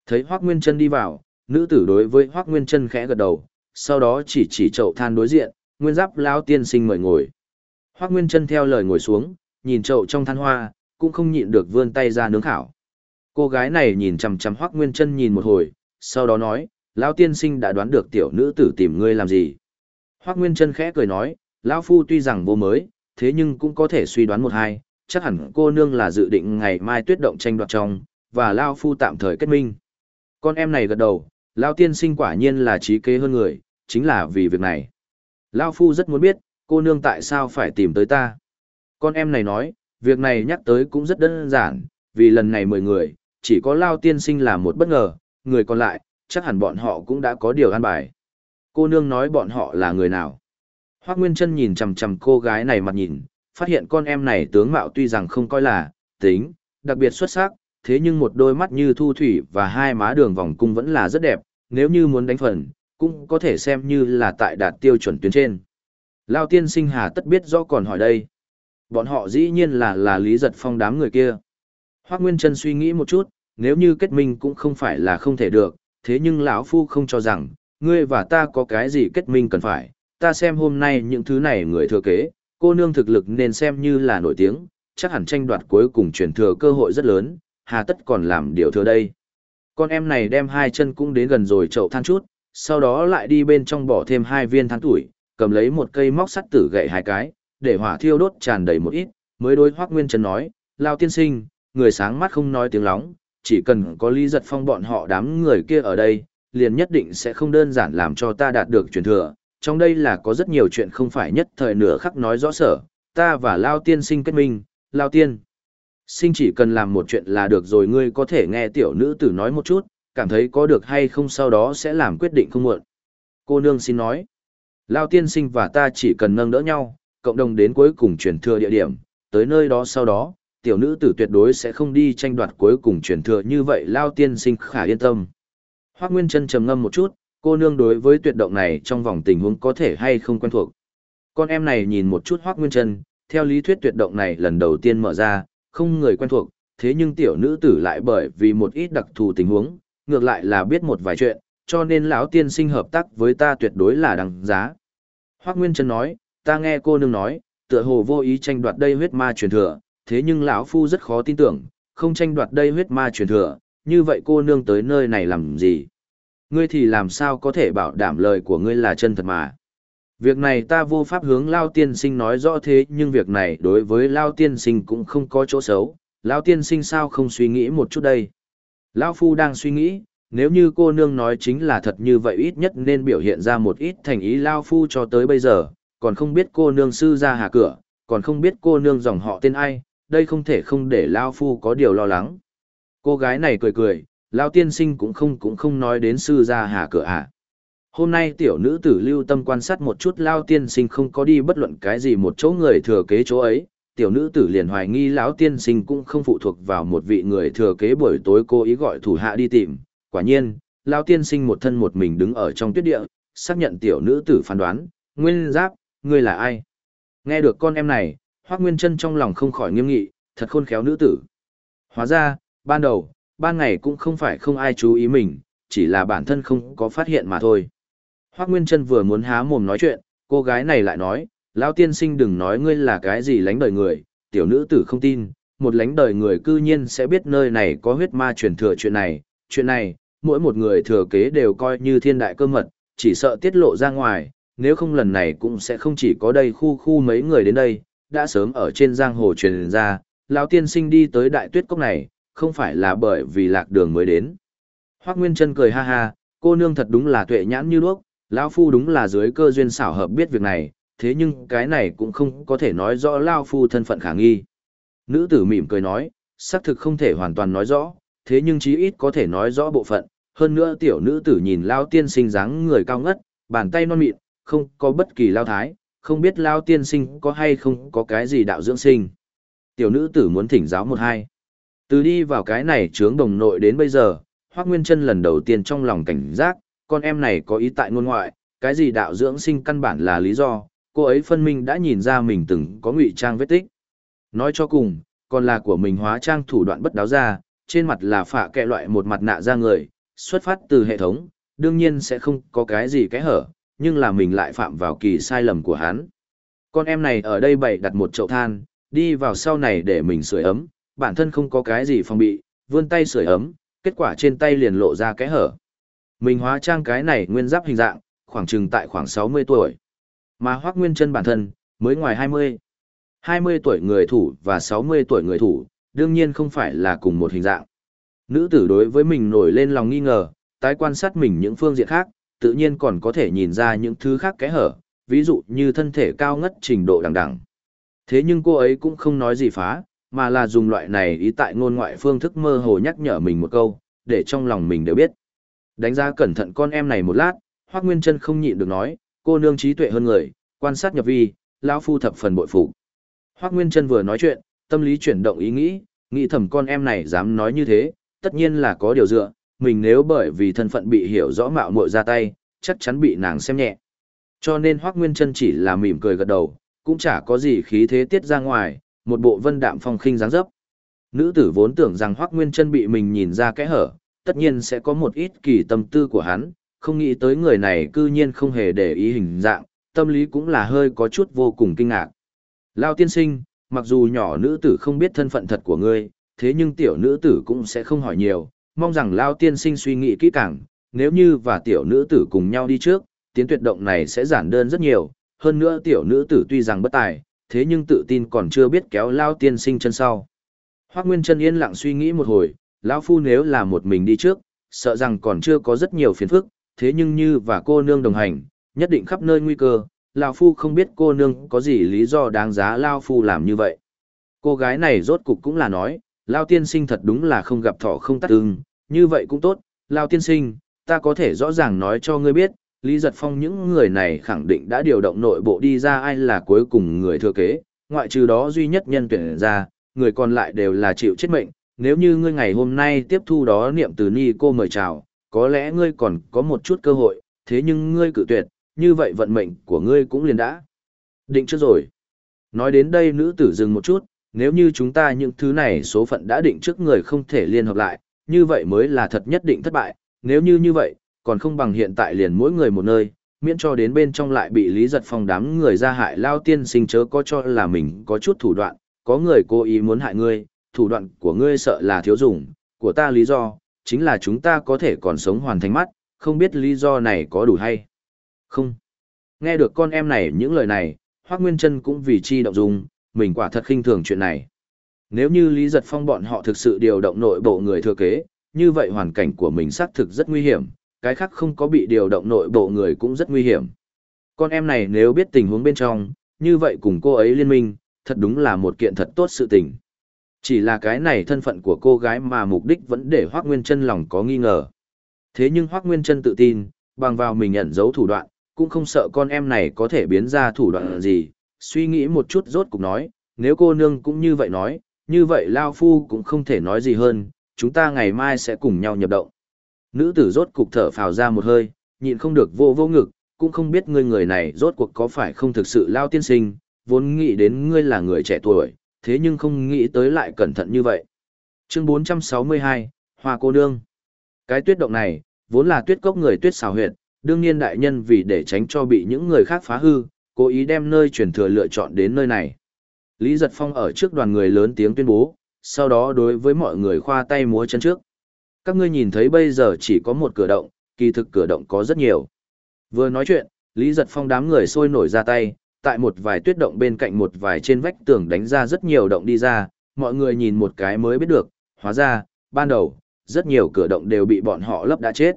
Thấy Hoắc Nguyên Chân đi vào, nữ tử đối với Hoắc Nguyên Chân khẽ gật đầu, sau đó chỉ chỉ chậu than đối diện, nguyên giáp lão tiên sinh mời ngồi. Hoác Nguyên chân theo lời ngồi xuống, nhìn chậu trong than hoa, cũng không nhịn được vươn tay ra nướng khảo. Cô gái này nhìn chằm chằm Hoắc Nguyên chân nhìn một hồi, sau đó nói, lão tiên sinh đã đoán được tiểu nữ tử tìm ngươi làm gì. Hoắc Nguyên chân khẽ cười nói, lão phu tuy rằng vô mới, thế nhưng cũng có thể suy đoán một hai, chắc hẳn cô nương là dự định ngày mai tuyết động tranh đoạt trong, và lão phu tạm thời kết minh. Con em này gật đầu, lão tiên sinh quả nhiên là trí kế hơn người, chính là vì việc này. lão Phu rất muốn biết, cô nương tại sao phải tìm tới ta. Con em này nói, việc này nhắc tới cũng rất đơn giản, vì lần này mười người, chỉ có Lao tiên sinh là một bất ngờ, người còn lại, chắc hẳn bọn họ cũng đã có điều an bài. Cô nương nói bọn họ là người nào. Hoác Nguyên Trân nhìn chằm chằm cô gái này mặt nhìn, phát hiện con em này tướng mạo tuy rằng không coi là, tính, đặc biệt xuất sắc, thế nhưng một đôi mắt như thu thủy và hai má đường vòng cung vẫn là rất đẹp, nếu như muốn đánh phần, cũng có thể xem như là tại đạt tiêu chuẩn tuyến trên. Lao tiên sinh hà tất biết rõ còn hỏi đây. Bọn họ dĩ nhiên là là Lý Giật Phong đám người kia. Hoác Nguyên Trân suy nghĩ một chút, nếu như kết minh cũng không phải là không thể được, thế nhưng lão phu không cho rằng, ngươi và ta có cái gì kết minh cần phải, ta xem hôm nay những thứ này người thừa kế, cô nương thực lực nên xem như là nổi tiếng, chắc hẳn tranh đoạt cuối cùng truyền thừa cơ hội rất lớn, hà tất còn làm điều thừa đây. Con em này đem hai chân cũng đến gần rồi chậu than chút, sau đó lại đi bên trong bỏ thêm hai viên than tuổi, cầm lấy một cây móc sắt tử gậy hai cái, để hỏa thiêu đốt tràn đầy một ít, mới đối Hoắc Nguyên Trần nói, Lao tiên sinh, người sáng mắt không nói tiếng lóng, chỉ cần có lý giật phong bọn họ đám người kia ở đây, liền nhất định sẽ không đơn giản làm cho ta đạt được truyền thừa. Trong đây là có rất nhiều chuyện không phải nhất thời nửa khắc nói rõ sở, ta và Lao tiên sinh kết minh, Lao tiên. Sinh chỉ cần làm một chuyện là được rồi ngươi có thể nghe tiểu nữ tử nói một chút, cảm thấy có được hay không sau đó sẽ làm quyết định không muộn. Cô nương xin nói. Lao tiên sinh và ta chỉ cần nâng đỡ nhau, cộng đồng đến cuối cùng truyền thừa địa điểm, tới nơi đó sau đó, tiểu nữ tử tuyệt đối sẽ không đi tranh đoạt cuối cùng truyền thừa như vậy Lao tiên sinh khả yên tâm. Hoác Nguyên chân trầm ngâm một chút, cô nương đối với tuyệt động này trong vòng tình huống có thể hay không quen thuộc. Con em này nhìn một chút Hoác Nguyên chân, theo lý thuyết tuyệt động này lần đầu tiên mở ra, không người quen thuộc, thế nhưng tiểu nữ tử lại bởi vì một ít đặc thù tình huống, ngược lại là biết một vài chuyện, cho nên lão tiên sinh hợp tác với ta tuyệt đối là đằng giá. Hoắc Nguyên Trân nói, ta nghe cô nương nói, tựa hồ vô ý tranh đoạt đây huyết ma truyền thừa, thế nhưng lão phu rất khó tin tưởng, không tranh đoạt đây huyết ma truyền thừa, như vậy cô nương tới nơi này làm gì? Ngươi thì làm sao có thể bảo đảm lời của ngươi là chân thật mà? Việc này ta vô pháp hướng Lao tiên sinh nói rõ thế nhưng việc này đối với Lao tiên sinh cũng không có chỗ xấu, Lao tiên sinh sao không suy nghĩ một chút đây? Lao phu đang suy nghĩ, nếu như cô nương nói chính là thật như vậy ít nhất nên biểu hiện ra một ít thành ý Lao phu cho tới bây giờ, còn không biết cô nương sư ra hà cửa, còn không biết cô nương dòng họ tên ai, đây không thể không để Lao phu có điều lo lắng. Cô gái này cười cười, Lao tiên sinh cũng không cũng không nói đến sư ra hà cửa à. Hôm nay tiểu nữ tử lưu tâm quan sát một chút lao tiên sinh không có đi bất luận cái gì một chỗ người thừa kế chỗ ấy, tiểu nữ tử liền hoài nghi lão tiên sinh cũng không phụ thuộc vào một vị người thừa kế buổi tối cô ý gọi thủ hạ đi tìm. Quả nhiên, lão tiên sinh một thân một mình đứng ở trong tuyết địa, xác nhận tiểu nữ tử phán đoán, nguyên giáp, ngươi là ai? Nghe được con em này, Hoác Nguyên Trân trong lòng không khỏi nghiêm nghị, thật khôn khéo nữ tử. Hóa ra, ban đầu, ban ngày cũng không phải không ai chú ý mình, chỉ là bản thân không có phát hiện mà thôi. Hoác Nguyên Trân vừa muốn há mồm nói chuyện, cô gái này lại nói, lão tiên sinh đừng nói ngươi là cái gì lánh đời người, tiểu nữ tử không tin, một lánh đời người cư nhiên sẽ biết nơi này có huyết ma truyền thừa chuyện này, chuyện này, mỗi một người thừa kế đều coi như thiên đại cơ mật, chỉ sợ tiết lộ ra ngoài, nếu không lần này cũng sẽ không chỉ có đây khu khu mấy người đến đây, đã sớm ở trên giang hồ truyền ra, lão tiên sinh đi tới đại tuyết cốc này, không phải là bởi vì lạc đường mới đến. hoắc Nguyên chân cười ha ha, cô nương thật đúng là tuệ nhãn như đuốc, lão Phu đúng là dưới cơ duyên xảo hợp biết việc này, thế nhưng cái này cũng không có thể nói rõ lão Phu thân phận khả nghi. Nữ tử mỉm cười nói, xác thực không thể hoàn toàn nói rõ, thế nhưng chí ít có thể nói rõ bộ phận. Hơn nữa tiểu nữ tử nhìn lão tiên sinh dáng người cao ngất, bàn tay non mịn, không có bất kỳ Lao thái, không biết Lao tiên sinh có hay không có cái gì đạo dưỡng sinh. Tiểu nữ tử muốn thỉnh giáo một hai. Từ đi vào cái này trướng đồng nội đến bây giờ, Hoác Nguyên chân lần đầu tiên trong lòng cảnh giác, con em này có ý tại ngôn ngoại, cái gì đạo dưỡng sinh căn bản là lý do, cô ấy phân minh đã nhìn ra mình từng có ngụy trang vết tích. Nói cho cùng, còn là của mình hóa trang thủ đoạn bất đáo ra, trên mặt là phạ kẹ loại một mặt nạ ra người, xuất phát từ hệ thống, đương nhiên sẽ không có cái gì cái hở, nhưng là mình lại phạm vào kỳ sai lầm của hắn. Con em này ở đây bày đặt một chậu than, đi vào sau này để mình sưởi ấm, bản thân không có cái gì phòng bị, vươn tay sưởi ấm, kết quả trên tay liền lộ ra cái hở. Mình hóa trang cái này nguyên giáp hình dạng, khoảng chừng tại khoảng 60 tuổi. Mà Hoác Nguyên chân bản thân, mới ngoài 20. 20 tuổi người thủ và 60 tuổi người thủ, đương nhiên không phải là cùng một hình dạng. Nữ tử đối với mình nổi lên lòng nghi ngờ, tái quan sát mình những phương diện khác, tự nhiên còn có thể nhìn ra những thứ khác kẽ hở, ví dụ như thân thể cao ngất trình độ đằng đẳng. Thế nhưng cô ấy cũng không nói gì phá, mà là dùng loại này ý tại ngôn ngoại phương thức mơ hồ nhắc nhở mình một câu, để trong lòng mình đều biết. Đánh giá cẩn thận con em này một lát, Hoắc Nguyên Chân không nhịn được nói, cô nương trí tuệ hơn người, quan sát nhập vi, lão phu thập phần bội phục. Hoắc Nguyên Chân vừa nói chuyện, tâm lý chuyển động ý nghĩ, nghĩ thầm con em này dám nói như thế, tất nhiên là có điều dựa, mình nếu bởi vì thân phận bị hiểu rõ mạo muội ra tay, chắc chắn bị nàng xem nhẹ. Cho nên Hoắc Nguyên Chân chỉ là mỉm cười gật đầu, cũng chả có gì khí thế tiết ra ngoài, một bộ vân đạm phong khinh dáng dấp. Nữ tử vốn tưởng rằng Hoắc Nguyên Chân bị mình nhìn ra kẽ hở, tất nhiên sẽ có một ít kỳ tâm tư của hắn, không nghĩ tới người này cư nhiên không hề để ý hình dạng, tâm lý cũng là hơi có chút vô cùng kinh ngạc. Lao tiên sinh, mặc dù nhỏ nữ tử không biết thân phận thật của ngươi, thế nhưng tiểu nữ tử cũng sẽ không hỏi nhiều, mong rằng Lao tiên sinh suy nghĩ kỹ càng, nếu như và tiểu nữ tử cùng nhau đi trước, tiến tuyệt động này sẽ giản đơn rất nhiều, hơn nữa tiểu nữ tử tuy rằng bất tài, thế nhưng tự tin còn chưa biết kéo Lao tiên sinh chân sau. Hoác Nguyên chân yên lặng suy nghĩ một hồi, lão phu nếu là một mình đi trước, sợ rằng còn chưa có rất nhiều phiền phức, thế nhưng như và cô nương đồng hành, nhất định khắp nơi nguy cơ, lão phu không biết cô nương có gì lý do đáng giá lão phu làm như vậy. Cô gái này rốt cục cũng là nói, lão tiên sinh thật đúng là không gặp thọ không tắt ưng, như vậy cũng tốt, lão tiên sinh, ta có thể rõ ràng nói cho ngươi biết, Lý Giật Phong những người này khẳng định đã điều động nội bộ đi ra ai là cuối cùng người thừa kế, ngoại trừ đó duy nhất nhân tuyển ra, người còn lại đều là chịu chết mệnh, nếu như ngươi ngày hôm nay tiếp thu đó niệm từ ni cô mời chào, có lẽ ngươi còn có một chút cơ hội, thế nhưng ngươi cự tuyệt, như vậy vận mệnh của ngươi cũng liền đã. Định trước rồi. Nói đến đây nữ tử dừng một chút, nếu như chúng ta những thứ này số phận đã định trước người không thể liên hợp lại, như vậy mới là thật nhất định thất bại, nếu như như vậy, còn không bằng hiện tại liền mỗi người một nơi, miễn cho đến bên trong lại bị lý giật phong đám người ra hại lao tiên sinh chớ có cho là mình có chút thủ đoạn, có người cố ý muốn hại ngươi, thủ đoạn của ngươi sợ là thiếu dùng, của ta lý do, chính là chúng ta có thể còn sống hoàn thành mắt, không biết lý do này có đủ hay không. Nghe được con em này những lời này, Hoác Nguyên Trân cũng vì chi động dung, mình quả thật khinh thường chuyện này. Nếu như Lý Giật Phong bọn họ thực sự điều động nội bộ người thừa kế, như vậy hoàn cảnh của mình xác thực rất nguy hiểm, cái khác không có bị điều động nội bộ người cũng rất nguy hiểm. Con em này nếu biết tình huống bên trong, như vậy cùng cô ấy liên minh, thật đúng là một kiện thật tốt sự tình. Chỉ là cái này thân phận của cô gái mà mục đích vẫn để Hoác Nguyên Trân lòng có nghi ngờ. Thế nhưng Hoác Nguyên Trân tự tin, bằng vào mình nhận dấu thủ đoạn, cũng không sợ con em này có thể biến ra thủ đoạn gì. Suy nghĩ một chút rốt cục nói, nếu cô nương cũng như vậy nói, như vậy Lao Phu cũng không thể nói gì hơn, chúng ta ngày mai sẽ cùng nhau nhập động. Nữ tử rốt cục thở phào ra một hơi, nhịn không được vô vô ngực, cũng không biết người người này rốt cuộc có phải không thực sự Lao tiên sinh, vốn nghĩ đến ngươi là người trẻ tuổi, thế nhưng không nghĩ tới lại cẩn thận như vậy. Chương 462, Hoa cô nương. Cái tuyết động này, vốn là tuyết cốc người tuyết xào huyệt, đương nhiên đại nhân vì để tránh cho bị những người khác phá hư, cố ý đem nơi truyền thừa lựa chọn đến nơi này. Lý Giật Phong ở trước đoàn người lớn tiếng tuyên bố, sau đó đối với mọi người khoa tay múa chân trước. Các ngươi nhìn thấy bây giờ chỉ có một cửa động, kỳ thực cửa động có rất nhiều. Vừa nói chuyện, Lý Giật Phong đám người sôi nổi ra tay, tại một vài tuyết động bên cạnh một vài trên vách tường đánh ra rất nhiều động đi ra, mọi người nhìn một cái mới biết được, hóa ra, ban đầu, rất nhiều cửa động đều bị bọn họ lấp đã chết.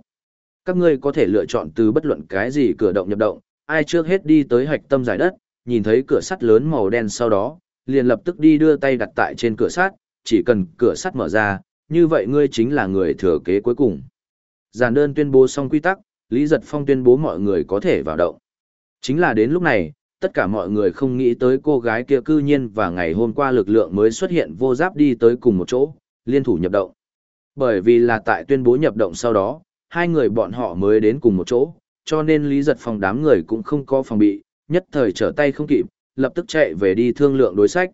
Các ngươi có thể lựa chọn từ bất luận cái gì cửa động nhập động, ai trước hết đi tới hạch tâm giải đất, nhìn thấy cửa sắt lớn màu đen sau đó, liền lập tức đi đưa tay đặt tại trên cửa sắt, chỉ cần cửa sắt mở ra, như vậy ngươi chính là người thừa kế cuối cùng. Giản đơn tuyên bố xong quy tắc, Lý Giật Phong tuyên bố mọi người có thể vào động. Chính là đến lúc này, tất cả mọi người không nghĩ tới cô gái kia cư nhiên và ngày hôm qua lực lượng mới xuất hiện vô giáp đi tới cùng một chỗ, liên thủ nhập động. Bởi vì là tại tuyên bố nhập động sau đó, hai người bọn họ mới đến cùng một chỗ, cho nên Lý Giật Phong đám người cũng không có phòng bị, nhất thời trở tay không kịp, lập tức chạy về đi thương lượng đối sách.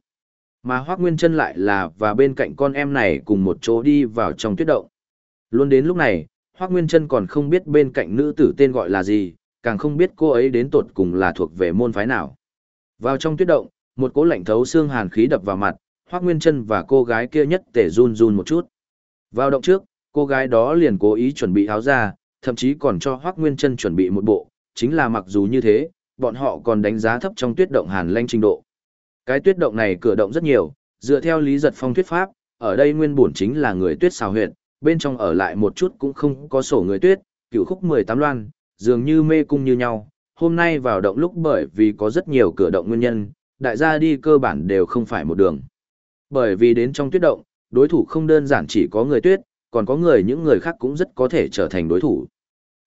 Mà Hoác Nguyên chân lại là và bên cạnh con em này cùng một chỗ đi vào trong tuyết động. Luôn đến lúc này, Hoác Nguyên chân còn không biết bên cạnh nữ tử tên gọi là gì, càng không biết cô ấy đến tột cùng là thuộc về môn phái nào. Vào trong tuyết động, một cỗ lạnh thấu xương hàn khí đập vào mặt, Hoắc Nguyên Chân và cô gái kia nhất tể run run một chút. Vào động trước, cô gái đó liền cố ý chuẩn bị áo ra, thậm chí còn cho Hoắc Nguyên Chân chuẩn bị một bộ, chính là mặc dù như thế, bọn họ còn đánh giá thấp trong tuyết động hàn lanh trình độ. Cái tuyết động này cửa động rất nhiều, dựa theo lý giật phong thuyết pháp, ở đây nguyên bổn chính là người tuyết xào huyệt, bên trong ở lại một chút cũng không có sổ người tuyết, cựu khúc 18 loan, dường như mê cung như nhau. Hôm nay vào động lúc bởi vì có rất nhiều cửa động nguyên nhân, đại gia đi cơ bản đều không phải một đường. Bởi vì đến trong tuyết động, đối thủ không đơn giản chỉ có người tuyết, còn có người những người khác cũng rất có thể trở thành đối thủ.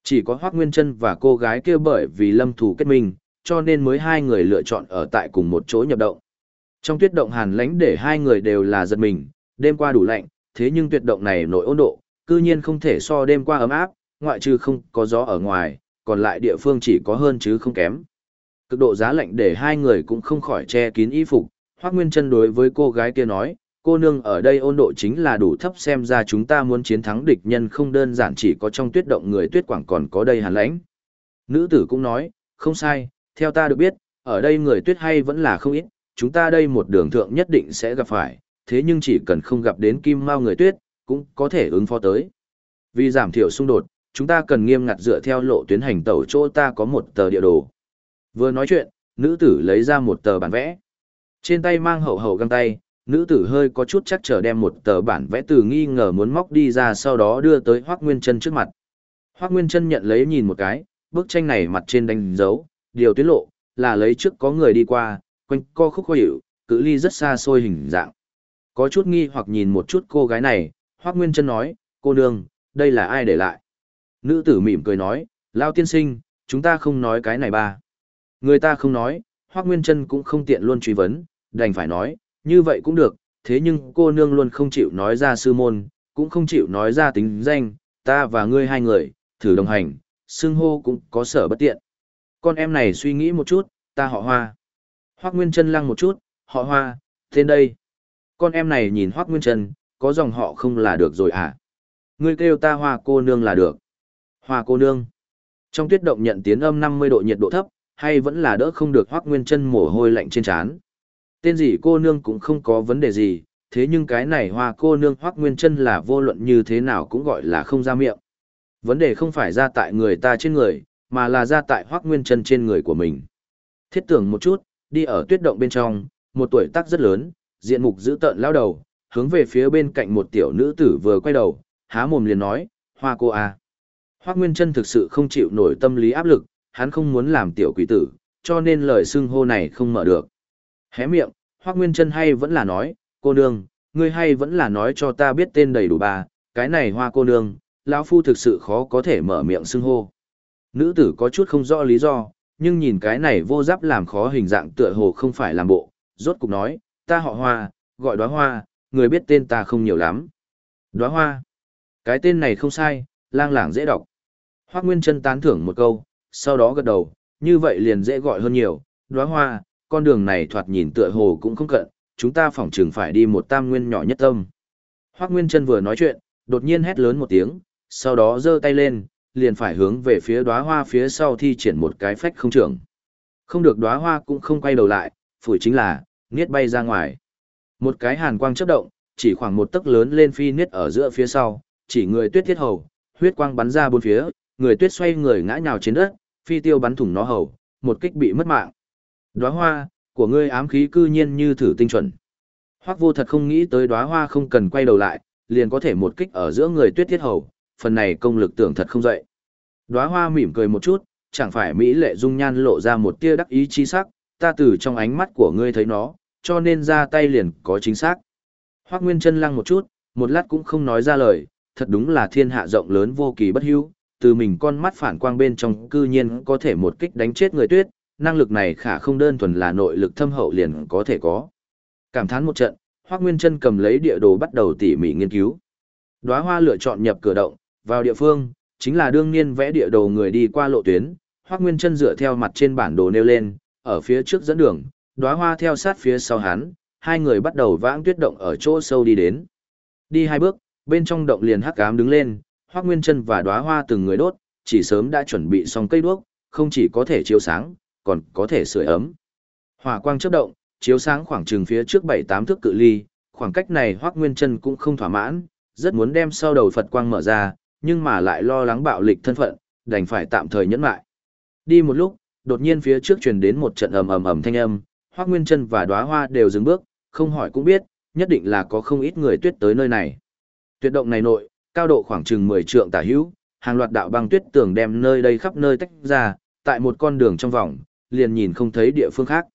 Chỉ có Hoác Nguyên Trân và cô gái kia bởi vì lâm thủ kết minh, cho nên mới hai người lựa chọn ở tại cùng một chỗ nhập động. Trong tuyết động hàn Lánh để hai người đều là giật mình, đêm qua đủ lạnh, thế nhưng tuyệt động này nội ôn độ, cư nhiên không thể so đêm qua ấm áp, ngoại trừ không có gió ở ngoài, còn lại địa phương chỉ có hơn chứ không kém. Cực độ giá lạnh để hai người cũng không khỏi che kín y phục, Hoắc Nguyên Chân đối với cô gái kia nói, cô nương ở đây ôn độ chính là đủ thấp xem ra chúng ta muốn chiến thắng địch nhân không đơn giản chỉ có trong tuyết động người tuyết quảng còn có đây hàn lãnh. Nữ tử cũng nói, không sai, theo ta được biết, ở đây người tuyết hay vẫn là không ít, chúng ta đây một đường thượng nhất định sẽ gặp phải, thế nhưng chỉ cần không gặp đến kim mao người tuyết, cũng có thể ứng phó tới. Vì giảm thiểu xung đột, chúng ta cần nghiêm ngặt dựa theo lộ tuyến hành tẩu chỗ ta có một tờ địa đồ. Vừa nói chuyện, nữ tử lấy ra một tờ bản vẽ. Trên tay mang hậu hậu găng tay, nữ tử hơi có chút chắc trở đem một tờ bản vẽ từ nghi ngờ muốn móc đi ra sau đó đưa tới Hoác Nguyên Trân trước mặt. Hoác Nguyên Trân nhận lấy nhìn một cái, bức tranh này mặt trên đánh dấu, điều tuyến lộ, là lấy trước có người đi qua, quanh co khúc khó hiểu, cự ly rất xa xôi hình dạng. Có chút nghi hoặc nhìn một chút cô gái này, Hoác Nguyên Trân nói, cô nương, đây là ai để lại? Nữ tử mỉm cười nói, Lao tiên sinh, chúng ta không nói cái này ba. Người ta không nói, Hoác Nguyên Trân cũng không tiện luôn truy vấn, đành phải nói, như vậy cũng được, thế nhưng cô nương luôn không chịu nói ra sư môn, cũng không chịu nói ra tính danh, ta và ngươi hai người, thử đồng hành, xưng hô cũng có sở bất tiện. Con em này suy nghĩ một chút, ta họ hoa. Hoác Nguyên Trân lăng một chút, họ hoa, tên đây. Con em này nhìn Hoác Nguyên Trân, có dòng họ không là được rồi à? Ngươi kêu ta hoa cô nương là được. Hoa cô nương. Trong tuyết động nhận tiến âm 50 độ nhiệt độ thấp, hay vẫn là đỡ không được Hoác Nguyên Trân mồ hôi lạnh trên trán. Tên gì cô nương cũng không có vấn đề gì, thế nhưng cái này hoa cô nương Hoác Nguyên Trân là vô luận như thế nào cũng gọi là không ra miệng. Vấn đề không phải ra tại người ta trên người, mà là ra tại Hoác Nguyên Trân trên người của mình. Thiết tưởng một chút, đi ở tuyết động bên trong, một tuổi tác rất lớn, diện mục dữ tợn lao đầu, hướng về phía bên cạnh một tiểu nữ tử vừa quay đầu, há mồm liền nói, hoa cô à. Hoác Nguyên Trân thực sự không chịu nổi tâm lý áp lực, hắn không muốn làm tiểu quỷ tử, cho nên lời xưng hô này không mở được. Hé miệng, Hoác Nguyên Trân hay vẫn là nói, cô nương, ngươi hay vẫn là nói cho ta biết tên đầy đủ bà. cái này hoa cô nương, lão phu thực sự khó có thể mở miệng xưng hô. Nữ tử có chút không rõ lý do, nhưng nhìn cái này vô giáp làm khó hình dạng tựa hồ không phải làm bộ, rốt cục nói, ta họ hoa, gọi đóa hoa, người biết tên ta không nhiều lắm. Đóa hoa. Cái tên này không sai, lang lảng dễ đọc. Hoác Nguyên Trân tán thưởng một câu, sau đó gật đầu, như vậy liền dễ gọi hơn nhiều, đóa hoa, con đường này thoạt nhìn tựa hồ cũng không cận, chúng ta phỏng chừng phải đi một tam nguyên nhỏ nhất tâm. Hoác Nguyên Trân vừa nói chuyện, đột nhiên hét lớn một tiếng, sau đó giơ tay lên, liền phải hướng về phía đóa hoa phía sau thi triển một cái phách không trưởng. Không được đóa hoa cũng không quay đầu lại, phủi chính là, niết bay ra ngoài. Một cái hàn quang chớp động, chỉ khoảng một tấc lớn lên phi niết ở giữa phía sau, chỉ người tuyết thiết hầu, huyết quang bắn ra bốn phía, người tuyết xoay người ngã nhào trên đất, phi tiêu bắn thủng nó hầu, một kích bị mất mạng. Đóa hoa, của ngươi ám khí cư nhiên như thử tinh chuẩn. Hoắc vô thật không nghĩ tới đóa hoa không cần quay đầu lại, liền có thể một kích ở giữa người tuyết thiết hầu, phần này công lực tưởng thật không dậy. Đóa hoa mỉm cười một chút, chẳng phải Mỹ lệ dung nhan lộ ra một tia đắc ý chi sắc, ta từ trong ánh mắt của ngươi thấy nó, cho nên ra tay liền có chính xác. Hoắc Nguyên chân lăng một chút, một lát cũng không nói ra lời, thật đúng là thiên hạ rộng lớn vô kỳ bất hữu, từ mình con mắt phản quang bên trong cư nhiên có thể một kích đánh chết người tuyết, năng lực này khả không đơn thuần là nội lực thâm hậu liền có thể có. Cảm thán một trận, Hoắc Nguyên Chân cầm lấy địa đồ bắt đầu tỉ mỉ nghiên cứu. Đóa hoa lựa chọn nhập cửa động, vào địa phương, chính là đương nhiên vẽ địa đồ người đi qua lộ tuyến, Hoắc Nguyên Chân dựa theo mặt trên bản đồ nêu lên, ở phía trước dẫn đường, đóa hoa theo sát phía sau hắn, hai người bắt đầu vãng tuyết động ở chỗ sâu đi đến. Đi hai bước, bên trong động liền hắc ám đứng lên, Hoắc Nguyên Chân và đóa hoa từng người đốt, chỉ sớm đã chuẩn bị xong cây đuốc, không chỉ có thể chiếu sáng, còn có thể sưởi ấm. Hỏa quang chớp động, chiếu sáng khoảng chừng phía trước 7-8 thước cự ly, khoảng cách này Hoắc Nguyên Chân cũng không thỏa mãn, rất muốn đem sau đầu Phật quang mở ra, nhưng mà lại lo lắng bạo lịch thân phận, đành phải tạm thời nhẫn lại. Đi một lúc, đột nhiên phía trước truyền đến một trận ầm ầm ầm thanh âm, Hoắc Nguyên Chân và Đóa Hoa đều dừng bước, không hỏi cũng biết, nhất định là có không ít người tuyết tới nơi này. Tuyệt động này nội, cao độ khoảng chừng 10 trượng tả hữu, hàng loạt đạo băng tuyết tường đem nơi đây khắp nơi tách ra, tại một con đường trong vòng, liền nhìn không thấy địa phương khác.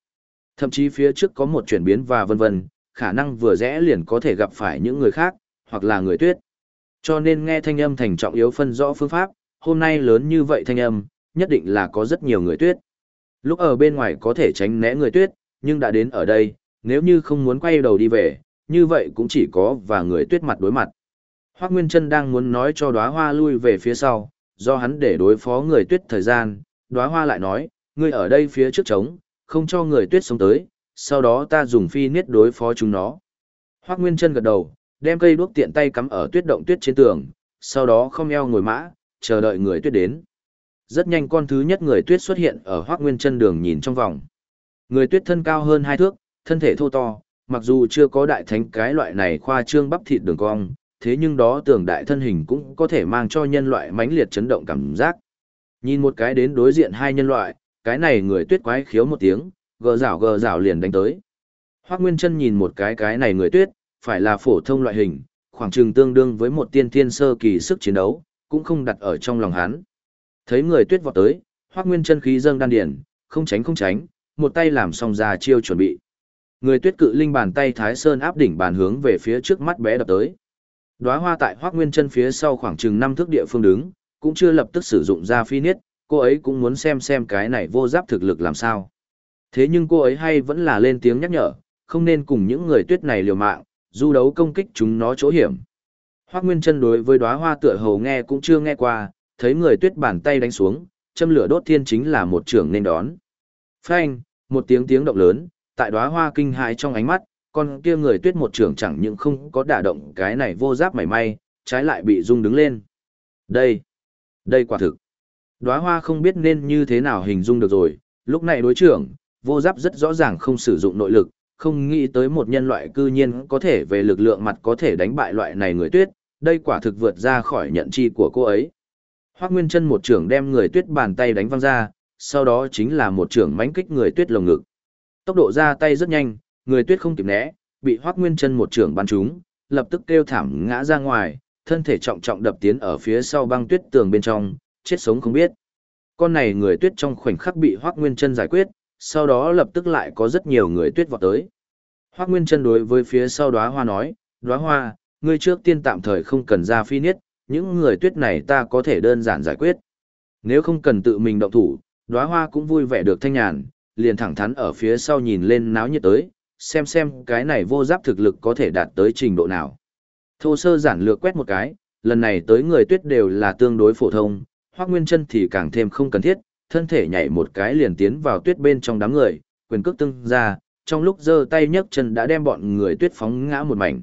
Thậm chí phía trước có một chuyển biến và vân vân, khả năng vừa rẽ liền có thể gặp phải những người khác, hoặc là người tuyết. Cho nên nghe thanh âm thành trọng yếu phân rõ phương pháp, hôm nay lớn như vậy thanh âm, nhất định là có rất nhiều người tuyết. Lúc ở bên ngoài có thể tránh né người tuyết, nhưng đã đến ở đây, nếu như không muốn quay đầu đi về, như vậy cũng chỉ có và người tuyết mặt đối mặt. Hoác Nguyên Trân đang muốn nói cho đóa hoa lui về phía sau, do hắn để đối phó người tuyết thời gian, đóa hoa lại nói, ngươi ở đây phía trước trống, không cho người tuyết sống tới, sau đó ta dùng phi niết đối phó chúng nó. Hoác Nguyên Trân gật đầu, đem cây đuốc tiện tay cắm ở tuyết động tuyết trên tường, sau đó không eo ngồi mã, chờ đợi người tuyết đến. Rất nhanh con thứ nhất người tuyết xuất hiện ở Hoác Nguyên Trân đường nhìn trong vòng. Người tuyết thân cao hơn hai thước, thân thể thô to, mặc dù chưa có đại thánh cái loại này khoa trương bắp thịt đường cong, thế nhưng đó tưởng đại thân hình cũng có thể mang cho nhân loại mãnh liệt chấn động cảm giác. Nhìn một cái đến đối diện hai nhân loại, cái này người tuyết quái khiếu một tiếng, gờ rảo gờ rảo liền đánh tới. Hoác Nguyên Trân nhìn một cái cái này người tuyết, phải là phổ thông loại hình, khoảng chừng tương đương với một tiên thiên sơ kỳ sức chiến đấu, cũng không đặt ở trong lòng hắn. Thấy người tuyết vọt tới, Hoác Nguyên Trân khí dâng đan điển, không tránh không tránh, một tay làm xong ra chiêu chuẩn bị. Người tuyết cự linh bàn tay Thái Sơn áp đỉnh bàn hướng về phía trước mắt bé đập tới. Đóa hoa tại Hoắc Nguyên Chân phía sau khoảng chừng năm thước địa phương đứng, cũng chưa lập tức sử dụng ra phi niết, cô ấy cũng muốn xem xem cái này vô giáp thực lực làm sao. Thế nhưng cô ấy hay vẫn là lên tiếng nhắc nhở, không nên cùng những người tuyết này liều mạng, du đấu công kích chúng nó chỗ hiểm. Hoắc Nguyên Chân đối với đóa hoa tựa hầu nghe cũng chưa nghe qua, thấy người tuyết bàn tay đánh xuống, châm lửa đốt thiên chính là một trưởng nên đón. Phanh, một tiếng tiếng động lớn, tại đóa hoa kinh hãi trong ánh mắt, con kia người tuyết một trưởng chẳng những không có đả động cái này vô giáp mảy may, trái lại bị rung đứng lên. Đây, đây quả thực. Đóa hoa không biết nên như thế nào hình dung được rồi, lúc này đối trưởng, vô giáp rất rõ ràng không sử dụng nội lực, không nghĩ tới một nhân loại cư nhiên có thể về lực lượng mặt có thể đánh bại loại này người tuyết, đây quả thực vượt ra khỏi nhận chi của cô ấy. Hoác Nguyên chân một trưởng đem người tuyết bàn tay đánh văng ra, sau đó chính là một trưởng mánh kích người tuyết lồng ngực. Tốc độ ra tay rất nhanh, người tuyết không kịp né, bị Hoắc Nguyên Chân một trưởng bắn trúng, lập tức kêu thảm ngã ra ngoài, thân thể trọng trọng đập tiến ở phía sau băng tuyết tường bên trong, chết sống không biết. Con này người tuyết trong khoảnh khắc bị Hoắc Nguyên Trân giải quyết, sau đó lập tức lại có rất nhiều người tuyết vọt tới. Hoắc Nguyên Trân đối với phía sau đóa hoa nói, "Đóa hoa, ngươi trước tiên tạm thời không cần ra phi niết, những người tuyết này ta có thể đơn giản giải quyết. Nếu không cần tự mình động thủ, đóa hoa cũng vui vẻ được thanh nhàn, liền thẳng thắn ở phía sau nhìn lên náo nhiệt tới, xem xem cái này vô giáp thực lực có thể đạt tới trình độ nào. Thô sơ giản lược quét một cái, lần này tới người tuyết đều là tương đối phổ thông, Hoắc Nguyên Chân thì càng thêm không cần thiết, thân thể nhảy một cái liền tiến vào tuyết bên trong đám người, quyền cước tương ra, trong lúc giơ tay nhấc chân đã đem bọn người tuyết phóng ngã một mảnh.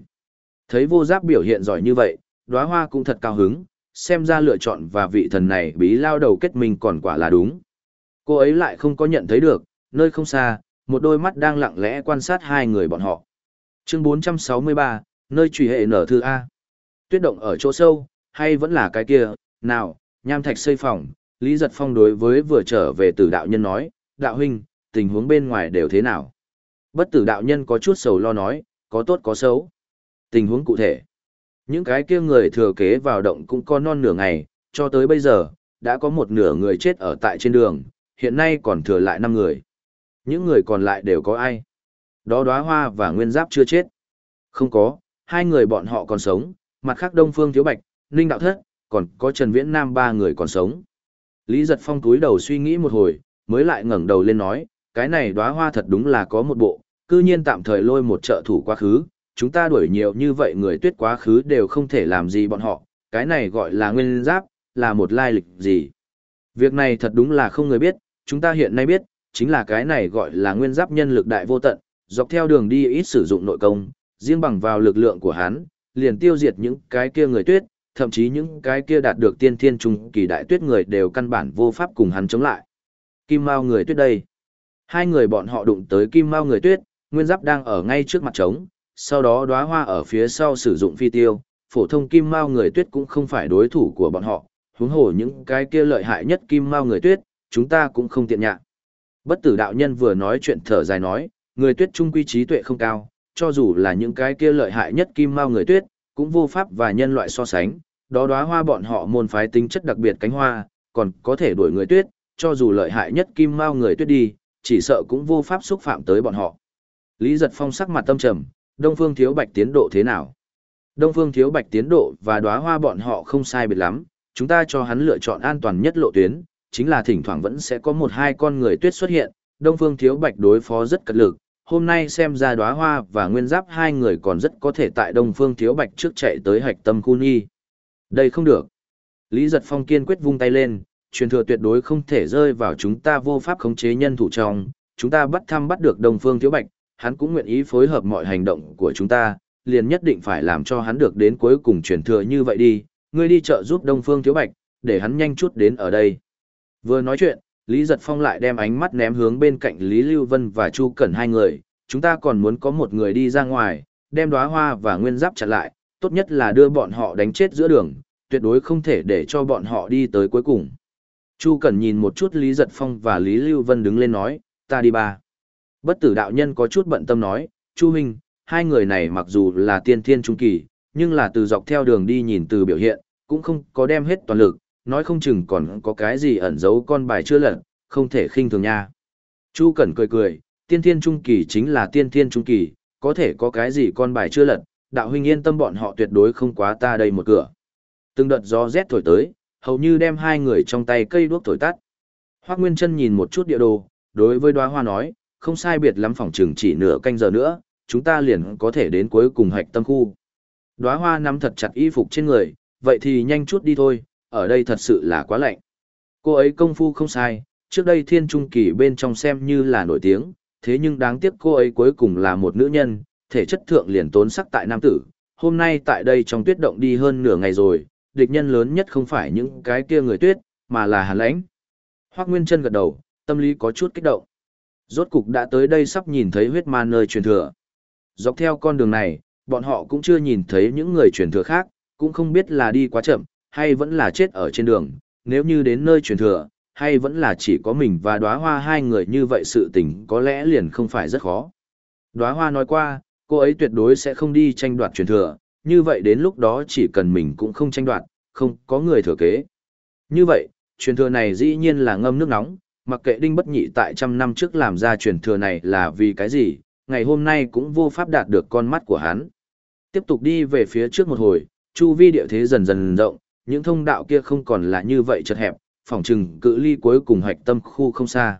Thấy vô giáp biểu hiện giỏi như vậy, đóa hoa cũng thật cao hứng, xem ra lựa chọn và vị thần này bí lao đầu kết minh còn quả là đúng. Cô ấy lại không có nhận thấy được, nơi không xa, một đôi mắt đang lặng lẽ quan sát hai người bọn họ. Chương 463, nơi trùy hệ nở thư A. Tuyết động ở chỗ sâu, hay vẫn là cái kia, nào, nham thạch xây phòng, Lý Giật Phong đối với vừa trở về từ đạo nhân nói, đạo huynh, tình huống bên ngoài đều thế nào? Bất tử đạo nhân có chút sầu lo nói, có tốt có xấu. Tình huống cụ thể. Những cái kia người thừa kế vào động cũng có non nửa ngày, cho tới bây giờ, đã có một nửa người chết ở tại trên đường, hiện nay còn thừa lại 5 người. Những người còn lại đều có ai? Đó đóa hoa và nguyên giáp chưa chết. Không có, hai người bọn họ còn sống, mặt khác Đông Phương Thiếu Bạch, Ninh Đạo Thất, còn có Trần Viễn Nam ba người còn sống. Lý Giật Phong túi đầu suy nghĩ một hồi, mới lại ngẩng đầu lên nói, cái này đóa hoa thật đúng là có một bộ, cư nhiên tạm thời lôi một trợ thủ quá khứ, chúng ta đuổi nhiều như vậy người tuyết quá khứ đều không thể làm gì bọn họ, cái này gọi là nguyên giáp, là một lai lịch gì. Việc này thật đúng là không người biết, chúng ta hiện nay biết, chính là cái này gọi là nguyên giáp nhân lực đại vô tận, dọc theo đường đi ít sử dụng nội công, riêng bằng vào lực lượng của hắn, liền tiêu diệt những cái kia người tuyết, thậm chí những cái kia đạt được tiên thiên trung kỳ đại tuyết người đều căn bản vô pháp cùng hắn chống lại. Kim Mao người tuyết đây. Hai người bọn họ đụng tới Kim Mao người tuyết, nguyên giáp đang ở ngay trước mặt trống, sau đó đóa hoa ở phía sau sử dụng phi tiêu, phổ thông Kim Mao người tuyết cũng không phải đối thủ của bọn họ, huống hồ những cái kia lợi hại nhất Kim Mao người tuyết, chúng ta cũng không tiện nhạc. Bất tử đạo nhân vừa nói chuyện thở dài nói, người tuyết trung quy trí tuệ không cao, cho dù là những cái kia lợi hại nhất kim mao người tuyết, cũng vô pháp và nhân loại so sánh, đó đóa hoa bọn họ môn phái tính chất đặc biệt cánh hoa, còn có thể đuổi người tuyết, cho dù lợi hại nhất kim mao người tuyết đi, chỉ sợ cũng vô pháp xúc phạm tới bọn họ. Lý Giật Phong sắc mặt tâm trầm, Đông Phương Thiếu Bạch tiến độ thế nào? Đông Phương Thiếu Bạch tiến độ và đóa hoa bọn họ không sai biệt lắm, chúng ta cho hắn lựa chọn an toàn nhất lộ tuyến, chính là thỉnh thoảng vẫn sẽ có một hai con người tuyết xuất hiện, Đông Phương Thiếu Bạch đối phó rất cật lực, hôm nay xem ra đóa hoa và nguyên giáp hai người còn rất có thể tại Đông Phương Thiếu Bạch trước chạy tới hạch tâm khu nghi. Đây không được. Lý Giật Phong kiên quyết vung tay lên, truyền thừa tuyệt đối không thể rơi vào chúng ta vô pháp khống chế nhân thủ trong, chúng ta bắt thăm bắt được Đông Phương Thiếu Bạch, hắn cũng nguyện ý phối hợp mọi hành động của chúng ta, liền nhất định phải làm cho hắn được đến cuối cùng truyền thừa như vậy đi, ngươi đi chợ giúp Đông Phương Thiếu Bạch, để hắn nhanh chút đến ở đây. Vừa nói chuyện, Lý Giật Phong lại đem ánh mắt ném hướng bên cạnh Lý Lưu Vân và Chu Cẩn hai người, chúng ta còn muốn có một người đi ra ngoài, đem đóa hoa và nguyên giáp chặn lại, tốt nhất là đưa bọn họ đánh chết giữa đường, tuyệt đối không thể để cho bọn họ đi tới cuối cùng. Chu Cẩn nhìn một chút Lý Giật Phong và Lý Lưu Vân đứng lên nói, ta đi ba. Bất tử đạo nhân có chút bận tâm nói, Chu Minh, hai người này mặc dù là tiên thiên trung kỳ, nhưng là từ dọc theo đường đi nhìn từ biểu hiện, cũng không có đem hết toàn lực, nói không chừng còn có cái gì ẩn giấu con bài chưa lật, không thể khinh thường nha. Chu Cẩn cười cười, tiên thiên trung kỳ chính là tiên thiên trung kỳ, có thể có cái gì con bài chưa lật, đạo huynh yên tâm bọn họ tuyệt đối không quá ta đây một cửa. Từng đợt gió rét thổi tới, hầu như đem hai người trong tay cây đuốc thổi tắt. Hoắc Nguyên Chân nhìn một chút địa đồ, đối với Đóa Hoa nói, không sai biệt lắm phòng trường chỉ nửa canh giờ nữa, chúng ta liền có thể đến cuối cùng hạch tâm khu. Đóa Hoa nắm thật chặt y phục trên người, vậy thì nhanh chút đi thôi, ở đây thật sự là quá lạnh. Cô ấy công phu không sai, trước đây thiên trung kỳ bên trong xem như là nổi tiếng, thế nhưng đáng tiếc cô ấy cuối cùng là một nữ nhân, thể chất thượng liền tốn sắc tại nam tử. Hôm nay tại đây trong tuyết động đi hơn nửa ngày rồi, địch nhân lớn nhất không phải những cái kia người tuyết, mà là hàn lãnh. Hoác Nguyên chân gật đầu, tâm lý có chút kích động. Rốt cục đã tới đây sắp nhìn thấy huyết ma nơi truyền thừa. Dọc theo con đường này, bọn họ cũng chưa nhìn thấy những người truyền thừa khác, cũng không biết là đi quá chậm, hay vẫn là chết ở trên đường, nếu như đến nơi truyền thừa, hay vẫn là chỉ có mình và đóa hoa hai người như vậy sự tình có lẽ liền không phải rất khó. Đóa hoa nói qua, cô ấy tuyệt đối sẽ không đi tranh đoạt truyền thừa, như vậy đến lúc đó chỉ cần mình cũng không tranh đoạt, không có người thừa kế. Như vậy, truyền thừa này dĩ nhiên là ngâm nước nóng, mặc kệ đinh bất nhị tại trăm năm trước làm ra truyền thừa này là vì cái gì, ngày hôm nay cũng vô pháp đạt được con mắt của hắn. Tiếp tục đi về phía trước một hồi, chu vi địa thế dần dần rộng, những thông đạo kia không còn là như vậy chật hẹp, phòng trừng cự ly cuối cùng hoạch tâm khu không xa.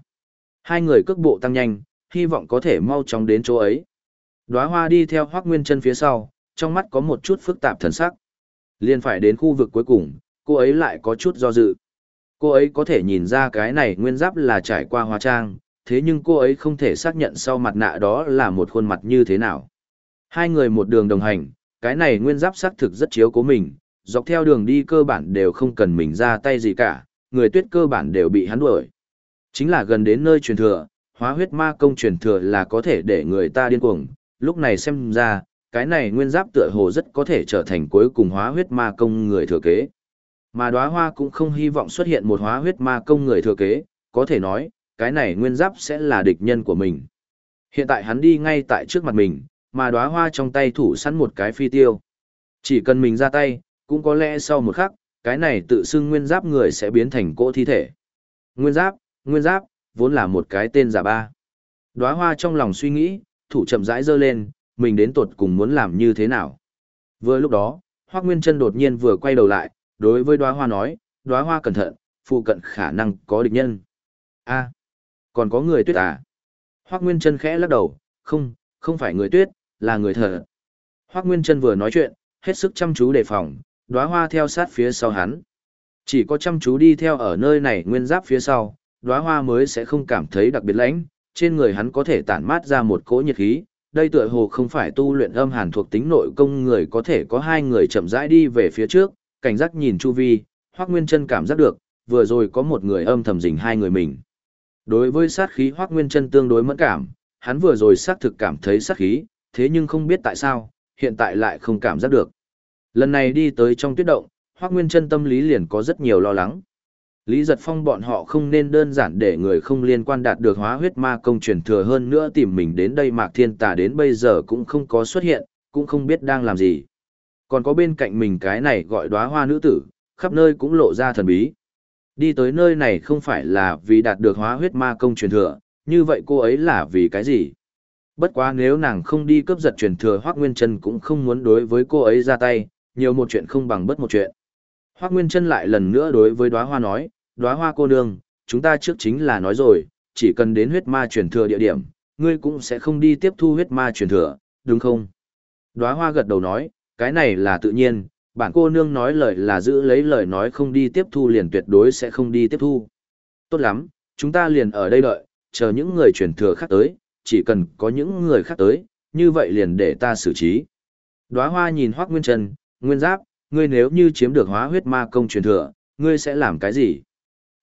Hai người cước bộ tăng nhanh, hy vọng có thể mau chóng đến chỗ ấy. Đóa hoa đi theo Hoắc Nguyên Chân phía sau, trong mắt có một chút phức tạp thần sắc. Liên phải đến khu vực cuối cùng, cô ấy lại có chút do dự. Cô ấy có thể nhìn ra cái này nguyên giáp là trải qua hóa trang, thế nhưng cô ấy không thể xác nhận sau mặt nạ đó là một khuôn mặt như thế nào. Hai người một đường đồng hành, cái này nguyên giáp xác thực rất chiếu cố mình, dọc theo đường đi cơ bản đều không cần mình ra tay gì cả, người tuyết cơ bản đều bị hắn đuổi. Chính là gần đến nơi truyền thừa, hóa huyết ma công truyền thừa là có thể để người ta điên cuồng, lúc này xem ra, cái này nguyên giáp tựa hồ rất có thể trở thành cuối cùng hóa huyết ma công người thừa kế. Mà đóa hoa cũng không hy vọng xuất hiện một hóa huyết ma công người thừa kế, có thể nói, cái này nguyên giáp sẽ là địch nhân của mình. Hiện tại hắn đi ngay tại trước mặt mình, mà đóa hoa trong tay thủ sẵn một cái phi tiêu. Chỉ cần mình ra tay, cũng có lẽ sau một khắc, cái này tự xưng nguyên giáp người sẽ biến thành cỗ thi thể. Nguyên giáp, nguyên giáp, vốn là một cái tên giả ba. Đóa hoa trong lòng suy nghĩ, thủ chậm rãi giơ lên, mình đến tột cùng muốn làm như thế nào. Vừa lúc đó, Hoắc Nguyên Chân đột nhiên vừa quay đầu lại, đối với Đóa Hoa nói, "Đóa Hoa cẩn thận, phụ cận khả năng có địch nhân." "A, còn có người tuyết à?" Hoắc Nguyên Chân khẽ lắc đầu, "Không, không phải người tuyết, là người thợ." Hoắc Nguyên Chân vừa nói chuyện, hết sức chăm chú đề phòng, Đóa Hoa theo sát phía sau hắn. Chỉ có chăm chú đi theo ở nơi này nguyên giáp phía sau, Đóa Hoa mới sẽ không cảm thấy đặc biệt lạnh, trên người hắn có thể tản mát ra một cỗ nhiệt khí, đây tựa hồ không phải tu luyện âm hàn thuộc tính nội công người có thể có hai người chậm rãi đi về phía trước, cảnh giác nhìn chu vi, Hoắc Nguyên Chân cảm giác được, vừa rồi có một người âm thầm rình hai người mình. Đối với sát khí Hoắc Nguyên Chân tương đối mẫn cảm, hắn vừa rồi xác thực cảm thấy sát khí, thế nhưng không biết tại sao, hiện tại lại không cảm giác được. Lần này đi tới trong tuyết động, Hoắc Nguyên Chân tâm lý liền có rất nhiều lo lắng. Lý Giật Phong bọn họ không nên đơn giản để người không liên quan đạt được hóa huyết ma công truyền thừa hơn nữa tìm mình đến đây Mạc Thiên Tà đến bây giờ cũng không có xuất hiện, cũng không biết đang làm gì. Còn có bên cạnh mình cái này gọi đóa hoa nữ tử, khắp nơi cũng lộ ra thần bí. Đi tới nơi này không phải là vì đạt được hóa huyết ma công truyền thừa, như vậy cô ấy là vì cái gì? Bất quá nếu nàng không đi cướp giật truyền thừa Hoác Nguyên Trân cũng không muốn đối với cô ấy ra tay, nhiều một chuyện không bằng bất một chuyện. Hoác Nguyên Trân lại lần nữa đối với đóa hoa nói, đóa hoa cô nương, chúng ta trước chính là nói rồi, chỉ cần đến huyết ma truyền thừa địa điểm, ngươi cũng sẽ không đi tiếp thu huyết ma truyền thừa, đúng không? Đóa hoa gật đầu nói, cái này là tự nhiên, bản cô nương nói lời là giữ lấy lời nói không đi tiếp thu liền tuyệt đối sẽ không đi tiếp thu. Tốt lắm, chúng ta liền ở đây đợi, chờ những người truyền thừa khác tới, chỉ cần có những người khác tới, như vậy liền để ta xử trí. Đóa hoa nhìn Hoắc Nguyên Trần, Nguyên Giáp, ngươi nếu như chiếm được hóa huyết ma công truyền thừa, ngươi sẽ làm cái gì?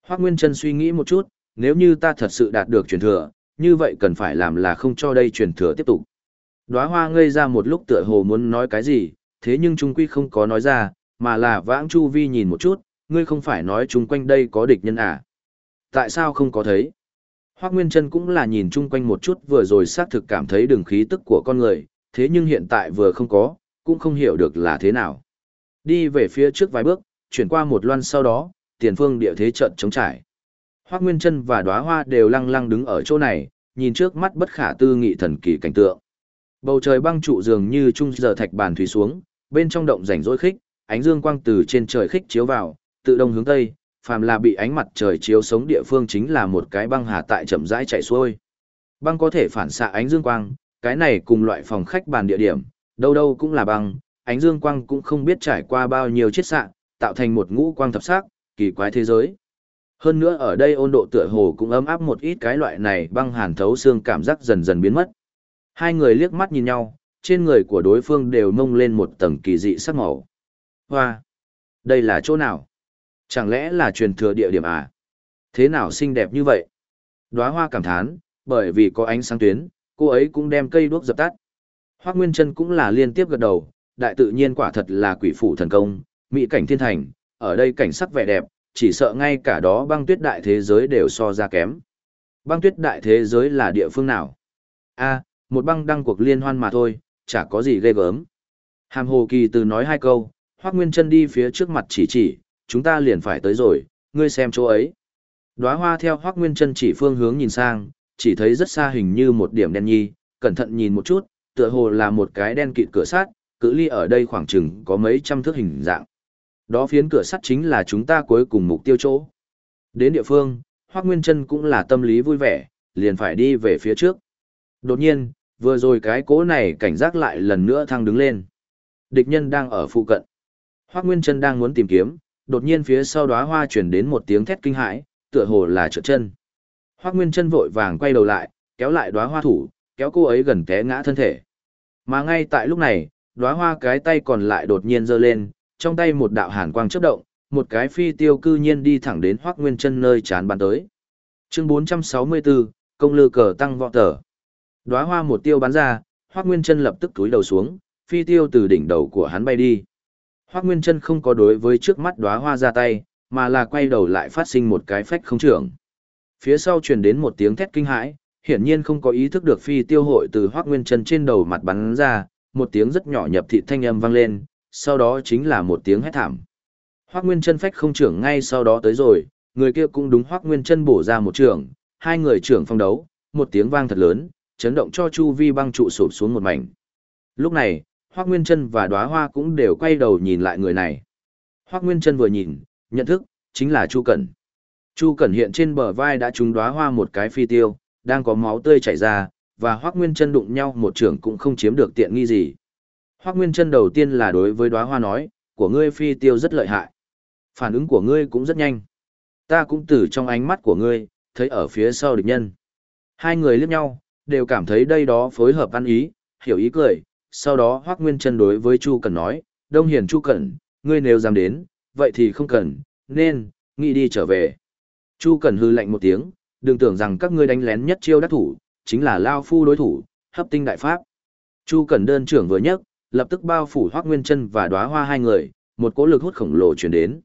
Hoắc Nguyên Trân suy nghĩ một chút, nếu như ta thật sự đạt được truyền thừa, như vậy cần phải làm là không cho đây truyền thừa tiếp tục. Đóa hoa ngây ra một lúc tựa hồ muốn nói cái gì, thế nhưng trung quy không có nói ra, mà là vãng chu vi nhìn một chút, ngươi không phải nói chung quanh đây có địch nhân à? Tại sao không có thấy? Hoác Nguyên Trân cũng là nhìn chung quanh một chút vừa rồi xác thực cảm thấy đường khí tức của con người, thế nhưng hiện tại vừa không có, cũng không hiểu được là thế nào. Đi về phía trước vài bước, chuyển qua một loan sau đó, tiền phương địa thế trận chống trải. Hoác Nguyên Trân và đóa hoa đều lăng lăng đứng ở chỗ này, nhìn trước mắt bất khả tư nghị thần kỳ cảnh tượng. Bầu trời băng trụ dường như trung giờ thạch bàn thủy xuống, bên trong động rảnh rỗi khích, ánh dương quang từ trên trời khích chiếu vào, tự đông hướng tây, phàm là bị ánh mặt trời chiếu sống địa phương chính là một cái băng hà tại chậm rãi chạy xuôi. Băng có thể phản xạ ánh dương quang, cái này cùng loại phòng khách bàn địa điểm, đâu đâu cũng là băng, ánh dương quang cũng không biết trải qua bao nhiêu chiết xạ, tạo thành một ngũ quang thập sắc, kỳ quái thế giới. Hơn nữa ở đây ôn độ tựa hồ cũng ấm áp một ít cái loại này băng hàn thấu xương cảm giác dần dần biến mất. Hai người liếc mắt nhìn nhau, trên người của đối phương đều mông lên một tầng kỳ dị sắc màu. Hoa! Đây là chỗ nào? Chẳng lẽ là truyền thừa địa điểm à? Thế nào xinh đẹp như vậy? Đóa hoa cảm thán, bởi vì có ánh sáng tuyến, cô ấy cũng đem cây đuốc dập tắt. Hoác Nguyên Trân cũng là liên tiếp gật đầu, đại tự nhiên quả thật là quỷ phủ thần công, mỹ cảnh thiên thành, ở đây cảnh sắc vẻ đẹp, chỉ sợ ngay cả đó băng tuyết đại thế giới đều so ra kém. Băng tuyết đại thế giới là địa phương nào? a một băng đăng cuộc liên hoan mà thôi, chả có gì ghê gớm. Hàm Hồ Kỳ từ nói hai câu, Hoác Nguyên Trân đi phía trước mặt chỉ chỉ, chúng ta liền phải tới rồi, ngươi xem chỗ ấy. Đóa hoa theo Hoác Nguyên Trân chỉ phương hướng nhìn sang, chỉ thấy rất xa hình như một điểm đen nhi, cẩn thận nhìn một chút, tựa hồ là một cái đen kịt cửa sát. cự ly ở đây khoảng chừng có mấy trăm thước hình dạng. Đó phiến cửa sắt chính là chúng ta cuối cùng mục tiêu chỗ. Đến địa phương, Hoác Nguyên Trân cũng là tâm lý vui vẻ, liền phải đi về phía trước. Đột nhiên, vừa rồi cái cố này cảnh giác lại lần nữa thăng đứng lên. Địch nhân đang ở phụ cận. Hoác Nguyên Trân đang muốn tìm kiếm, đột nhiên phía sau đóa hoa chuyển đến một tiếng thét kinh hãi, tựa hồ là trượt chân. Hoác Nguyên Trân vội vàng quay đầu lại, kéo lại đóa hoa thủ, kéo cô ấy gần té ngã thân thể. Mà ngay tại lúc này, đóa hoa cái tay còn lại đột nhiên giơ lên, trong tay một đạo hàn quang chớp động, một cái phi tiêu cư nhiên đi thẳng đến Hoắc Nguyên Chân nơi chán bắn tới. Chương 464, công lư cờ tăng vọt tở. Đóa hoa một tiêu bắn ra, Hoắc Nguyên Chân lập tức cúi đầu xuống, phi tiêu từ đỉnh đầu của hắn bay đi. Hoắc Nguyên Chân không có đối với trước mắt đóa hoa ra tay, mà là quay đầu lại phát sinh một cái phách không trưởng. Phía sau truyền đến một tiếng thét kinh hãi, hiển nhiên không có ý thức được phi tiêu hội từ Hoắc Nguyên Chân trên đầu mặt bắn ra, một tiếng rất nhỏ nhập thị thanh âm vang lên, sau đó chính là một tiếng hét thảm. Hoắc Nguyên Chân phách không trưởng ngay sau đó tới rồi, người kia cũng đúng Hoắc Nguyên Chân bổ ra một trưởng, hai người trưởng phong đấu, một tiếng vang thật lớn, chấn động cho chu vi băng trụ sụp xuống một mảnh. Lúc này, Hoắc Nguyên Chân và Đóa Hoa cũng đều quay đầu nhìn lại người này. Hoắc Nguyên Chân vừa nhìn, nhận thức, chính là Chu Cẩn. Chu Cẩn hiện trên bờ vai đã trúng Đóa Hoa một cái phi tiêu, đang có máu tươi chảy ra, và Hoắc Nguyên Chân đụng nhau một trưởng cũng không chiếm được tiện nghi gì. Hoắc Nguyên Chân đầu tiên là đối với Đóa Hoa nói, của ngươi phi tiêu rất lợi hại. Phản ứng của ngươi cũng rất nhanh. Ta cũng từ trong ánh mắt của ngươi, thấy ở phía sau địch nhân. Hai người liếc nhau, đều cảm thấy đây đó phối hợp ăn ý, hiểu ý cười. Sau đó Hoắc Nguyên Chân đối với Chu Cẩn nói, Đông Hiền Chu Cẩn, ngươi nếu dám đến, vậy thì không cần, nên, nghĩ đi trở về. Chu Cẩn hư lạnh một tiếng, đừng tưởng rằng các ngươi đánh lén nhất chiêu đắc thủ, chính là Lao Phu đối thủ, hấp tinh đại pháp. Chu Cẩn đơn trưởng vừa nhất, lập tức bao phủ Hoắc Nguyên Chân và đóa hoa hai người, một cỗ lực hút khổng lồ truyền đến.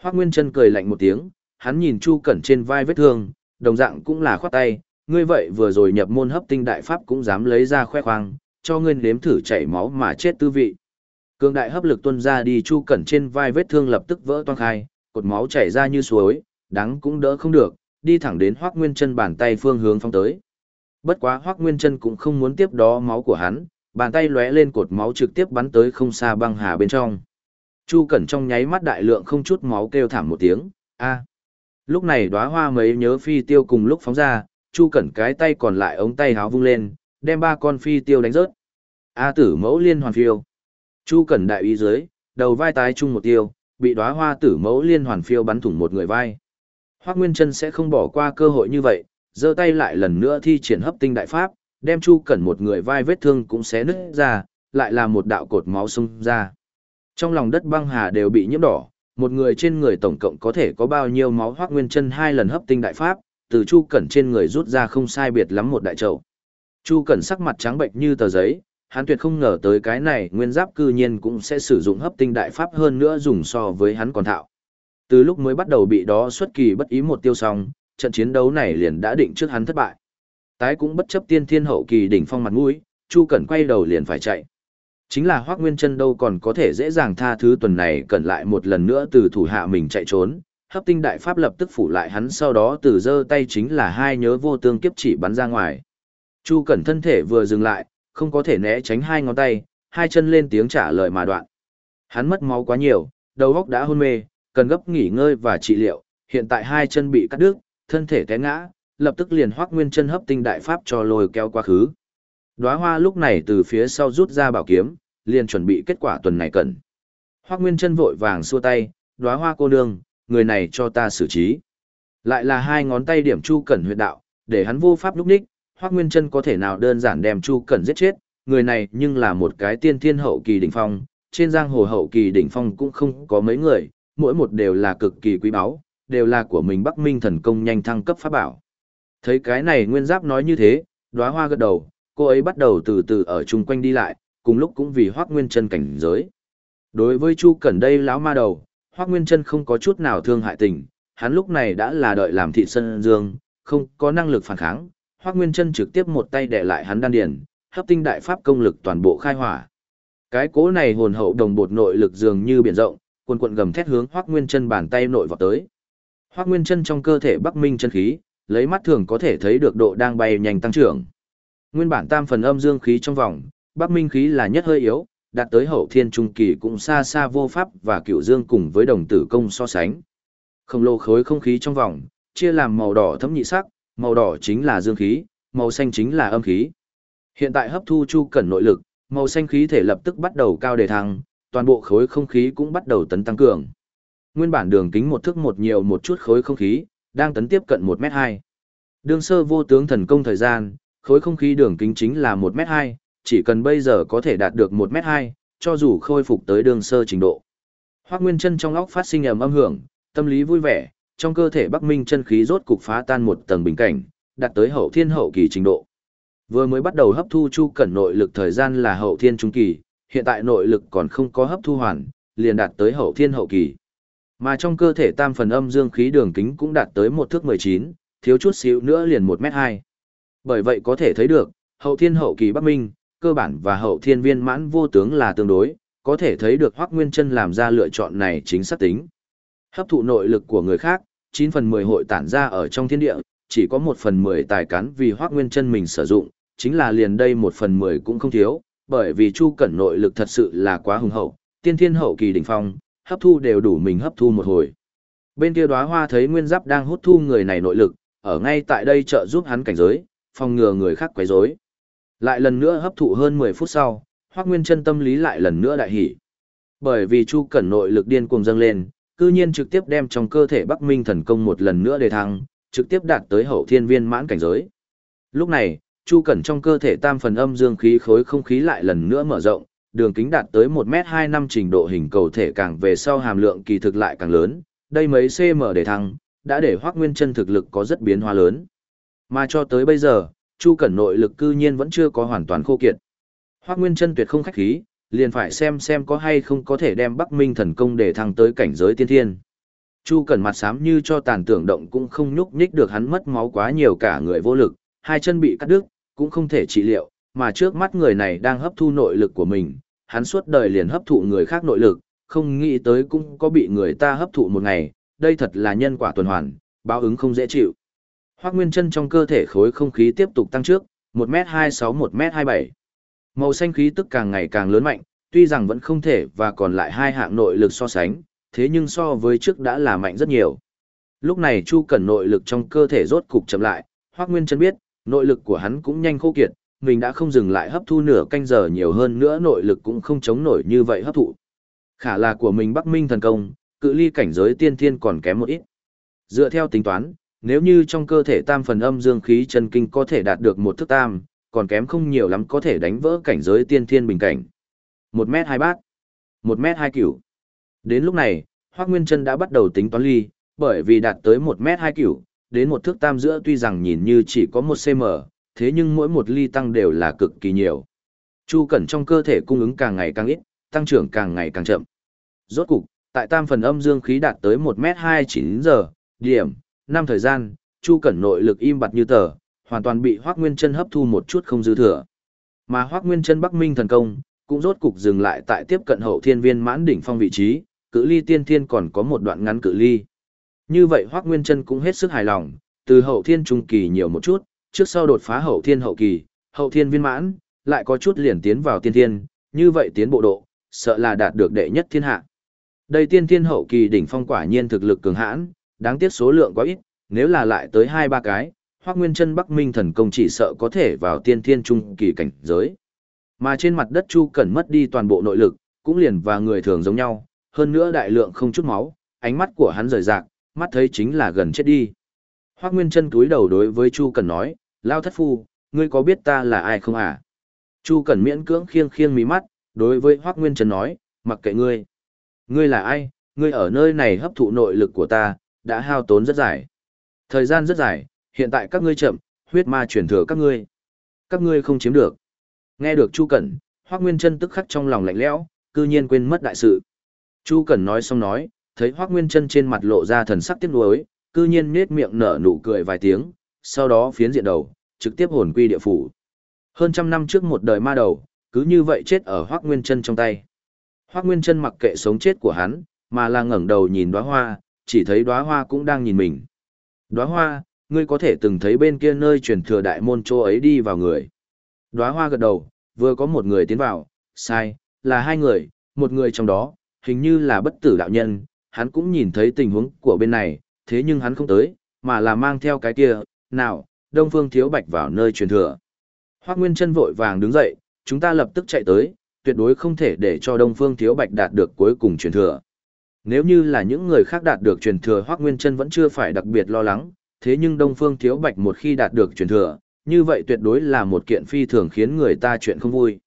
Hoắc Nguyên Chân cười lạnh một tiếng, hắn nhìn Chu Cẩn trên vai vết thương, đồng dạng cũng là khoát tay, ngươi vậy vừa rồi nhập môn hấp tinh đại pháp cũng dám lấy ra khoe khoang, cho ngươi nếm thử chảy máu mà chết tư vị. Cương đại hấp lực tuôn ra đi Chu Cẩn trên vai vết thương lập tức vỡ toang khai, cột máu chảy ra như suối, đắng cũng đỡ không được, đi thẳng đến Hoắc Nguyên Chân bàn tay phương hướng phóng tới. Bất quá Hoắc Nguyên Chân cũng không muốn tiếp đó máu của hắn, bàn tay lóe lên cột máu trực tiếp bắn tới không xa băng hà bên trong. Chu Cẩn trong nháy mắt đại lượng không chút máu kêu thảm một tiếng, a. Lúc này đóa hoa mấy nhớ phi tiêu cùng lúc phóng ra, Chu Cẩn cái tay còn lại ống tay háo vung lên, đem ba con phi tiêu đánh rớt. A tử mẫu liên hoàn phiêu. Chu Cẩn đại ý dưới, đầu vai tái chung một tiêu, bị đóa hoa tử mẫu liên hoàn phiêu bắn thủng một người vai. Hoắc Nguyên Chân sẽ không bỏ qua cơ hội như vậy, giơ tay lại lần nữa thi triển hấp tinh đại pháp, đem Chu Cẩn một người vai vết thương cũng xé nứt ra, lại là một đạo cột máu xông ra. Trong lòng đất băng hà đều bị nhiễm đỏ, một người trên người tổng cộng có thể có bao nhiêu máu hoác nguyên chân hai lần hấp tinh đại pháp, từ Chu Cẩn trên người rút ra không sai biệt lắm một đại chậu. Chu Cẩn sắc mặt trắng bệnh như tờ giấy, hắn tuyệt không ngờ tới cái này nguyên giáp cư nhiên cũng sẽ sử dụng hấp tinh đại pháp hơn nữa dùng so với hắn còn thạo. Từ lúc mới bắt đầu bị đó xuất kỳ bất ý một tiêu xong, trận chiến đấu này liền đã định trước hắn thất bại. Tái cũng bất chấp tiên thiên hậu kỳ đỉnh phong mặt mũi, Chu Cẩn quay đầu liền phải chạy. Chính là Hoắc Nguyên Chân đâu còn có thể dễ dàng tha thứ tuần này cẩn lại một lần nữa từ thủ hạ mình chạy trốn, hấp tinh đại pháp lập tức phủ lại hắn sau đó từ giơ tay chính là hai nhớ vô tương kiếp chỉ bắn ra ngoài. Chu Cẩn thân thể vừa dừng lại, không có thể né tránh hai ngón tay, hai chân lên tiếng trả lời mà đoạn. Hắn mất máu quá nhiều, đầu óc đã hôn mê, cần gấp nghỉ ngơi và trị liệu, hiện tại hai chân bị cắt đứt, thân thể té ngã, lập tức liền Hoắc Nguyên Chân hấp tinh đại pháp cho lôi kéo quá khứ. Đóa hoa lúc này từ phía sau rút ra bảo kiếm, liền chuẩn bị kết quả tuần này cần. Hoắc Nguyên Chân vội vàng xua tay, "Đóa hoa cô nương, người này cho ta xử trí." Lại là hai ngón tay điểm Chu Cẩn huyệt đạo, để hắn vô pháp lúc ních, Hoắc Nguyên Chân có thể nào đơn giản đem Chu Cẩn giết chết, người này nhưng là một cái tiên thiên hậu kỳ đỉnh phong, trên giang hồ hậu kỳ đỉnh phong cũng không có mấy người, mỗi một đều là cực kỳ quý báu, đều là của mình Bắc Minh thần công nhanh thăng cấp pháp bảo. Thấy cái này Nguyên Giáp nói như thế, Đóa Hoa gật đầu, cô ấy bắt đầu từ từ ở chung quanh đi lại, cùng lúc cũng vì Hoắc Nguyên Chân cảnh giới. Đối với Chu Cẩn đây lão ma đầu, Hoắc Nguyên Chân không có chút nào thương hại tình, hắn lúc này đã là đợi làm thị sân dương, không có năng lực phản kháng, Hoắc Nguyên Chân trực tiếp một tay đè lại hắn đan điền, hấp tinh đại pháp công lực toàn bộ khai hỏa. Cái cố này hồn hậu đồng bột nội lực dường như biển rộng, cuồn cuộn gầm thét hướng Hoắc Nguyên Chân bàn tay nội vọt tới. Hoắc Nguyên Chân trong cơ thể Bắc Minh chân khí, lấy mắt thường có thể thấy được độ đang bay nhanh tăng trưởng. Nguyên bản tam phần âm dương khí trong vòng, Bắc Minh khí là nhất hơi yếu, đạt tới hậu thiên trung kỳ cũng xa xa vô pháp và cựu dương cùng với đồng tử công so sánh. Không lô khối không khí trong vòng, chia làm màu đỏ thấm nhị sắc, màu đỏ chính là dương khí, màu xanh chính là âm khí. Hiện tại hấp thu chu cẩn nội lực, màu xanh khí thể lập tức bắt đầu cao đề thăng, toàn bộ khối không khí cũng bắt đầu tấn tăng cường. Nguyên bản đường kính một thước một nhiều một chút khối không khí, đang tấn tiếp cận 1m2, Đường sơ vô tướng thần công thời gian, khối không khí đường kính chính là 1m2, chỉ cần bây giờ có thể đạt được 1m2, cho dù khôi phục tới đường sơ trình độ. Hoác Nguyên chân trong óc phát sinh ầm âm hưởng, tâm lý vui vẻ, trong cơ thể Bắc Minh chân khí rốt cục phá tan một tầng bình cảnh, đạt tới hậu thiên hậu kỳ trình độ. Vừa mới bắt đầu hấp thu chu cẩn nội lực thời gian là hậu thiên trung kỳ, hiện tại nội lực còn không có hấp thu hoàn, liền đạt tới hậu thiên hậu kỳ. Mà trong cơ thể tam phần âm dương khí đường kính cũng đạt tới một thước 19, thiếu chút xíu nữa liền 1 mét 2. Bởi vậy có thể thấy được, hậu thiên hậu kỳ Bắc Minh, cơ bản và hậu thiên viên mãn vô tướng là tương đối, có thể thấy được Hoắc Nguyên Chân làm ra lựa chọn này chính xác tính. Hấp thụ nội lực của người khác, 9 phần 10 hội tản ra ở trong thiên địa, chỉ có 1 phần 10 tài cán vì Hoắc Nguyên Chân mình sử dụng, chính là liền đây 1 phần 10 cũng không thiếu, bởi vì Chu Cẩn nội lực thật sự là quá hùng hậu, tiên thiên hậu kỳ đỉnh phong, hấp thu đều đủ mình hấp thu một hồi. Bên kia đóa hoa thấy Nguyên Giáp đang hút thu người này nội lực, ở ngay tại đây trợ giúp hắn cảnh giới, phòng ngừa người khác quấy rối. Lại lần nữa hấp thụ hơn 10 phút sau, Hoắc Nguyên Chân tâm lý lại lần nữa đại hỉ. Bởi vì Chu Cẩn nội lực điên cuồng dâng lên, cư nhiên trực tiếp đem trong cơ thể Bắc Minh thần công một lần nữa đề thăng, trực tiếp đạt tới hậu thiên viên mãn cảnh giới. Lúc này, Chu Cẩn trong cơ thể tam phần âm dương khí khối không khí lại lần nữa mở rộng, đường kính đạt tới 1m2 năm trình độ hình cầu thể càng về sau hàm lượng kỳ thực lại càng lớn, đây mấy cm để thăng, đã để Hoắc Nguyên Chân thực lực có rất biến hóa lớn. Mà cho tới bây giờ, Chu Cẩn nội lực cư nhiên vẫn chưa có hoàn toàn khô kiệt. Hoắc Nguyên Chân tuyệt không khách khí, liền phải xem xem có hay không có thể đem Bắc Minh thần công để thăng tới cảnh giới tiên thiên. Chu Cẩn mặt xám như cho tàn tưởng động cũng không nhúc nhích được hắn mất máu quá nhiều cả người vô lực, hai chân bị cắt đứt, cũng không thể trị liệu, mà trước mắt người này đang hấp thu nội lực của mình, hắn suốt đời liền hấp thụ người khác nội lực, không nghĩ tới cũng có bị người ta hấp thụ một ngày, đây thật là nhân quả tuần hoàn, báo ứng không dễ chịu. Hoắc Nguyên Chân trong cơ thể khối không khí tiếp tục tăng trước, 1m26 1m27. Màu xanh khí tức càng ngày càng lớn mạnh, tuy rằng vẫn không thể và còn lại hai hạng nội lực so sánh, thế nhưng so với trước đã là mạnh rất nhiều. Lúc này Chu Cẩn nội lực trong cơ thể rốt cục chậm lại, Hoắc Nguyên Chân biết, nội lực của hắn cũng nhanh khô kiệt, mình đã không dừng lại hấp thu nửa canh giờ nhiều hơn nữa nội lực cũng không chống nổi như vậy hấp thụ. Khả là của mình Bắc Minh thần công, cự ly cảnh giới tiên thiên còn kém một ít. Dựa theo tính toán, nếu như trong cơ thể tam phần âm dương khí chân kinh có thể đạt được một thức tam, còn kém không nhiều lắm có thể đánh vỡ cảnh giới tiên thiên bình cảnh, 1 mét 2 bát, 1 mét 2 cửu. Đến lúc này, hoắc Nguyên chân đã bắt đầu tính toán ly, bởi vì đạt tới 1 mét 2 cửu, đến một thước tam giữa tuy rằng nhìn như chỉ có 1 cm, thế nhưng mỗi một ly tăng đều là cực kỳ nhiều. Chu Cẩn trong cơ thể cung ứng càng ngày càng ít, tăng trưởng càng ngày càng chậm. Rốt cục, tại tam phần âm dương khí đạt tới 1 mét 29 giờ, điểm, năm thời gian, Chu Cẩn nội lực im bặt như tờ, hoàn toàn bị Hoắc Nguyên Chân hấp thu một chút không dư thừa. Mà Hoắc Nguyên Chân Bắc Minh thần công cũng rốt cục dừng lại tại tiếp cận hậu thiên viên mãn đỉnh phong vị trí, cự ly tiên thiên còn có một đoạn ngắn cự ly. Như vậy Hoắc Nguyên Chân cũng hết sức hài lòng, từ hậu thiên trung kỳ nhiều một chút, trước sau đột phá hậu thiên hậu kỳ, hậu thiên viên mãn, lại có chút liền tiến vào tiên thiên, như vậy tiến bộ độ, sợ là đạt được đệ nhất thiên hạ. Đây tiên thiên hậu kỳ đỉnh phong quả nhiên thực lực cường hãn, đáng tiếc số lượng quá ít, nếu là lại tới hai ba cái, Hoắc Nguyên Chân Bắc Minh thần công chỉ sợ có thể vào tiên thiên trung kỳ cảnh giới. Mà trên mặt đất Chu Cẩn mất đi toàn bộ nội lực, cũng liền và người thường giống nhau, hơn nữa đại lượng không chút máu, ánh mắt của hắn rời rạc, mắt thấy chính là gần chết đi. Hoắc Nguyên Chân cúi đầu đối với Chu Cẩn nói, "Lao thất phu, ngươi có biết ta là ai không à?" Chu Cẩn miễn cưỡng khiêng khiêng mí mắt, đối với Hoắc Nguyên Trân nói, "Mặc kệ ngươi. Ngươi là ai? Ngươi ở nơi này hấp thụ nội lực của ta, đã hao tốn rất dài. Thời gian rất dài, hiện tại các ngươi chậm, huyết ma chuyển thừa các ngươi. Các ngươi không chiếm được." Nghe được Chu Cẩn, Hoắc Nguyên Trân tức khắc trong lòng lạnh lẽo, cư nhiên quên mất đại sự. Chu Cẩn nói xong nói, thấy Hoắc Nguyên Trân trên mặt lộ ra thần sắc tiếc nuối, cư nhiên nết miệng nở nụ cười vài tiếng, sau đó phiến diện đầu, trực tiếp hồn quy địa phủ. Hơn trăm năm trước một đời ma đầu, cứ như vậy chết ở Hoắc Nguyên Chân trong tay. Hoắc Nguyên Chân mặc kệ sống chết của hắn, mà là ngẩng đầu nhìn đóa hoa, chỉ thấy đóa hoa cũng đang nhìn mình. Đóa hoa, ngươi có thể từng thấy bên kia nơi truyền thừa đại môn chỗ ấy đi vào người. Đóa hoa gật đầu, vừa có một người tiến vào, sai, là hai người, một người trong đó, hình như là bất tử đạo nhân, hắn cũng nhìn thấy tình huống của bên này, thế nhưng hắn không tới, mà là mang theo cái kia, nào, Đông Phương Thiếu Bạch vào nơi truyền thừa. Hoác Nguyên Trân vội vàng đứng dậy, chúng ta lập tức chạy tới, tuyệt đối không thể để cho Đông Phương Thiếu Bạch đạt được cuối cùng truyền thừa. Nếu như là những người khác đạt được truyền thừa Hoác Nguyên Trân vẫn chưa phải đặc biệt lo lắng, thế nhưng Đông Phương Thiếu Bạch một khi đạt được truyền thừa, như vậy tuyệt đối là một kiện phi thường khiến người ta chuyện không vui.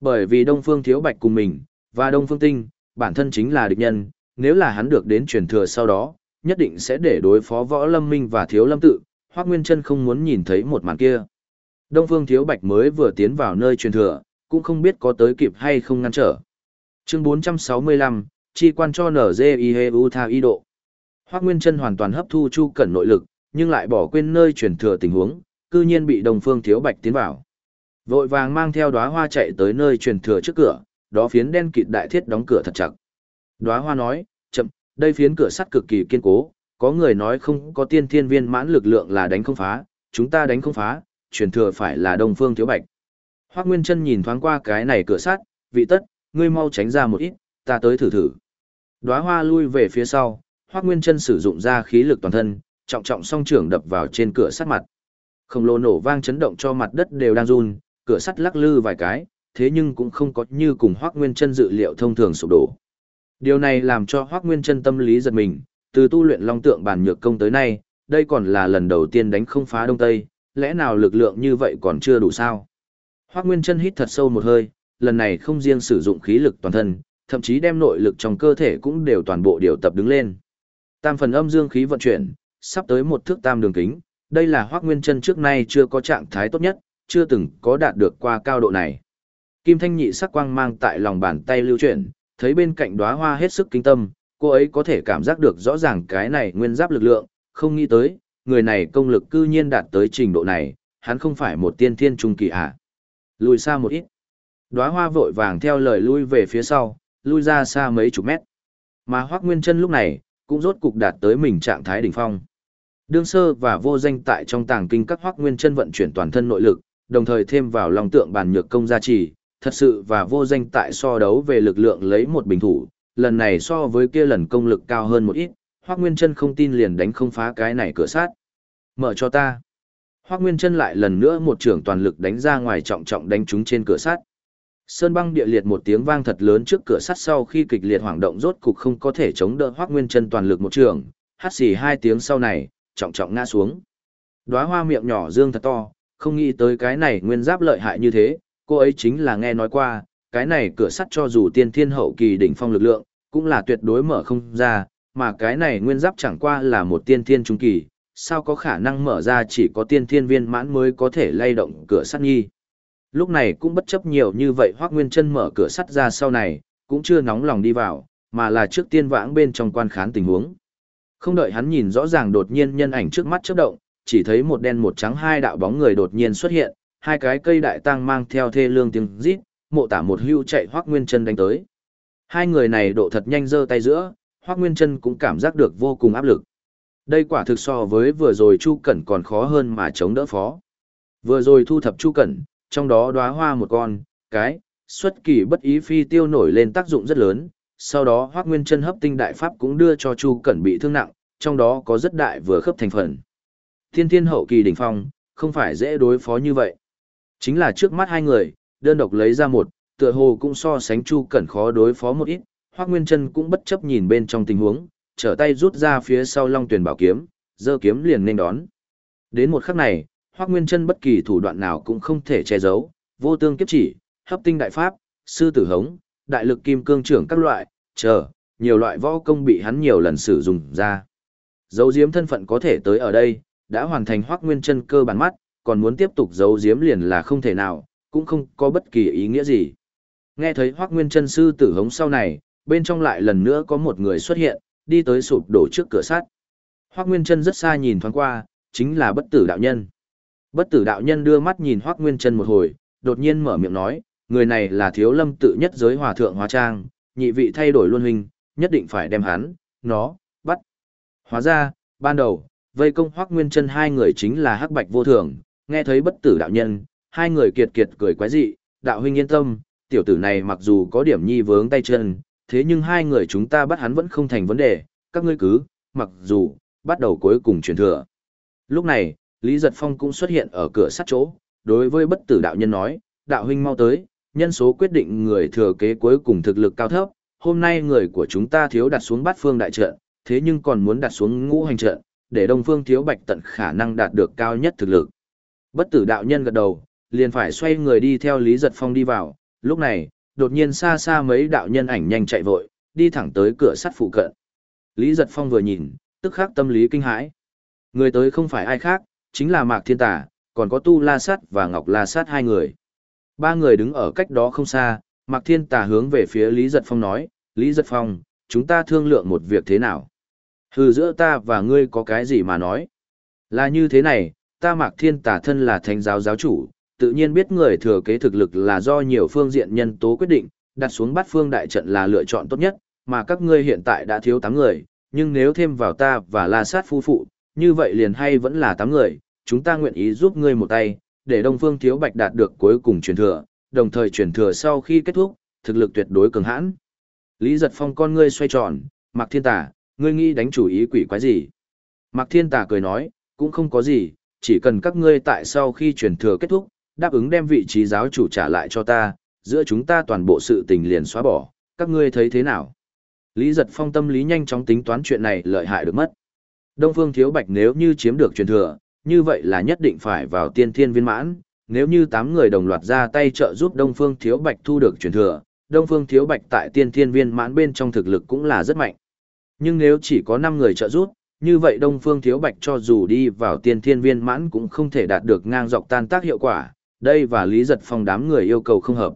Bởi vì Đông Phương Thiếu Bạch cùng mình, và Đông Phương Tinh, bản thân chính là địch nhân, nếu là hắn được đến truyền thừa sau đó, nhất định sẽ để đối phó võ lâm minh và thiếu lâm tự, Hoác Nguyên Trân không muốn nhìn thấy một màn kia. Đông Phương Thiếu Bạch mới vừa tiến vào nơi truyền thừa, cũng không biết có tới kịp hay không ngăn trở. Chương 465, chi quan cho NZIHU tha y độ. Hoác Nguyên Trân hoàn toàn hấp thu chu cẩn nội lực, nhưng lại bỏ quên nơi truyền thừa tình huống, cư nhiên bị Đông Phương Thiếu Bạch tiến vào. Vội vàng mang theo đóa hoa chạy tới nơi truyền thừa trước cửa, đó phiến đen kịt đại thiết đóng cửa thật chặt. Đóa hoa nói, chậm, đây phiến cửa sắt cực kỳ kiên cố, có người nói không có tiên thiên viên mãn lực lượng là đánh không phá, chúng ta đánh không phá, truyền thừa phải là Đông Phương Thiếu Bạch. Hoắc Nguyên Chân nhìn thoáng qua cái này cửa sắt, vị tất, ngươi mau tránh ra một ít, ta tới thử thử. Đóa hoa lui về phía sau, Hoắc Nguyên Chân sử dụng ra khí lực toàn thân, trọng trọng song trưởng đập vào trên cửa sắt mặt. Khổng lồ nổ vang chấn động cho mặt đất đều đang run, cửa sắt lắc lư vài cái, thế nhưng cũng không có như cùng Hoắc Nguyên Chân dự liệu thông thường sụp đổ. Điều này làm cho Hoắc Nguyên Chân tâm lý giật mình, từ tu luyện Long Tượng bản nhược công tới nay, đây còn là lần đầu tiên đánh không phá Đông Tây, lẽ nào lực lượng như vậy còn chưa đủ sao? Hoắc Nguyên Chân hít thật sâu một hơi, lần này không riêng sử dụng khí lực toàn thân, thậm chí đem nội lực trong cơ thể cũng đều toàn bộ điều tập đứng lên. Tam phần âm dương khí vận chuyển, sắp tới một thước tam đường kính, đây là Hoắc Nguyên Chân trước nay chưa có trạng thái tốt nhất, chưa từng có đạt được qua cao độ này. Kim Thanh Nhị sắc quang mang tại lòng bàn tay lưu chuyển, thấy bên cạnh đóa hoa hết sức kinh tâm, cô ấy có thể cảm giác được rõ ràng cái này nguyên giáp lực lượng, không nghĩ tới, người này công lực cư nhiên đạt tới trình độ này, hắn không phải một tiên thiên trung kỳ à. Lùi xa một ít. Đóa hoa vội vàng theo lời lui về phía sau, lui ra xa mấy chục mét. Mà Hoắc Nguyên Chân lúc này, cũng rốt cục đạt tới mình trạng thái đỉnh phong. Đương sơ và vô danh tại trong tàng kinh các Hoắc Nguyên Chân vận chuyển toàn thân nội lực, đồng thời thêm vào lòng tượng bàn nhược công gia trì, thật sự và vô danh tại so đấu về lực lượng lấy một bình thủ, lần này so với kia lần công lực cao hơn một ít, Hoắc Nguyên Chân không tin liền đánh không phá cái này cửa sát. Mở cho ta. Hoắc Nguyên Chân lại lần nữa một trường toàn lực đánh ra ngoài trọng trọng đánh trúng trên cửa sắt. Sơn băng địa liệt một tiếng vang thật lớn trước cửa sắt sau khi kịch liệt hoảng động rốt cục không có thể chống đỡ Hoắc Nguyên Chân toàn lực một trường, hắt xì hai tiếng sau này, trọng trọng ngã xuống. Đóa hoa miệng nhỏ dương thật to, không nghĩ tới cái này nguyên giáp lợi hại như thế, cô ấy chính là nghe nói qua, cái này cửa sắt cho dù tiên thiên hậu kỳ đỉnh phong lực lượng, cũng là tuyệt đối mở không ra, mà cái này nguyên giáp chẳng qua là một tiên thiên trung kỳ, sao có khả năng mở ra chỉ có tiên thiên viên mãn mới có thể lay động cửa sắt nhi. Lúc này cũng bất chấp nhiều như vậy Hoắc Nguyên Chân mở cửa sắt ra sau này, cũng chưa nóng lòng đi vào, mà là trước tiên vãng bên trong quan khán tình huống. Không đợi hắn nhìn rõ ràng đột nhiên nhân ảnh trước mắt chớp động, chỉ thấy một đen một trắng hai đạo bóng người đột nhiên xuất hiện, hai cái cây đại tang mang theo thê lương tiếng rít, mộ tả một hưu chạy Hoắc Nguyên Chân đánh tới. Hai người này độ thật nhanh giơ tay giữa, Hoắc Nguyên Chân cũng cảm giác được vô cùng áp lực. Đây quả thực so với vừa rồi Chu Cẩn còn khó hơn mà chống đỡ phó. Vừa rồi thu thập Chu Cẩn, trong đó đóa hoa một con, cái, xuất kỳ bất ý phi tiêu nổi lên tác dụng rất lớn, sau đó Hoắc Nguyên Chân hấp tinh đại pháp cũng đưa cho Chu Cẩn bị thương nặng, trong đó có rất đại vừa khớp thành phần. Thiên Thiên hậu kỳ đỉnh phong, không phải dễ đối phó như vậy. Chính là trước mắt hai người, đơn độc lấy ra một, tựa hồ cũng so sánh Chu Cẩn khó đối phó một ít, Hoắc Nguyên Chân cũng bất chấp nhìn bên trong tình huống, trở tay rút ra phía sau Long Tuyển Bảo kiếm, giơ kiếm liền nên đón. Đến một khắc này, Hoắc Nguyên Chân bất kỳ thủ đoạn nào cũng không thể che giấu, vô tương kiếp chỉ, hấp tinh đại pháp, sư tử hống, đại lực kim cương trưởng các loại, chờ, nhiều loại võ công bị hắn nhiều lần sử dụng ra. Dấu diếm thân phận có thể tới ở đây, đã hoàn thành Hoắc Nguyên Chân cơ bản mắt, còn muốn tiếp tục giấu diếm liền là không thể nào, cũng không có bất kỳ ý nghĩa gì. Nghe thấy Hoắc Nguyên Chân sư tử hống sau này, bên trong lại lần nữa có một người xuất hiện, đi tới sụp đổ trước cửa sắt. Hoắc Nguyên Chân rất xa nhìn thoáng qua, chính là Bất Tử đạo nhân. Bất Tử đạo nhân đưa mắt nhìn Hoắc Nguyên Chân một hồi, đột nhiên mở miệng nói, người này là Thiếu Lâm tự nhất giới hòa thượng hóa trang, nhị vị thay đổi luân hình nhất định phải đem hắn, nó, bắt. Hóa ra, ban đầu, vây công Hoắc Nguyên Chân hai người chính là Hắc Bạch vô thường, nghe thấy Bất Tử đạo nhân, hai người kiệt kiệt cười quái dị, đạo huynh yên tâm, tiểu tử này mặc dù có điểm nhi vướng tay chân, thế nhưng hai người chúng ta bắt hắn vẫn không thành vấn đề, các ngươi cứ, mặc dù, bắt đầu cuối cùng truyền thừa. Lúc này, Lý Giật Phong cũng xuất hiện ở cửa sắt chỗ, đối với bất tử đạo nhân nói, đạo huynh mau tới, nhân số quyết định người thừa kế cuối cùng thực lực cao thấp, hôm nay người của chúng ta thiếu đặt xuống bát phương đại trận, thế nhưng còn muốn đặt xuống ngũ hành trận, để đông phương thiếu bạch tận khả năng đạt được cao nhất thực lực. Bất tử đạo nhân gật đầu, liền phải xoay người đi theo Lý Giật Phong đi vào, lúc này, đột nhiên xa xa mấy đạo nhân ảnh nhanh chạy vội, đi thẳng tới cửa sắt phụ cận. Lý Giật Phong vừa nhìn, tức khắc tâm lý kinh hãi. Người tới không phải ai khác, chính là Mạc Thiên Tà, còn có Tu La Sát và Ngọc La Sát hai người. Ba người đứng ở cách đó không xa, Mạc Thiên Tà hướng về phía Lý Giật Phong nói, Lý Giật Phong, chúng ta thương lượng một việc thế nào? Hừ giữa ta và ngươi có cái gì mà nói? Là như thế này, ta Mạc Thiên Tà thân là thánh giáo giáo chủ, tự nhiên biết người thừa kế thực lực là do nhiều phương diện nhân tố quyết định, đặt xuống bát phương đại trận là lựa chọn tốt nhất, mà các ngươi hiện tại đã thiếu 8 người, nhưng nếu thêm vào ta và La Sát phu phụ, như vậy liền hay vẫn là 8 người, chúng ta nguyện ý giúp ngươi một tay, để Đông Phương Thiếu Bạch đạt được cuối cùng truyền thừa, đồng thời truyền thừa sau khi kết thúc, thực lực tuyệt đối cường hãn. Lý Giật Phong con ngươi xoay tròn, Mạc Thiên Tà, ngươi nghĩ đánh chủ ý quỷ quái gì? Mạc Thiên Tà cười nói, cũng không có gì, chỉ cần các ngươi tại sau khi truyền thừa kết thúc, đáp ứng đem vị trí giáo chủ trả lại cho ta, giữa chúng ta toàn bộ sự tình liền xóa bỏ, các ngươi thấy thế nào? Lý giật phong tâm lý nhanh chóng tính toán chuyện này lợi hại được mất. Đông Phương Thiếu Bạch nếu như chiếm được truyền thừa, như vậy là nhất định phải vào tiên thiên viên mãn, nếu như 8 người đồng loạt ra tay trợ giúp Đông Phương Thiếu Bạch thu được truyền thừa, Đông Phương Thiếu Bạch tại tiên thiên viên mãn bên trong thực lực cũng là rất mạnh. Nhưng nếu chỉ có 5 người trợ giúp, như vậy Đông Phương Thiếu Bạch cho dù đi vào tiên thiên viên mãn cũng không thể đạt được ngang dọc tan tác hiệu quả, đây và Lý Giật Phong đám người yêu cầu không hợp.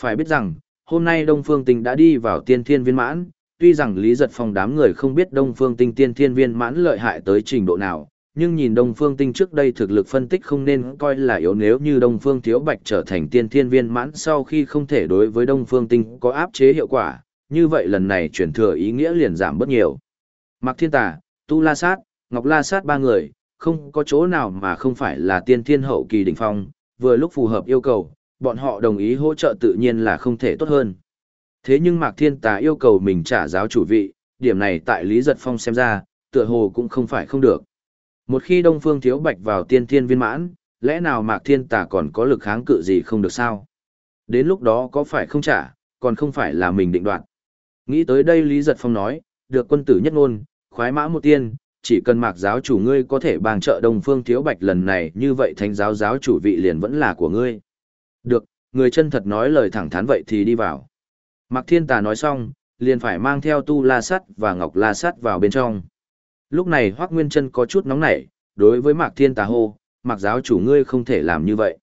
Phải biết rằng, hôm nay Đông Phương Tinh đã đi vào tiên thiên viên mãn, tuy rằng Lý Giật Phong đám người không biết Đông Phương Tinh tiên thiên viên mãn lợi hại tới trình độ nào, nhưng nhìn Đông Phương Tinh trước đây thực lực phân tích không nên coi là yếu nếu như Đông Phương Thiếu Bạch trở thành tiên thiên viên mãn sau khi không thể đối với Đông Phương Tinh có áp chế hiệu quả, như vậy lần này chuyển thừa ý nghĩa liền giảm bất nhiều. Mạc Thiên Tà, Tu La Sát, Ngọc La Sát ba người, không có chỗ nào mà không phải là tiên thiên hậu kỳ đỉnh phong, vừa lúc phù hợp yêu cầu, bọn họ đồng ý hỗ trợ tự nhiên là không thể tốt hơn. Thế nhưng Mạc Thiên Tà yêu cầu mình trả giáo chủ vị, điểm này tại Lý Giật Phong xem ra, tựa hồ cũng không phải không được. Một khi Đông Phương Thiếu Bạch vào tiên thiên viên mãn, lẽ nào Mạc Thiên Tà còn có lực kháng cự gì không được sao? Đến lúc đó có phải không trả, còn không phải là mình định đoạt. Nghĩ tới đây Lý Giật Phong nói, được quân tử nhất ngôn, khoái mã một tiên, chỉ cần mạc giáo chủ ngươi có thể bàn trợ Đông Phương Thiếu Bạch lần này như vậy thánh giáo giáo chủ vị liền vẫn là của ngươi. Được, người chân thật nói lời thẳng thắn vậy thì đi vào. Mạc Thiên Tà nói xong, liền phải mang theo Tu La Sắt và Ngọc La Sắt vào bên trong. Lúc này Hoắc Nguyên Chân có chút nóng nảy, đối với Mạc Thiên Tà hô, "Mạc giáo chủ ngươi không thể làm như vậy."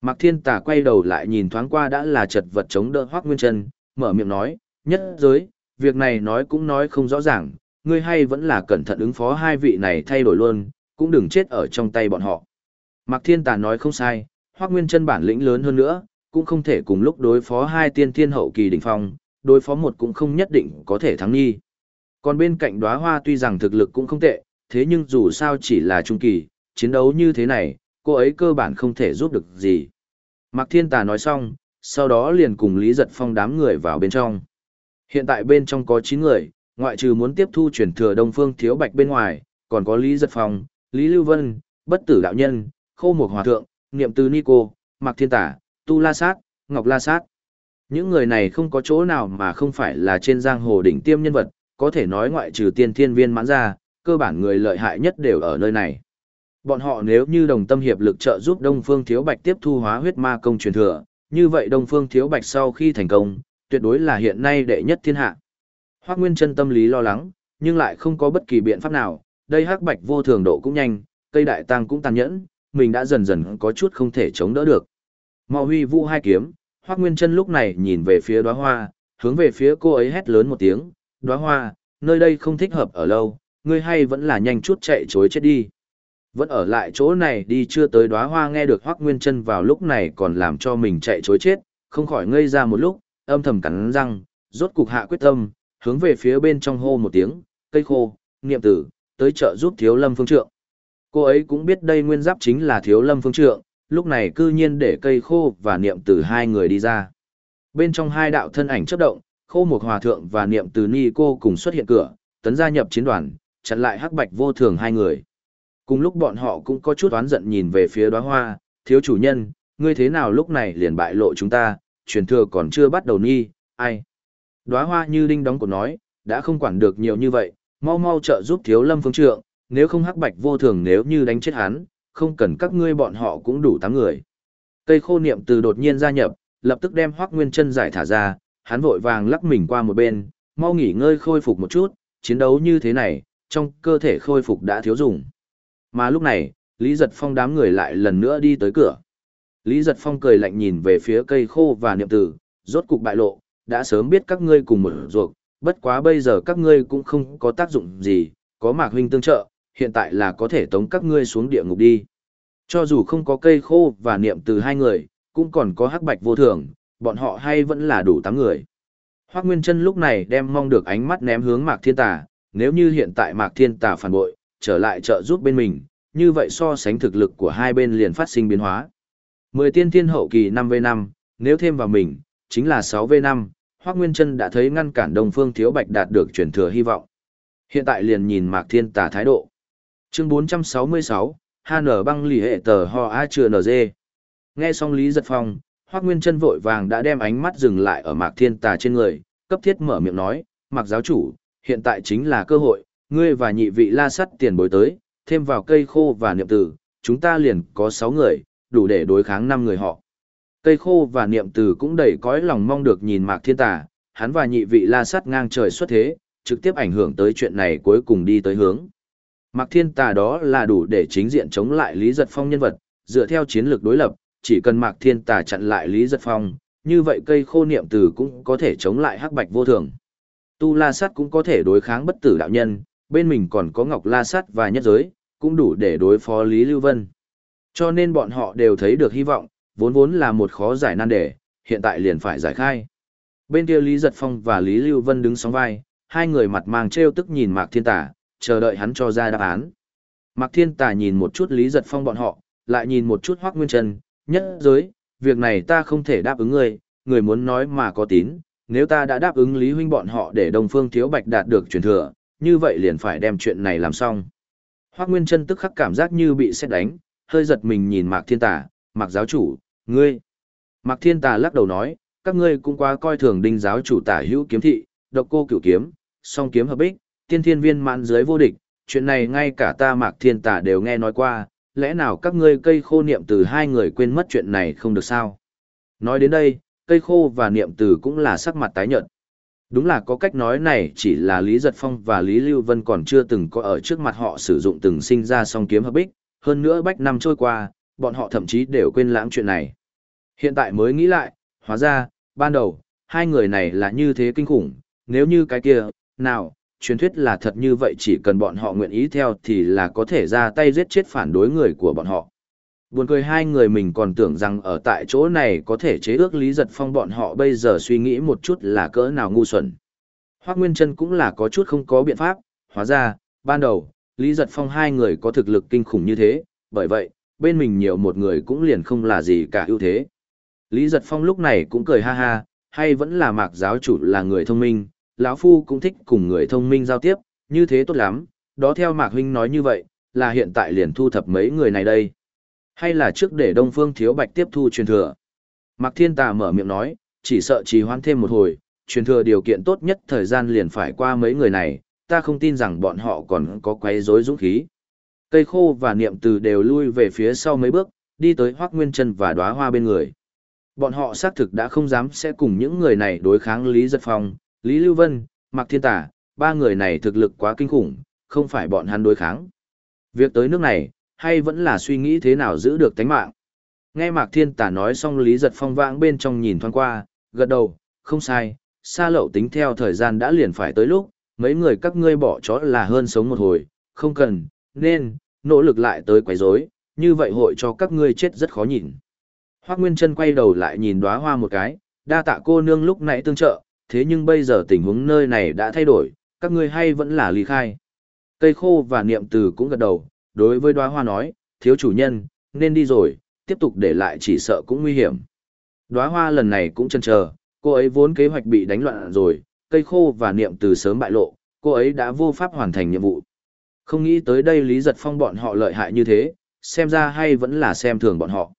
Mạc Thiên Tà quay đầu lại nhìn thoáng qua đã là chật vật chống đỡ Hoắc Nguyên Chân, mở miệng nói, "Nhất giới, việc này nói cũng nói không rõ ràng, ngươi hay vẫn là cẩn thận ứng phó hai vị này thay đổi luôn, cũng đừng chết ở trong tay bọn họ." Mạc Thiên Tà nói không sai, Hoắc Nguyên Chân bản lĩnh lớn hơn nữa, cũng không thể cùng lúc đối phó hai tiên thiên hậu kỳ đỉnh phong, đối phó một cũng không nhất định có thể thắng nghi. Còn bên cạnh đóa hoa tuy rằng thực lực cũng không tệ, thế nhưng dù sao chỉ là trung kỳ, chiến đấu như thế này, cô ấy cơ bản không thể giúp được gì. Mạc Thiên Tà nói xong, sau đó liền cùng Lý Giật Phong đám người vào bên trong. Hiện tại bên trong có 9 người, ngoại trừ muốn tiếp thu truyền thừa Đông Phương Thiếu Bạch bên ngoài, còn có Lý Giật Phong, Lý Lưu Vân, Bất Tử Đạo Nhân, Khô Mục Hòa Thượng, Niệm Từ Nico, Mạc Thiên Tả, Tu La Sát, Ngọc La Sát. Những người này không có chỗ nào mà không phải là trên giang hồ đỉnh tiêm nhân vật, có thể nói ngoại trừ tiên thiên viên mãn ra, cơ bản người lợi hại nhất đều ở nơi này. Bọn họ nếu như đồng tâm hiệp lực trợ giúp Đông Phương Thiếu Bạch tiếp thu hóa huyết ma công truyền thừa, như vậy Đông Phương Thiếu Bạch sau khi thành công, tuyệt đối là hiện nay đệ nhất thiên hạ. Hoắc Nguyên Chân tâm lý lo lắng, nhưng lại không có bất kỳ biện pháp nào, đây hắc bạch vô thường độ cũng nhanh, cây đại tăng cũng tàn nhẫn, mình đã dần dần có chút không thể chống đỡ được. Mao Huy Vũ hai kiếm, Hoắc Nguyên Chân lúc này nhìn về phía đóa hoa, hướng về phía cô ấy hét lớn một tiếng, "Đóa hoa, nơi đây không thích hợp ở lâu, ngươi hay vẫn là nhanh chút chạy trối chết đi." Vẫn ở lại chỗ này đi chưa tới đóa hoa nghe được Hoắc Nguyên Chân vào lúc này còn làm cho mình chạy trối chết, không khỏi ngây ra một lúc, âm thầm cắn răng, rốt cục hạ quyết tâm, hướng về phía bên trong hô một tiếng, "Cây khô, niệm tử, tới trợ giúp Thiếu Lâm Phương Trượng." Cô ấy cũng biết đây nguyên giáp chính là Thiếu Lâm Phương Trượng, lúc này cư nhiên để cây khô và niệm tử hai người đi ra. Bên trong hai đạo thân ảnh chấp động, khô một hòa thượng và niệm tử ni cô cùng xuất hiện cửa, tấn gia nhập chiến đoàn, chặn lại hắc bạch vô thường hai người. Cùng lúc bọn họ cũng có chút oán giận nhìn về phía đóa hoa, thiếu chủ nhân, ngươi thế nào lúc này liền bại lộ chúng ta, truyền thừa còn chưa bắt đầu nghi, ai. Đóa hoa như đinh đóng cổ nói, đã không quản được nhiều như vậy, mau mau trợ giúp thiếu lâm phương trượng, nếu không hắc bạch vô thường nếu như đánh chết hắn, không cần các ngươi bọn họ cũng đủ tám người. Cây khô niệm từ đột nhiên gia nhập, lập tức đem Hoắc Nguyên Chân giải thả ra, hắn vội vàng lắc mình qua một bên, mau nghỉ ngơi khôi phục một chút, chiến đấu như thế này, trong cơ thể khôi phục đã thiếu dùng. Mà lúc này, Lý Giật Phong đám người lại lần nữa đi tới cửa. Lý Giật Phong cười lạnh nhìn về phía cây khô và niệm tử, rốt cục bại lộ, đã sớm biết các ngươi cùng một ruột, bất quá bây giờ các ngươi cũng không có tác dụng gì, có Mạc huynh tương trợ, hiện tại là có thể tống các ngươi xuống địa ngục đi. Cho dù không có cây khô và niệm từ hai người, cũng còn có hắc bạch vô thường, bọn họ hay vẫn là đủ tám người. Hoác Nguyên Trân lúc này đem mong được ánh mắt ném hướng Mạc Thiên Tà, nếu như hiện tại Mạc Thiên Tà phản bội, trở lại trợ giúp bên mình, như vậy so sánh thực lực của hai bên liền phát sinh biến hóa. Mười tiên thiên hậu kỳ 5v5, nếu thêm vào mình, chính là 6v5, Hoác Nguyên Trân đã thấy ngăn cản Đông Phương Thiếu Bạch đạt được chuyển thừa hy vọng. Hiện tại liền nhìn Mạc Thiên Tà thái độ chương 466, HN băng lì hệ tờ ho a chưa NG. Nghe xong Lý Giật Phong, Hoác Nguyên chân vội vàng đã đem ánh mắt dừng lại ở Mạc Thiên Tà trên người, cấp thiết mở miệng nói, Mạc giáo chủ, hiện tại chính là cơ hội, ngươi và nhị vị la sắt tiền bối tới, thêm vào cây khô và niệm tử, chúng ta liền có 6 người, đủ để đối kháng 5 người họ. Cây khô và niệm tử cũng đầy cõi lòng mong được nhìn Mạc Thiên Tà, hắn và nhị vị la sắt ngang trời xuất thế, trực tiếp ảnh hưởng tới chuyện này cuối cùng đi tới hướng. Mạc Thiên Tà đó là đủ để chính diện chống lại Lý Giật Phong nhân vật, dựa theo chiến lược đối lập, chỉ cần Mạc Thiên Tà chặn lại Lý Giật Phong, như vậy cây khô niệm từ cũng có thể chống lại hắc bạch vô thường. Tu La Sắt cũng có thể đối kháng bất tử đạo nhân, bên mình còn có Ngọc La Sắt và nhất giới, cũng đủ để đối phó Lý Lưu Vân. Cho nên bọn họ đều thấy được hy vọng, vốn vốn là một khó giải nan đề, hiện tại liền phải giải khai. Bên kia Lý Giật Phong và Lý Lưu Vân đứng sóng vai, hai người mặt mang trêu tức nhìn Mạc Thiên Tà, chờ đợi hắn cho ra đáp án. Mạc Thiên Tà nhìn một chút Lý Giật Phong bọn họ, lại nhìn một chút Hoác Nguyên Trần, nhất giới, việc này ta không thể đáp ứng người, người muốn nói mà có tín, nếu ta đã đáp ứng Lý Huynh bọn họ để Đông Phương Thiếu Bạch đạt được truyền thừa, như vậy liền phải đem chuyện này làm xong. Hoác Nguyên Trân tức khắc cảm giác như bị xét đánh, hơi giật mình nhìn Mạc Thiên Tà, Mạc giáo chủ, ngươi. Mạc Thiên Tà lắc đầu nói, các ngươi cũng quá coi thường đinh giáo chủ tả hữu kiếm thị, độc cô cửu kiếm, song kiếm hợp bích, tiên thiên viên mãn dưới vô địch, chuyện này ngay cả ta mạc thiên Tà đều nghe nói qua, lẽ nào các ngươi cây khô niệm từ hai người quên mất chuyện này không được sao? Nói đến đây, cây khô và niệm từ cũng là sắc mặt tái nhợt. Đúng là có cách nói này chỉ là Lý Giật Phong và Lý Lưu Vân còn chưa từng có ở trước mặt họ sử dụng từng sinh ra song kiếm hợp bích, hơn nữa bách năm trôi qua, bọn họ thậm chí đều quên lãng chuyện này. Hiện tại mới nghĩ lại, hóa ra, ban đầu, hai người này là như thế kinh khủng, nếu như cái kia, nào, truyền thuyết là thật như vậy chỉ cần bọn họ nguyện ý theo thì là có thể ra tay giết chết phản đối người của bọn họ. Buồn cười hai người mình còn tưởng rằng ở tại chỗ này có thể chế ước Lý Giật Phong bọn họ bây giờ suy nghĩ một chút là cỡ nào ngu xuẩn. Hoác Nguyên Trân cũng là có chút không có biện pháp, hóa ra, ban đầu, Lý Giật Phong hai người có thực lực kinh khủng như thế, bởi vậy, bên mình nhiều một người cũng liền không là gì cả ưu thế. Lý Giật Phong lúc này cũng cười ha ha, hay vẫn là mạc giáo chủ là người thông minh, lão Phu cũng thích cùng người thông minh giao tiếp, như thế tốt lắm, đó theo mạc huynh nói như vậy, là hiện tại liền thu thập mấy người này đây. Hay là trước để Đông Phương Thiếu Bạch tiếp thu truyền thừa? Mạc Thiên Tà mở miệng nói, chỉ sợ trì hoãn thêm một hồi, truyền thừa điều kiện tốt nhất thời gian liền phải qua mấy người này, ta không tin rằng bọn họ còn có quấy rối dũng khí. Cây khô và niệm từ đều lui về phía sau mấy bước, đi tới Hoắc Nguyên Chân và đóa hoa bên người. Bọn họ xác thực đã không dám sẽ cùng những người này đối kháng Lý Giật Phong, Lý Lưu Vân, Mạc Thiên Tả. ba người này thực lực quá kinh khủng, không phải bọn hắn đối kháng. Việc tới nước này, hay vẫn là suy nghĩ thế nào giữ được tánh mạng. Nghe Mạc Thiên Tả nói xong Lý Giật Phong vãng bên trong nhìn thoáng qua, gật đầu, không sai, xa lậu tính theo thời gian đã liền phải tới lúc, mấy người các ngươi bỏ chó là hơn sống một hồi, không cần, nên, nỗ lực lại tới quấy rối, như vậy hội cho các ngươi chết rất khó nhìn. Hoác Nguyên Trân quay đầu lại nhìn đóa hoa một cái, đa tạ cô nương lúc nãy tương trợ, thế nhưng bây giờ tình huống nơi này đã thay đổi, các ngươi hay vẫn là ly khai. Cây khô và niệm từ cũng gật đầu, đối với đóa hoa nói, thiếu chủ nhân, nên đi rồi, tiếp tục để lại chỉ sợ cũng nguy hiểm. Đóa hoa lần này cũng chần chờ, cô ấy vốn kế hoạch bị đánh loạn rồi, cây khô và niệm từ sớm bại lộ, cô ấy đã vô pháp hoàn thành nhiệm vụ. Không nghĩ tới đây Lý Giật Phong bọn họ lợi hại như thế, xem ra hay vẫn là xem thường bọn họ.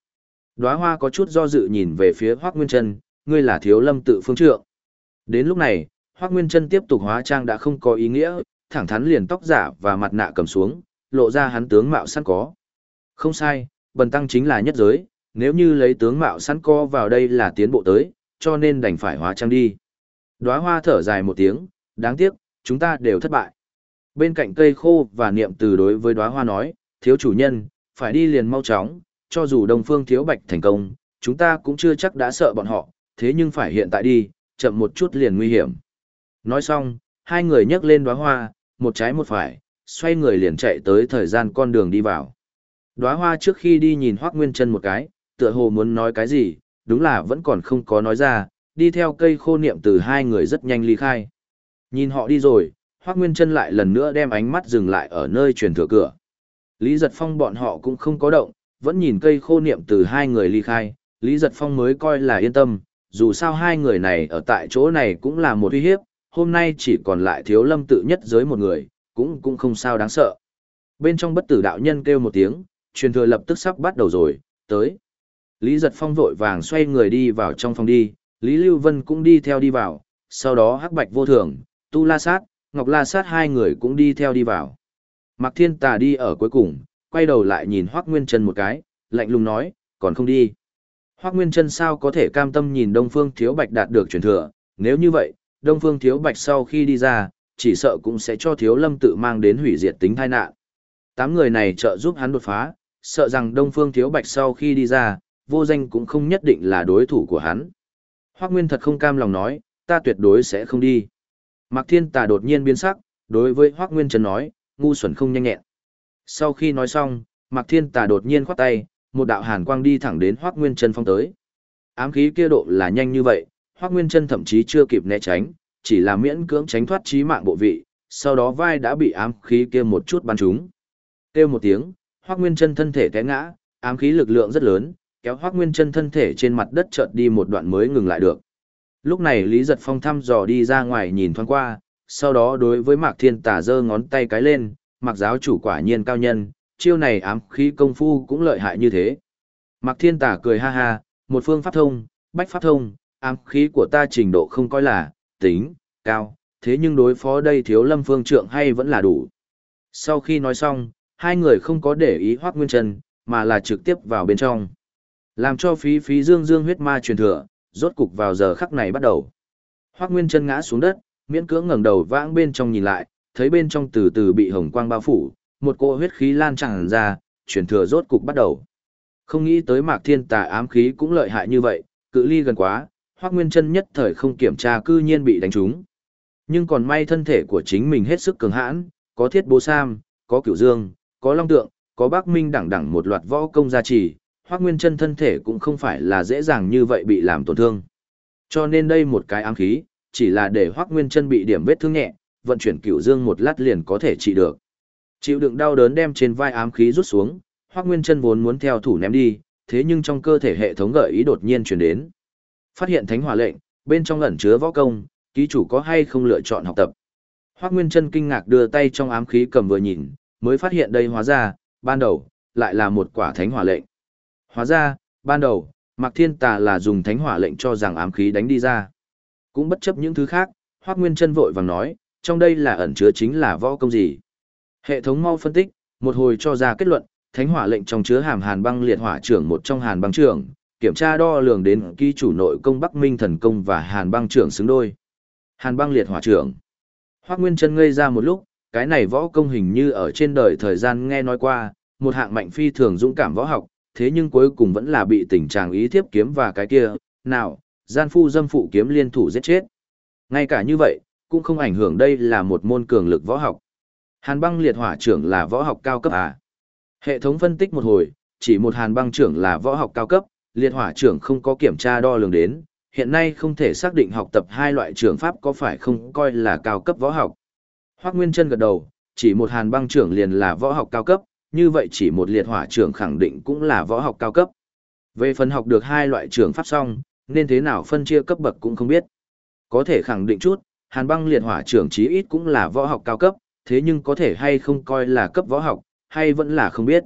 Đóa hoa có chút do dự nhìn về phía Hoác Nguyên Trân, ngươi là thiếu lâm tự phương trượng. Đến lúc này, Hoác Nguyên Trân tiếp tục hóa trang đã không có ý nghĩa, thẳng thắn liền tóc giả và mặt nạ cầm xuống, lộ ra hắn tướng mạo sẵn có. Không sai, bần tăng chính là nhất giới, nếu như lấy tướng mạo sẵn co vào đây là tiến bộ tới, cho nên đành phải hóa trang đi. Đóa hoa thở dài một tiếng, đáng tiếc, chúng ta đều thất bại. Bên cạnh cây khô và niệm từ đối với đóa hoa nói, thiếu chủ nhân, phải đi liền mau chóng, cho dù Đông Phương Thiếu Bạch thành công, chúng ta cũng chưa chắc đã sợ bọn họ, thế nhưng phải hiện tại đi, chậm một chút liền nguy hiểm. Nói xong, hai người nhấc lên đóa hoa, một trái một phải, xoay người liền chạy tới thời gian con đường đi vào. Đóa hoa trước khi đi nhìn Hoắc Nguyên Chân một cái, tựa hồ muốn nói cái gì, đúng là vẫn còn không có nói ra, đi theo cây khô niệm từ hai người rất nhanh ly khai. Nhìn họ đi rồi, Hoác Nguyên Trân lại lần nữa đem ánh mắt dừng lại ở nơi truyền thừa cửa. Lý Giật Phong bọn họ cũng không có động, vẫn nhìn cây khô niệm từ hai người ly khai, Lý Giật Phong mới coi là yên tâm, dù sao hai người này ở tại chỗ này cũng là một uy hiếp, hôm nay chỉ còn lại thiếu lâm tự nhất giới một người, cũng cũng không sao đáng sợ. Bên trong bất tử đạo nhân kêu một tiếng, truyền thừa lập tức sắp bắt đầu rồi, tới. Lý Giật Phong vội vàng xoay người đi vào trong phòng đi, Lý Lưu Vân cũng đi theo đi vào, sau đó Hắc Bạch vô thường, Tu La Sát, Ngọc La Sát hai người cũng đi theo đi vào. Mạc Thiên Tà đi ở cuối cùng, quay đầu lại nhìn Hoắc Nguyên Trân một cái, lạnh lùng nói, còn không đi. Hoắc Nguyên Trân sao có thể cam tâm nhìn Đông Phương Thiếu Bạch đạt được truyền thừa, nếu như vậy, Đông Phương Thiếu Bạch sau khi đi ra, chỉ sợ cũng sẽ cho Thiếu Lâm tự mang đến hủy diệt tính tai nạn. Tám người này trợ giúp hắn đột phá, sợ rằng Đông Phương Thiếu Bạch sau khi đi ra, vô danh cũng không nhất định là đối thủ của hắn. Hoắc Nguyên thật không cam lòng nói, ta tuyệt đối sẽ không đi. Mạc Thiên Tà đột nhiên biến sắc, đối với Hoắc Nguyên Trần nói, ngu xuẩn không nhanh nhẹn. Sau khi nói xong, Mạc Thiên Tà đột nhiên khoát tay, một đạo hàn quang đi thẳng đến Hoắc Nguyên Trần phong tới. Ám khí kia độ là nhanh như vậy, Hoắc Nguyên Trần thậm chí chưa kịp né tránh, chỉ là miễn cưỡng tránh thoát chí mạng bộ vị, sau đó vai đã bị ám khí kia một chút bắn trúng. Kêu một tiếng, Hoắc Nguyên Chân thân thể té ngã, ám khí lực lượng rất lớn, kéo Hoắc Nguyên Chân thân thể trên mặt đất chợt đi một đoạn mới ngừng lại được. Lúc này Lý Giật Phong thăm dò đi ra ngoài nhìn thoáng qua, sau đó đối với Mạc Thiên Tà giơ ngón tay cái lên, Mạc giáo chủ quả nhiên cao nhân, chiêu này ám khí công phu cũng lợi hại như thế. Mạc Thiên Tà cười ha ha, một phương pháp thông, bách pháp thông, ám khí của ta trình độ không coi là, tính, cao, thế nhưng đối phó đây thiếu lâm phương trượng hay vẫn là đủ. Sau khi nói xong, hai người không có để ý Hoác Nguyên chân, mà là trực tiếp vào bên trong. Làm cho phí phí dương dương huyết ma truyền thừa, rốt cục vào giờ khắc này bắt đầu. Hoắc Nguyên chân ngã xuống đất, miễn cưỡng ngẩng đầu vãng bên trong nhìn lại, thấy bên trong từ từ bị hồng quang bao phủ, một cỗ huyết khí lan tràn ra, chuyển thừa rốt cục bắt đầu. Không nghĩ tới Mạc Thiên Tà ám khí cũng lợi hại như vậy, cự ly gần quá, Hoắc Nguyên Chân nhất thời không kiểm tra cư nhiên bị đánh trúng. Nhưng còn may thân thể của chính mình hết sức cường hãn, có Thiết Bố Sam, có Cửu Dương, có Long Tượng, có Bắc Minh đẳng đẳng một loạt võ công gia trì, Hoắc Nguyên Chân thân thể cũng không phải là dễ dàng như vậy bị làm tổn thương. Cho nên đây một cái ám khí, chỉ là để Hoắc Nguyên Chân bị điểm vết thương nhẹ, vận chuyển Cửu Dương một lát liền có thể trị được. Chịu đựng đau đớn đem trên vai ám khí rút xuống, Hoắc Nguyên Chân vốn muốn theo thủ ném đi, thế nhưng trong cơ thể hệ thống gợi ý đột nhiên truyền đến. Phát hiện thánh hỏa lệnh, bên trong ẩn chứa võ công, ký chủ có hay không lựa chọn học tập. Hoắc Nguyên Chân kinh ngạc đưa tay trong ám khí cầm vừa nhìn, mới phát hiện đây hóa ra, ban đầu, lại là một quả thánh hỏa lệnh. Hóa ra, ban đầu, Mạc Thiên Tà là dùng thánh hỏa lệnh cho rằng ám khí đánh đi ra. Cũng bất chấp những thứ khác, Hoắc Nguyên Chân vội vàng nói, trong đây là ẩn chứa chính là võ công gì. Hệ thống mau phân tích, một hồi cho ra kết luận, thánh hỏa lệnh trong chứa hàm hàn băng liệt hỏa trưởng một trong hàn băng trưởng, kiểm tra đo lường đến ký chủ nội công Bắc Minh thần công và hàn băng trưởng xứng đôi. Hàn băng liệt hỏa trưởng. Hoắc Nguyên Chân ngây ra một lúc, cái này võ công hình như ở trên đời thời gian nghe nói qua, một hạng mạnh phi thường dũng cảm võ học, thế nhưng cuối cùng vẫn là bị tình trạng ý thiếp kiếm và cái kia, nào, gian phu dâm phụ kiếm liên thủ giết chết. Ngay cả như vậy, cũng không ảnh hưởng đây là một môn cường lực võ học. Hàn băng liệt hỏa trưởng là võ học cao cấp à? Hệ thống phân tích một hồi, chỉ một hàn băng trưởng là võ học cao cấp, liệt hỏa trưởng không có kiểm tra đo lường đến, hiện nay không thể xác định học tập hai loại trưởng pháp có phải không coi là cao cấp võ học. Hoác Nguyên Trân gật đầu, chỉ một hàn băng trưởng liền là võ học cao cấp, như vậy chỉ một liệt hỏa trưởng khẳng định cũng là võ học cao cấp. Về phần học được hai loại trưởng pháp xong, nên thế nào phân chia cấp bậc cũng không biết. Có thể khẳng định chút, hàn băng liệt hỏa trưởng chí ít cũng là võ học cao cấp, thế nhưng có thể hay không coi là cấp võ học, hay vẫn là không biết.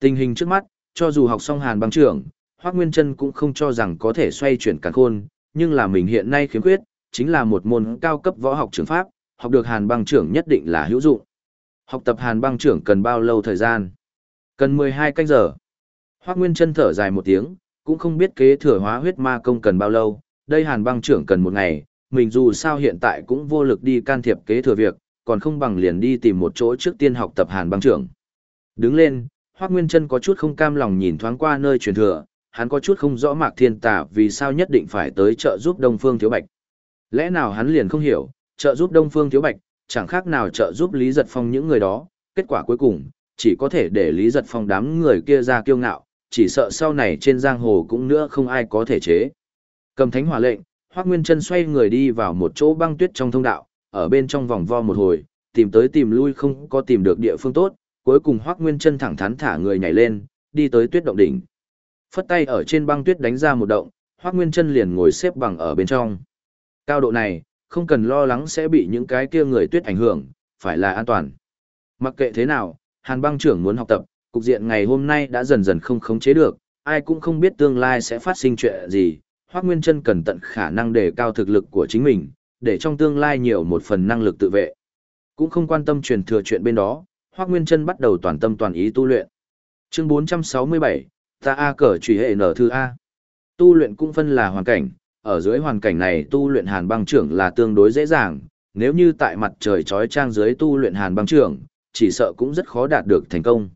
Tình hình trước mắt, cho dù học xong hàn băng trưởng, Hoác Nguyên Trân cũng không cho rằng có thể xoay chuyển càn khôn, nhưng là mình hiện nay khiếm khuyết, chính là một môn cao cấp võ học trường pháp, học được hàn băng trưởng nhất định là hữu dụng. Học tập hàn băng trưởng cần bao lâu thời gian? Cần 12 canh giờ. Hoác Nguyên Trân thở dài một tiếng, cũng không biết kế thừa hóa huyết ma công cần bao lâu, đây hàn băng trưởng cần một ngày, mình dù sao hiện tại cũng vô lực đi can thiệp kế thừa việc, còn không bằng liền đi tìm một chỗ trước tiên học tập hàn băng trưởng. Đứng lên, Hoác Nguyên Trân có chút không cam lòng nhìn thoáng qua nơi truyền thừa, hắn có chút không rõ Mạc Thiên Tà vì sao nhất định phải tới trợ giúp Đông Phương Thiếu Bạch. Lẽ nào hắn liền không hiểu, trợ giúp Đông Phương Thiếu Bạch, chẳng khác nào trợ giúp Lý Giật Phong những người đó, kết quả cuối cùng, chỉ có thể để Lý Giật Phong đám người kia ra kiêu ngạo, chỉ sợ sau này trên giang hồ cũng nữa không ai có thể chế. Cầm thánh hỏa lệnh, Hoác Nguyên Trân xoay người đi vào một chỗ băng tuyết trong thông đạo, ở bên trong vòng vo một hồi, tìm tới tìm lui không có tìm được địa phương tốt, cuối cùng Hoắc Nguyên Trân thẳng thắn thả người nhảy lên, đi tới tuyết động đỉnh. Phất tay ở trên băng tuyết đánh ra một động, Hoắc Nguyên Trân liền ngồi xếp bằng ở bên trong. Cao độ này, không cần lo lắng sẽ bị những cái kia người tuyết ảnh hưởng, phải là an toàn. Mặc kệ thế nào, Hàn Băng trưởng muốn học tập, cục diện ngày hôm nay đã dần dần không khống chế được, ai cũng không biết tương lai sẽ phát sinh chuyện gì. Hoắc Nguyên Trân cần tận khả năng đề cao thực lực của chính mình, để trong tương lai nhiều một phần năng lực tự vệ. Cũng không quan tâm truyền thừa chuyện bên đó, Hoắc Nguyên Trân bắt đầu toàn tâm toàn ý tu luyện. Chương 467, ta a cờ trùy hệ nở thư a. Tu luyện cũng phân là hoàn cảnh, ở dưới hoàn cảnh này tu luyện Hàn Băng trưởng là tương đối dễ dàng, nếu như tại mặt trời chói chang dưới tu luyện Hàn Băng trưởng, chỉ sợ cũng rất khó đạt được thành công.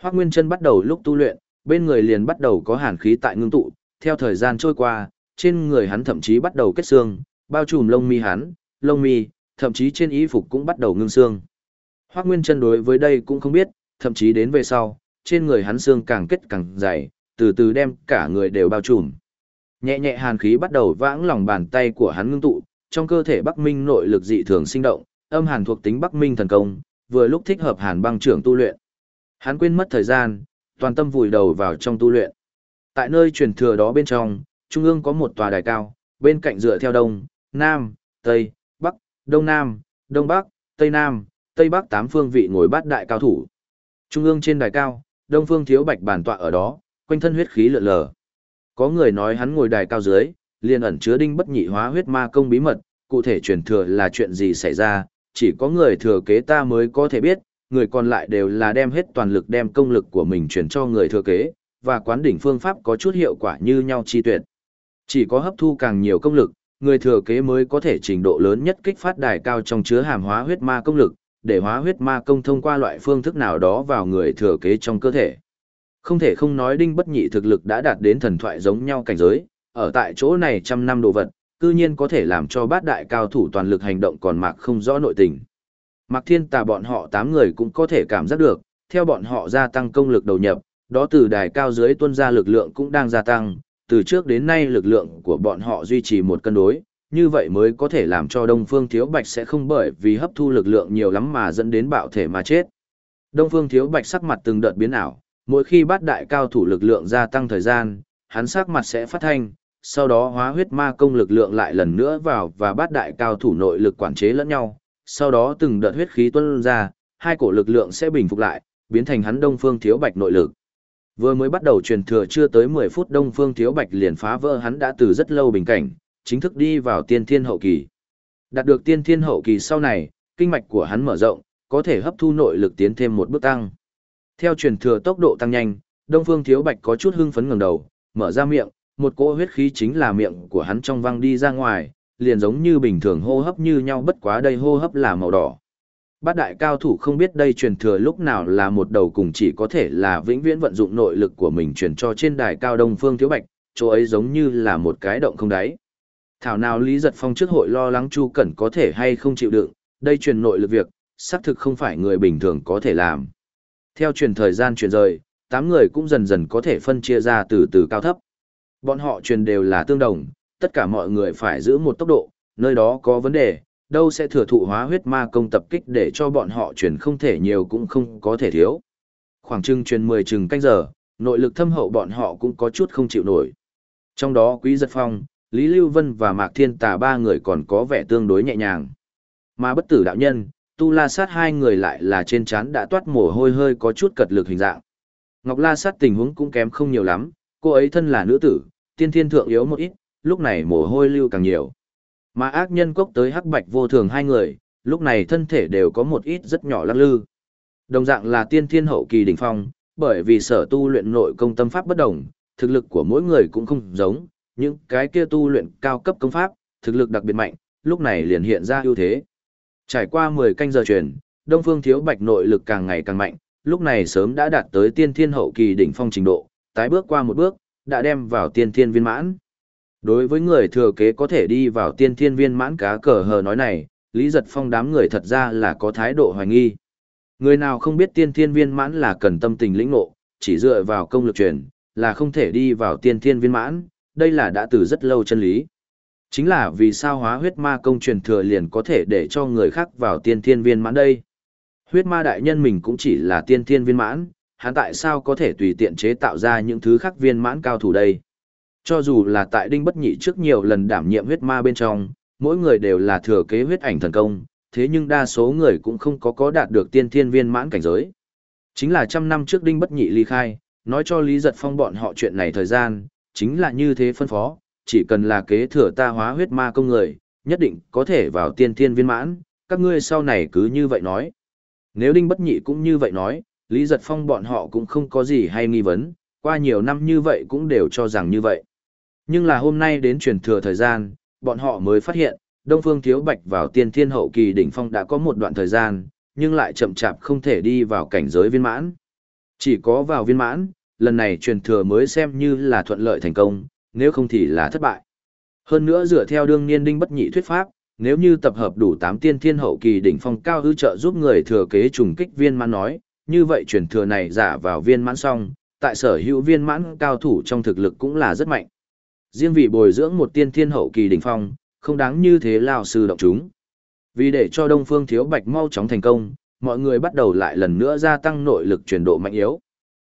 Hoắc Nguyên Chân bắt đầu lúc tu luyện, bên người liền bắt đầu có hàn khí tại ngưng tụ, theo thời gian trôi qua, trên người hắn thậm chí bắt đầu kết xương, bao trùm lông mi hắn, lông mi, thậm chí trên y phục cũng bắt đầu ngưng xương. Hoắc Nguyên Chân đối với đây cũng không biết, thậm chí đến về sau, trên người hắn xương càng kết càng dày, từ từ đem cả người đều bao trùm. Nhẹ nhẹ hàn khí bắt đầu vãng lòng bàn tay của hắn ngưng tụ, trong cơ thể Bắc Minh nội lực dị thường sinh động, âm hàn thuộc tính Bắc Minh thần công, vừa lúc thích hợp Hàn Băng trưởng tu luyện. Hắn quên mất thời gian, toàn tâm vùi đầu vào trong tu luyện. Tại nơi truyền thừa đó bên trong, trung ương có một tòa đài cao, bên cạnh dựa theo đông, nam, tây, bắc, đông nam, đông bắc, tây nam, tây bắc tám phương vị ngồi bát đại cao thủ. Trung ương trên đài cao, đông phương thiếu bạch bàn tọa ở đó, quanh thân huyết khí lượn lờ. Có người nói hắn ngồi đài cao dưới, liền ẩn chứa đinh bất nhị hóa huyết ma công bí mật, cụ thể truyền thừa là chuyện gì xảy ra, chỉ có người thừa kế ta mới có thể biết, người còn lại đều là đem hết toàn lực đem công lực của mình truyền cho người thừa kế, và quán đỉnh phương pháp có chút hiệu quả như nhau chi tuyệt. Chỉ có hấp thu càng nhiều công lực, người thừa kế mới có thể trình độ lớn nhất kích phát đài cao trong chứa hàm hóa huyết ma công lực, để hóa huyết ma công thông qua loại phương thức nào đó vào người thừa kế trong cơ thể. Không thể không nói đinh bất nhị thực lực đã đạt đến thần thoại giống nhau cảnh giới, ở tại chỗ này trăm năm đồ vật, cư nhiên có thể làm cho bát đại cao thủ toàn lực hành động còn mạc không rõ nội tình. Mạc thiên tà bọn họ tám người cũng có thể cảm giác được, theo bọn họ gia tăng công lực đầu nhập, đó từ đài cao dưới tuân ra lực lượng cũng đang gia tăng, từ trước đến nay lực lượng của bọn họ duy trì một cân đối, như vậy mới có thể làm cho Đông Phương Thiếu Bạch sẽ không bởi vì hấp thu lực lượng nhiều lắm mà dẫn đến bạo thể mà chết. Đông Phương Thiếu Bạch sắc mặt từng đợt biến ảo, mỗi khi Bát đại cao thủ lực lượng gia tăng thời gian, hắn sắc mặt sẽ phát thanh, sau đó hóa huyết ma công lực lượng lại lần nữa vào và Bát đại cao thủ nội lực quản chế lẫn nhau, sau đó từng đợt huyết khí tuôn ra, hai cổ lực lượng sẽ bình phục lại, biến thành hắn Đông Phương Thiếu Bạch nội lực. Vừa mới bắt đầu truyền thừa chưa tới 10 phút Đông Phương Thiếu Bạch liền phá vỡ hắn đã từ rất lâu bình cảnh, chính thức đi vào tiên thiên hậu kỳ. Đạt được tiên thiên hậu kỳ sau này, kinh mạch của hắn mở rộng, có thể hấp thu nội lực tiến thêm một bước tăng. Theo truyền thừa tốc độ tăng nhanh, Đông Phương Thiếu Bạch có chút hưng phấn ngẩng đầu, mở ra miệng, một cỗ huyết khí chính là miệng của hắn trong văng đi ra ngoài, liền giống như bình thường hô hấp như nhau bất quá đây hô hấp là màu đỏ. Bát đại cao thủ không biết đây truyền thừa lúc nào là một đầu cùng chỉ có thể là vĩnh viễn vận dụng nội lực của mình truyền cho trên đài cao Đông Phương Thiếu Bạch, chỗ ấy giống như là một cái động không đáy. Thảo nào Lý Giật Phong trước hội lo lắng Chu Cẩn có thể hay không chịu đựng, đây truyền nội lực việc, xác thực không phải người bình thường có thể làm. Theo truyền thời gian truyền rời, tám người cũng dần dần có thể phân chia ra từ từ cao thấp. Bọn họ truyền đều là tương đồng, tất cả mọi người phải giữ một tốc độ, nơi đó có vấn đề, đâu sẽ thừa thụ hóa huyết ma công tập kích để cho bọn họ truyền không thể nhiều cũng không có thể thiếu. Khoảng chừng truyền 10 chừng canh giờ, nội lực thâm hậu bọn họ cũng có chút không chịu nổi. Trong đó Quý Giật Phong, Lý Lưu Vân và Mạc Thiên Tà ba người còn có vẻ tương đối nhẹ nhàng. Mà bất tử đạo nhân, Tu La Sát hai người lại là trên trán đã toát mồ hôi hơi có chút cật lực hình dạng. Ngọc La Sát tình huống cũng kém không nhiều lắm, cô ấy thân là nữ tử, tiên thiên thượng yếu một ít, lúc này mồ hôi lưu càng nhiều. Mà ác nhân cốc tới hắc bạch vô thường hai người, lúc này thân thể đều có một ít rất nhỏ lắc lư. Đồng dạng là tiên thiên hậu kỳ đỉnh phong, bởi vì sở tu luyện nội công tâm pháp bất đồng, thực lực của mỗi người cũng không giống, những cái kia tu luyện cao cấp công pháp, thực lực đặc biệt mạnh, lúc này liền hiện ra ưu thế. Trải qua 10 canh giờ truyền, Đông Phương Thiếu Bạch nội lực càng ngày càng mạnh, lúc này sớm đã đạt tới tiên thiên hậu kỳ đỉnh phong trình độ, tái bước qua một bước, đã đem vào tiên thiên viên mãn. Đối với người thừa kế có thể đi vào tiên thiên viên mãn cá cờ hờ nói này, Lý Giật Phong đám người thật ra là có thái độ hoài nghi. Người nào không biết tiên thiên viên mãn là cần tâm tình lĩnh ngộ, chỉ dựa vào công lực truyền, là không thể đi vào tiên thiên viên mãn, đây là đã từ rất lâu chân lý. Chính là vì sao hóa huyết ma công truyền thừa liền có thể để cho người khác vào tiên thiên viên mãn đây. Huyết ma đại nhân mình cũng chỉ là tiên thiên viên mãn, hắn tại sao có thể tùy tiện chế tạo ra những thứ khác viên mãn cao thủ đây. Cho dù là tại đinh bất nhị trước nhiều lần đảm nhiệm huyết ma bên trong, mỗi người đều là thừa kế huyết ảnh thần công, thế nhưng đa số người cũng không có có đạt được tiên thiên viên mãn cảnh giới. Chính là trăm năm trước đinh bất nhị ly khai, nói cho Lý Giật Phong bọn họ chuyện này thời gian, chính là như thế phân phó, chỉ cần là kế thừa ta hóa huyết ma công người, nhất định có thể vào tiên thiên viên mãn, các ngươi sau này cứ như vậy nói. Nếu Đinh Bất Nhị cũng như vậy nói, Lý Giật Phong bọn họ cũng không có gì hay nghi vấn, qua nhiều năm như vậy cũng đều cho rằng như vậy. Nhưng là hôm nay đến truyền thừa thời gian, bọn họ mới phát hiện, Đông Phương Thiếu Bạch vào tiên thiên hậu kỳ đỉnh phong đã có một đoạn thời gian, nhưng lại chậm chạp không thể đi vào cảnh giới viên mãn. Chỉ có vào viên mãn, lần này truyền thừa mới xem như là thuận lợi thành công, nếu không thì là thất bại. Hơn nữa dựa theo đương niên đinh bất nhị thuyết pháp, nếu như tập hợp đủ 8 tiên thiên hậu kỳ đỉnh phong cao hư trợ giúp người thừa kế trùng kích viên mãn nói, như vậy truyền thừa này giả vào viên mãn xong, tại sở hữu viên mãn cao thủ trong thực lực cũng là rất mạnh. Riêng vì bồi dưỡng một tiên thiên hậu kỳ đỉnh phong, không đáng như thế lao sư động chúng. Vì để cho Đông Phương Thiếu Bạch mau chóng thành công, mọi người bắt đầu lại lần nữa gia tăng nội lực chuyển độ mạnh yếu.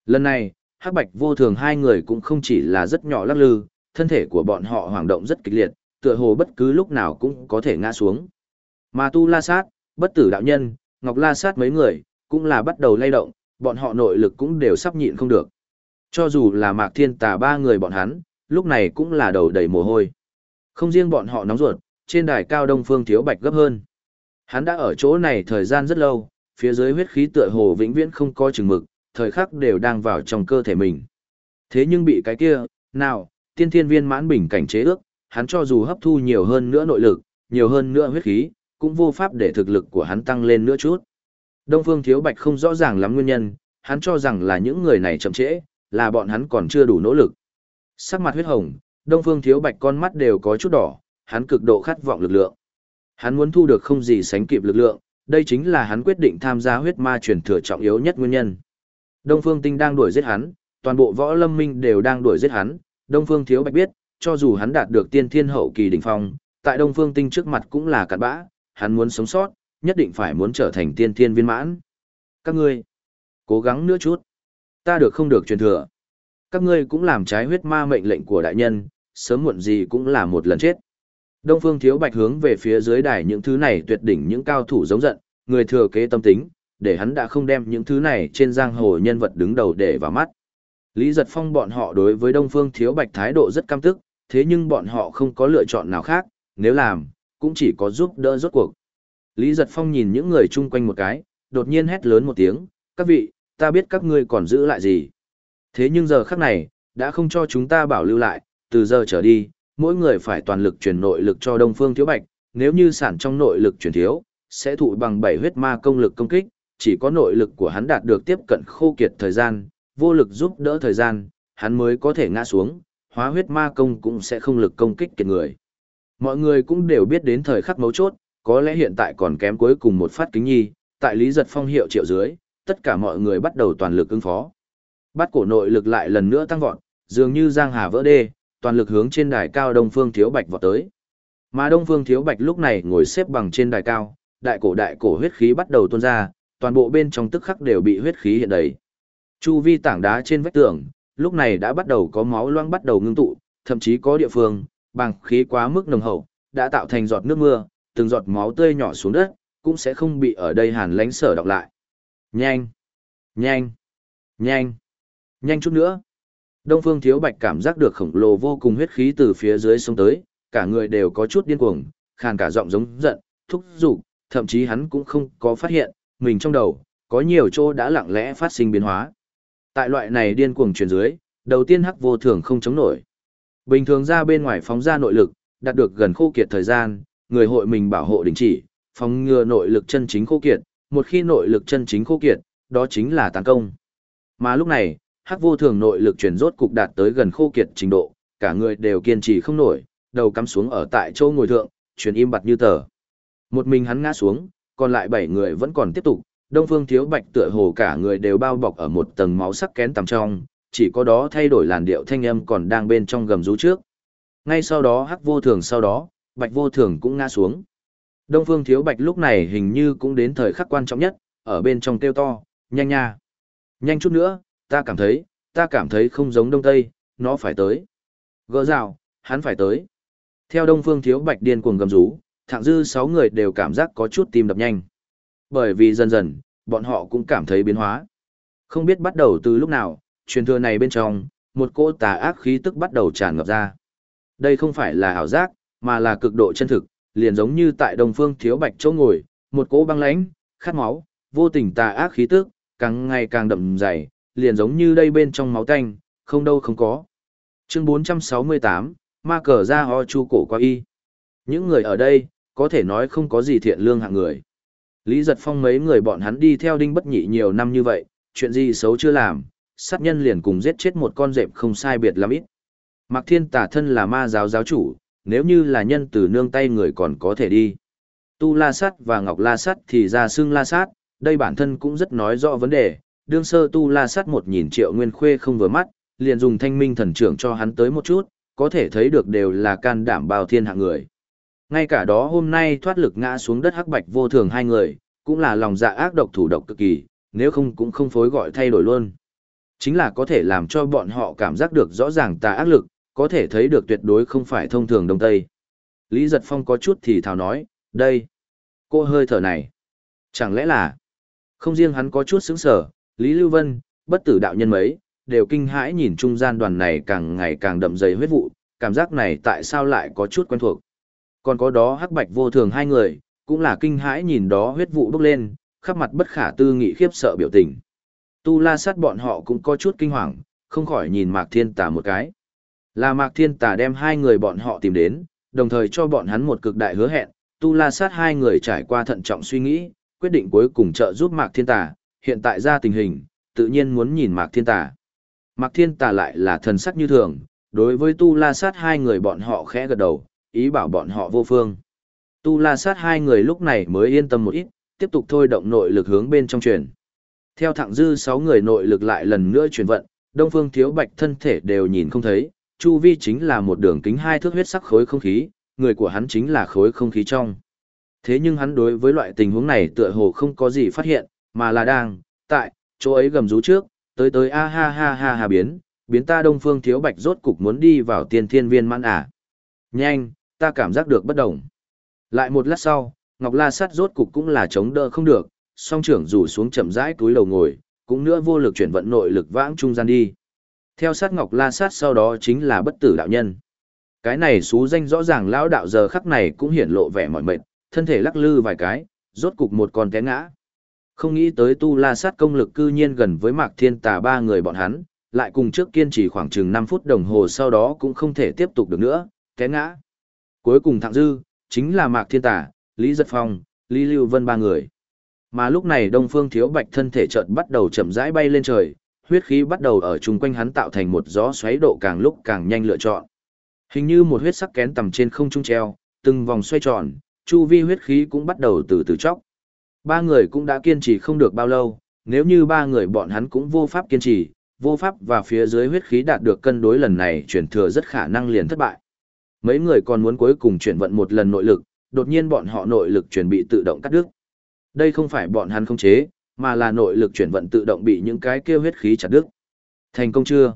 Lần này, hắc bạch vô thường hai người cũng không chỉ là rất nhỏ lắc lư, thân thể của bọn họ hoảng động rất kịch liệt, tựa hồ bất cứ lúc nào cũng có thể ngã xuống. Mà tu la sát, bất tử đạo nhân, ngọc la sát mấy người, cũng là bắt đầu lay động, bọn họ nội lực cũng đều sắp nhịn không được. Cho dù là mạc thiên tà ba người bọn hắn, lúc này cũng là đầu đầy mồ hôi. Không riêng bọn họ nóng ruột, trên đài cao đông phương thiếu bạch gấp hơn. Hắn đã ở chỗ này thời gian rất lâu, phía dưới huyết khí tựa hồ vĩnh viễn không có chừng mực, thời khắc đều đang vào trong cơ thể mình. Thế nhưng bị cái kia, nào, tiên thiên viên mãn bình cảnh chế ước, hắn cho dù hấp thu nhiều hơn nữa nội lực, nhiều hơn nữa huyết khí, cũng vô pháp để thực lực của hắn tăng lên nữa chút. Đông Phương Thiếu Bạch không rõ ràng lắm nguyên nhân, hắn cho rằng là những người này chậm trễ, là bọn hắn còn chưa đủ nỗ lực. Sắc mặt huyết hồng, Đông Phương Thiếu Bạch con mắt đều có chút đỏ, hắn cực độ khát vọng lực lượng. Hắn muốn thu được không gì sánh kịp lực lượng, đây chính là hắn quyết định tham gia huyết ma truyền thừa trọng yếu nhất nguyên nhân. Đông Phương Tinh đang đuổi giết hắn, toàn bộ võ lâm minh đều đang đuổi giết hắn, Đông Phương Thiếu Bạch biết, cho dù hắn đạt được tiên thiên hậu kỳ đỉnh phong, tại Đông Phương Tinh trước mặt cũng là cặn bã, hắn muốn sống sót, nhất định phải muốn trở thành tiên thiên viên mãn. Các ngươi, cố gắng nữa chút. Ta được không được truyền thừa. Các ngươi cũng làm trái huyết ma mệnh lệnh của đại nhân, sớm muộn gì cũng là một lần chết. Đông Phương Thiếu Bạch hướng về phía dưới đài những thứ này tuyệt đỉnh những cao thủ giống giận, người thừa kế tâm tính, để hắn đã không đem những thứ này trên giang hồ nhân vật đứng đầu để vào mắt. Lý Giật Phong bọn họ đối với Đông Phương Thiếu Bạch thái độ rất cam tức, thế nhưng bọn họ không có lựa chọn nào khác, nếu làm, cũng chỉ có giúp đỡ rốt cuộc. Lý Giật Phong nhìn những người chung quanh một cái, đột nhiên hét lớn một tiếng, các vị, ta biết các ngươi còn giữ lại gì. Thế nhưng giờ khắc này, đã không cho chúng ta bảo lưu lại, từ giờ trở đi, mỗi người phải toàn lực truyền nội lực cho Đông Phương Thiếu Bạch, nếu như sản trong nội lực truyền thiếu, sẽ thụ bằng bảy huyết ma công lực công kích, chỉ có nội lực của hắn đạt được tiếp cận khô kiệt thời gian, vô lực giúp đỡ thời gian, hắn mới có thể ngã xuống, hóa huyết ma công cũng sẽ không lực công kích kiệt người. Mọi người cũng đều biết đến thời khắc mấu chốt, có lẽ hiện tại còn kém cuối cùng một phát kính nhi, tại Lý Giật Phong hiệu triệu dưới, tất cả mọi người bắt đầu toàn lực ứng phó. Bắt cổ nội lực lại lần nữa tăng vọt, dường như giang hà vỡ đê, toàn lực hướng trên đài cao Đông Phương Thiếu Bạch vọt tới. Mà Đông Phương Thiếu Bạch lúc này ngồi xếp bằng trên đài cao, đại cổ đại cổ huyết khí bắt đầu tuôn ra, toàn bộ bên trong tức khắc đều bị huyết khí hiện đầy. Chu vi tảng đá trên vách tường, lúc này đã bắt đầu có máu loang bắt đầu ngưng tụ, thậm chí có địa phương, bằng khí quá mức nồng hậu, đã tạo thành giọt nước mưa, từng giọt máu tươi nhỏ xuống đất, cũng sẽ không bị ở đây hàn lánh sở đọc lại. Nhanh! Nhanh! Nhanh! Nhanh chút nữa! Đông Phương Thiếu Bạch cảm giác được khổng lồ vô cùng huyết khí từ phía dưới sông tới, cả người đều có chút điên cuồng, khàn cả giọng giống giận, thúc giục, thậm chí hắn cũng không có phát hiện, mình trong đầu, có nhiều chỗ đã lặng lẽ phát sinh biến hóa. Tại loại này điên cuồng truyền dưới, đầu tiên hắc vô thường không chống nổi. Bình thường ra bên ngoài phóng ra nội lực, đạt được gần khô kiệt thời gian, người hội mình bảo hộ đình chỉ, phóng ngừa nội lực chân chính khô kiệt, một khi nội lực chân chính khô kiệt, đó chính là tấn công. Mà lúc này, hắc vô thường nội lực truyền rốt cục đạt tới gần khô kiệt trình độ, cả người đều kiên trì không nổi, đầu cắm xuống ở tại chỗ ngồi thượng, truyền im bặt như tờ. Một mình hắn ngã xuống, còn lại bảy người vẫn còn tiếp tục, Đông Phương Thiếu Bạch tựa hồ cả người đều bao bọc ở một tầng máu sắc kén tầm trong, chỉ có đó thay đổi làn điệu thanh âm còn đang bên trong gầm rú trước. Ngay sau đó Hắc Vô Thường sau đó, Bạch Vô Thường cũng ngã xuống. Đông Phương Thiếu Bạch lúc này hình như cũng đến thời khắc quan trọng nhất, ở bên trong kêu to, nhanh nha. Nhanh chút nữa, ta cảm thấy, ta cảm thấy không giống Đông Tây, nó phải tới. Gỡ rào, hắn phải tới. Theo Đông Phương Thiếu Bạch điên cuồng gầm rú, thạng dư sáu người đều cảm giác có chút tim đập nhanh. Bởi vì dần dần, bọn họ cũng cảm thấy biến hóa. Không biết bắt đầu từ lúc nào, truyền thừa này bên trong, một cỗ tà ác khí tức bắt đầu tràn ngập ra. Đây không phải là ảo giác, mà là cực độ chân thực, liền giống như tại Đông Phương Thiếu Bạch chỗ ngồi, một cỗ băng lãnh, khát máu, vô tình tà ác khí tức, càng ngày càng đậm dày, liền giống như đây bên trong máu tanh, không đâu không có. Chương 468, ma cờ ra ho chu cổ qua y. Những người ở đây, có thể nói không có gì thiện lương hạng người. Lý giật phong mấy người bọn hắn đi theo đinh bất nhị nhiều năm như vậy, chuyện gì xấu chưa làm, sát nhân liền cùng giết chết một con rệp không sai biệt lắm ít. Mạc Thiên Tả thân là ma giáo giáo chủ, nếu như là nhân từ nương tay người còn có thể đi. Tu La Sát và Ngọc La Sát thì ra xương La Sát, đây bản thân cũng rất nói rõ vấn đề, đương sơ Tu La Sát một nhìn triệu nguyên khuê không vừa mắt, liền dùng thanh minh thần trưởng cho hắn tới một chút, có thể thấy được đều là can đảm bao thiên hạng người. Ngay cả đó hôm nay thoát lực ngã xuống đất hắc bạch vô thường hai người, cũng là lòng dạ ác độc thủ độc cực kỳ, nếu không cũng không phối gọi thay đổi luôn. Chính là có thể làm cho bọn họ cảm giác được rõ ràng tà ác lực, có thể thấy được tuyệt đối không phải thông thường Đông Tây. Lý Giật Phong có chút thì thào nói, đây, cô hơi thở này, chẳng lẽ là, không riêng hắn có chút sững sở, Lý Lưu Vân, bất tử đạo nhân mấy, đều kinh hãi nhìn trung gian đoàn này càng ngày càng đậm dày huyết vụ, cảm giác này tại sao lại có chút quen thuộc. Còn có đó hắc bạch vô thường hai người, cũng là kinh hãi nhìn đó huyết vụ bốc lên, khắp mặt bất khả tư nghị khiếp sợ biểu tình. Tu la sát bọn họ cũng có chút kinh hoàng, không khỏi nhìn Mạc Thiên Tà một cái. Là Mạc Thiên Tà đem hai người bọn họ tìm đến, đồng thời cho bọn hắn một cực đại hứa hẹn, tu la sát hai người trải qua thận trọng suy nghĩ, quyết định cuối cùng trợ giúp Mạc Thiên Tà, hiện tại ra tình hình, tự nhiên muốn nhìn Mạc Thiên Tà. Mạc Thiên Tà lại là thần sắc như thường, đối với tu la sát hai người bọn họ khẽ gật đầu, ý bảo bọn họ vô phương. Tu la sát hai người lúc này mới yên tâm một ít, tiếp tục thôi động nội lực hướng bên trong truyền. Theo thẳng dư sáu người nội lực lại lần nữa chuyển vận, Đông Phương Thiếu Bạch thân thể đều nhìn không thấy, chu vi chính là một đường kính hai thước huyết sắc khối không khí, người của hắn chính là khối không khí trong. Thế nhưng hắn đối với loại tình huống này tựa hồ không có gì phát hiện, mà là đang, tại, chỗ ấy gầm rú trước, tới tới a ha ha ha ha biến, biến ta Đông Phương Thiếu Bạch rốt cục muốn đi vào tiên thiên viên mãn à. Nhanh, ta cảm giác được bất động. Lại một lát sau, Ngọc La Sát rốt cục cũng là chống đỡ không được, song trưởng rủ xuống chậm rãi túi đầu ngồi, cũng nữa vô lực chuyển vận nội lực vãng trung gian đi. Theo sát Ngọc La Sát sau đó chính là bất tử đạo nhân. Cái này xú danh rõ ràng lão đạo giờ khắc này cũng hiển lộ vẻ mỏi mệt, thân thể lắc lư vài cái, rốt cục một con té ngã. Không nghĩ tới tu la sát công lực cư nhiên gần với Mạc Thiên Tà ba người bọn hắn, lại cùng trước kiên trì khoảng chừng 5 phút đồng hồ sau đó cũng không thể tiếp tục được nữa, té ngã. Cuối cùng thẳng dư, chính là Mạc Thiên Tả, Lý Giật Phong, Lý Lưu Vân ba người. Mà lúc này Đông Phương Thiếu Bạch thân thể chợt bắt đầu chậm rãi bay lên trời, huyết khí bắt đầu ở chung quanh hắn tạo thành một gió xoáy độ càng lúc càng nhanh lựa chọn. Hình như một huyết sắc kén tầm trên không trung treo, từng vòng xoay tròn, chu vi huyết khí cũng bắt đầu từ từ chóc. Ba người cũng đã kiên trì không được bao lâu, nếu như ba người bọn hắn cũng vô pháp kiên trì, vô pháp và phía dưới huyết khí đạt được cân đối lần này chuyển thừa rất khả năng liền thất bại. Mấy người còn muốn cuối cùng chuyển vận một lần nội lực, đột nhiên bọn họ nội lực chuyển bị tự động cắt đứt. Đây không phải bọn hắn không chế, mà là nội lực chuyển vận tự động bị những cái kia huyết khí chặt đứt. Thành công chưa?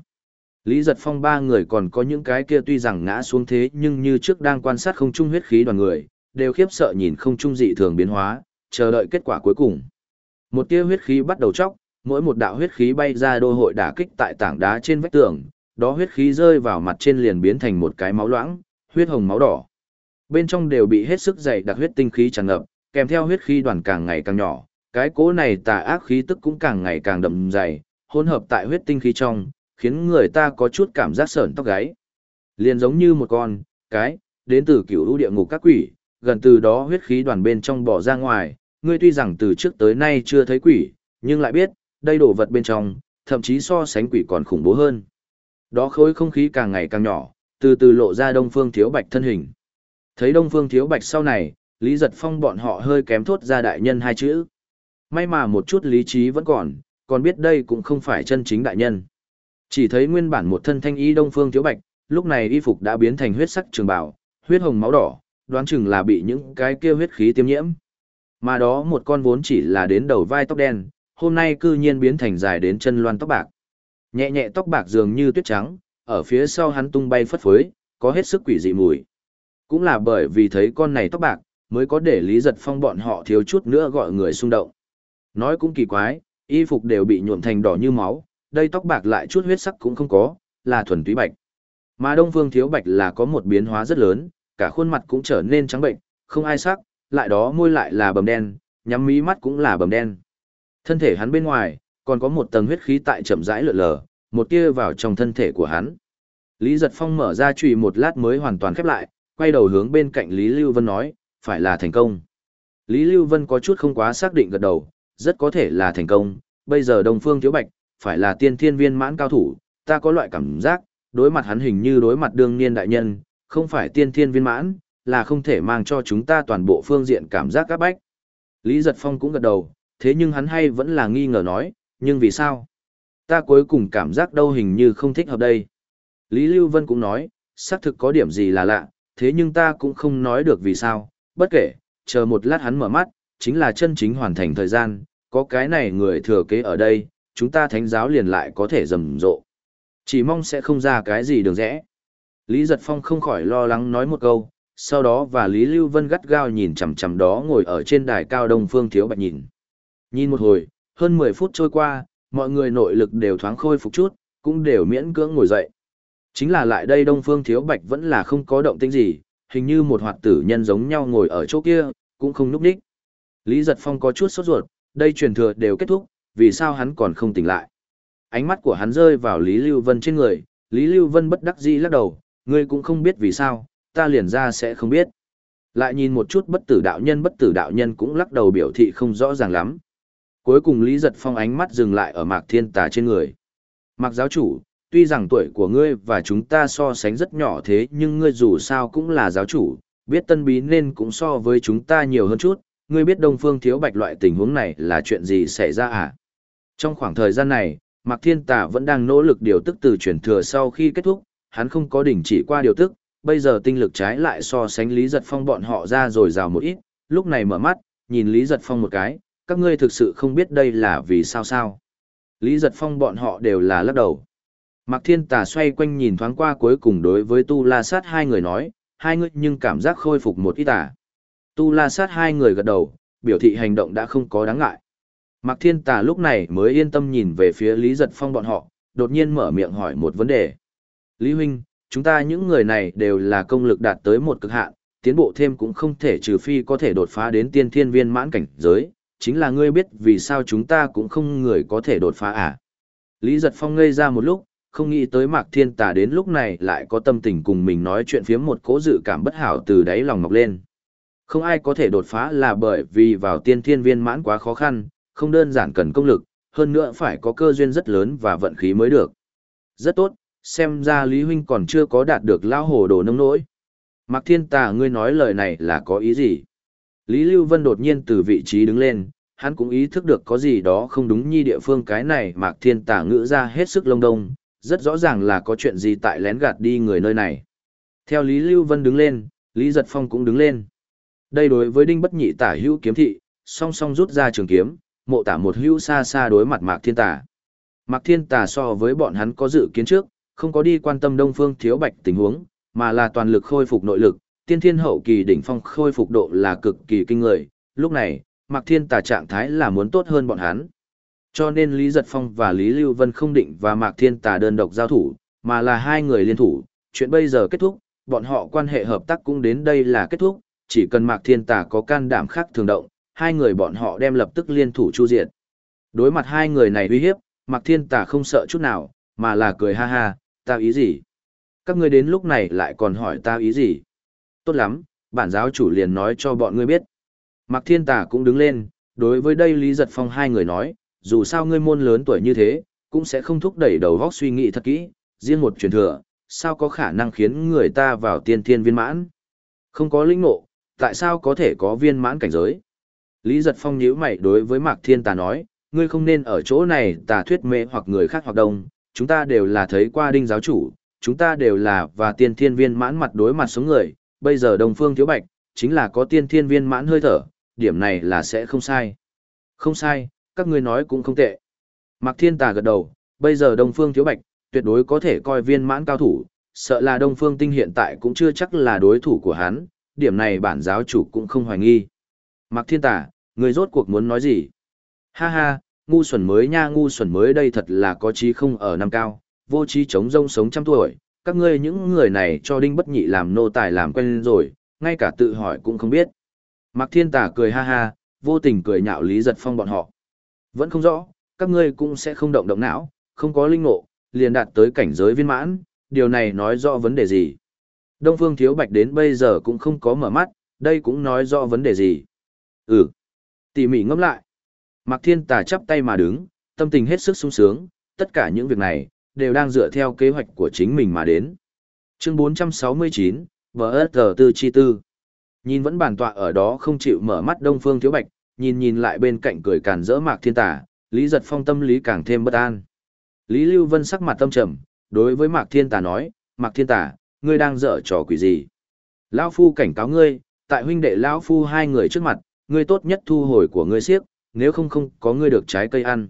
Lý Giật Phong ba người còn có những cái kia tuy rằng ngã xuống thế nhưng như trước đang quan sát không trung huyết khí đoàn người, đều khiếp sợ nhìn không trung dị thường biến hóa, chờ đợi kết quả cuối cùng. Một tia huyết khí bắt đầu chóc, mỗi một đạo huyết khí bay ra đô hội đả kích tại tảng đá trên vách tường, đó huyết khí rơi vào mặt trên liền biến thành một cái máu loãng, huyết hồng máu đỏ. Bên trong đều bị hết sức dày đặc huyết tinh khí tràn ngập, kèm theo huyết khí đoàn càng ngày càng nhỏ, cái cỗ này tà ác khí tức cũng càng ngày càng đậm dày, hỗn hợp tại huyết tinh khí trong, khiến người ta có chút cảm giác sởn tóc gáy. Liền giống như một con, cái, đến từ cửu lũ địa ngục các quỷ, gần từ đó huyết khí đoàn bên trong bỏ ra ngoài, ngươi tuy rằng từ trước tới nay chưa thấy quỷ, nhưng lại biết, đây đồ vật bên trong, thậm chí so sánh quỷ còn khủng bố hơn. Đó khối không khí càng ngày càng nhỏ, từ từ lộ ra Đông Phương Thiếu Bạch thân hình. Thấy Đông Phương Thiếu Bạch sau này, Lý Giật Phong bọn họ hơi kém thốt ra đại nhân hai chữ. May mà một chút lý trí vẫn còn, còn biết đây cũng không phải chân chính đại nhân. Chỉ thấy nguyên bản một thân thanh y Đông Phương Thiếu Bạch, lúc này y phục đã biến thành huyết sắc trường bảo, huyết hồng máu đỏ, đoán chừng là bị những cái kia huyết khí tiêm nhiễm. Mà đó một con vốn chỉ là đến đầu vai tóc đen, hôm nay cư nhiên biến thành dài đến chân loan tóc bạc. Nhẹ nhẹ tóc bạc dường như tuyết trắng, ở phía sau hắn tung bay phất phới, có hết sức quỷ dị mùi. Cũng là bởi vì thấy con này tóc bạc, mới có để Lý Giật Phong bọn họ thiếu chút nữa gọi người xung động. Nói cũng kỳ quái, y phục đều bị nhuộm thành đỏ như máu, đây tóc bạc lại chút huyết sắc cũng không có, là thuần túy bạch. Mà Đông Phương Thiếu Bạch là có một biến hóa rất lớn, cả khuôn mặt cũng trở nên trắng bệnh, không ai sắc, lại đó môi lại là bầm đen, nhắm mí mắt cũng là bầm đen. Thân thể hắn bên ngoài, còn có một tầng huyết khí tại chậm rãi lượn lờ, một tia vào trong thân thể của hắn. Lý Giật Phong mở ra chùy một lát mới hoàn toàn khép lại, quay đầu hướng bên cạnh Lý Lưu Vân nói, phải là thành công. Lý Lưu Vân có chút không quá xác định gật đầu, rất có thể là thành công, bây giờ Đông Phương Thiếu Bạch, phải là tiên thiên viên mãn cao thủ, ta có loại cảm giác, đối mặt hắn hình như đối mặt đương niên đại nhân, không phải tiên thiên viên mãn, là không thể mang cho chúng ta toàn bộ phương diện cảm giác các bách. Lý Giật Phong cũng gật đầu, thế nhưng hắn hay vẫn là nghi ngờ nói, nhưng vì sao? Ta cuối cùng cảm giác đâu hình như không thích hợp đây. Lý Lưu Vân cũng nói, xác thực có điểm gì là lạ, thế nhưng ta cũng không nói được vì sao, bất kể, chờ một lát hắn mở mắt, chính là chân chính hoàn thành thời gian, có cái này người thừa kế ở đây, chúng ta thánh giáo liền lại có thể rầm rộ. Chỉ mong sẽ không ra cái gì đường rẽ. Lý Giật Phong không khỏi lo lắng nói một câu, sau đó và Lý Lưu Vân gắt gao nhìn chằm chằm đó ngồi ở trên đài cao đông phương thiếu bạch nhìn. Nhìn một hồi, hơn 10 phút trôi qua, mọi người nội lực đều thoáng khôi phục chút, cũng đều miễn cưỡng ngồi dậy. Chính là lại đây đông phương thiếu bạch vẫn là không có động tĩnh gì, hình như một hoạt tử nhân giống nhau ngồi ở chỗ kia, cũng không núp đích. Lý Giật Phong có chút sốt ruột, đây truyền thừa đều kết thúc, vì sao hắn còn không tỉnh lại. ánh mắt của hắn rơi vào Lý Lưu Vân trên người, Lý Lưu Vân bất đắc dĩ lắc đầu, ngươi cũng không biết vì sao, ta liền ra sẽ không biết. Lại nhìn một chút bất tử đạo nhân bất tử đạo nhân cũng lắc đầu biểu thị không rõ ràng lắm. Cuối cùng Lý Giật Phong ánh mắt dừng lại ở Mạc Thiên Tà trên người. Mạc giáo chủ, tuy rằng tuổi của ngươi và chúng ta so sánh rất nhỏ thế nhưng ngươi dù sao cũng là giáo chủ, biết tân bí nên cũng so với chúng ta nhiều hơn chút, ngươi biết Đông Phương Thiếu Bạch loại tình huống này là chuyện gì xảy ra à? Trong khoảng thời gian này, Mạc Thiên Tà vẫn đang nỗ lực điều tức từ chuyển thừa sau khi kết thúc, hắn không có đình chỉ qua điều tức, bây giờ tinh lực trái lại so sánh Lý Giật Phong bọn họ ra rồi rào một ít, lúc này mở mắt, nhìn Lý Giật Phong một cái, các ngươi thực sự không biết đây là vì sao sao. Lý Giật Phong bọn họ đều là lắc đầu. Mạc Thiên Tà xoay quanh nhìn thoáng qua cuối cùng đối với Tu La Sát hai người nói, hai người nhưng cảm giác khôi phục một ít à. Tu La Sát hai người gật đầu, biểu thị hành động đã không có đáng ngại. Mạc Thiên Tà lúc này mới yên tâm nhìn về phía Lý Giật Phong bọn họ, đột nhiên mở miệng hỏi một vấn đề. Lý Huynh, chúng ta những người này đều là công lực đạt tới một cực hạn, tiến bộ thêm cũng không thể trừ phi có thể đột phá đến tiên thiên viên mãn cảnh giới, chính là ngươi biết vì sao chúng ta cũng không người có thể đột phá à. Lý Giật Phong ngây ra một lúc, không nghĩ tới Mạc Thiên Tà đến lúc này lại có tâm tình cùng mình nói chuyện phiếm một cố dự cảm bất hảo từ đáy lòng mọc lên. Không ai có thể đột phá là bởi vì vào tiên thiên viên mãn quá khó khăn, không đơn giản cần công lực, hơn nữa phải có cơ duyên rất lớn và vận khí mới được. Rất tốt, xem ra Lý Huynh còn chưa có đạt được lao hồ đồ nông nỗi. Mạc Thiên Tà ngươi nói lời này là có ý gì? Lý Lưu Vân đột nhiên từ vị trí đứng lên, hắn cũng ý thức được có gì đó không đúng như địa phương cái này Mạc Thiên Tà ngữ ra hết sức lông đông, rất rõ ràng là có chuyện gì tại lén gạt đi người nơi này. Theo Lý Lưu Vân đứng lên, Lý Giật Phong cũng đứng lên. Đây đối với Đinh Bất Nhị tả hữu kiếm thị, song song rút ra trường kiếm, mộ tả một hữu xa xa đối mặt Mạc Thiên Tà. Mạc Thiên Tà so với bọn hắn có dự kiến trước, không có đi quan tâm Đông Phương Thiếu Bạch tình huống, mà là toàn lực khôi phục nội lực, tiên thiên hậu kỳ đỉnh phong khôi phục độ là cực kỳ kinh người, lúc này, Mạc Thiên Tà trạng thái là muốn tốt hơn bọn hắn. Cho nên Lý Giật Phong và Lý Lưu Vân không định và Mạc Thiên Tà đơn độc giao thủ, mà là hai người liên thủ, chuyện bây giờ kết thúc, bọn họ quan hệ hợp tác cũng đến đây là kết thúc, chỉ cần Mạc Thiên Tà có can đảm khác thường động, hai người bọn họ đem lập tức liên thủ chu diệt. Đối mặt hai người này uy hiếp, Mạc Thiên Tà không sợ chút nào, mà là cười ha ha, ta ý gì? Các ngươi đến lúc này lại còn hỏi ta ý gì? Tốt lắm, bản giáo chủ liền nói cho bọn ngươi biết. Mạc Thiên Tà cũng đứng lên, đối với đây Lý Giật Phong hai người nói, dù sao ngươi môn lớn tuổi như thế, cũng sẽ không thúc đẩy đầu góc suy nghĩ thật kỹ, riêng một truyền thừa, sao có khả năng khiến người ta vào tiên thiên viên mãn? Không có linh ngộ, tại sao có thể có viên mãn cảnh giới? Lý Giật Phong nhíu mày đối với Mạc Thiên Tà nói, ngươi không nên ở chỗ này tà thuyết mê hoặc người khác hoặc đông, chúng ta đều là thấy qua đinh giáo chủ, chúng ta đều là và tiên thiên viên mãn mặt đối mặt sống người, bây giờ đồng phương thiếu bạch, chính là có tiên thiên viên mãn hơi thở, điểm này là sẽ không sai. Không sai, các ngươi nói cũng không tệ. Mạc Thiên Tà gật đầu, bây giờ Đông Phương Thiếu Bạch, tuyệt đối có thể coi viên mãn cao thủ, sợ là Đông Phương Tinh hiện tại cũng chưa chắc là đối thủ của hắn, điểm này bản giáo chủ cũng không hoài nghi. Mạc Thiên Tà, người rốt cuộc muốn nói gì? Ha ha, ngu xuẩn mới nha ngu xuẩn mới đây thật là có trí không ở năm cao, vô trí chống rông sống trăm tuổi, các ngươi những người này cho đinh bất nhị làm nô tài làm quen rồi, ngay cả tự hỏi cũng không biết. Mạc Thiên Tà cười ha ha, vô tình cười nhạo Lý Giật Phong bọn họ. Vẫn không rõ, các ngươi cũng sẽ không động động não, không có linh ngộ, liền đạt tới cảnh giới viên mãn, điều này nói rõ vấn đề gì. Đông Phương Thiếu Bạch đến bây giờ cũng không có mở mắt, đây cũng nói rõ vấn đề gì. Ừ. Tỉ mỉ ngẫm lại. Mạc Thiên Tà chắp tay mà đứng, tâm tình hết sức sung sướng, tất cả những việc này, đều đang dựa theo kế hoạch của chính mình mà đến. Chương 469, VSG Tư Chi Tư. Nhìn vẫn bản tọa ở đó không chịu mở mắt Đông Phương Thiếu Bạch, nhìn nhìn lại bên cạnh cười càn rỡ Mạc Thiên Tà, Lý Giật Phong tâm lý càng thêm bất an. Lý Lưu Vân sắc mặt tâm trầm, đối với Mạc Thiên Tà nói, Mạc Thiên Tà, ngươi đang dở trò quỷ gì? Lão Phu cảnh cáo ngươi, tại huynh đệ Lão Phu hai người trước mặt, ngươi tốt nhất thu hồi của ngươi siếc, nếu không không có ngươi được trái cây ăn.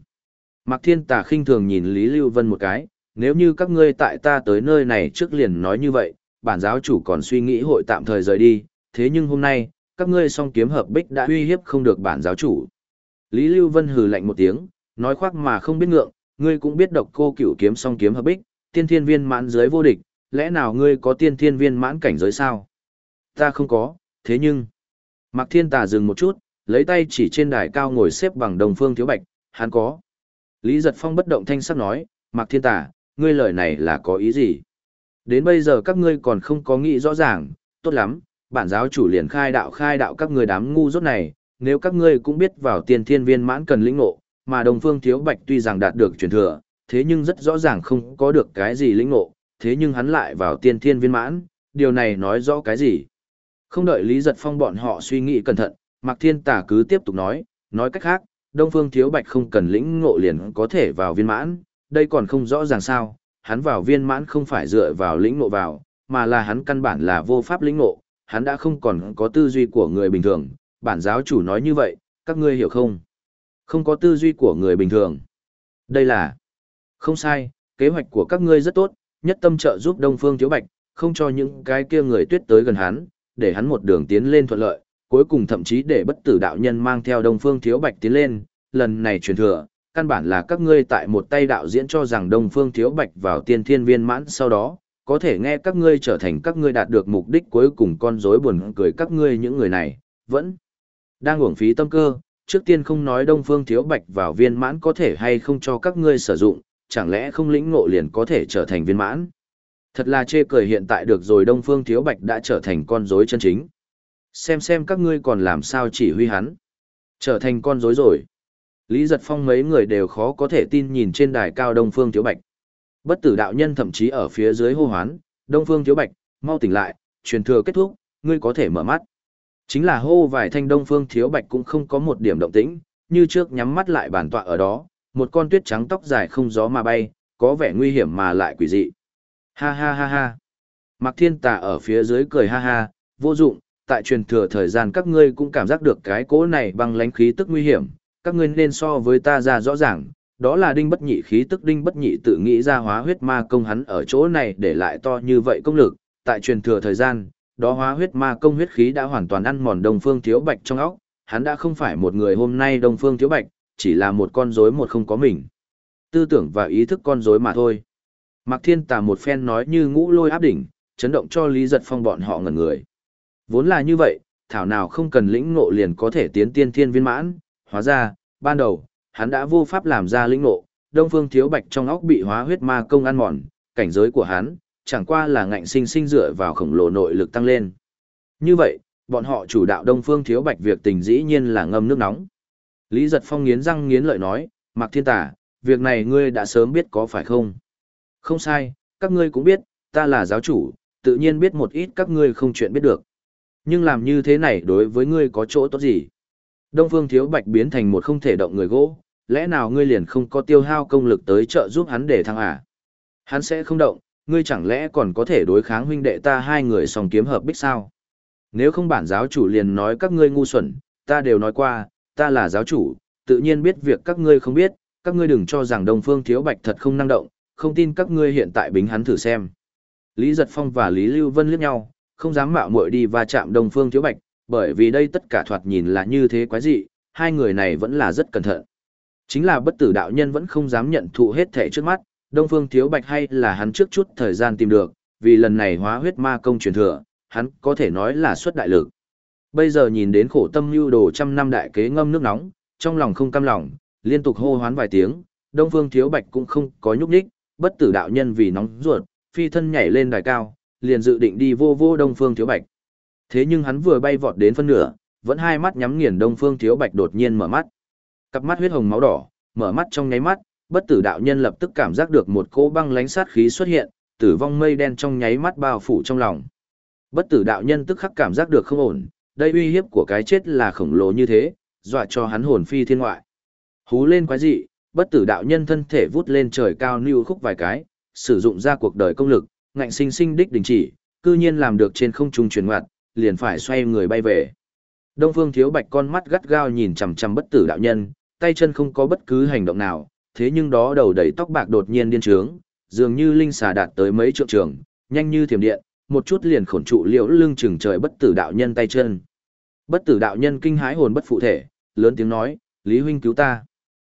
Mạc Thiên Tà khinh thường nhìn Lý Lưu Vân một cái, nếu như các ngươi tại ta tới nơi này trước liền nói như vậy, bản giáo chủ còn suy nghĩ hội tạm thời rời đi, thế nhưng hôm nay, các ngươi song kiếm hợp bích đã uy hiếp không được bản giáo chủ. Lý Lưu Vân hừ lạnh một tiếng, nói khoác mà không biết ngượng, ngươi cũng biết độc cô cửu kiếm song kiếm hợp bích, tiên thiên viên mãn giới vô địch, lẽ nào ngươi có tiên thiên viên mãn cảnh giới sao? Ta không có, thế nhưng... Mạc Thiên Tà dừng một chút, lấy tay chỉ trên đài cao ngồi xếp bằng đồng phương thiếu bạch, hắn có. Lý Giật Phong bất động thanh sắc nói, Mạc Thiên Tà, ngươi lời này là có ý gì? Đến bây giờ các ngươi còn không có nghĩ rõ ràng, tốt lắm, bản giáo chủ liền khai đạo khai đạo các ngươi đám ngu dốt này, nếu các ngươi cũng biết vào tiên thiên viên mãn cần lĩnh ngộ, mà đồng phương thiếu bạch tuy rằng đạt được truyền thừa, thế nhưng rất rõ ràng không có được cái gì lĩnh ngộ, thế nhưng hắn lại vào tiên thiên viên mãn, điều này nói rõ cái gì? Không đợi Lý Giật Phong bọn họ suy nghĩ cẩn thận, Mạc Thiên Tà cứ tiếp tục nói, nói cách khác, Đông Phương Thiếu Bạch không cần lĩnh ngộ liền có thể vào viên mãn, đây còn không rõ ràng sao, hắn vào viên mãn không phải dựa vào lĩnh ngộ vào, mà là hắn căn bản là vô pháp lĩnh ngộ, hắn đã không còn có tư duy của người bình thường, bản giáo chủ nói như vậy, các ngươi hiểu không? Không có tư duy của người bình thường. Đây là không sai, kế hoạch của các ngươi rất tốt, nhất tâm trợ giúp Đông Phương Thiếu Bạch, không cho những cái kia người tuyết tới gần hắn, để hắn một đường tiến lên thuận lợi, cuối cùng thậm chí để bất tử đạo nhân mang theo Đông Phương Thiếu Bạch tiến lên, lần này truyền thừa, căn bản là các ngươi tại một tay đạo diễn cho rằng Đông Phương Thiếu Bạch vào tiên thiên viên mãn sau đó, có thể nghe các ngươi trở thành các ngươi đạt được mục đích cuối cùng con rối buồn cười các ngươi những người này, vẫn đang uổng phí tâm cơ, trước tiên không nói Đông Phương Thiếu Bạch vào viên mãn có thể hay không cho các ngươi sử dụng, chẳng lẽ không lĩnh ngộ liền có thể trở thành viên mãn. Thật là chê cười hiện tại được rồi Đông Phương Thiếu Bạch đã trở thành con rối chân chính. Xem xem các ngươi còn làm sao chỉ huy hắn. Trở thành con rối rồi. Lý Giật Phong mấy người đều khó có thể tin nhìn trên đài cao Đông Phương Thiếu Bạch. Bất tử đạo nhân thậm chí ở phía dưới hô hoán, Đông Phương Thiếu Bạch, mau tỉnh lại, truyền thừa kết thúc, ngươi có thể mở mắt. Chính là hô vài thanh Đông Phương Thiếu Bạch cũng không có một điểm động tĩnh, như trước nhắm mắt lại bản tọa ở đó, một con tuyết trắng tóc dài không gió mà bay, có vẻ nguy hiểm mà lại quỷ dị. Ha ha ha ha. Mạc Thiên Tà ở phía dưới cười ha ha, vô dụng, tại truyền thừa thời gian các ngươi cũng cảm giác được cái cỗ này băng lánh khí tức nguy hiểm, các ngươi nên so với ta ra rõ ràng, đó là đinh bất nhị khí tức đinh bất nhị tự nghĩ ra hóa huyết ma công hắn ở chỗ này để lại to như vậy công lực, tại truyền thừa thời gian, đó hóa huyết ma công huyết khí đã hoàn toàn ăn mòn Đông Phương Thiếu Bạch trong óc, hắn đã không phải một người hôm nay Đông Phương Thiếu Bạch, chỉ là một con rối một không có mình. Tư tưởng và ý thức con rối mà thôi. Mạc Thiên Tà một phen nói như ngũ lôi áp đỉnh, chấn động cho Lý Giật Phong bọn họ ngẩn người. Vốn là như vậy, thảo nào không cần lĩnh ngộ liền có thể tiến tiên thiên viên mãn, hóa ra, ban đầu, hắn đã vô pháp làm ra lĩnh ngộ, Đông Phương Thiếu Bạch trong óc bị hóa huyết ma công ăn mòn, cảnh giới của hắn, chẳng qua là ngạnh sinh sinh dựa vào khổng lồ nội lực tăng lên. Như vậy, bọn họ chủ đạo Đông Phương Thiếu Bạch việc tình dĩ nhiên là ngâm nước nóng. Lý Giật Phong nghiến răng nghiến lợi nói, Mạc Thiên Tà, việc này ngươi đã sớm biết có phải không? Không sai, các ngươi cũng biết, ta là giáo chủ, tự nhiên biết một ít các ngươi không chuyện biết được. Nhưng làm như thế này đối với ngươi có chỗ tốt gì? Đông Phương Thiếu Bạch biến thành một không thể động người gỗ, lẽ nào ngươi liền không có tiêu hao công lực tới trợ giúp hắn để thăng à? Hắn sẽ không động, ngươi chẳng lẽ còn có thể đối kháng huynh đệ ta hai người song kiếm hợp bích sao? Nếu không bản giáo chủ liền nói các ngươi ngu xuẩn, ta đều nói qua, ta là giáo chủ, tự nhiên biết việc các ngươi không biết, các ngươi đừng cho rằng Đông Phương Thiếu Bạch thật không năng động, không tin các ngươi hiện tại bính hắn thử xem. Lý Giật Phong và Lý Lưu Vân liếc nhau, không dám mạo muội đi va chạm Đông Phương Thiếu Bạch, bởi vì đây tất cả thoạt nhìn là như thế quái dị, hai người này vẫn là rất cẩn thận. Chính là bất tử đạo nhân vẫn không dám nhận thụ hết thể trước mắt, Đông Phương Thiếu Bạch hay là hắn trước chút thời gian tìm được, vì lần này hóa huyết ma công truyền thừa, hắn có thể nói là xuất đại lực. Bây giờ nhìn đến khổ tâm lưu đồ trăm năm đại kế ngâm nước nóng, trong lòng không cam lòng, liên tục hô hoán vài tiếng, Đông Phương Thiếu Bạch cũng không có nhúc nhích, bất tử đạo nhân vì nóng ruột, phi thân nhảy lên đài cao, liền dự định đi vô vô Đông Phương Thiếu Bạch. Thế nhưng hắn vừa bay vọt đến phân nửa, vẫn hai mắt nhắm nghiền Đông Phương Thiếu Bạch đột nhiên mở mắt. Cặp mắt huyết hồng máu đỏ, mở mắt trong nháy mắt, bất tử đạo nhân lập tức cảm giác được một cỗ băng lánh sát khí xuất hiện, tử vong mây đen trong nháy mắt bao phủ trong lòng. Bất tử đạo nhân tức khắc cảm giác được không ổn, đây uy hiếp của cái chết là khổng lồ như thế, dọa cho hắn hồn phi thiên ngoại. Hú lên quái dị, bất tử đạo nhân thân thể vút lên trời cao lưu khúc vài cái, sử dụng ra cuộc đời công lực, ngạnh sinh sinh đích đình chỉ, cư nhiên làm được trên không trung chuyển ngoặt, liền phải xoay người bay về. Đông Phương Thiếu Bạch con mắt gắt gao nhìn chằm chằm bất tử đạo nhân, tay chân không có bất cứ hành động nào, thế nhưng đó đầu đầy tóc bạc đột nhiên điên trướng, dường như linh xà đạt tới mấy trượng trường, nhanh như thiểm điện, một chút liền khổn trụ liễu lưng chừng trời bất tử đạo nhân tay chân. Bất tử đạo nhân kinh hãi hồn bất phụ thể, lớn tiếng nói, Lý huynh cứu ta.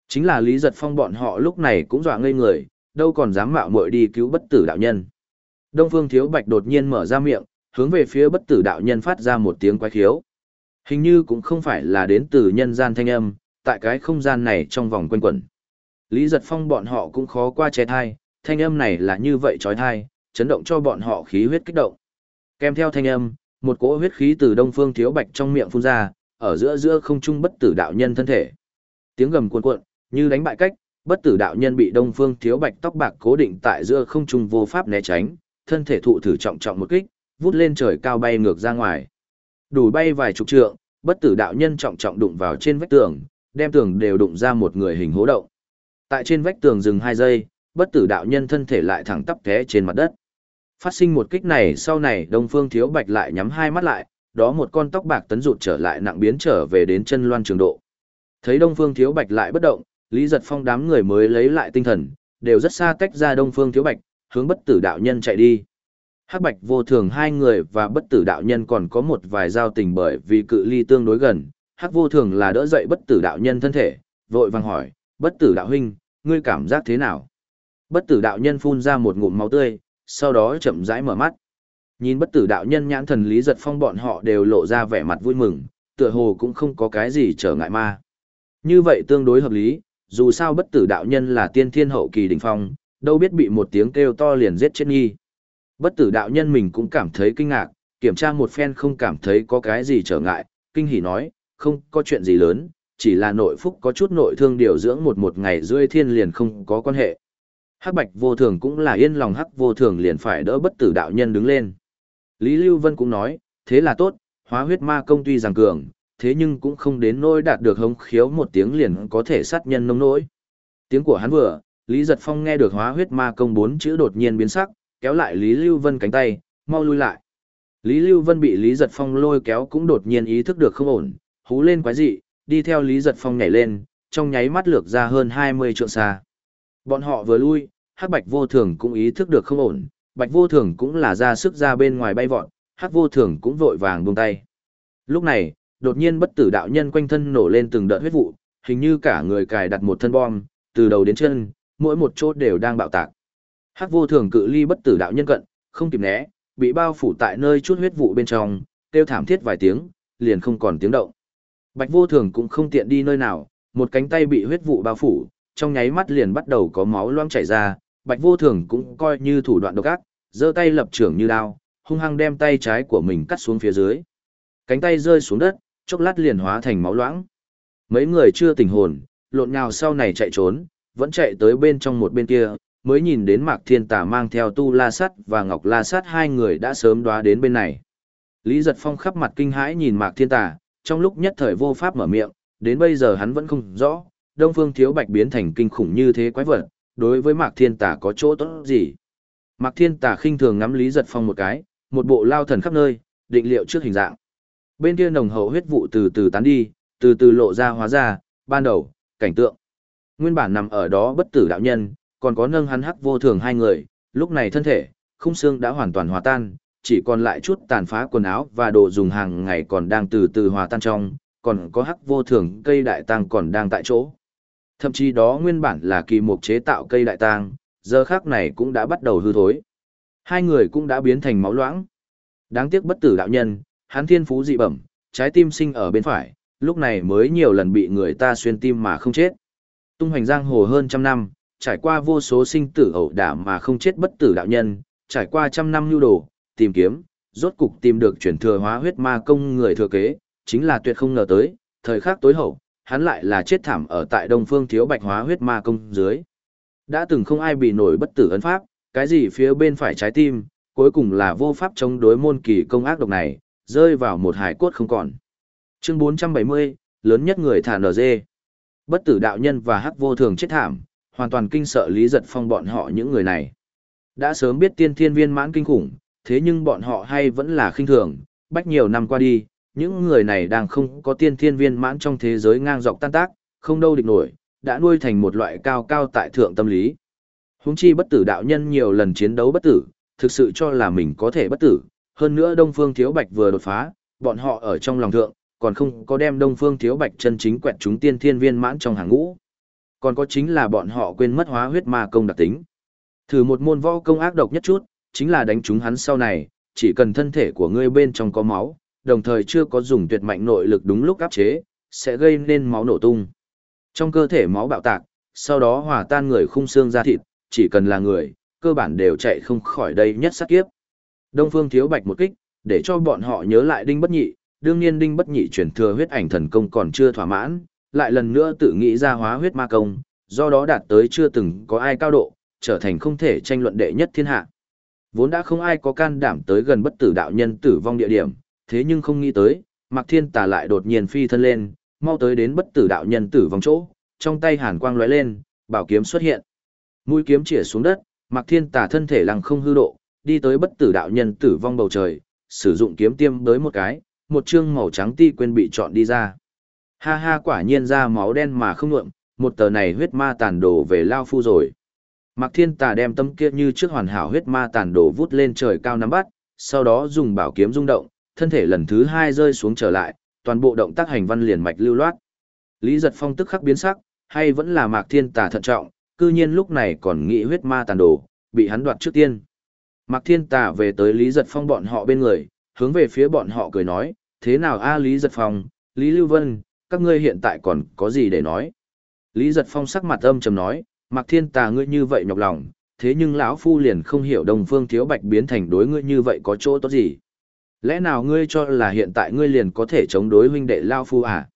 Chính là Lý Giật Phong bọn họ lúc này cũng dọa ngây người, đâu còn dám mạo muội đi cứu bất tử đạo nhân. Đông Phương Thiếu Bạch đột nhiên mở ra miệng, hướng về phía bất tử đạo nhân phát ra một tiếng quái khiếu. Hình như cũng không phải là đến từ nhân gian thanh âm, tại cái không gian này trong vòng quanh quẩn. Lý giật phong bọn họ cũng khó qua che thai, thanh âm này là như vậy trói thai, chấn động cho bọn họ khí huyết kích động. Kèm theo thanh âm, một cỗ huyết khí từ đông phương thiếu bạch trong miệng phun ra, ở giữa giữa không trung bất tử đạo nhân thân thể. Tiếng gầm cuồn cuộn, như đánh bại cách, bất tử đạo nhân bị đông phương thiếu bạch tóc bạc cố định tại giữa không trung vô pháp né tránh, thân thể thụ thử trọng trọng một kích, vút lên trời cao bay ngược ra ngoài. Đủ bay vài chục trượng, bất tử đạo nhân trọng trọng đụng vào trên vách tường, đem tường đều đụng ra một người hình hố động. Tại trên vách tường dừng hai giây, bất tử đạo nhân thân thể lại thẳng tắp té trên mặt đất. Phát sinh một kích này sau này Đông Phương Thiếu Bạch lại nhắm hai mắt lại, đó một con tóc bạc tấn rụt trở lại nặng biến trở về đến chân loan trường độ. Thấy Đông Phương Thiếu Bạch lại bất động, Lý Giật Phong đám người mới lấy lại tinh thần, đều rất xa tách ra Đông Phương Thiếu Bạch, hướng bất tử đạo nhân chạy đi. Hắc Bạch vô thường hai người và bất tử đạo nhân còn có một vài giao tình bởi vì cự ly tương đối gần. Hắc vô thường là đỡ dậy bất tử đạo nhân thân thể, vội vàng hỏi, bất tử đạo huynh, ngươi cảm giác thế nào? Bất tử đạo nhân phun ra một ngụm máu tươi, sau đó chậm rãi mở mắt. Nhìn bất tử đạo nhân nhãn thần Lý Giật Phong bọn họ đều lộ ra vẻ mặt vui mừng, tựa hồ cũng không có cái gì trở ngại ma. Như vậy tương đối hợp lý, dù sao bất tử đạo nhân là tiên thiên hậu kỳ đỉnh phong, đâu biết bị một tiếng kêu to liền giết chết nghi. Bất tử đạo nhân mình cũng cảm thấy kinh ngạc, kiểm tra một phen không cảm thấy có cái gì trở ngại, kinh hỉ nói, không có chuyện gì lớn, chỉ là nội phúc có chút nội thương điều dưỡng một một ngày rưỡi thiên liền không có quan hệ. Hắc bạch vô thường cũng là yên lòng hắc vô thường liền phải đỡ bất tử đạo nhân đứng lên. Lý Lưu Vân cũng nói, thế là tốt, hóa huyết ma công tuy rằng cường, thế nhưng cũng không đến nỗi đạt được hống khiếu một tiếng liền có thể sát nhân nông nỗi. Tiếng của hắn vừa, Lý Giật Phong nghe được hóa huyết ma công bốn chữ đột nhiên biến sắc, kéo lại Lý Lưu Vân cánh tay, mau lui lại. Lý Lưu Vân bị Lý Giật Phong lôi kéo cũng đột nhiên ý thức được không ổn, hú lên quái dị, đi theo Lý Giật Phong nhảy lên, trong nháy mắt lược ra hơn 20 trượng xa. Bọn họ vừa lui, Hắc Bạch Vô Thường cũng ý thức được không ổn, Bạch Vô Thường cũng là ra sức ra bên ngoài bay vọt, Hắc Vô Thường cũng vội vàng buông tay. Lúc này, đột nhiên bất tử đạo nhân quanh thân nổ lên từng đợt huyết vụ, hình như cả người cài đặt một thân bom, từ đầu đến chân, mỗi một chốt đều đang bạo tạc. Hắc Vô Thường cự ly bất tử đạo nhân cận, không kịp né, bị bao phủ tại nơi chút huyết vụ bên trong, kêu thảm thiết vài tiếng, liền không còn tiếng động. Bạch Vô Thường cũng không tiện đi nơi nào, một cánh tay bị huyết vụ bao phủ, trong nháy mắt liền bắt đầu có máu loang chảy ra, Bạch Vô Thường cũng coi như thủ đoạn độc ác, giơ tay lập trưởng như đao, hung hăng đem tay trái của mình cắt xuống phía dưới. Cánh tay rơi xuống đất, chốc lát liền hóa thành máu loãng. Mấy người chưa tỉnh hồn, lộn nhào sau này chạy trốn, vẫn chạy tới bên trong một bên kia, mới nhìn đến Mạc Thiên Tà mang theo Tu La Sắt và Ngọc La Sắt hai người đã sớm đoá đến bên này. Lý Giật Phong khắp mặt kinh hãi nhìn Mạc Thiên Tà, trong lúc nhất thời vô pháp mở miệng, đến bây giờ hắn vẫn không rõ, Đông Phương Thiếu Bạch biến thành kinh khủng như thế quái vật, đối với Mạc Thiên Tà có chỗ tốt gì? Mạc Thiên Tà khinh thường ngắm Lý Giật Phong một cái, một bộ lao thần khắp nơi, định liệu trước hình dạng. Bên kia nồng hậu huyết vụ từ từ tán đi, từ từ lộ ra hóa ra, ban đầu, cảnh tượng. Nguyên bản nằm ở đó bất tử đạo nhân, còn có nâng hắn hắc vô thường hai người, lúc này thân thể, khung xương đã hoàn toàn hòa tan, chỉ còn lại chút tàn phá quần áo và đồ dùng hàng ngày còn đang từ từ hòa tan trong, còn có hắc vô thường cây đại tang còn đang tại chỗ. Thậm chí đó nguyên bản là kỳ mục chế tạo cây đại tang, giờ khác này cũng đã bắt đầu hư thối. Hai người cũng đã biến thành máu loãng. Đáng tiếc bất tử đạo nhân, hắn thiên phú dị bẩm, trái tim sinh ở bên phải, lúc này mới nhiều lần bị người ta xuyên tim mà không chết. Tung hoành giang hồ hơn trăm năm, trải qua vô số sinh tử ẩu đả mà không chết bất tử đạo nhân, trải qua trăm năm nhu đồ, tìm kiếm, rốt cục tìm được chuyển thừa hóa huyết ma công người thừa kế, chính là tuyệt không ngờ tới, thời khắc tối hậu, hắn lại là chết thảm ở tại Đông Phương Thiếu Bạch hóa huyết ma công dưới. Đã từng không ai bị nổi bất tử ấn pháp, cái gì phía bên phải trái tim, cuối cùng là vô pháp chống đối môn kỳ công ác độc này, rơi vào một hải cốt không còn. Chương 470, lớn nhất người thả NG. Bất tử đạo nhân và hắc vô thường chết thảm, hoàn toàn kinh sợ Lý Giật Phong bọn họ những người này. Đã sớm biết tiên thiên viên mãn kinh khủng, thế nhưng bọn họ hay vẫn là khinh thường, bách nhiều năm qua đi, những người này đang không có tiên thiên viên mãn trong thế giới ngang dọc tan tác, không đâu địch nổi, đã nuôi thành một loại cao cao tại thượng tâm lý. Húng chi bất tử đạo nhân nhiều lần chiến đấu bất tử, thực sự cho là mình có thể bất tử, hơn nữa Đông Phương Thiếu Bạch vừa đột phá, bọn họ ở trong lòng thượng, còn không có đem Đông Phương Thiếu Bạch chân chính quẹt chúng tiên thiên viên mãn trong hàng ngũ. Còn có chính là bọn họ quên mất hóa huyết ma công đặc tính. Thử một môn võ công ác độc nhất chút, chính là đánh chúng hắn sau này, chỉ cần thân thể của ngươi bên trong có máu, đồng thời chưa có dùng tuyệt mạnh nội lực đúng lúc áp chế, sẽ gây nên máu nổ tung. Trong cơ thể máu bạo tạc, sau đó hòa tan người khung xương ra thịt, chỉ cần là người, cơ bản đều chạy không khỏi đây nhất sát kiếp. Đông Phương Thiếu Bạch một kích, để cho bọn họ nhớ lại Đinh Bất Nhị, đương nhiên Đinh Bất Nhị chuyển thừa huyết ảnh thần công còn chưa thỏa mãn, lại lần nữa tự nghĩ ra hóa huyết ma công, do đó đạt tới chưa từng có ai cao độ, trở thành không thể tranh luận đệ nhất thiên hạ. Vốn đã không ai có can đảm tới gần bất tử đạo nhân tử vong địa điểm, thế nhưng không nghĩ tới, Mạc Thiên Tà lại đột nhiên phi thân lên, mau tới đến bất tử đạo nhân tử vong chỗ, trong tay hàn quang lóe lên, bảo kiếm xuất hiện. Mũi kiếm chĩa xuống đất, Mạc Thiên Tà thân thể lăng không hư độ, đi tới bất tử đạo nhân tử vong bầu trời, sử dụng kiếm tiêm tới một cái, một chương màu trắng ti quên bị chọn đi ra. Ha ha quả nhiên ra máu đen mà không nhuộm, một tờ này huyết ma tàn đồ về lao phu rồi. Mạc Thiên Tà đem tâm kia như trước hoàn hảo huyết ma tàn đồ vút lên trời cao nắm bắt, sau đó dùng bảo kiếm rung động, thân thể lần thứ hai rơi xuống trở lại, toàn bộ động tác hành văn liền mạch lưu loát. Lý Giật Phong tức khắc biến sắc, hay vẫn là Mạc Thiên Tà thận trọng, cư nhiên lúc này còn nghĩ huyết ma tàn đồ, bị hắn đoạt trước tiên. Mạc Thiên Tà về tới Lý Giật Phong bọn họ bên người, hướng về phía bọn họ cười nói, thế nào a Lý Giật Phong, Lý Lưu Vân, các ngươi hiện tại còn có gì để nói? Lý Giật Phong sắc mặt âm trầm nói, Mạc Thiên Tà ngươi như vậy nhọc lòng, thế nhưng lão phu liền không hiểu Đông Phương Thiếu Bạch biến thành đối ngươi như vậy có chỗ tốt gì? Lẽ nào ngươi cho là hiện tại ngươi liền có thể chống đối huynh đệ Lao Phu à?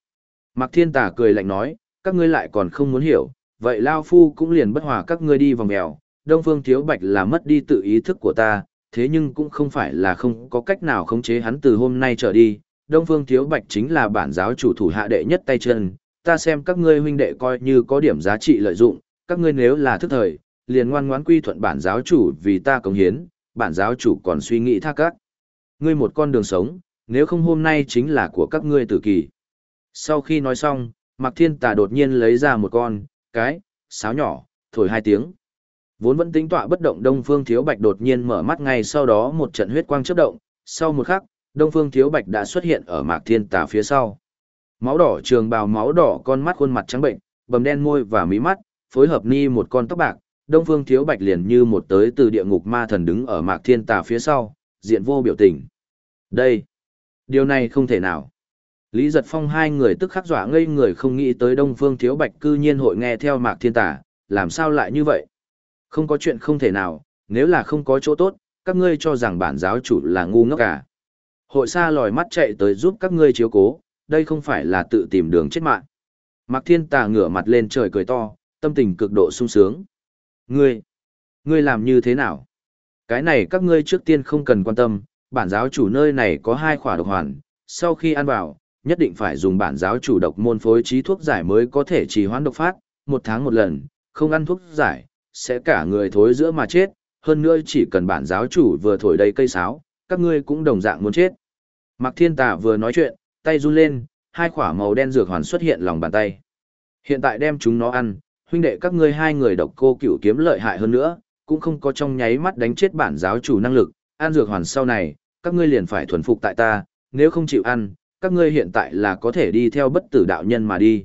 Mạc Thiên Tà cười lạnh nói, các ngươi lại còn không muốn hiểu, vậy Lao Phu cũng liền bất hòa các ngươi đi vòng mèo, Đông Phương Thiếu Bạch là mất đi tự ý thức của ta, thế nhưng cũng không phải là không có cách nào khống chế hắn từ hôm nay trở đi, Đông Phương Thiếu Bạch chính là bản giáo chủ thủ hạ đệ nhất tay chân, ta xem các ngươi huynh đệ coi như có điểm giá trị lợi dụng, các ngươi nếu là thức thời, liền ngoan ngoãn quy thuận bản giáo chủ vì ta cống hiến, bản giáo chủ còn suy nghĩ tha các. Ngươi một con đường sống, nếu không hôm nay chính là của các ngươi tử kỳ. Sau khi nói xong, Mạc Thiên Tà đột nhiên lấy ra một con, cái, sáo nhỏ, thổi hai tiếng. Vốn vẫn tính tọa bất động Đông Phương Thiếu Bạch đột nhiên mở mắt ngay sau đó một trận huyết quang chớp động, sau một khắc, Đông Phương Thiếu Bạch đã xuất hiện ở Mạc Thiên Tà phía sau. Máu đỏ trường bào máu đỏ con mắt khuôn mặt trắng bệnh, bầm đen môi và mí mắt, phối hợp ni một con tóc bạc, Đông Phương Thiếu Bạch liền như một tới từ địa ngục ma thần đứng ở Mạc Thiên Tà phía sau, diện vô biểu tình. Đây, điều này không thể nào. Lý Giật Phong hai người tức khắc dọa ngây người không nghĩ tới Đông Phương Thiếu Bạch cư nhiên hội nghe theo Mạc Thiên Tà, làm sao lại như vậy? Không có chuyện không thể nào, nếu là không có chỗ tốt, các ngươi cho rằng bản giáo chủ là ngu ngốc cả. Hội xa lòi mắt chạy tới giúp các ngươi chiếu cố, đây không phải là tự tìm đường chết mạng. Mạc Thiên Tà ngửa mặt lên trời cười to, tâm tình cực độ sung sướng. Ngươi, ngươi làm như thế nào? Cái này các ngươi trước tiên không cần quan tâm, bản giáo chủ nơi này có hai khỏa độc hoàn, sau khi ăn vào, nhất định phải dùng bản giáo chủ độc môn phối trí thuốc giải mới có thể trì hoãn độc phát, một tháng một lần, không ăn thuốc giải, sẽ cả người thối giữa mà chết, hơn nữa chỉ cần bản giáo chủ vừa thổi đầy cây sáo, các ngươi cũng đồng dạng muốn chết. Mạc Thiên Tà vừa nói chuyện, tay run lên, hai khỏa màu đen dược hoàn xuất hiện lòng bàn tay. Hiện tại đem chúng nó ăn, huynh đệ các ngươi hai người độc cô cửu kiếm lợi hại hơn nữa, cũng không có trong nháy mắt đánh chết bản giáo chủ năng lực, ăn dược hoàn sau này, các ngươi liền phải thuần phục tại ta, nếu không chịu ăn, các ngươi hiện tại là có thể đi theo bất tử đạo nhân mà đi.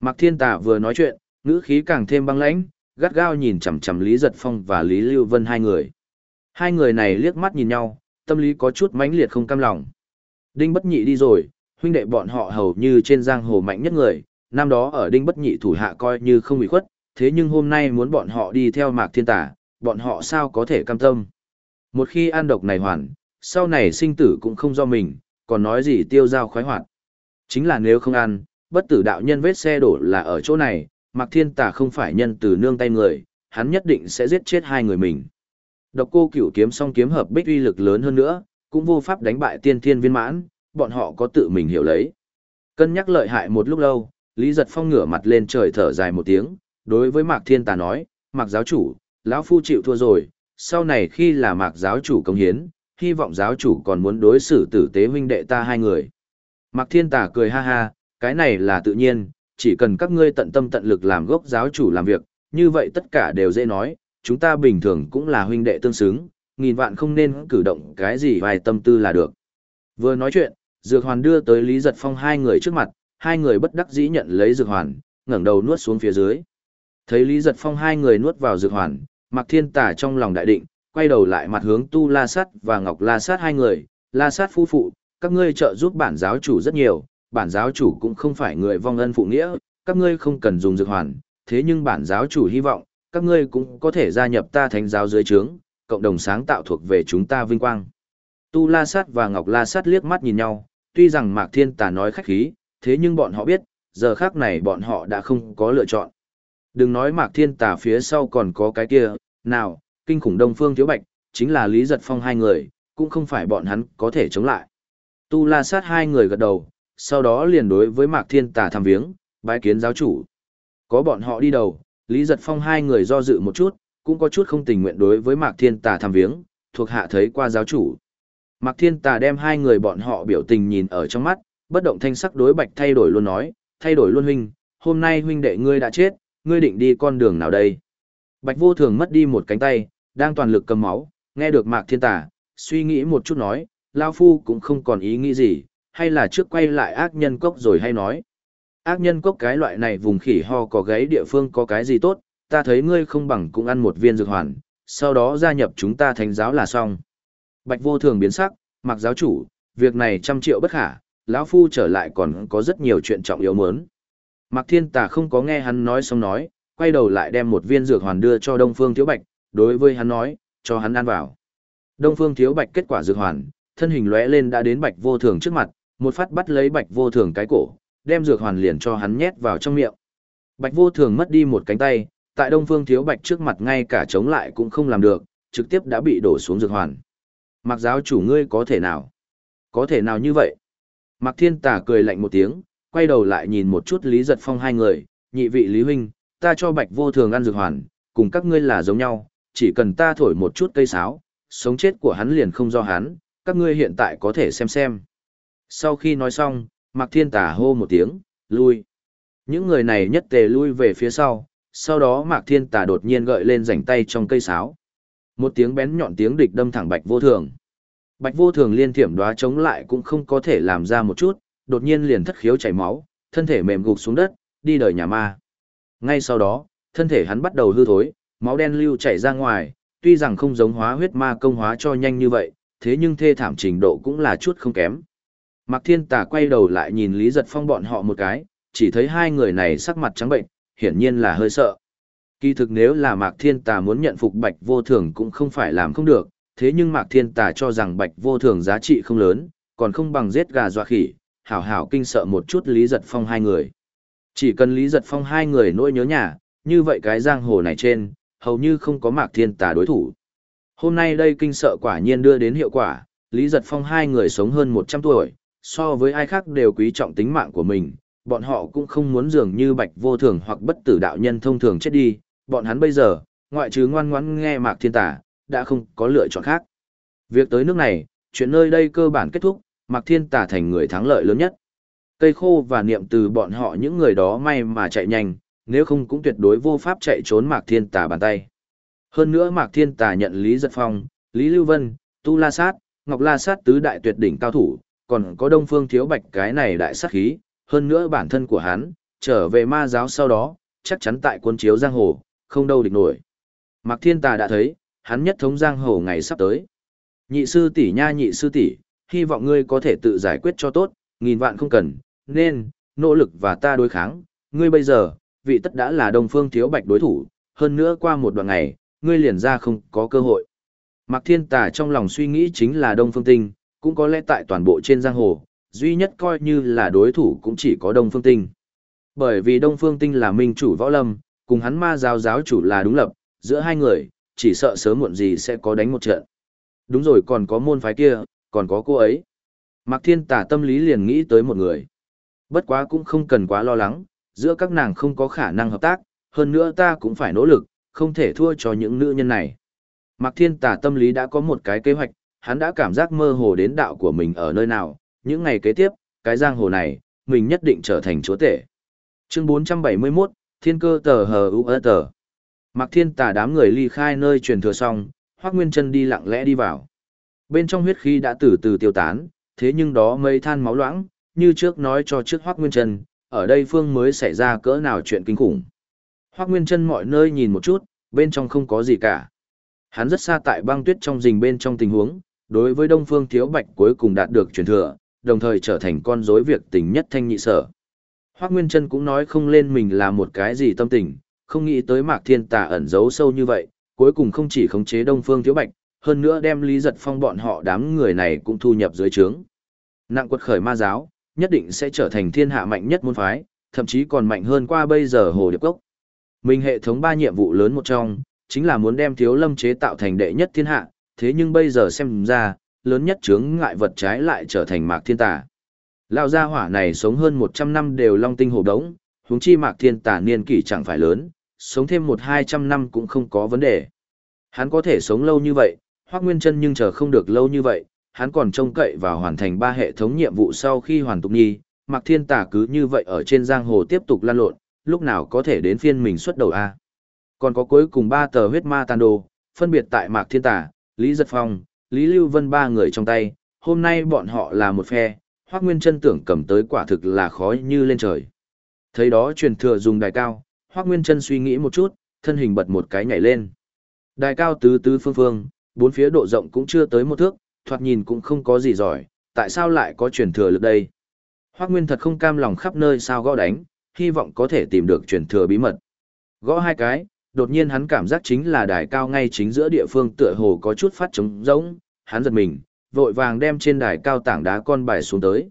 Mạc Thiên Tà vừa nói chuyện, ngữ khí càng thêm băng lãnh, gắt gao nhìn chằm chằm Lý Giật Phong và Lý Lưu Vân hai người. Hai người này liếc mắt nhìn nhau, tâm lý có chút mãnh liệt không cam lòng. Đinh Bất Nhị đi rồi, huynh đệ bọn họ hầu như trên giang hồ mạnh nhất người, năm đó ở Đinh Bất Nhị thủ hạ coi như không bị khuất, thế nhưng hôm nay muốn bọn họ đi theo Mạc Thiên Tà, bọn họ sao có thể cam tâm. Một khi ăn độc này hoàn, sau này sinh tử cũng không do mình, còn nói gì tiêu giao khoái hoạt. Chính là nếu không ăn, bất tử đạo nhân vết xe đổ là ở chỗ này, Mạc Thiên Tà không phải nhân từ nương tay người, hắn nhất định sẽ giết chết hai người mình. Độc cô cửu kiếm song kiếm hợp bích uy lực lớn hơn nữa, cũng vô pháp đánh bại tiên thiên viên mãn, bọn họ có tự mình hiểu lấy. Cân nhắc lợi hại một lúc lâu, Lý Giật Phong ngửa mặt lên trời thở dài một tiếng, đối với Mạc Thiên Tà nói, Mạc giáo chủ, lão phu chịu thua rồi, sau này khi là Mạc giáo chủ công hiến, hy vọng giáo chủ còn muốn đối xử tử tế huynh đệ ta hai người. Mạc Thiên Tà cười ha ha, cái này là tự nhiên, chỉ cần các ngươi tận tâm tận lực làm gốc giáo chủ làm việc, như vậy tất cả đều dễ nói, chúng ta bình thường cũng là huynh đệ tương xứng, nghìn vạn không nên cử động cái gì vài tâm tư là được. Vừa nói chuyện, Dược Hoàn đưa tới Lý Giật Phong hai người trước mặt, hai người bất đắc dĩ nhận lấy Dược Hoàn, ngẩng đầu nuốt xuống phía dưới. Thấy Lý Giật Phong hai người nuốt vào Dược Hoàn, Mạc Thiên Tà trong lòng đại định, quay đầu lại mặt hướng Tu La Sát và Ngọc La Sát hai người, La Sát phu phụ, các ngươi trợ giúp bản giáo chủ rất nhiều, bản giáo chủ cũng không phải người vong ân phụ nghĩa, các ngươi không cần dùng dược hoàn, thế nhưng bản giáo chủ hy vọng, các ngươi cũng có thể gia nhập ta thánh giáo dưới trướng, cộng đồng sáng tạo thuộc về chúng ta vinh quang. Tu La Sát và Ngọc La Sát liếc mắt nhìn nhau, tuy rằng Mạc Thiên Tà nói khách khí, thế nhưng bọn họ biết, giờ khác này bọn họ đã không có lựa chọn. Đừng nói Mạc Thiên Tà phía sau còn có cái kia, nào, kinh khủng Đông Phương Thiếu Bạch, chính là Lý Giật Phong hai người, cũng không phải bọn hắn có thể chống lại. Tu La Sát hai người gật đầu, sau đó liền đối với Mạc Thiên Tà thăm viếng, bái kiến giáo chủ. Có bọn họ đi đầu, Lý Giật Phong hai người do dự một chút, cũng có chút không tình nguyện đối với Mạc Thiên Tà thăm viếng, thuộc hạ thấy qua giáo chủ. Mạc Thiên Tà đem hai người bọn họ biểu tình nhìn ở trong mắt, bất động thanh sắc đối Bạch thay đổi luôn nói, thay đổi luôn huynh, hôm nay huynh đệ ngươi đã chết, ngươi định đi con đường nào đây? Bạch vô thường mất đi một cánh tay, đang toàn lực cầm máu, nghe được Mạc Thiên Tà, suy nghĩ một chút nói, Lao Phu cũng không còn ý nghĩ gì, hay là trước quay lại ác nhân cốc rồi hay nói. Ác nhân cốc cái loại này vùng khỉ ho có gáy địa phương có cái gì tốt, ta thấy ngươi không bằng cũng ăn một viên dược hoàn, sau đó gia nhập chúng ta thánh giáo là xong. Bạch vô thường biến sắc, mặc giáo chủ, việc này trăm triệu bất khả, lão phu trở lại còn có rất nhiều chuyện trọng yếu muốn. Mạc Thiên Tà không có nghe hắn nói xong nói, quay đầu lại đem một viên dược hoàn đưa cho Đông Phương Thiếu Bạch, đối với hắn nói, cho hắn ăn vào. Đông Phương Thiếu Bạch kết quả dược hoàn, thân hình lóe lên đã đến Bạch Vô Thường trước mặt, một phát bắt lấy Bạch Vô Thường cái cổ, đem dược hoàn liền cho hắn nhét vào trong miệng. Bạch Vô Thường mất đi một cánh tay, tại Đông Phương Thiếu Bạch trước mặt ngay cả chống lại cũng không làm được, trực tiếp đã bị đổ xuống dược hoàn. Mặc giáo chủ ngươi có thể nào? Có thể nào như vậy? Mặc Thiên Tà cười lạnh một tiếng, quay đầu lại nhìn một chút Lý Giật Phong hai người, nhị vị Lý Huynh, ta cho Bạch Vô Thường ăn dược hoàn, cùng các ngươi là giống nhau, chỉ cần ta thổi một chút cây sáo, sống chết của hắn liền không do hắn, các ngươi hiện tại có thể xem xem. Sau khi nói xong, Mạc Thiên Tà hô một tiếng, lui. Những người này nhất tề lui về phía sau, sau đó Mạc Thiên Tà đột nhiên gợi lên rảnh tay trong cây sáo. Một tiếng bén nhọn tiếng địch đâm thẳng Bạch Vô Thường. Bạch Vô Thường liên thiểm đoá chống lại cũng không có thể làm ra một chút, đột nhiên liền thất khiếu chảy máu, thân thể mềm gục xuống đất, đi đời nhà ma. Ngay sau đó, thân thể hắn bắt đầu hư thối, máu đen lưu chảy ra ngoài, tuy rằng không giống hóa huyết ma công hóa cho nhanh như vậy, thế nhưng thê thảm trình độ cũng là chút không kém. Mạc Thiên Tà quay đầu lại nhìn Lý Giật Phong bọn họ một cái, chỉ thấy hai người này sắc mặt trắng bệnh, hiển nhiên là hơi sợ. Kỳ thực nếu là Mạc Thiên Tà muốn nhận phục Bạch Vô Thường cũng không phải làm không được, thế nhưng Mạc Thiên Tà cho rằng Bạch Vô Thường giá trị không lớn, còn không bằng giết gà dọa khỉ, hảo hảo kinh sợ một chút Lý Giật Phong hai người. Chỉ cần Lý Giật Phong hai người nỗi nhớ nhà, như vậy cái giang hồ này trên, hầu như không có Mạc Thiên Tà đối thủ. Hôm nay đây kinh sợ quả nhiên đưa đến hiệu quả, Lý Giật Phong hai người sống hơn 100 tuổi, so với ai khác đều quý trọng tính mạng của mình, bọn họ cũng không muốn dường như bạch vô thường hoặc bất tử đạo nhân thông thường chết đi, bọn hắn bây giờ, ngoại trừ ngoan ngoãn nghe Mạc Thiên tả đã không có lựa chọn khác. Việc tới nước này, chuyện nơi đây cơ bản kết thúc, Mạc Thiên tả thành người thắng lợi lớn nhất. Cây khô và niệm từ bọn họ những người đó may mà chạy nhanh, nếu không cũng tuyệt đối vô pháp chạy trốn Mạc Thiên tả bàn tay. Hơn nữa Mạc Thiên tả nhận Lý Giật Phong, Lý Lưu Vân, Tu La Sát, Ngọc La Sát tứ đại tuyệt đỉnh cao thủ, còn có Đông Phương Thiếu Bạch cái này đại sát khí, hơn nữa bản thân của hắn, trở về ma giáo sau đó, chắc chắn tại quân chiếu giang hồ, không đâu địch nổi. Mạc Thiên Tà đã thấy, hắn nhất thống giang hồ ngày sắp tới. Nhị sư tỷ nha nhị sư tỷ, hy vọng ngươi có thể tự giải quyết cho tốt, nghìn vạn không cần, nên, nỗ lực và ta đối kháng, ngươi bây giờ, vị tất đã là Đông Phương Thiếu Bạch đối thủ, hơn nữa qua một đoạn ngày, ngươi liền ra không có cơ hội. Mạc Thiên Tà trong lòng suy nghĩ chính là Đông Phương Tinh, cũng có lẽ tại toàn bộ trên giang hồ, duy nhất coi như là đối thủ cũng chỉ có Đông Phương Tinh. Bởi vì Đông Phương Tinh là minh chủ võ lâm, cùng hắn ma giáo giáo chủ là đúng lập, giữa hai người, chỉ sợ sớm muộn gì sẽ có đánh một trận. Đúng rồi còn có môn phái kia, còn có cô ấy. Mạc Thiên tả tâm lý liền nghĩ tới một người. Bất quá cũng không cần quá lo lắng, giữa các nàng không có khả năng hợp tác, hơn nữa ta cũng phải nỗ lực, không thể thua cho những nữ nhân này. Mạc Thiên tả tâm lý đã có một cái kế hoạch, hắn đã cảm giác mơ hồ đến đạo của mình ở nơi nào, những ngày kế tiếp, cái giang hồ này, mình nhất định trở thành chúa tể. Chương 471, Thiên cơ tờ hờ u ơ tờ. Mạc Thiên Tà đám người ly khai nơi truyền thừa xong, Hoắc Nguyên Chân đi lặng lẽ đi vào. Bên trong huyết khí đã từ từ tiêu tán, thế nhưng đó mây than máu loãng, như trước nói cho trước Hoắc Nguyên Chân, ở đây phương mới xảy ra cỡ nào chuyện kinh khủng. Hoắc Nguyên Chân mọi nơi nhìn một chút, bên trong không có gì cả. Hắn rất xa tại băng tuyết trong rình bên trong tình huống, đối với Đông Phương Thiếu Bạch cuối cùng đạt được truyền thừa, đồng thời trở thành con rối việc tình nhất thanh nhị sở. Hoắc Nguyên Trân cũng nói không lên mình là một cái gì tâm tình, không nghĩ tới Mạc Thiên Tà ẩn giấu sâu như vậy, cuối cùng không chỉ khống chế Đông Phương Thiếu Bạch, hơn nữa đem Lý Giật Phong bọn họ đám người này cũng thu nhập dưới trướng. Nặng quật khởi ma giáo, nhất định sẽ trở thành thiên hạ mạnh nhất môn phái, thậm chí còn mạnh hơn qua bây giờ Hồ Điệp Cốc. Mình hệ thống ba nhiệm vụ lớn một trong, chính là muốn đem Thiếu Lâm chế tạo thành đệ nhất thiên hạ, thế nhưng bây giờ xem ra, lớn nhất chướng ngại vật trái lại trở thành Mạc Thiên Tà. Lão gia hỏa này sống hơn 100 năm đều long tinh hổ đống, huống chi Mạc Thiên Tà niên kỷ chẳng phải lớn, sống thêm một hai trăm năm cũng không có vấn đề. Hắn có thể sống lâu như vậy, Hoắc Nguyên Chân nhưng chờ không được lâu như vậy, hắn còn trông cậy vào hoàn thành ba hệ thống nhiệm vụ sau khi hoàn tục nhi, Mạc Thiên Tà cứ như vậy ở trên giang hồ tiếp tục lan lộn, lúc nào có thể đến phiên mình xuất đầu a. Còn có cuối cùng ba tờ huyết ma tàn đồ, phân biệt tại Mạc Thiên Tà, Lý Giật Phong, Lý Lưu Vân ba người trong tay, hôm nay bọn họ là một phe, Hoắc Nguyên Chân tưởng cầm tới quả thực là khó như lên trời. Thấy đó truyền thừa dùng đài cao, Hoắc Nguyên Chân suy nghĩ một chút, thân hình bật một cái nhảy lên. Đài cao tứ tứ phương phương, bốn phía độ rộng cũng chưa tới một thước, thoạt nhìn cũng không có gì giỏi, tại sao lại có truyền thừa lực đây? Hoắc Nguyên thật không cam lòng khắp nơi sao gõ đánh, hy vọng có thể tìm được truyền thừa bí mật. Gõ hai cái, đột nhiên hắn cảm giác chính là đài cao ngay chính giữa địa phương tựa hồ có chút phát trống rỗng, hắn giật mình, vội vàng đem trên đài cao tảng đá con bài xuống tới.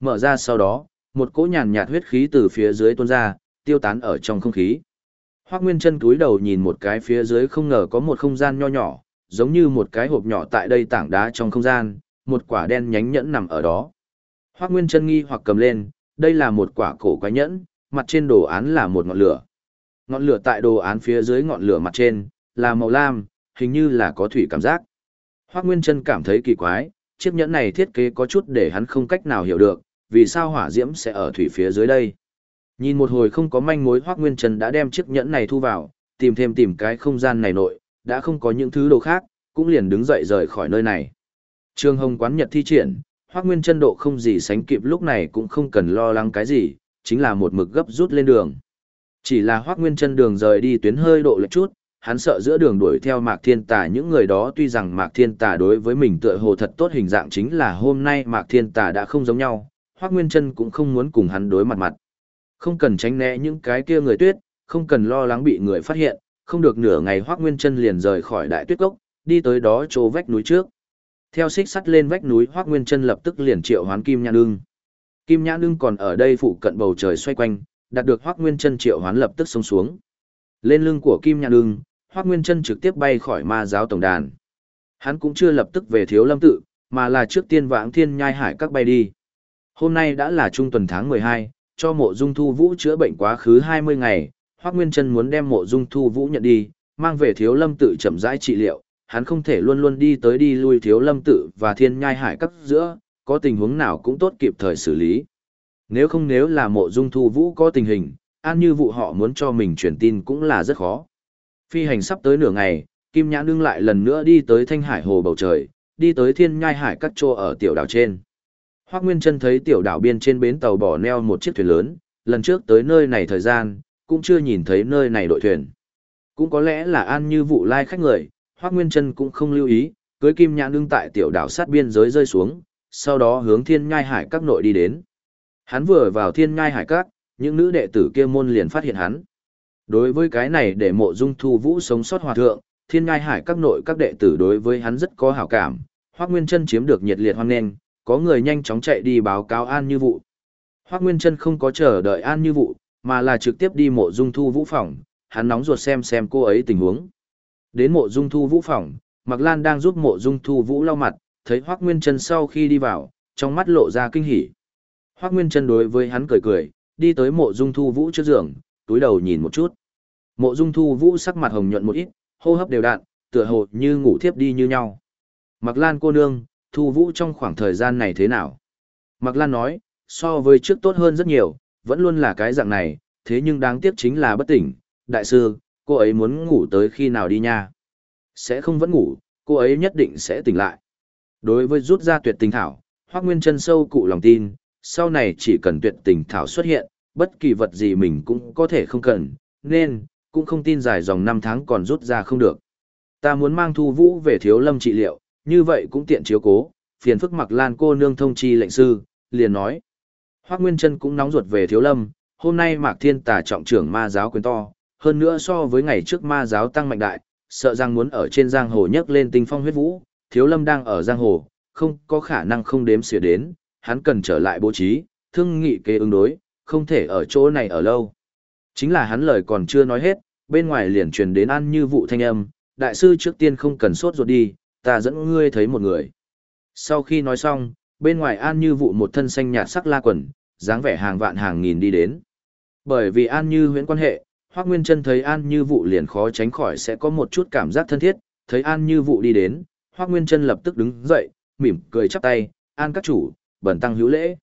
Mở ra sau đó, một cỗ nhàn nhạt huyết khí từ phía dưới tuôn ra, tiêu tán ở trong không khí. Hoắc Nguyên Chân cúi đầu nhìn một cái phía dưới không ngờ có một không gian nho nhỏ, giống như một cái hộp nhỏ tại đây tảng đá trong không gian, một quả đen nhánh nhẫn nằm ở đó. Hoắc Nguyên Chân nghi hoặc cầm lên, đây là một quả cổ quái nhẫn, mặt trên đồ án là một ngọn lửa. Ngọn lửa tại đồ án phía dưới ngọn lửa mặt trên là màu lam, hình như là có thủy cảm giác. Hoắc Nguyên Chân cảm thấy kỳ quái, chiếc nhẫn này thiết kế có chút để hắn không cách nào hiểu được, vì sao hỏa diễm sẽ ở thủy phía dưới đây. Nhìn một hồi không có manh mối Hoắc Nguyên Trân đã đem chiếc nhẫn này thu vào, tìm thêm tìm cái không gian này nội, đã không có những thứ đồ khác, cũng liền đứng dậy rời khỏi nơi này. Trường Hồng quán nhật thi triển, Hoắc Nguyên Chân độ không gì sánh kịp lúc này cũng không cần lo lắng cái gì, chính là một mực gấp rút lên đường. Chỉ là Hoắc Nguyên Chân đường rời đi tuyến hơi độ lệch chút, hắn sợ giữa đường đuổi theo Mạc Thiên Tà những người đó tuy rằng Mạc Thiên Tà đối với mình tựa hồ thật tốt hình dạng chính là hôm nay Mạc Thiên Tà đã không giống nhau, Hoắc Nguyên Chân cũng không muốn cùng hắn đối mặt mặt. Không cần tránh né những cái kia người tuyết, không cần lo lắng bị người phát hiện, không được nửa ngày Hoắc Nguyên Chân liền rời khỏi đại tuyết cốc, đi tới đó chỗ vách núi trước. Theo xích sắt lên vách núi Hoắc Nguyên Chân lập tức liền triệu hoán Kim Nhãn đương, Kim Nhãn đương còn ở đây phụ cận bầu trời xoay quanh, đạt được Hoắc Nguyên Chân triệu hoán lập tức xông xuống. Lên lưng của Kim Nhạn Lương, Hoắc Nguyên Chân trực tiếp bay khỏi ma giáo tổng đàn. Hắn cũng chưa lập tức về Thiếu Lâm tự, mà là trước tiên vãng thiên nhai hải các bay đi. Hôm nay đã là trung tuần tháng 12, cho mộ dung thu vũ chữa bệnh quá khứ 20 ngày, Hoắc Nguyên Chân muốn đem mộ dung thu vũ nhận đi, mang về thiếu lâm tự chậm rãi trị liệu, hắn không thể luôn luôn đi tới đi lui thiếu lâm tự và thiên nhai hải cấp giữa, có tình huống nào cũng tốt kịp thời xử lý. Nếu không nếu là mộ dung thu vũ có tình hình, an như vụ họ muốn cho mình truyền tin cũng là rất khó. Phi hành sắp tới nửa ngày, Kim Nhãn đương lại lần nữa đi tới thanh hải hồ bầu trời, đi tới thiên nhai hải các chỗ ở tiểu đảo trên. Hoác Nguyên Trân thấy tiểu đảo biên trên bến tàu bỏ neo một chiếc thuyền lớn, lần trước tới nơi này thời gian, cũng chưa nhìn thấy nơi này đội thuyền. Cũng có lẽ là an như vụ lai khách người, Hoác Nguyên Trân cũng không lưu ý, cưới kim nhãn đương tại tiểu đảo sát biên giới rơi xuống, sau đó hướng thiên ngai hải các nội đi đến. Hắn vừa vào thiên ngai hải các, những nữ đệ tử kia môn liền phát hiện hắn. Đối với cái này để mộ dung thu vũ sống sót hòa thượng, thiên ngai hải các nội các đệ tử đối với hắn rất có hảo cảm, Hoác Nguyên Trân chiếm được nhiệt liệt hoan nghênh, có người nhanh chóng chạy đi báo cáo An Như Vụ. Hoác Nguyên Trân không có chờ đợi An Như Vụ, mà là trực tiếp đi mộ dung thu vũ phòng, hắn nóng ruột xem xem cô ấy tình huống. Đến mộ dung thu vũ phòng, Mạc Lan đang giúp mộ dung thu vũ lau mặt, thấy Hoác Nguyên Trân sau khi đi vào, trong mắt lộ ra kinh hỉ. Hoác Nguyên Trân đối với hắn cười cười, đi tới mộ dung thu vũ trước giường, túi đầu nhìn một chút. Mộ dung thu vũ sắc mặt hồng nhuận một ít, hô hấp đều đặn, tựa hồ như ngủ thiếp đi như nhau. Mạc Lan cô nương, Thu Vũ trong khoảng thời gian này thế nào? Mạc Lan nói, so với trước tốt hơn rất nhiều, vẫn luôn là cái dạng này, thế nhưng đáng tiếc chính là bất tỉnh. Đại sư, cô ấy muốn ngủ tới khi nào đi nha? Sẽ không vẫn ngủ, cô ấy nhất định sẽ tỉnh lại. Đối với rút ra tuyệt tình thảo, Hoác Nguyên chân sâu cụ lòng tin, sau này chỉ cần tuyệt tình thảo xuất hiện, bất kỳ vật gì mình cũng có thể không cần, nên, cũng không tin dài dòng năm tháng còn rút ra không được. Ta muốn mang Thu Vũ về thiếu lâm trị liệu, như vậy cũng tiện chiếu cố, phiền phức mặc lan cô nương thông chi lệnh sư, liền nói. Hoác Nguyên Trân cũng nóng ruột về thiếu lâm, hôm nay Mạc Thiên Tà trọng trưởng ma giáo quyền to, hơn nữa so với ngày trước ma giáo tăng mạnh đại, sợ rằng muốn ở trên giang hồ nhấc lên tinh phong huyết vũ, thiếu lâm đang ở giang hồ, không có khả năng không đếm xỉa đến, hắn cần trở lại bố trí, thương nghị kế ứng đối, không thể ở chỗ này ở lâu. Chính là hắn lời còn chưa nói hết, bên ngoài liền truyền đến ăn như vụ thanh âm, đại sư trước tiên không cần sốt ruột đi, ta dẫn ngươi thấy một người. Sau khi nói xong, bên ngoài an như vụ một thân xanh nhạt sắc la quần, dáng vẻ hàng vạn hàng nghìn đi đến. Bởi vì an như huyễn quan hệ, Hoác Nguyên Trân thấy an như vụ liền khó tránh khỏi sẽ có một chút cảm giác thân thiết, thấy an như vụ đi đến, Hoác Nguyên Trân lập tức đứng dậy, mỉm cười chắp tay, an các chủ, bẩn tăng hữu lễ.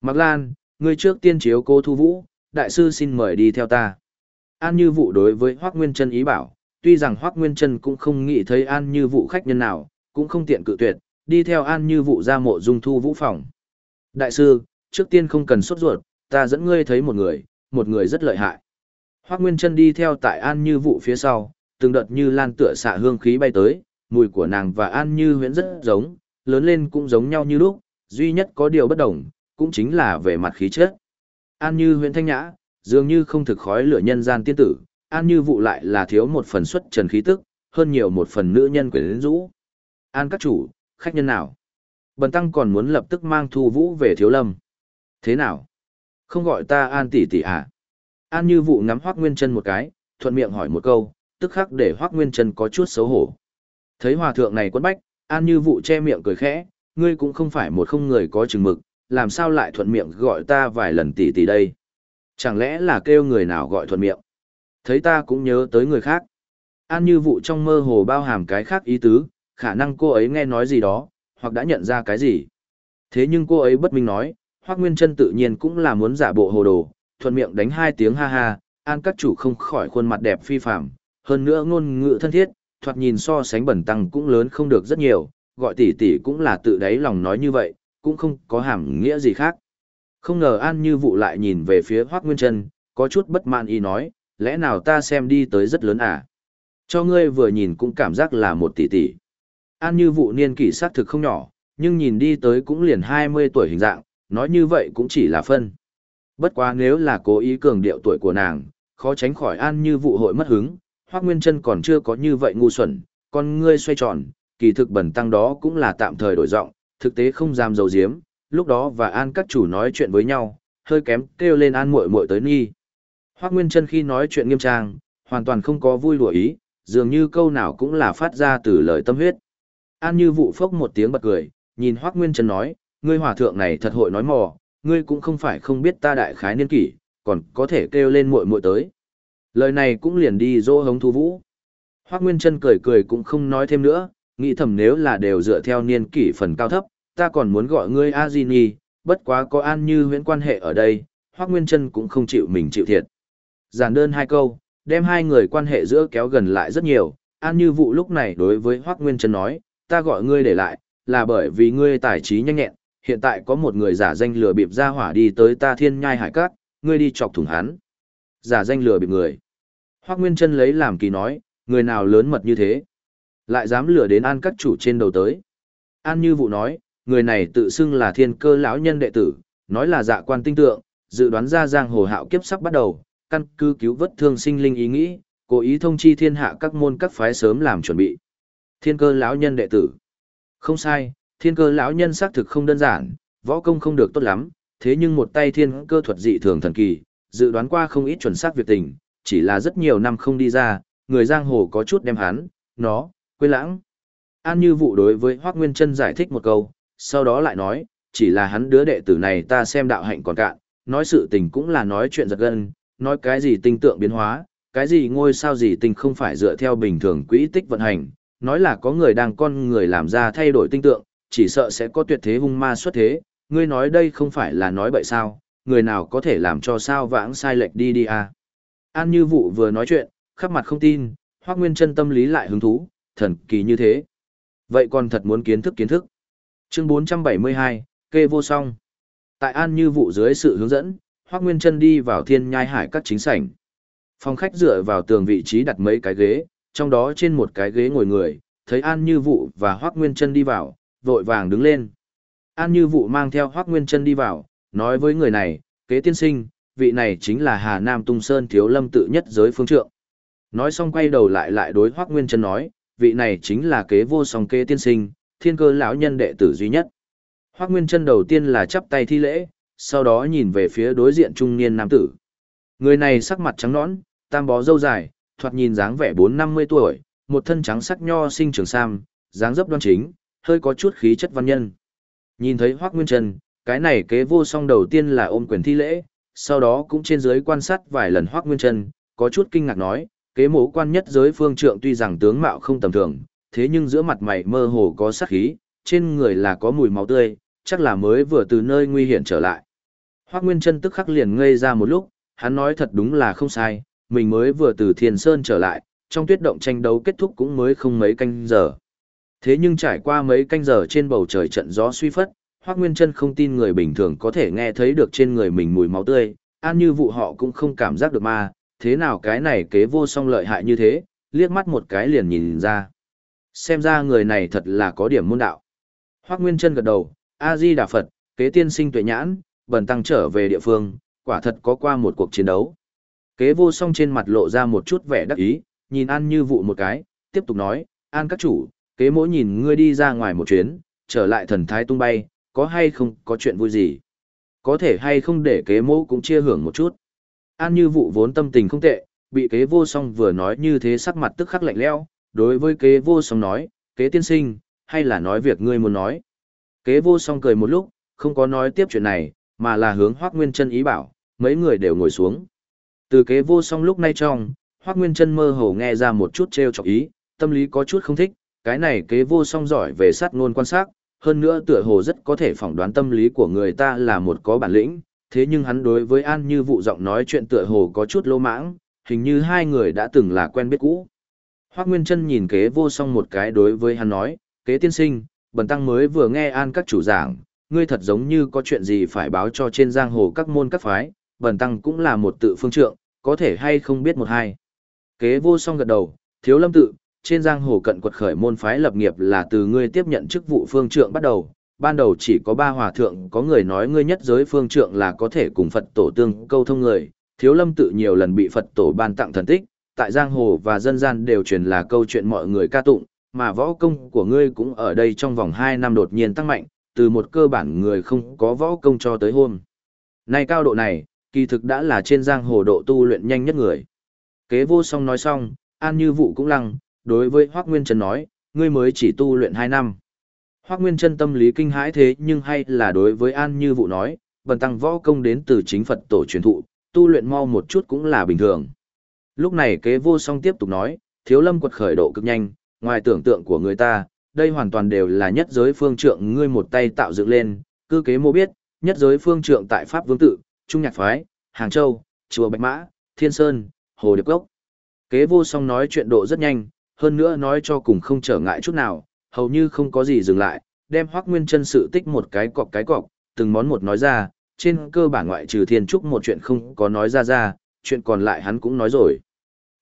Mạc Lan, ngươi trước tiên chiếu cô thu vũ, đại sư xin mời đi theo ta. An như vũ đối với Hoác Nguyên Trân ý bảo, tuy rằng Hoác Nguyên Trân cũng không nghĩ thấy an như vũ khách nhân nào, cũng không tiện cự tuyệt, đi theo an như vũ ra mộ dung thu vũ phòng. Đại sư, trước tiên không cần sốt ruột, ta dẫn ngươi thấy một người, một người rất lợi hại. Hoác Nguyên Trân đi theo tại an như vũ phía sau, từng đợt như lan tựa xạ hương khí bay tới, mùi của nàng và an như huyễn rất giống, lớn lên cũng giống nhau như lúc, duy nhất có điều bất đồng, cũng chính là về mặt khí chất. An như huyện thanh nhã, dường như không thực khói lửa nhân gian tiên tử, an như vụ lại là thiếu một phần xuất trần khí tức, hơn nhiều một phần nữ nhân quyến rũ. An các chủ, khách nhân nào? Bần tăng còn muốn lập tức mang thu vũ về thiếu lâm. Thế nào? Không gọi ta an tỷ tỷ à? An như vụ ngắm hoác nguyên chân một cái, thuận miệng hỏi một câu, tức khắc để hoác nguyên chân có chút xấu hổ. Thấy hòa thượng này quấn bách, an như vụ che miệng cười khẽ, ngươi cũng không phải một không người có chừng mực, làm sao lại thuận miệng gọi ta vài lần tỷ tỷ đây? Chẳng lẽ là kêu người nào gọi thuận miệng? Thấy ta cũng nhớ tới người khác. An như vụ trong mơ hồ bao hàm cái khác ý tứ, khả năng cô ấy nghe nói gì đó, hoặc đã nhận ra cái gì. Thế nhưng cô ấy bất minh nói, Hoác Nguyên Trân tự nhiên cũng là muốn giả bộ hồ đồ, thuận miệng đánh hai tiếng ha ha, an các chủ không khỏi khuôn mặt đẹp phi phạm, hơn nữa ngôn ngữ thân thiết, thoạt nhìn so sánh bẩn tăng cũng lớn không được rất nhiều, gọi tỷ tỷ cũng là tự đáy lòng nói như vậy, cũng không có hàm nghĩa gì khác. Không ngờ An Như Vụ lại nhìn về phía Hoác Nguyên Trân, có chút bất mãn ý nói, lẽ nào ta xem đi tới rất lớn à? Cho ngươi vừa nhìn cũng cảm giác là một tỷ tỷ. An Như Vụ niên kỷ sát thực không nhỏ, nhưng nhìn đi tới cũng liền 20 tuổi hình dạng, nói như vậy cũng chỉ là phân. Bất quá nếu là cố ý cường điệu tuổi của nàng, khó tránh khỏi An Như Vụ hội mất hứng, Hoác Nguyên Trân còn chưa có như vậy ngu xuẩn, con ngươi xoay tròn, kỳ thực bẩn tăng đó cũng là tạm thời đổi giọng, thực tế không dám dầu diếm, lúc đó và An các chủ nói chuyện với nhau, hơi kém kêu lên An muội muội tới nghi. Hoác Nguyên Trân khi nói chuyện nghiêm trang, hoàn toàn không có vui đùa ý, dường như câu nào cũng là phát ra từ lời tâm huyết. An như vụ phốc một tiếng bật cười, nhìn Hoác Nguyên Trân nói, ngươi hòa thượng này thật hội nói mò, ngươi cũng không phải không biết ta đại khái niên kỷ, còn có thể kêu lên muội muội tới. Lời này cũng liền đi dỗ hống thu vũ. Hoác Nguyên Trân cười cười cũng không nói thêm nữa, nghĩ thầm nếu là đều dựa theo niên kỷ phần cao thấp, ta còn muốn gọi ngươi a di nhi bất quá có an như huyễn quan hệ ở đây Hoắc nguyên chân cũng không chịu mình chịu thiệt. Giản đơn hai câu đem hai người quan hệ giữa kéo gần lại rất nhiều an như vụ lúc này đối với Hoắc nguyên chân nói ta gọi ngươi để lại là bởi vì ngươi tài trí nhanh nhẹn hiện tại có một người giả danh lừa bịp ra hỏa đi tới ta thiên nhai hải cát ngươi đi chọc thủng hắn. Giả danh lừa bịp người. Hoắc nguyên chân lấy làm kỳ nói người nào lớn mật như thế? Lại dám lừa đến an các chủ trên đầu tới an như vụ nói người này tự xưng là thiên cơ lão nhân đệ tử, nói là dạ quan tinh tượng, dự đoán ra giang hồ hạo kiếp sắp bắt đầu, căn cứ cứu vớt thương sinh linh ý nghĩ, cố ý thông chi thiên hạ các môn các phái sớm làm chuẩn bị. Thiên cơ lão nhân đệ tử. Không sai, thiên cơ lão nhân xác thực không đơn giản, võ công không được tốt lắm, thế nhưng một tay thiên cơ thuật dị thường thần kỳ, dự đoán qua không ít chuẩn xác việc tình, chỉ là rất nhiều năm không đi ra, người giang hồ có chút đem hắn, nó, quên lãng. An như vụ đối với Hoác Nguyên Trân giải thích một câu, sau đó lại nói, chỉ là hắn đứa đệ tử này ta xem đạo hạnh còn cạn, nói sự tình cũng là nói chuyện giật gân, nói cái gì tinh tượng biến hóa, cái gì ngôi sao gì tinh không phải dựa theo bình thường quỹ tích vận hành, nói là có người đang con người làm ra thay đổi tinh tượng, chỉ sợ sẽ có tuyệt thế hung ma xuất thế, ngươi nói đây không phải là nói bậy sao, người nào có thể làm cho sao vãng sai lệch đi đi à. An như vụ vừa nói chuyện, khắp mặt không tin, hoác nguyên chân tâm lý lại hứng thú, thần kỳ như thế. Vậy còn thật muốn kiến thức kiến thức. Chương 472, kê vô song. Tại An Như vụ dưới sự hướng dẫn, Hoắc Nguyên Chân đi vào Thiên Nhai Hải các chính sảnh. Phòng khách dựa vào tường vị trí đặt mấy cái ghế, trong đó trên một cái ghế ngồi người, thấy An Như vụ và Hoắc Nguyên Chân đi vào, vội vàng đứng lên. An Như vụ mang theo Hoắc Nguyên Chân đi vào, nói với người này, kế tiên sinh, vị này chính là Hà Nam Tung Sơn thiếu lâm tự nhất giới phương trượng. Nói xong quay đầu lại lại đối Hoắc Nguyên Chân nói, vị này chính là kế vô song kế tiên sinh, thiên cơ lão nhân đệ tử duy nhất. Hoắc Nguyên Chân đầu tiên là chắp tay thi lễ, sau đó nhìn về phía đối diện trung niên nam tử. Người này sắc mặt trắng nõn, tam bó râu dài, thoạt nhìn dáng vẻ bốn năm mươi tuổi, một thân trắng sắc nho sinh trường sam, dáng dấp đoan chính, hơi có chút khí chất văn nhân. Nhìn thấy Hoắc Nguyên Trần, cái này kế vô song đầu tiên là ôm quyền thi lễ, sau đó cũng trên dưới quan sát vài lần Hoắc Nguyên Trần, có chút kinh ngạc nói, kế mẫu quan nhất giới phương trượng tuy rằng tướng mạo không tầm thường, thế nhưng giữa mặt mày mơ hồ có sát khí, trên người là có mùi máu tươi, chắc là mới vừa từ nơi nguy hiểm trở lại. Hoắc Nguyên Trân tức khắc liền ngây ra một lúc, hắn nói thật đúng là không sai, mình mới vừa từ Thiên Sơn trở lại, trong tuyết động tranh đấu kết thúc cũng mới không mấy canh giờ. Thế nhưng trải qua mấy canh giờ trên bầu trời trận gió suy phất, Hoắc Nguyên Trân không tin người bình thường có thể nghe thấy được trên người mình mùi máu tươi, an như vụ họ cũng không cảm giác được ma, thế nào cái này kế vô song lợi hại như thế, liếc mắt một cái liền nhìn ra. Xem ra người này thật là có điểm môn đạo. Hoắc Nguyên Trân gật đầu, A-di Đà Phật, kế tiên sinh tuệ nhãn, bần tăng trở về địa phương, quả thật có qua một cuộc chiến đấu. Kế vô song trên mặt lộ ra một chút vẻ đắc ý, nhìn An như vụ một cái, tiếp tục nói, An các chủ, kế mỗi nhìn ngươi đi ra ngoài một chuyến, trở lại thần thái tung bay, có hay không có chuyện vui gì. Có thể hay không để kế mẫu cũng chia hưởng một chút. An như vụ vốn tâm tình không tệ, bị kế vô song vừa nói như thế sắc mặt tức khắc lạnh lẽo. đối với kế vô song nói, kế tiên sinh, hay là nói việc ngươi muốn nói. Kế vô song cười một lúc, không có nói tiếp chuyện này, mà là hướng Hoác Nguyên Trân ý bảo, mấy người đều ngồi xuống. Từ kế vô song lúc nay trong, Hoác Nguyên Trân mơ hồ nghe ra một chút trêu chọc ý, tâm lý có chút không thích, cái này kế vô song giỏi về sát ngôn quan sát, hơn nữa tựa hồ rất có thể phỏng đoán tâm lý của người ta là một có bản lĩnh, thế nhưng hắn đối với An Như vụ giọng nói chuyện tựa hồ có chút lô mãng, hình như hai người đã từng là quen biết cũ. Hoác Nguyên Trân nhìn kế vô song một cái đối với hắn nói, kế tiên sinh, bần tăng mới vừa nghe An các chủ giảng, ngươi thật giống như có chuyện gì phải báo cho trên giang hồ các môn các phái, bần tăng cũng là một tự phương trượng, có thể hay không biết một hai. Kế vô song gật đầu, thiếu lâm tự, trên giang hồ cận quật khởi môn phái lập nghiệp là từ ngươi tiếp nhận chức vụ phương trượng bắt đầu. Ban đầu chỉ có ba hòa thượng có người nói ngươi nhất giới phương trượng là có thể cùng Phật tổ tương câu thông người, thiếu lâm tự nhiều lần bị Phật tổ ban tặng thần tích, tại giang hồ và dân gian đều truyền là câu chuyện mọi người ca tụng, mà võ công của ngươi cũng ở đây trong vòng 2 năm đột nhiên tăng mạnh, từ một cơ bản người không có võ công cho tới hôm. nay cao độ này, kỳ thực đã là trên giang hồ độ tu luyện nhanh nhất người. Kế vô song nói xong, An Như Vụ cũng lăng, đối với Hoác Nguyên trần nói, ngươi mới chỉ tu luyện 2 năm. Hoác Nguyên chân tâm lý kinh hãi thế nhưng hay là đối với An Như Vụ nói, bần tăng võ công đến từ chính Phật tổ truyền thụ, tu luyện mau một chút cũng là bình thường. Lúc này kế vô song tiếp tục nói, thiếu lâm quật khởi độ cực nhanh, ngoài tưởng tượng của người ta, đây hoàn toàn đều là nhất giới phương trượng ngươi một tay tạo dựng lên, cư kế mô biết, nhất giới phương trượng tại Pháp Vương Tự, Trung Nhạc Phái, Hàng Châu, Chùa Bạch Mã, Thiên Sơn, Hồ Điệp Cốc. Kế vô song nói chuyện độ rất nhanh, hơn nữa nói cho cùng không trở ngại chút nào, hầu như không có gì dừng lại, đem Hoắc Nguyên Chân sự tích một cái cọc cái cọc, từng món một nói ra, trên cơ bản ngoại trừ Thiên Trúc một chuyện không có nói ra ra, chuyện còn lại hắn cũng nói rồi.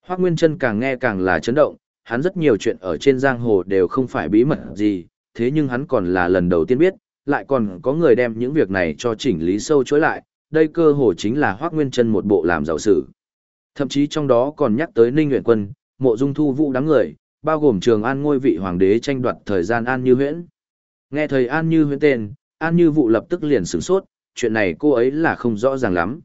Hoắc Nguyên Chân càng nghe càng là chấn động, hắn rất nhiều chuyện ở trên giang hồ đều không phải bí mật gì, thế nhưng hắn còn là lần đầu tiên biết, lại còn có người đem những việc này cho chỉnh lý sâu chối lại, đây cơ hồ chính là Hoắc Nguyên Chân một bộ làm giàu sự Thậm chí trong đó còn nhắc tới Ninh Uyển Quân, Mộ Dung Thu Vũ đám người, bao gồm Trường An ngôi vị hoàng đế tranh đoạt thời gian An Như Huyễn. Nghe thời An Như Huyễn tên, An Như Vụ lập tức liền sửng sốt, chuyện này cô ấy là không rõ ràng lắm.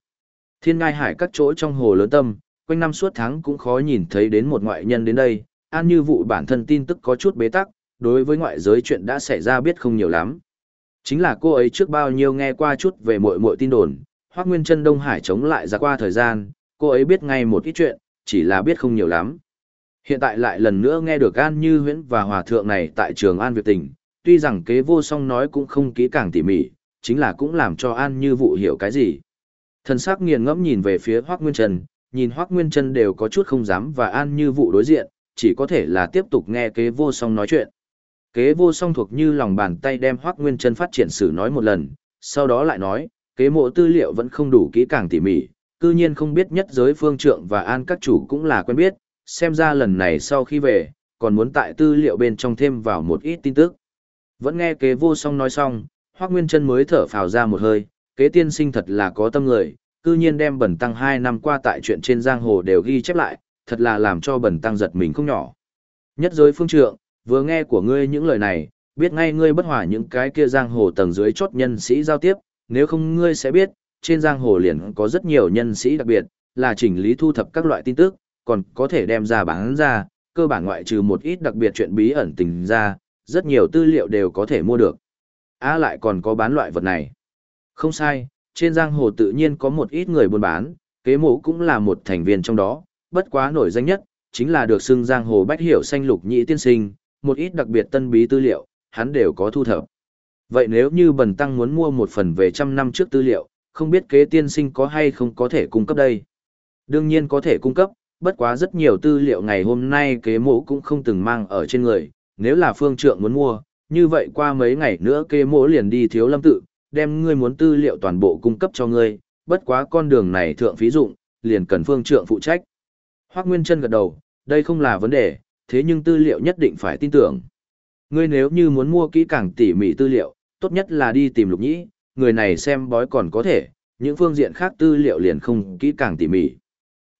Thiên ngai hải các chỗ trong hồ lớn tâm, quanh năm suốt tháng cũng khó nhìn thấy đến một ngoại nhân đến đây, An Như Vụ bản thân tin tức có chút bế tắc, đối với ngoại giới chuyện đã xảy ra biết không nhiều lắm. Chính là cô ấy trước bao nhiêu nghe qua chút về muội muội tin đồn, Hoắc Nguyên Chân Đông Hải chống lại ra qua thời gian, cô ấy biết ngay một ít chuyện, chỉ là biết không nhiều lắm. Hiện tại lại lần nữa nghe được An Như Huyễn và Hòa Thượng này tại trường An Việt Tình, tuy rằng kế vô song nói cũng không kỹ càng tỉ mỉ, chính là cũng làm cho An Như vụ hiểu cái gì. Thần sắc nghiền ngẫm nhìn về phía Hoắc Nguyên Trần, nhìn Hoắc Nguyên Trần đều có chút không dám và An Như vụ đối diện, chỉ có thể là tiếp tục nghe kế vô song nói chuyện. Kế vô song thuộc như lòng bàn tay đem Hoắc Nguyên Trần phát triển sử nói một lần, sau đó lại nói, kế mộ tư liệu vẫn không đủ kỹ càng tỉ mỉ, cư nhiên không biết nhất giới phương trượng và an các chủ cũng là quen biết, xem ra lần này sau khi về, còn muốn tại tư liệu bên trong thêm vào một ít tin tức. Vẫn nghe kế vô song nói xong, Hoác Nguyên Trân mới thở phào ra một hơi, kế tiên sinh thật là có tâm người, cư nhiên đem bẩn tăng 2 năm qua tại chuyện trên giang hồ đều ghi chép lại, thật là làm cho bẩn tăng giật mình không nhỏ. Nhất giới phương trượng, vừa nghe của ngươi những lời này, biết ngay ngươi bất hòa những cái kia giang hồ tầng dưới chốt nhân sĩ giao tiếp, nếu không ngươi sẽ biết, trên giang hồ liền có rất nhiều nhân sĩ đặc biệt, là chỉnh lý thu thập các loại tin tức, còn có thể đem ra bán ra, cơ bản ngoại trừ một ít đặc biệt chuyện bí ẩn tình ra, rất nhiều tư liệu đều có thể mua được. Á lại còn có bán loại vật này. Không sai, trên giang hồ tự nhiên có một ít người buôn bán, kế mộ cũng là một thành viên trong đó, bất quá nổi danh nhất, chính là được xưng giang hồ bách hiểu xanh lục nhị tiên sinh, một ít đặc biệt tân bí tư liệu, hắn đều có thu thập. Vậy nếu như bần tăng muốn mua một phần về trăm năm trước tư liệu, không biết kế tiên sinh có hay không có thể cung cấp đây? Đương nhiên có thể cung cấp, bất quá rất nhiều tư liệu ngày hôm nay kế mộ cũng không từng mang ở trên người, nếu là phương trượng muốn mua, như vậy qua mấy ngày nữa kế mộ liền đi thiếu lâm tự, đem ngươi muốn tư liệu toàn bộ cung cấp cho ngươi, bất quá con đường này thượng phí dụng, liền cần phương trượng phụ trách. Hoác Nguyên Trân gật đầu, đây không là vấn đề, thế nhưng tư liệu nhất định phải tin tưởng. Ngươi nếu như muốn mua kỹ càng tỉ mỉ tư liệu, tốt nhất là đi tìm lục nhĩ, người này xem bói còn có thể, những phương diện khác tư liệu liền không kỹ càng tỉ mỉ.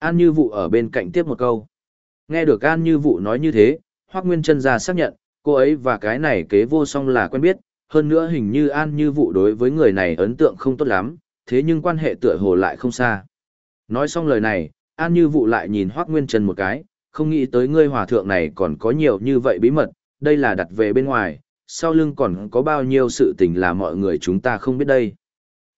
An Như Vụ ở bên cạnh tiếp một câu. Nghe được An Như Vụ nói như thế, Hoác Nguyên Trân ra xác nhận, cô ấy và cái này kế vô song là quen biết, hơn nữa hình như An Như Vụ đối với người này ấn tượng không tốt lắm, thế nhưng quan hệ tựa hồ lại không xa. Nói xong lời này, An Như Vụ lại nhìn Hoác Nguyên Trân một cái, không nghĩ tới ngươi hòa thượng này còn có nhiều như vậy bí mật, đây là đặt về bên ngoài, sau lưng còn có bao nhiêu sự tình là mọi người chúng ta không biết đây.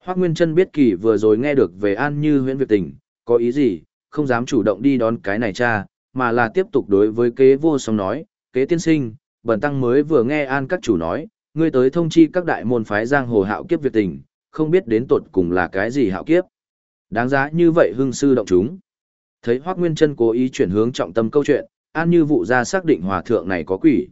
Hoác Nguyên Trân biết kỳ vừa rồi nghe được về An Như huyễn việc tình, có ý gì, không dám chủ động đi đón cái này cha, mà là tiếp tục đối với kế vô song nói, kế tiên sinh, bần tăng mới vừa nghe An các chủ nói, ngươi tới thông chi các đại môn phái giang hồ hạo kiếp việc tình, không biết đến tột cùng là cái gì hạo kiếp. Đáng giá như vậy hưng sư động chúng. Thấy Hoác Nguyên Trân cố ý chuyển hướng trọng tâm câu chuyện, An Như vụ ra xác định hòa thượng này có quỷ.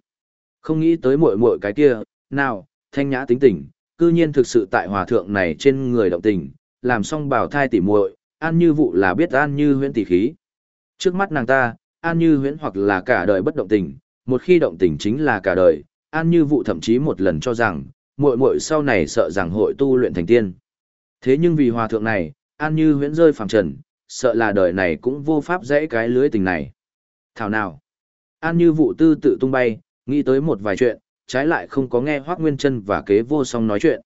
Không nghĩ tới muội muội cái kia, nào, thanh nhã tính tình, cư nhiên thực sự tại hòa thượng này trên người động tình, làm xong bảo thai tỉ muội, An Như vụ là biết An Như huyễn tỷ khí. Trước mắt nàng ta, An Như huyễn hoặc là cả đời bất động tình, một khi động tình chính là cả đời, An Như vụ thậm chí một lần cho rằng, muội muội sau này sợ rằng hội tu luyện thành tiên. Thế nhưng vì hòa thượng này, An Như huyễn rơi phẳng trần, sợ là đời này cũng vô pháp dễ cái lưới tình này. Thảo nào? An Như vụ tư tự tung bay, nghĩ tới một vài chuyện, trái lại không có nghe Hoác Nguyên Trân và kế vô song nói chuyện.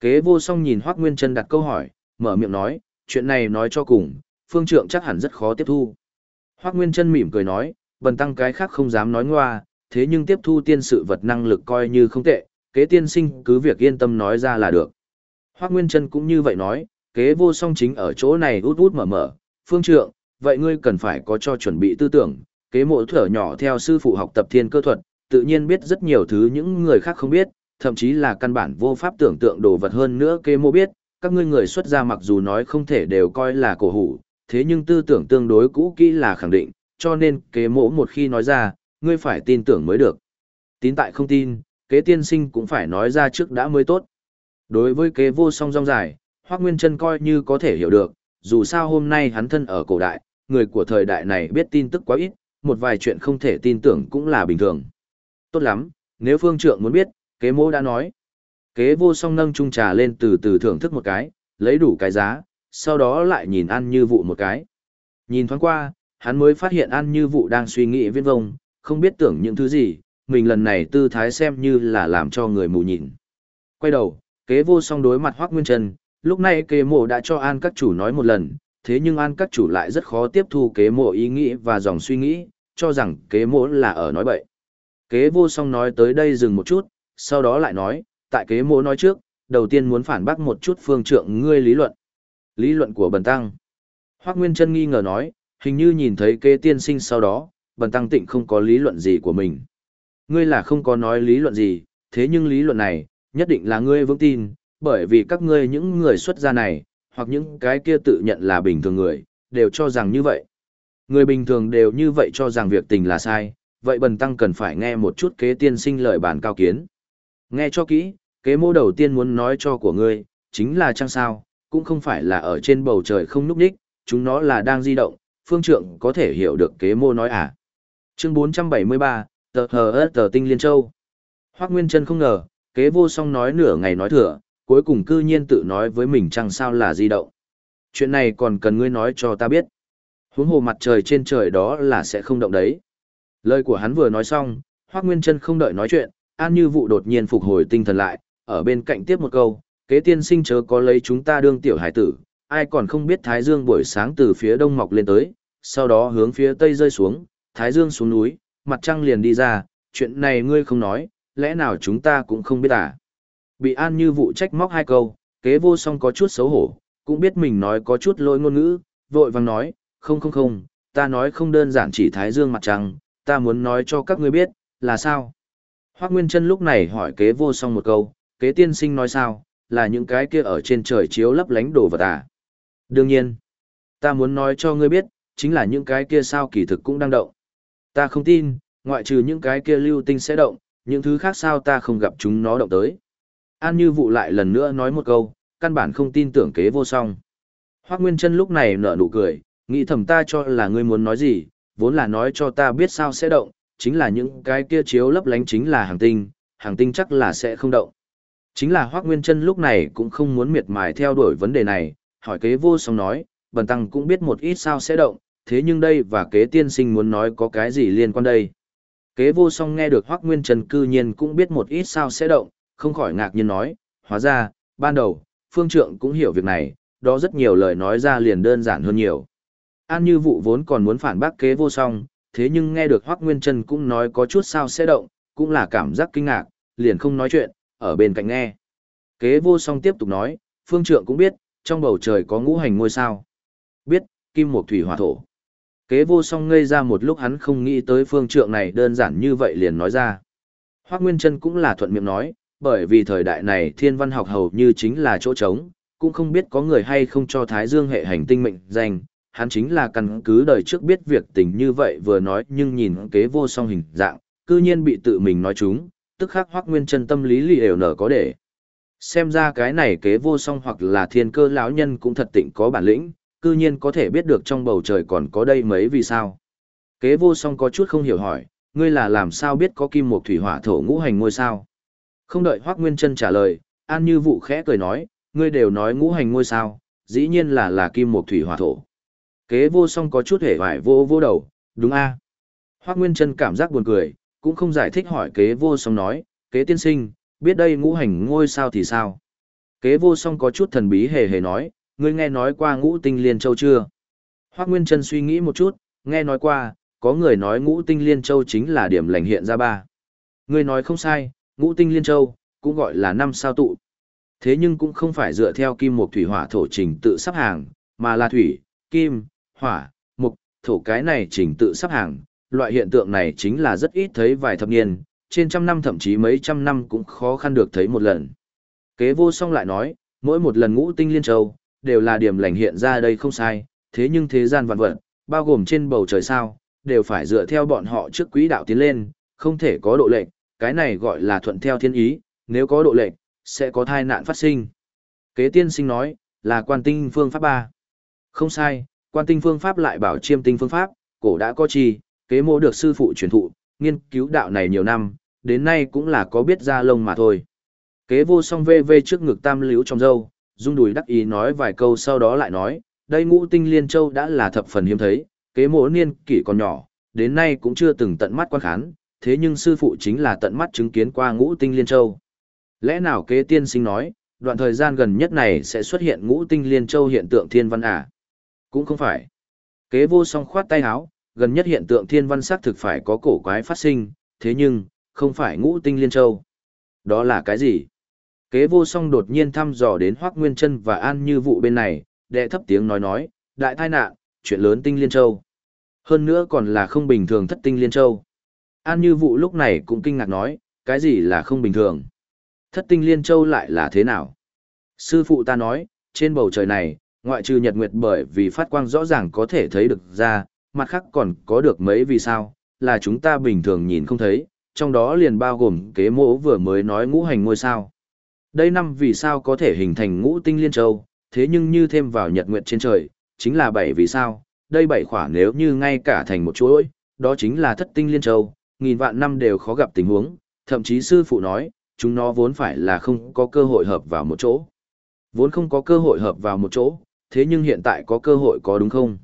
Kế vô song nhìn Hoác Nguyên Trân đặt câu hỏi, mở miệng nói, chuyện này nói cho cùng, phương trượng chắc hẳn rất khó tiếp thu. Hoác Nguyên Trân mỉm cười nói, bần tăng cái khác không dám nói ngoa, thế nhưng tiếp thu tiên sự vật năng lực coi như không tệ, kế tiên sinh cứ việc yên tâm nói ra là được. Hoác Nguyên Trân cũng như vậy nói, kế vô song chính ở chỗ này út út mở mở, phương trượng, vậy ngươi cần phải có cho chuẩn bị tư tưởng, kế mộ thở nhỏ theo sư phụ học tập thiên cơ thuật, tự nhiên biết rất nhiều thứ những người khác không biết, thậm chí là căn bản vô pháp tưởng tượng đồ vật hơn nữa kế mộ biết, các ngươi người xuất gia mặc dù nói không thể đều coi là cổ hủ, thế nhưng tư tưởng tương đối cũ kỹ là khẳng định, cho nên kế mộ một khi nói ra, ngươi phải tin tưởng mới được. Tín tại không tin, kế tiên sinh cũng phải nói ra trước đã mới tốt. Đối với kế vô song rong dài, Hoác Nguyên Trân coi như có thể hiểu được, dù sao hôm nay hắn thân ở cổ đại, người của thời đại này biết tin tức quá ít, một vài chuyện không thể tin tưởng cũng là bình thường. Tốt lắm, nếu phương trượng muốn biết, kế mô đã nói. Kế vô song nâng chung trà lên từ từ thưởng thức một cái, lấy đủ cái giá, sau đó lại nhìn ăn như vụ một cái. Nhìn thoáng qua, hắn mới phát hiện ăn như vụ đang suy nghĩ viên vông, không biết tưởng những thứ gì, mình lần này tư thái xem như là làm cho người mù nhìn. Quay đầu, kế vô song đối mặt Hoác Nguyên Trần. lúc này kế mộ đã cho an các chủ nói một lần, thế nhưng an các chủ lại rất khó tiếp thu kế mộ ý nghĩ và dòng suy nghĩ, cho rằng kế mộ là ở nói bậy. Kế vô song nói tới đây dừng một chút, sau đó lại nói, tại kế mô nói trước, đầu tiên muốn phản bác một chút phương trượng ngươi lý luận. Lý luận của bần tăng. Hoác Nguyên Trân nghi ngờ nói, hình như nhìn thấy kế tiên sinh sau đó, bần tăng tịnh không có lý luận gì của mình. Ngươi là không có nói lý luận gì, thế nhưng lý luận này, nhất định là ngươi vững tin, bởi vì các ngươi những người xuất gia này, hoặc những cái kia tự nhận là bình thường người, đều cho rằng như vậy. Người bình thường đều như vậy cho rằng việc tình là sai, vậy bần tăng cần phải nghe một chút kế tiên sinh lời bản cao kiến. Nghe cho kỹ, kế mô đầu tiên muốn nói cho của ngươi, chính là trăng sao, cũng không phải là ở trên bầu trời không núp đích, chúng nó là đang di động, phương trượng có thể hiểu được kế mô nói à. Chương 473, tờ hờ ớt tờ tinh liên châu. Hoác Nguyên Trân không ngờ, kế vô song nói nửa ngày nói thừa, cuối cùng cư nhiên tự nói với mình trăng sao là di động. Chuyện này còn cần ngươi nói cho ta biết. Huống hồ mặt trời trên trời đó là sẽ không động đấy. Lời của hắn vừa nói xong, Hoác Nguyên Trân không đợi nói chuyện, An Như Vụ đột nhiên phục hồi tinh thần lại, ở bên cạnh tiếp một câu, kế tiên sinh chớ có lấy chúng ta đương tiểu hải tử, ai còn không biết Thái Dương buổi sáng từ phía đông mọc lên tới, sau đó hướng phía tây rơi xuống, Thái Dương xuống núi, mặt trăng liền đi ra, chuyện này ngươi không nói, lẽ nào chúng ta cũng không biết à? Bị An Như Vụ trách móc hai câu, kế vô song có chút xấu hổ, cũng biết mình nói có chút lỗi ngôn ngữ, vội vàng nói, không không không, ta nói không đơn giản chỉ Thái Dương mặt trăng, ta muốn nói cho các ngươi biết, là sao? Hoác Nguyên Trân lúc này hỏi kế vô song một câu, kế tiên sinh nói sao, là những cái kia ở trên trời chiếu lấp lánh đồ vật à? Đương nhiên, ta muốn nói cho ngươi biết, chính là những cái kia sao kỳ thực cũng đang động. Ta không tin, ngoại trừ những cái kia lưu tinh sẽ động, những thứ khác sao ta không gặp chúng nó động tới. An như vụ lại lần nữa nói một câu, căn bản không tin tưởng kế vô song. Hoác Nguyên Trân lúc này nở nụ cười, nghĩ thầm ta cho là ngươi muốn nói gì, vốn là nói cho ta biết sao sẽ động, chính là những cái kia chiếu lấp lánh chính là hàng tinh, hàng tinh chắc là sẽ không động. Chính là Hoác Nguyên Trân lúc này cũng không muốn miệt mài theo đuổi vấn đề này, hỏi kế vô song nói, bần tăng cũng biết một ít sao sẽ động, thế nhưng đây và kế tiên sinh muốn nói có cái gì liên quan đây. Kế vô song nghe được Hoác Nguyên Trần cư nhiên cũng biết một ít sao sẽ động, không khỏi ngạc nhiên nói, hóa ra, ban đầu, phương trượng cũng hiểu việc này, đó rất nhiều lời nói ra liền đơn giản hơn nhiều. An như vụ vốn còn muốn phản bác kế vô song, thế nhưng nghe được Hoác Nguyên Trân cũng nói có chút sao sẽ động, cũng là cảm giác kinh ngạc, liền không nói chuyện, ở bên cạnh nghe. Kế vô song tiếp tục nói, phương trượng cũng biết, trong bầu trời có ngũ hành ngôi sao. Biết, kim Mộc thủy hỏa thổ. Kế vô song ngây ra một lúc hắn không nghĩ tới phương trượng này đơn giản như vậy liền nói ra. Hoác Nguyên Trân cũng là thuận miệng nói, bởi vì thời đại này thiên văn học hầu như chính là chỗ trống, cũng không biết có người hay không cho Thái Dương hệ hành tinh mệnh danh, hắn chính là căn cứ đời trước biết việc tình như vậy vừa nói nhưng nhìn kế vô song hình dạng, cư nhiên bị tự mình nói chúng, tức khắc Hoác Nguyên chân tâm lý lì đều nở có để. Xem ra cái này kế vô song hoặc là thiên cơ lão nhân cũng thật tịnh có bản lĩnh, cư nhiên có thể biết được trong bầu trời còn có đây mấy vì sao. Kế vô song có chút không hiểu hỏi, ngươi là làm sao biết có kim một thủy hỏa thổ ngũ hành ngôi sao? Không đợi Hoác Nguyên chân trả lời, An Như Vụ khẽ cười nói, ngươi đều nói ngũ hành ngôi sao, dĩ nhiên là là kim một thủy hỏa thổ. Kế vô song có chút hề hoài vô vô đầu, đúng a à? Hoác Nguyên Trân cảm giác buồn cười, cũng không giải thích hỏi kế vô song nói, kế tiên sinh, biết đây ngũ hành ngôi sao thì sao? Kế vô song có chút thần bí hề hề nói, ngươi nghe nói qua ngũ tinh liên châu chưa? Hoác Nguyên Trân suy nghĩ một chút, nghe nói qua, có người nói ngũ tinh liên châu chính là điểm lành hiện ra ba. Ngươi nói không sai, ngũ tinh liên châu, cũng gọi là năm sao tụ. Thế nhưng cũng không phải dựa theo kim một thủy hỏa thổ trình tự sắp hàng, mà là thủy, kim, hỏa, mục, thổ cái này trình tự sắp hàng. Loại hiện tượng này chính là rất ít thấy vài thập niên, trên trăm năm thậm chí mấy trăm năm cũng khó khăn được thấy một lần. Kế vô song lại nói, mỗi một lần ngũ tinh liên châu, đều là điểm lành hiện ra đây không sai, thế nhưng thế gian vạn vật, bao gồm trên bầu trời sao, đều phải dựa theo bọn họ trước quỹ đạo tiến lên, không thể có độ lệch, cái này gọi là thuận theo thiên ý, nếu có độ lệch, sẽ có thai nạn phát sinh. Kế tiên sinh nói, là quan tinh phương pháp ba Không sai, quan tinh phương pháp lại bảo chiêm tinh phương pháp, cổ đã có chi, kế mô được sư phụ truyền thụ, nghiên cứu đạo này nhiều năm, đến nay cũng là có biết ra lông mà thôi. Kế vô song vê vê trước ngực tam liễu trong dâu, dung đùi đắc ý nói vài câu sau đó lại nói, đây ngũ tinh liên châu đã là thập phần hiếm thấy, kế mộ niên kỷ còn nhỏ, đến nay cũng chưa từng tận mắt quan khán, thế nhưng sư phụ chính là tận mắt chứng kiến qua ngũ tinh liên châu. Lẽ nào kế tiên sinh nói, đoạn thời gian gần nhất này sẽ xuất hiện ngũ tinh liên châu hiện tượng thiên văn à? Cũng không phải. Kế vô song khoát tay áo, gần nhất hiện tượng thiên văn xác thực phải có cổ quái phát sinh, thế nhưng, không phải ngũ tinh liên châu. Đó là cái gì? Kế vô song đột nhiên thăm dò đến Hoác Nguyên Trân và An Như Vụ bên này, đệ thấp tiếng nói nói, đại tai nạn, chuyện lớn tinh liên châu. Hơn nữa còn là không bình thường thất tinh liên châu. An Như Vụ lúc này cũng kinh ngạc nói, cái gì là không bình thường? Thất tinh liên châu lại là thế nào? Sư phụ ta nói, trên bầu trời này, ngoại trừ nhật nguyệt bởi vì phát quang rõ ràng có thể thấy được ra, mặt khác còn có được mấy vì sao, là chúng ta bình thường nhìn không thấy, trong đó liền bao gồm kế mỗ vừa mới nói ngũ hành ngôi sao. Đây năm vì sao có thể hình thành ngũ tinh liên châu, thế nhưng như thêm vào nhật nguyệt trên trời, chính là bảy vì sao, đây bảy khỏa nếu như ngay cả thành một chuỗi, đó chính là thất tinh liên châu, nghìn vạn năm đều khó gặp tình huống, thậm chí sư phụ nói, chúng nó vốn phải là không có cơ hội hợp vào một chỗ. Vốn không có cơ hội hợp vào một chỗ, thế nhưng hiện tại có cơ hội có đúng không?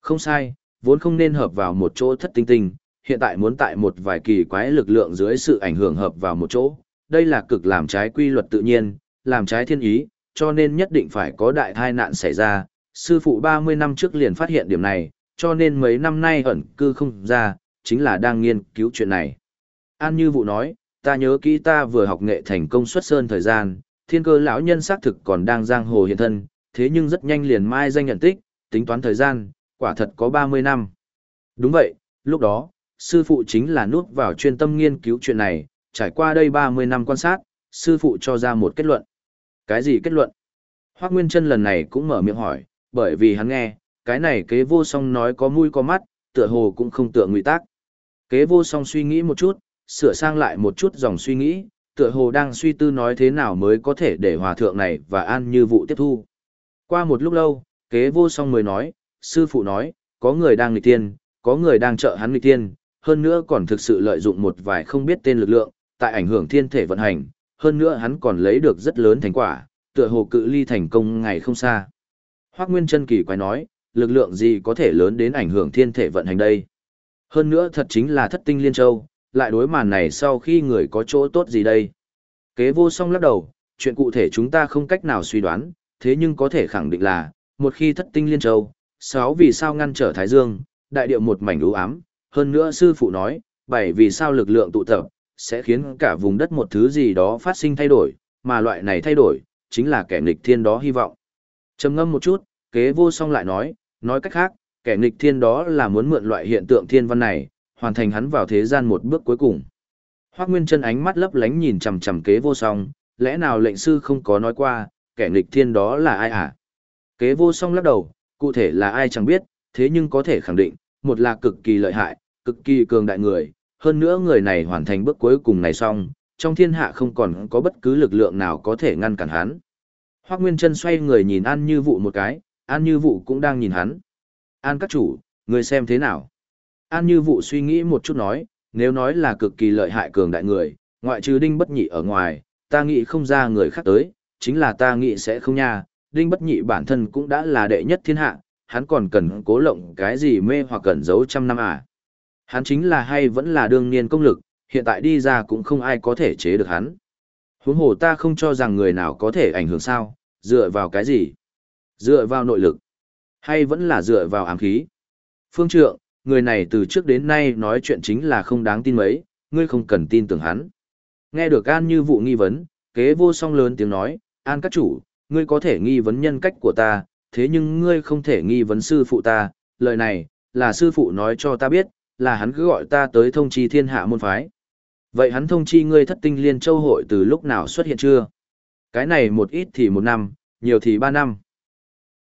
Không sai, vốn không nên hợp vào một chỗ thất tinh tinh, hiện tại muốn tại một vài kỳ quái lực lượng dưới sự ảnh hưởng hợp vào một chỗ, đây là cực làm trái quy luật tự nhiên, làm trái thiên ý, cho nên nhất định phải có đại tai nạn xảy ra. Sư phụ 30 năm trước liền phát hiện điểm này, cho nên mấy năm nay ẩn cư không ra, chính là đang nghiên cứu chuyện này. An Như Vụ nói, ta nhớ kỹ ta vừa học nghệ thành công xuất sơn thời gian, thiên cơ lão nhân xác thực còn đang giang hồ hiện thân, thế nhưng rất nhanh liền mai danh nhận tích, tính toán thời gian, quả thật có 30 năm. Đúng vậy, lúc đó, sư phụ chính là nút vào chuyên tâm nghiên cứu chuyện này, trải qua đây 30 năm quan sát, sư phụ cho ra một kết luận. Cái gì kết luận? Hoác Nguyên Trân lần này cũng mở miệng hỏi, bởi vì hắn nghe, cái này kế vô song nói có mũi có mắt, tựa hồ cũng không tựa ngụy tác. Kế vô song suy nghĩ một chút, sửa sang lại một chút dòng suy nghĩ, tựa hồ đang suy tư nói thế nào mới có thể để hòa thượng này và an như vụ tiếp thu. Qua một lúc lâu, kế vô song mới nói, sư phụ nói, có người đang nghịch tiên, có người đang trợ hắn nghịch tiên, hơn nữa còn thực sự lợi dụng một vài không biết tên lực lượng, tại ảnh hưởng thiên thể vận hành, hơn nữa hắn còn lấy được rất lớn thành quả, tựa hồ cự ly thành công ngày không xa. Hoác Nguyên chân kỳ quái nói, lực lượng gì có thể lớn đến ảnh hưởng thiên thể vận hành đây? Hơn nữa thật chính là thất tinh liên châu, lại đối màn này sau khi người có chỗ tốt gì đây? Kế vô song lắc đầu, chuyện cụ thể chúng ta không cách nào suy đoán, thế nhưng có thể khẳng định là, một khi thất tinh liên châu, sáu vì sao ngăn trở Thái Dương, đại điệu một mảnh ưu ám, hơn nữa sư phụ nói, bảy vì sao lực lượng tụ tập, sẽ khiến cả vùng đất một thứ gì đó phát sinh thay đổi, mà loại này thay đổi, chính là kẻ nghịch thiên đó hy vọng. trầm ngâm một chút, kế vô song lại nói, nói cách khác, kẻ nghịch thiên đó là muốn mượn loại hiện tượng thiên văn này, hoàn thành hắn vào thế gian một bước cuối cùng. Hoác Nguyên chân ánh mắt lấp lánh nhìn chằm chằm kế vô song, lẽ nào lệnh sư không có nói qua, kẻ nghịch thiên đó là ai à? Kế vô song lắc đầu, cụ thể là ai chẳng biết, thế nhưng có thể khẳng định, một là cực kỳ lợi hại, cực kỳ cường đại người, hơn nữa người này hoàn thành bước cuối cùng này xong, trong thiên hạ không còn có bất cứ lực lượng nào có thể ngăn cản hắn. Hoác Nguyên Trân xoay người nhìn An Như Vụ một cái, An Như Vụ cũng đang nhìn hắn. An các chủ, người xem thế nào? An Như Vụ suy nghĩ một chút nói, nếu nói là cực kỳ lợi hại cường đại người, ngoại trừ Đinh Bất Nhị ở ngoài, ta nghĩ không ra người khác tới, chính là ta nghĩ sẽ không nha, Đinh Bất Nhị bản thân cũng đã là đệ nhất thiên hạ, hắn còn cần cố lộng cái gì mê hoặc cẩn giấu trăm năm à. Hắn chính là hay vẫn là đương niên công lực, hiện tại đi ra cũng không ai có thể chế được hắn. Huống hồ ta không cho rằng người nào có thể ảnh hưởng sao, dựa vào cái gì? Dựa vào nội lực, hay vẫn là dựa vào ám khí? Phương trượng, người này từ trước đến nay nói chuyện chính là không đáng tin mấy, ngươi không cần tin tưởng hắn. Nghe được An như vụ nghi vấn, kế vô song lớn tiếng nói, An các chủ, ngươi có thể nghi vấn nhân cách của ta, thế nhưng ngươi không thể nghi vấn sư phụ ta, lời này, là sư phụ nói cho ta biết, là hắn cứ gọi ta tới thông chi thiên hạ môn phái. Vậy hắn thông chi ngươi thất tinh liên châu hội từ lúc nào xuất hiện chưa? Cái này một ít thì một năm, nhiều thì ba năm.